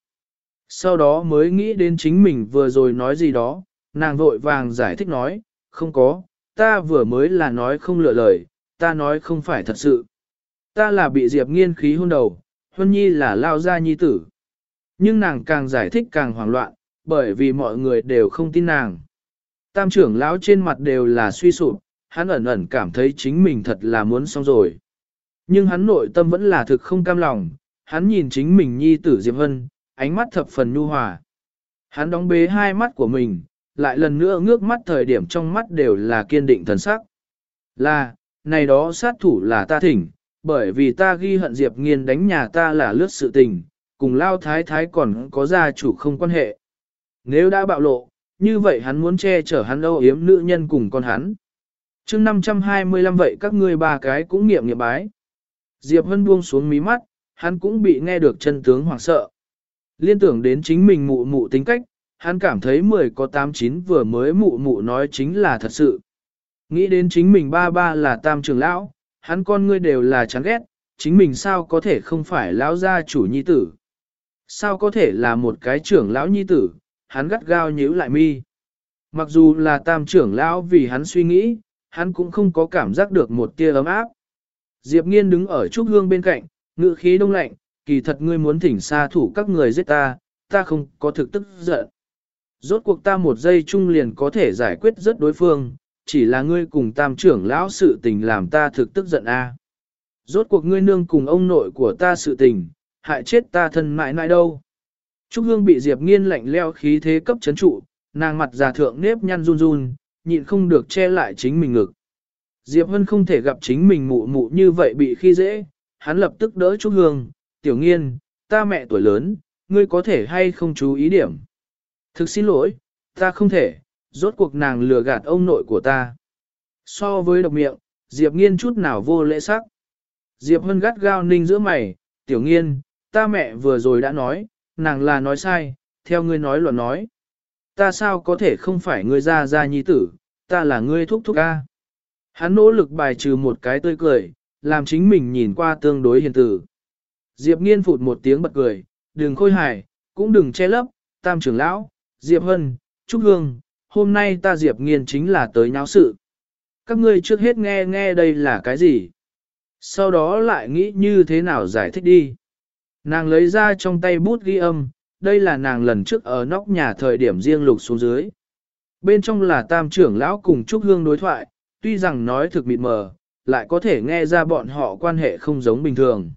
Sau đó mới nghĩ đến chính mình vừa rồi nói gì đó, nàng vội vàng giải thích nói, không có, ta vừa mới là nói không lựa lời, ta nói không phải thật sự. Ta là bị Diệp nghiên khí hôn đầu, Huân Nhi là lao gia nhi tử. Nhưng nàng càng giải thích càng hoảng loạn, bởi vì mọi người đều không tin nàng. Tam trưởng lão trên mặt đều là suy sụp, hắn ẩn ẩn cảm thấy chính mình thật là muốn xong rồi. Nhưng hắn nội tâm vẫn là thực không cam lòng, hắn nhìn chính mình nhi tử Diệp vân ánh mắt thập phần nhu hòa. Hắn đóng bế hai mắt của mình, lại lần nữa ngước mắt thời điểm trong mắt đều là kiên định thần sắc. Là, này đó sát thủ là ta thỉnh, bởi vì ta ghi hận Diệp Nghiên đánh nhà ta là lướt sự tình, cùng lao thái thái còn có gia chủ không quan hệ. Nếu đã bạo lộ, như vậy hắn muốn che chở hắn âu yếm nữ nhân cùng con hắn. chương 525 vậy các ngươi ba cái cũng nghiệm nghiệm bái. Diệp Hân buông xuống mí mắt, hắn cũng bị nghe được chân tướng hoảng sợ. Liên tưởng đến chính mình mụ mụ tính cách, hắn cảm thấy 10 có 89 vừa mới mụ mụ nói chính là thật sự. Nghĩ đến chính mình ba ba là tam trưởng lão, hắn con ngươi đều là chán ghét, chính mình sao có thể không phải lão gia chủ nhi tử. Sao có thể là một cái trưởng lão nhi tử, hắn gắt gao nhíu lại mi. Mặc dù là tam trưởng lão vì hắn suy nghĩ, hắn cũng không có cảm giác được một tia ấm áp. Diệp nghiên đứng ở trúc hương bên cạnh, ngự khí đông lạnh, kỳ thật ngươi muốn thỉnh xa thủ các người giết ta, ta không có thực tức giận. Rốt cuộc ta một giây chung liền có thể giải quyết rất đối phương, chỉ là ngươi cùng tam trưởng lão sự tình làm ta thực tức giận a. Rốt cuộc ngươi nương cùng ông nội của ta sự tình, hại chết ta thân mãi mãi đâu. Trúc Hương bị Diệp Nghiên lạnh leo khí thế cấp chấn trụ, nàng mặt già thượng nếp nhăn run run, nhịn không được che lại chính mình ngực. Diệp Hân không thể gặp chính mình mụ mụ như vậy bị khi dễ, hắn lập tức đỡ Trúc Hương, tiểu nghiên, ta mẹ tuổi lớn, ngươi có thể hay không chú ý điểm. Thực xin lỗi, ta không thể, rốt cuộc nàng lừa gạt ông nội của ta. So với độc miệng, Diệp nghiên chút nào vô lễ sắc. Diệp Hân gắt gao ninh giữa mày, tiểu nghiên, ta mẹ vừa rồi đã nói, nàng là nói sai, theo ngươi nói luận nói. Ta sao có thể không phải ngươi ra ra nhi tử, ta là ngươi thúc thúc ca. Hắn nỗ lực bài trừ một cái tươi cười, làm chính mình nhìn qua tương đối hiền tử. Diệp nghiên phụt một tiếng bật cười, đừng khôi hài, cũng đừng che lấp, tam trưởng lão, Diệp Hân, Trúc Hương, hôm nay ta Diệp nghiên chính là tới nháo sự. Các ngươi trước hết nghe nghe đây là cái gì. Sau đó lại nghĩ như thế nào giải thích đi. Nàng lấy ra trong tay bút ghi âm, đây là nàng lần trước ở nóc nhà thời điểm riêng lục xuống dưới. Bên trong là tam trưởng lão cùng Trúc Hương đối thoại, tuy rằng nói thực mịt mờ, lại có thể nghe ra bọn họ quan hệ không giống bình thường.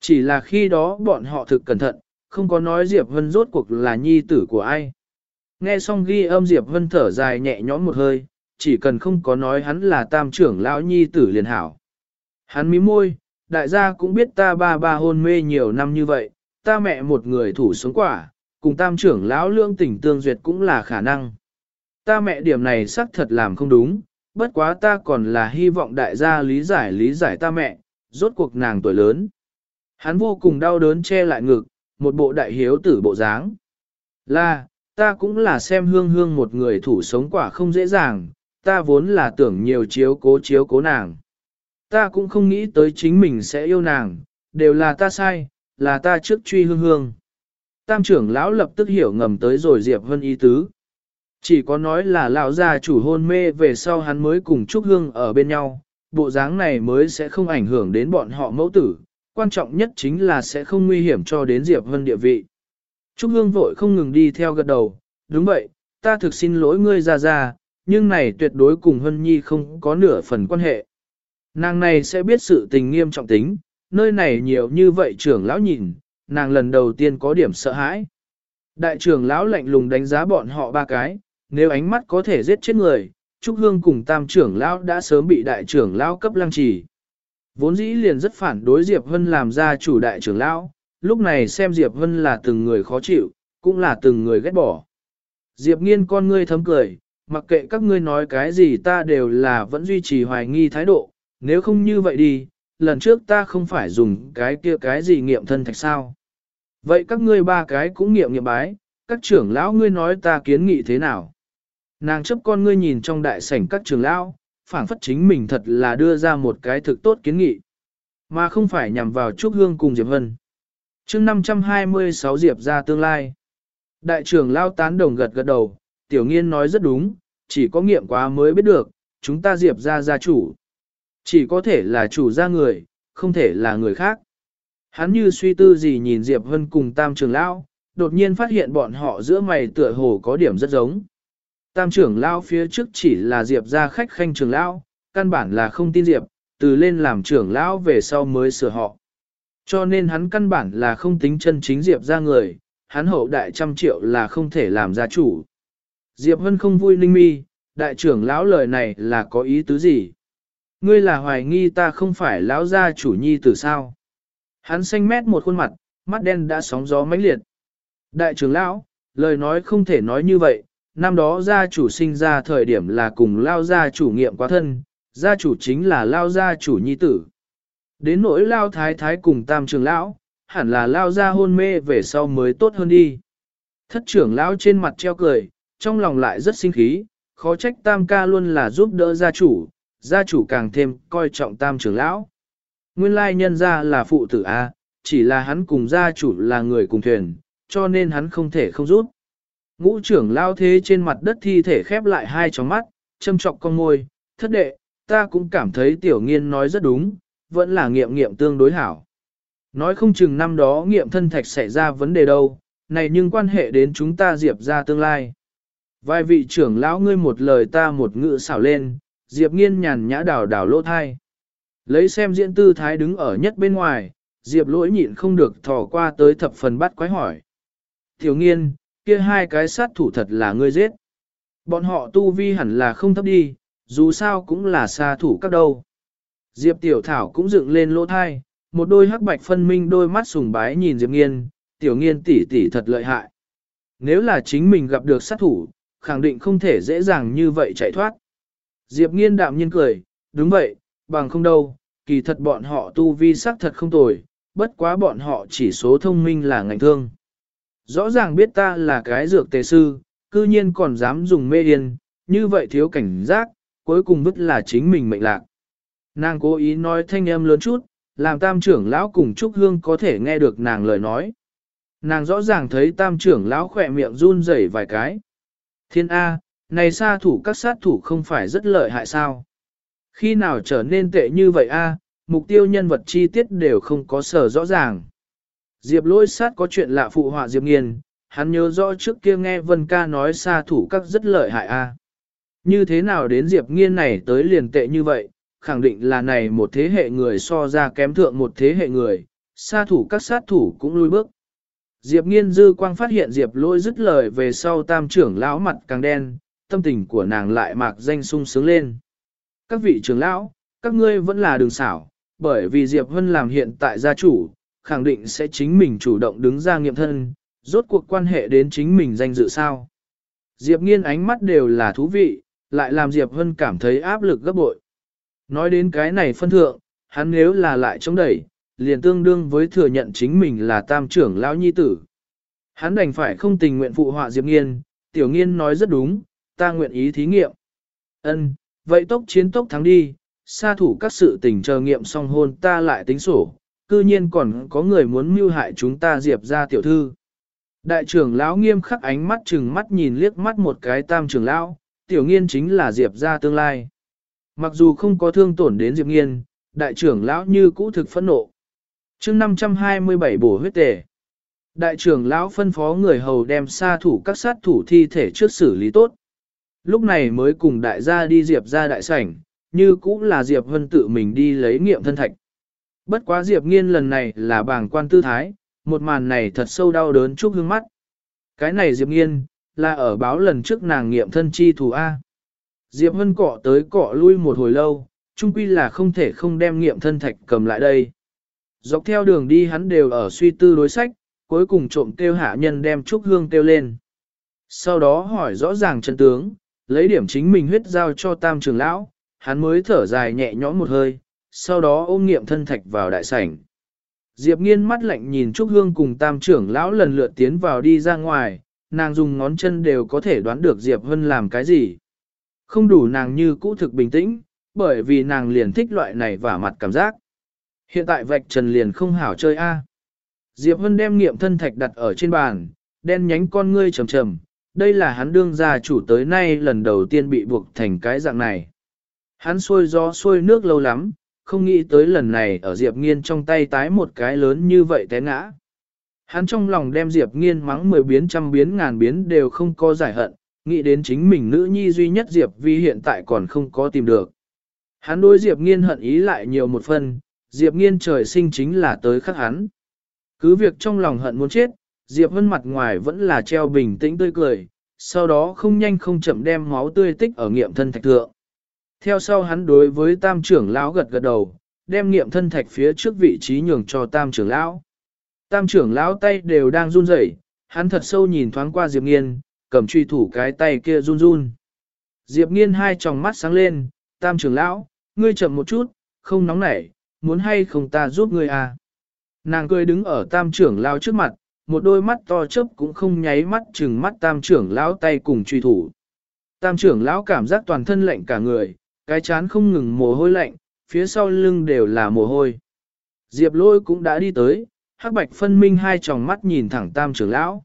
Chỉ là khi đó bọn họ thực cẩn thận, không có nói Diệp Vân rốt cuộc là nhi tử của ai. Nghe xong ghi âm Diệp Vân thở dài nhẹ nhõm một hơi, chỉ cần không có nói hắn là tam trưởng lão nhi tử liền hảo. Hắn mí môi, đại gia cũng biết ta ba ba hôn mê nhiều năm như vậy, ta mẹ một người thủ sống quả, cùng tam trưởng lão lương tỉnh tương duyệt cũng là khả năng. Ta mẹ điểm này xác thật làm không đúng, bất quá ta còn là hy vọng đại gia lý giải lý giải ta mẹ, rốt cuộc nàng tuổi lớn. Hắn vô cùng đau đớn che lại ngực, một bộ đại hiếu tử bộ dáng. Là, ta cũng là xem hương hương một người thủ sống quả không dễ dàng, ta vốn là tưởng nhiều chiếu cố chiếu cố nàng. Ta cũng không nghĩ tới chính mình sẽ yêu nàng, đều là ta sai, là ta trước truy hương hương. Tam trưởng lão lập tức hiểu ngầm tới rồi Diệp Vân ý tứ. Chỉ có nói là lão gia chủ hôn mê về sau hắn mới cùng Trúc Hương ở bên nhau, bộ dáng này mới sẽ không ảnh hưởng đến bọn họ mẫu tử, quan trọng nhất chính là sẽ không nguy hiểm cho đến Diệp Vân địa vị. Trúc Hương vội không ngừng đi theo gật đầu, đúng vậy, ta thực xin lỗi ngươi ra ra, nhưng này tuyệt đối cùng Hân Nhi không có nửa phần quan hệ. Nàng này sẽ biết sự tình nghiêm trọng tính, nơi này nhiều như vậy trưởng lão nhìn, nàng lần đầu tiên có điểm sợ hãi. Đại trưởng lão lạnh lùng đánh giá bọn họ ba cái, nếu ánh mắt có thể giết chết người, Trúc Hương cùng tam trưởng lão đã sớm bị đại trưởng lão cấp lăng trì. Vốn dĩ liền rất phản đối Diệp Hân làm ra chủ đại trưởng lão, lúc này xem Diệp Vân là từng người khó chịu, cũng là từng người ghét bỏ. Diệp nghiên con ngươi thấm cười, mặc kệ các ngươi nói cái gì ta đều là vẫn duy trì hoài nghi thái độ, nếu không như vậy đi, lần trước ta không phải dùng cái kia cái gì nghiệm thân thạch sao. Vậy các ngươi ba cái cũng nghiệm nghiệm bái, các trưởng lão ngươi nói ta kiến nghị thế nào? Nàng chấp con ngươi nhìn trong đại sảnh các trưởng lão, phảng phất chính mình thật là đưa ra một cái thực tốt kiến nghị, mà không phải nhằm vào Trúc Hương cùng Diệp Vân chương 526 Diệp ra tương lai. Đại trưởng lao tán đồng gật gật đầu, tiểu nghiên nói rất đúng, chỉ có nghiệm quá mới biết được, chúng ta Diệp ra gia chủ. Chỉ có thể là chủ gia người, không thể là người khác. Hắn như suy tư gì nhìn Diệp hân cùng tam trưởng lão, đột nhiên phát hiện bọn họ giữa mày tựa hồ có điểm rất giống. Tam trưởng lão phía trước chỉ là Diệp ra khách khanh trưởng lão, căn bản là không tin Diệp, từ lên làm trưởng lão về sau mới sửa họ. Cho nên hắn căn bản là không tính chân chính Diệp ra người, hắn hậu đại trăm triệu là không thể làm gia chủ. Diệp Vân không vui ninh mi, đại trưởng lão lời này là có ý tứ gì? Ngươi là hoài nghi ta không phải lão gia chủ nhi tử sao? Hắn xanh mét một khuôn mặt, mắt đen đã sóng gió mãnh liệt. Đại trưởng lão, lời nói không thể nói như vậy, năm đó gia chủ sinh ra thời điểm là cùng lao gia chủ nghiệm quá thân, gia chủ chính là lao gia chủ nhi tử. Đến nỗi lao thái thái cùng tam trưởng lão, hẳn là lao ra hôn mê về sau mới tốt hơn đi. Thất trưởng lão trên mặt treo cười, trong lòng lại rất sinh khí, khó trách tam ca luôn là giúp đỡ gia chủ, gia chủ càng thêm coi trọng tam trưởng lão. Nguyên lai nhân gia là phụ tử A, chỉ là hắn cùng gia chủ là người cùng thuyền, cho nên hắn không thể không giúp. Ngũ trưởng lao thế trên mặt đất thi thể khép lại hai tròng mắt, châm trọng con môi, thất đệ, ta cũng cảm thấy tiểu nghiên nói rất đúng, vẫn là nghiệm nghiệm tương đối hảo. Nói không chừng năm đó nghiệm thân thạch xảy ra vấn đề đâu, này nhưng quan hệ đến chúng ta diệp ra tương lai. Vài vị trưởng lão ngươi một lời ta một ngữ xảo lên, diệp nghiên nhàn nhã đảo đảo lỗ thai. Lấy xem diễn tư thái đứng ở nhất bên ngoài, diệp lỗi nhịn không được thò qua tới thập phần bắt quái hỏi. Tiểu nghiên, kia hai cái sát thủ thật là ngươi giết. Bọn họ tu vi hẳn là không thấp đi, dù sao cũng là xa thủ các đâu. Diệp Tiểu Thảo cũng dựng lên lỗ thai, một đôi hắc bạch phân minh đôi mắt sùng bái nhìn Diệp Nghiên, Tiểu Nghiên tỷ tỷ thật lợi hại. Nếu là chính mình gặp được sát thủ, khẳng định không thể dễ dàng như vậy chạy thoát. Diệp Nghiên đạm nhiên cười, đúng vậy, bằng không đâu, kỳ thật bọn họ tu vi sắc thật không tồi, bất quá bọn họ chỉ số thông minh là ngành thương. Rõ ràng biết ta là cái dược tề sư, cư nhiên còn dám dùng mê điên, như vậy thiếu cảnh giác, cuối cùng vứt là chính mình mệnh lạc. Nàng cố ý nói thanh âm lớn chút, làm tam trưởng lão cùng Trúc Hương có thể nghe được nàng lời nói. Nàng rõ ràng thấy tam trưởng lão khỏe miệng run rẩy vài cái. Thiên A, này xa thủ các sát thủ không phải rất lợi hại sao? Khi nào trở nên tệ như vậy A, mục tiêu nhân vật chi tiết đều không có sở rõ ràng. Diệp lôi sát có chuyện lạ phụ họa Diệp nghiên, hắn nhớ rõ trước kia nghe Vân ca nói xa thủ các rất lợi hại A. Như thế nào đến Diệp nghiên này tới liền tệ như vậy, khẳng định là này một thế hệ người so ra kém thượng một thế hệ người, xa thủ các sát thủ cũng lui bước. Diệp nghiên dư quang phát hiện Diệp lôi dứt lời về sau tam trưởng lão mặt càng đen, tâm tình của nàng lại mạc danh sung sướng lên. Các vị trưởng lão, các ngươi vẫn là đường xảo, bởi vì Diệp Vân làm hiện tại gia chủ, khẳng định sẽ chính mình chủ động đứng ra nghiệm thân, rốt cuộc quan hệ đến chính mình danh dự sao. Diệp nghiên ánh mắt đều là thú vị, lại làm Diệp Vân cảm thấy áp lực gấp bội. Nói đến cái này phân thượng, hắn nếu là lại chống đẩy, liền tương đương với thừa nhận chính mình là tam trưởng lão nhi tử. Hắn đành phải không tình nguyện phụ họa Diệp Nghiên, tiểu nghiên nói rất đúng, ta nguyện ý thí nghiệm. Ân, vậy tốc chiến tốc thắng đi, xa thủ các sự tình chờ nghiệm xong hôn ta lại tính sổ, cư nhiên còn có người muốn mưu hại chúng ta Diệp ra tiểu thư. Đại trưởng lão nghiêm khắc ánh mắt chừng mắt nhìn liếc mắt một cái tam trưởng lão, tiểu nghiên chính là Diệp ra tương lai. Mặc dù không có thương tổn đến Diệp Nghiên, đại trưởng lão như cũ thực phẫn nộ. chương 527 bổ huyết tề. Đại trưởng lão phân phó người hầu đem xa thủ các sát thủ thi thể trước xử lý tốt. Lúc này mới cùng đại gia đi Diệp ra đại sảnh, như cũ là Diệp Vân tự mình đi lấy nghiệm thân thạch. Bất quá Diệp Nghiên lần này là bảng quan tư thái, một màn này thật sâu đau đớn chúc hương mắt. Cái này Diệp Nghiên, là ở báo lần trước nàng nghiệm thân chi thủ A. Diệp Hân cọ tới cọ lui một hồi lâu, chung quy là không thể không đem nghiệm thân thạch cầm lại đây. Dọc theo đường đi hắn đều ở suy tư đối sách, cuối cùng trộm tiêu hạ nhân đem trúc hương tiêu lên. Sau đó hỏi rõ ràng chân tướng, lấy điểm chính mình huyết giao cho tam trường lão, hắn mới thở dài nhẹ nhõm một hơi, sau đó ôm nghiệm thân thạch vào đại sảnh. Diệp nghiên mắt lạnh nhìn Trúc Hương cùng tam trưởng lão lần lượt tiến vào đi ra ngoài, nàng dùng ngón chân đều có thể đoán được Diệp Hân làm cái gì. Không đủ nàng như cũ thực bình tĩnh, bởi vì nàng liền thích loại này vả mặt cảm giác. Hiện tại vạch trần liền không hảo chơi a. Diệp Vân đem nghiệm thân thạch đặt ở trên bàn, đen nhánh con ngươi trầm trầm, đây là hắn đương gia chủ tới nay lần đầu tiên bị buộc thành cái dạng này. Hắn xuôi gió xuôi nước lâu lắm, không nghĩ tới lần này ở Diệp Nghiên trong tay tái một cái lớn như vậy té ngã. Hắn trong lòng đem Diệp Nghiên mắng mười biến trăm biến ngàn biến đều không có giải hận, nghĩ đến chính mình nữ nhi duy nhất Diệp Vi hiện tại còn không có tìm được. Hắn đối Diệp nghiên hận ý lại nhiều một phần, Diệp nghiên trời sinh chính là tới khắc hắn. Cứ việc trong lòng hận muốn chết, Diệp Vân mặt ngoài vẫn là treo bình tĩnh tươi cười, sau đó không nhanh không chậm đem máu tươi tích ở nghiệm thân thạch thượng. Theo sau hắn đối với tam trưởng lão gật gật đầu, đem nghiệm thân thạch phía trước vị trí nhường cho tam trưởng lão. Tam trưởng lão tay đều đang run rẩy, hắn thật sâu nhìn thoáng qua Diệp Nghiên, cầm truy thủ cái tay kia run run. Diệp Nghiên hai tròng mắt sáng lên, tam trưởng lão, ngươi chậm một chút, không nóng nảy, muốn hay không ta giúp ngươi à. Nàng cười đứng ở tam trưởng lão trước mặt, một đôi mắt to chớp cũng không nháy mắt chừng mắt tam trưởng lão tay cùng truy thủ. Tam trưởng lão cảm giác toàn thân lạnh cả người, cái chán không ngừng mồ hôi lạnh, phía sau lưng đều là mồ hôi. Diệp lôi cũng đã đi tới, hắc bạch phân minh hai tròng mắt nhìn thẳng tam trưởng lão.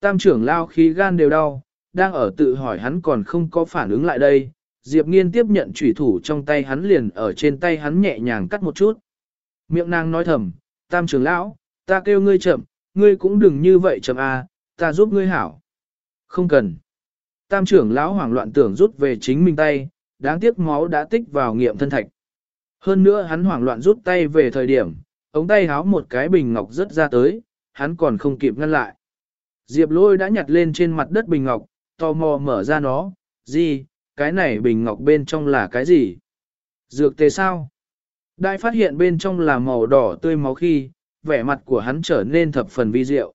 Tam trưởng lão khí gan đều đau, đang ở tự hỏi hắn còn không có phản ứng lại đây. Diệp nghiên tiếp nhận chủy thủ trong tay hắn liền ở trên tay hắn nhẹ nhàng cắt một chút. Miệng nàng nói thầm, tam trưởng lão, ta kêu ngươi chậm, ngươi cũng đừng như vậy chậm à, ta giúp ngươi hảo. Không cần. Tam trưởng lão hoảng loạn tưởng rút về chính mình tay, đáng tiếc máu đã tích vào nghiệm thân thạch. Hơn nữa hắn hoảng loạn rút tay về thời điểm, ống tay háo một cái bình ngọc rất ra tới, hắn còn không kịp ngăn lại. Diệp lôi đã nhặt lên trên mặt đất bình ngọc, tò mò mở ra nó, gì, cái này bình ngọc bên trong là cái gì? Dược tề sao? Đại phát hiện bên trong là màu đỏ tươi máu khi, vẻ mặt của hắn trở nên thập phần vi diệu.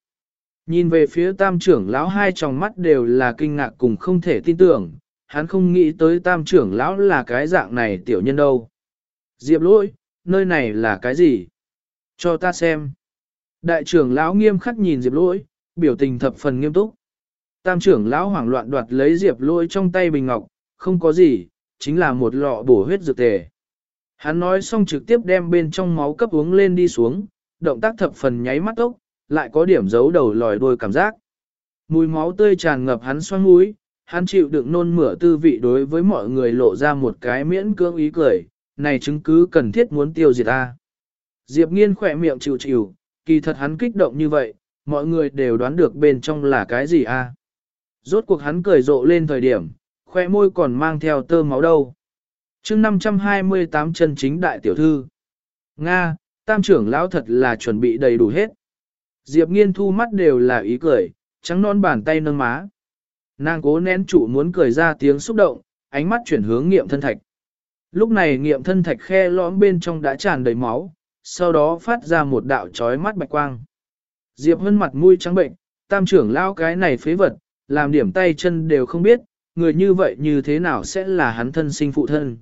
Nhìn về phía tam trưởng lão hai tròng mắt đều là kinh ngạc cùng không thể tin tưởng, hắn không nghĩ tới tam trưởng lão là cái dạng này tiểu nhân đâu. Diệp lỗi, nơi này là cái gì? Cho ta xem. Đại trưởng lão nghiêm khắc nhìn Diệp lỗi, biểu tình thập phần nghiêm túc. Tam trưởng lão hoảng loạn đoạt lấy Diệp lôi trong tay bình ngọc, không có gì, chính là một lọ bổ huyết dược tề. Hắn nói xong trực tiếp đem bên trong máu cấp uống lên đi xuống, động tác thập phần nháy mắt ốc, lại có điểm giấu đầu lòi đuôi cảm giác. Mùi máu tươi tràn ngập hắn xoang mũi, hắn chịu đựng nôn mửa tư vị đối với mọi người lộ ra một cái miễn cưỡng ý cười, này chứng cứ cần thiết muốn tiêu diệt ta. Diệp nghiên khỏe miệng chịu chịu, kỳ thật hắn kích động như vậy, mọi người đều đoán được bên trong là cái gì a. Rốt cuộc hắn cười rộ lên thời điểm, khoe môi còn mang theo tơ máu đâu. chương 528 chân chính đại tiểu thư. Nga, tam trưởng lão thật là chuẩn bị đầy đủ hết. Diệp nghiên thu mắt đều là ý cười, trắng non bàn tay nâng má. Nàng cố nén trụ muốn cười ra tiếng xúc động, ánh mắt chuyển hướng nghiệm thân thạch. Lúc này nghiệm thân thạch khe lõm bên trong đã tràn đầy máu, sau đó phát ra một đạo trói mắt bạch quang. Diệp Hân mặt mũi trắng bệnh, tam trưởng lão cái này phế vật, làm điểm tay chân đều không biết, người như vậy như thế nào sẽ là hắn thân sinh phụ thân.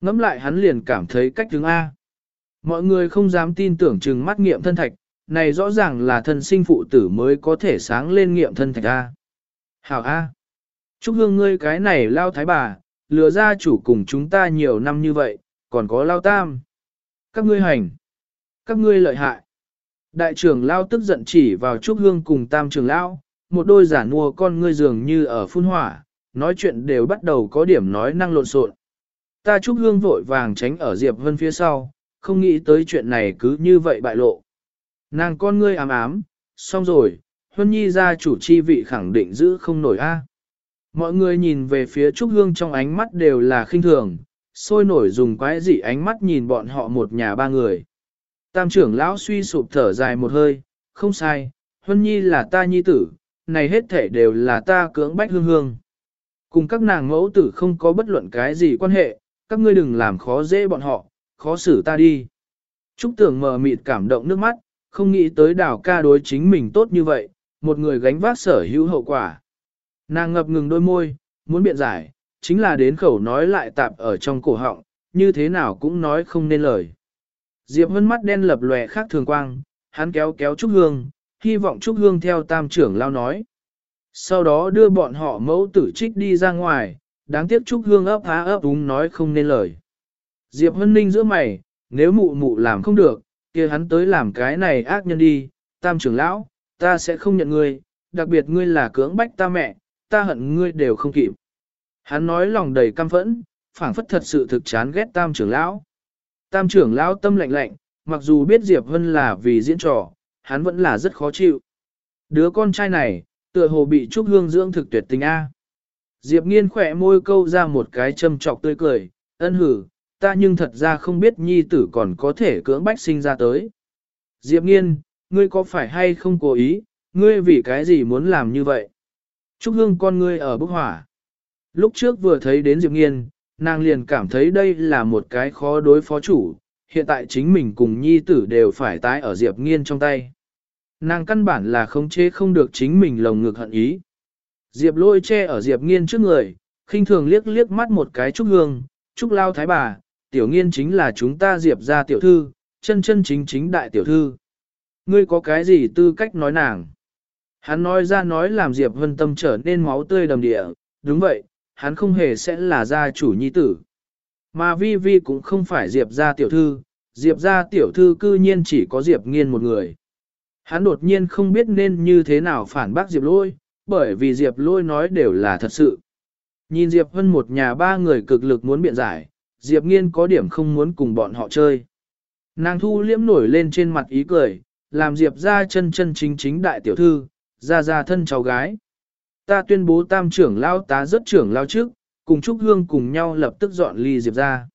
Ngắm lại hắn liền cảm thấy cách đứng A. Mọi người không dám tin tưởng chừng mắt nghiệm thân thạch, này rõ ràng là thân sinh phụ tử mới có thể sáng lên nghiệm thân thạch A. Hảo A. Chúc hương ngươi cái này lao thái bà, lừa ra chủ cùng chúng ta nhiều năm như vậy, còn có lao tam. Các ngươi hành. Các ngươi lợi hại. Đại trưởng lao tức giận chỉ vào Trúc Hương cùng tam trưởng lao, một đôi giả nua con ngươi dường như ở phun hỏa, nói chuyện đều bắt đầu có điểm nói năng lộn xộn. Ta Trúc Hương vội vàng tránh ở Diệp Vân phía sau, không nghĩ tới chuyện này cứ như vậy bại lộ. Nàng con ngươi ám ám, xong rồi, Huân Nhi gia chủ chi vị khẳng định giữ không nổi a. Mọi người nhìn về phía Trúc Hương trong ánh mắt đều là khinh thường, sôi nổi dùng quái dị ánh mắt nhìn bọn họ một nhà ba người. Tam trưởng lão suy sụp thở dài một hơi, không sai, Huân Nhi là ta nhi tử, này hết thể đều là ta cưỡng bách hương hương. Cùng các nàng mẫu tử không có bất luận cái gì quan hệ, các ngươi đừng làm khó dễ bọn họ, khó xử ta đi. Trúc tưởng mờ mịt cảm động nước mắt, không nghĩ tới đảo ca đối chính mình tốt như vậy, một người gánh vác sở hữu hậu quả. Nàng ngập ngừng đôi môi, muốn biện giải, chính là đến khẩu nói lại tạp ở trong cổ họng, như thế nào cũng nói không nên lời. Diệp Vân mắt đen lập lòe khác thường quang, hắn kéo kéo Trúc Hương, hy vọng Trúc Hương theo tam trưởng lao nói. Sau đó đưa bọn họ mẫu tử trích đi ra ngoài, đáng tiếc Trúc Hương ấp há ấp đúng nói không nên lời. Diệp Hân Ninh giữa mày, nếu mụ mụ làm không được, kia hắn tới làm cái này ác nhân đi, tam trưởng lão, ta sẽ không nhận ngươi, đặc biệt ngươi là cưỡng bách ta mẹ, ta hận ngươi đều không kịp. Hắn nói lòng đầy căm phẫn, phảng phất thật sự thực chán ghét tam trưởng lão. Tam trưởng lão tâm lạnh lạnh, mặc dù biết Diệp Vân là vì diễn trò, hắn vẫn là rất khó chịu. Đứa con trai này, tựa hồ bị Trúc Hương dưỡng thực tuyệt tình A. Diệp nghiên khỏe môi câu ra một cái châm trọc tươi cười, ân hử, ta nhưng thật ra không biết nhi tử còn có thể cưỡng bách sinh ra tới. Diệp nghiên, ngươi có phải hay không cố ý, ngươi vì cái gì muốn làm như vậy? Trúc hương con ngươi ở bức hỏa. Lúc trước vừa thấy đến Diệp nghiên, nàng liền cảm thấy đây là một cái khó đối phó chủ, hiện tại chính mình cùng nhi tử đều phải tái ở Diệp nghiên trong tay. Nàng căn bản là không chế không được chính mình lồng ngực hận ý. Diệp lôi che ở Diệp nghiên trước người, khinh thường liếc liếc mắt một cái Trúc Hương, Trúc Lao Thái bà, tiểu nghiên chính là chúng ta Diệp ra tiểu thư, chân chân chính chính đại tiểu thư. Ngươi có cái gì tư cách nói nàng? Hắn nói ra nói làm Diệp Vân Tâm trở nên máu tươi đầm địa, đúng vậy, hắn không hề sẽ là gia chủ nhi tử. Mà Vi Vi cũng không phải Diệp gia tiểu thư, Diệp gia tiểu thư cư nhiên chỉ có Diệp nghiên một người. Hắn đột nhiên không biết nên như thế nào phản bác Diệp lôi, bởi vì Diệp lôi nói đều là thật sự. Nhìn Diệp Vân một nhà ba người cực lực muốn biện giải, Diệp nghiên có điểm không muốn cùng bọn họ chơi. Nàng thu liễm nổi lên trên mặt ý cười, làm Diệp ra chân chân chính chính đại tiểu thư, ra ra thân cháu gái. Ta tuyên bố tam trưởng lao tá rất trưởng lao trước, cùng Trúc Hương cùng nhau lập tức dọn ly Diệp ra.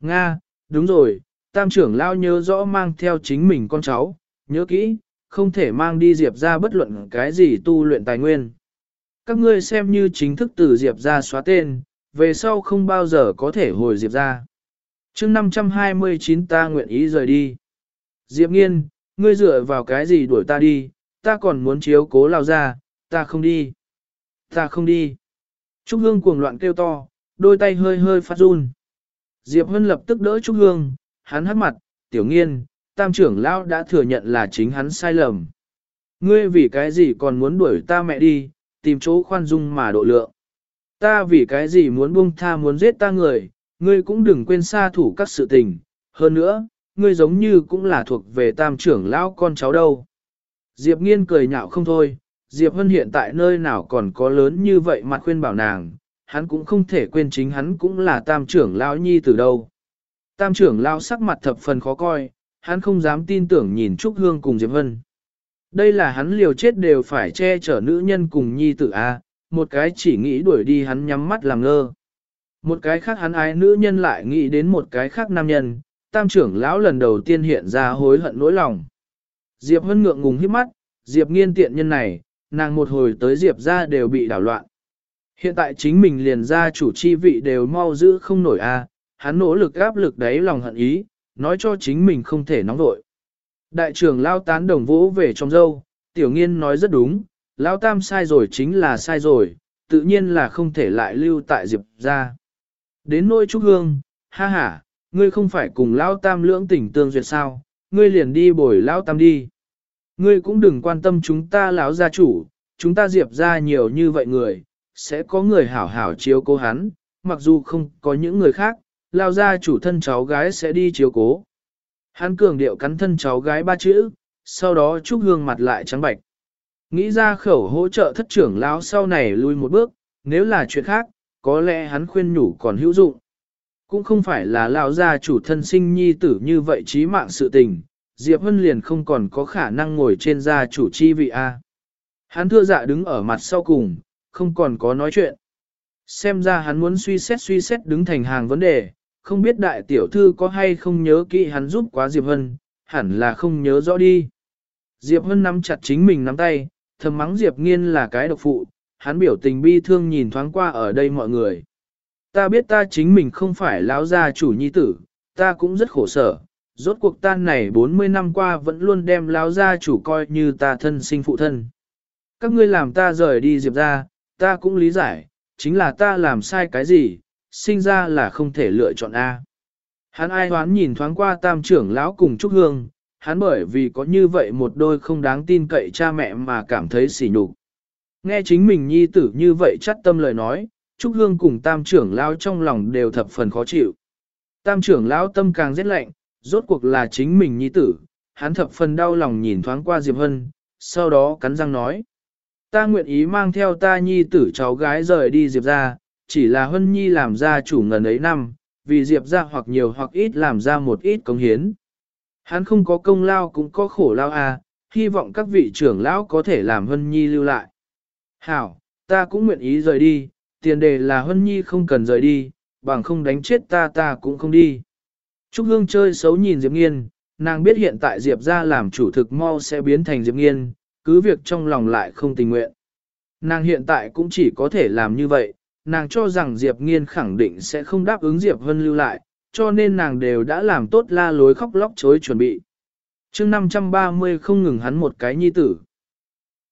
Nga, đúng rồi, tam trưởng lao nhớ rõ mang theo chính mình con cháu, nhớ kỹ, không thể mang đi Diệp ra bất luận cái gì tu luyện tài nguyên. Các ngươi xem như chính thức từ Diệp ra xóa tên, về sau không bao giờ có thể hồi Diệp ra. chương 529 ta nguyện ý rời đi. Diệp nghiên, ngươi dựa vào cái gì đuổi ta đi, ta còn muốn chiếu cố lao ra, ta không đi. Ta không đi. Trúc Hương cuồng loạn kêu to, đôi tay hơi hơi phát run. Diệp Hân lập tức đỡ Trúc Hương, hắn hắt mặt, tiểu nghiên, tam trưởng lão đã thừa nhận là chính hắn sai lầm. Ngươi vì cái gì còn muốn đuổi ta mẹ đi, tìm chỗ khoan dung mà độ lượng. Ta vì cái gì muốn buông tha muốn giết ta người, ngươi cũng đừng quên xa thủ các sự tình. Hơn nữa, ngươi giống như cũng là thuộc về tam trưởng lão con cháu đâu. Diệp nghiên cười nhạo không thôi, Diệp Hân hiện tại nơi nào còn có lớn như vậy mặt khuyên bảo nàng, hắn cũng không thể quên chính hắn cũng là tam trưởng lão nhi từ đâu. Tam trưởng lão sắc mặt thập phần khó coi, hắn không dám tin tưởng nhìn Trúc Hương cùng Diệp Hân. Đây là hắn liều chết đều phải che chở nữ nhân cùng nhi tử A, một cái chỉ nghĩ đuổi đi hắn nhắm mắt làm ngơ. Một cái khác hắn ái nữ nhân lại nghĩ đến một cái khác nam nhân, tam trưởng lão lần đầu tiên hiện ra hối hận nỗi lòng. Diệp Hân ngượng ngùng hít mắt, Diệp nghiên tiện nhân này, nàng một hồi tới Diệp ra đều bị đảo loạn. Hiện tại chính mình liền ra chủ chi vị đều mau giữ không nổi a, hắn nỗ lực áp lực đáy lòng hận ý, nói cho chính mình không thể nóng vội. Đại trưởng lao tán đồng vũ về trong dâu, tiểu nghiên nói rất đúng, lao tam sai rồi chính là sai rồi, tự nhiên là không thể lại lưu tại Diệp ra. Đến nôi trúc hương, ha ha, ngươi không phải cùng lao tam lưỡng tình tương duyệt sao, ngươi liền đi bồi lao tam đi. Ngươi cũng đừng quan tâm chúng ta lão gia chủ, chúng ta diệp ra nhiều như vậy người, sẽ có người hảo hảo chiếu cố hắn, mặc dù không có những người khác, lao gia chủ thân cháu gái sẽ đi chiếu cố. Hắn cường điệu cắn thân cháu gái ba chữ, sau đó chúc hương mặt lại trắng bạch. Nghĩ ra khẩu hỗ trợ thất trưởng lão sau này lui một bước, nếu là chuyện khác, có lẽ hắn khuyên nhủ còn hữu dụng. Cũng không phải là lão gia chủ thân sinh nhi tử như vậy trí mạng sự tình, Diệp Hân liền không còn có khả năng ngồi trên gia chủ chi vị A. Hắn thưa dạ đứng ở mặt sau cùng, không còn có nói chuyện. Xem ra hắn muốn suy xét suy xét đứng thành hàng vấn đề, không biết đại tiểu thư có hay không nhớ kỹ hắn giúp quá Diệp Hân, hẳn là không nhớ rõ đi. Diệp Hân nắm chặt chính mình nắm tay, thầm mắng Diệp Nghiên là cái độc phụ, hắn biểu tình bi thương nhìn thoáng qua ở đây mọi người. Ta biết ta chính mình không phải lão gia chủ nhi tử, ta cũng rất khổ sở, rốt cuộc tan này 40 năm qua vẫn luôn đem lão gia chủ coi như ta thân sinh phụ thân. Các ngươi làm ta rời đi Diệp ra, ta cũng lý giải, chính là ta làm sai cái gì, sinh ra là không thể lựa chọn A. Hắn ai hoán nhìn thoáng qua tam trưởng lão cùng Trúc Hương, hắn bởi vì có như vậy một đôi không đáng tin cậy cha mẹ mà cảm thấy sỉ nhục. Nghe chính mình nhi tử như vậy chắc tâm lời nói, Trúc Hương cùng tam trưởng lão trong lòng đều thập phần khó chịu. Tam trưởng lão tâm càng rét lạnh, rốt cuộc là chính mình nhi tử, hắn thập phần đau lòng nhìn thoáng qua Diệp Hân, sau đó cắn răng nói. Ta nguyện ý mang theo ta nhi tử cháu gái rời đi Diệp ra, chỉ là Hân Nhi làm ra chủ ngần ấy năm, vì Diệp ra hoặc nhiều hoặc ít làm ra một ít công hiến. Hắn không có công lao cũng có khổ lao à, hy vọng các vị trưởng lão có thể làm Hân Nhi lưu lại. Hảo, ta cũng nguyện ý rời đi, tiền đề là Hân Nhi không cần rời đi, bằng không đánh chết ta ta cũng không đi. Trúc Hương chơi xấu nhìn Diệp Nghiên, nàng biết hiện tại Diệp ra làm chủ thực mau sẽ biến thành Diệp Nghiên, cứ việc trong lòng lại không tình nguyện. Nàng hiện tại cũng chỉ có thể làm như vậy, nàng cho rằng Diệp Nghiên khẳng định sẽ không đáp ứng Diệp Vân lưu lại, cho nên nàng đều đã làm tốt la lối khóc lóc chối chuẩn bị. chương 530 không ngừng hắn một cái nhi tử.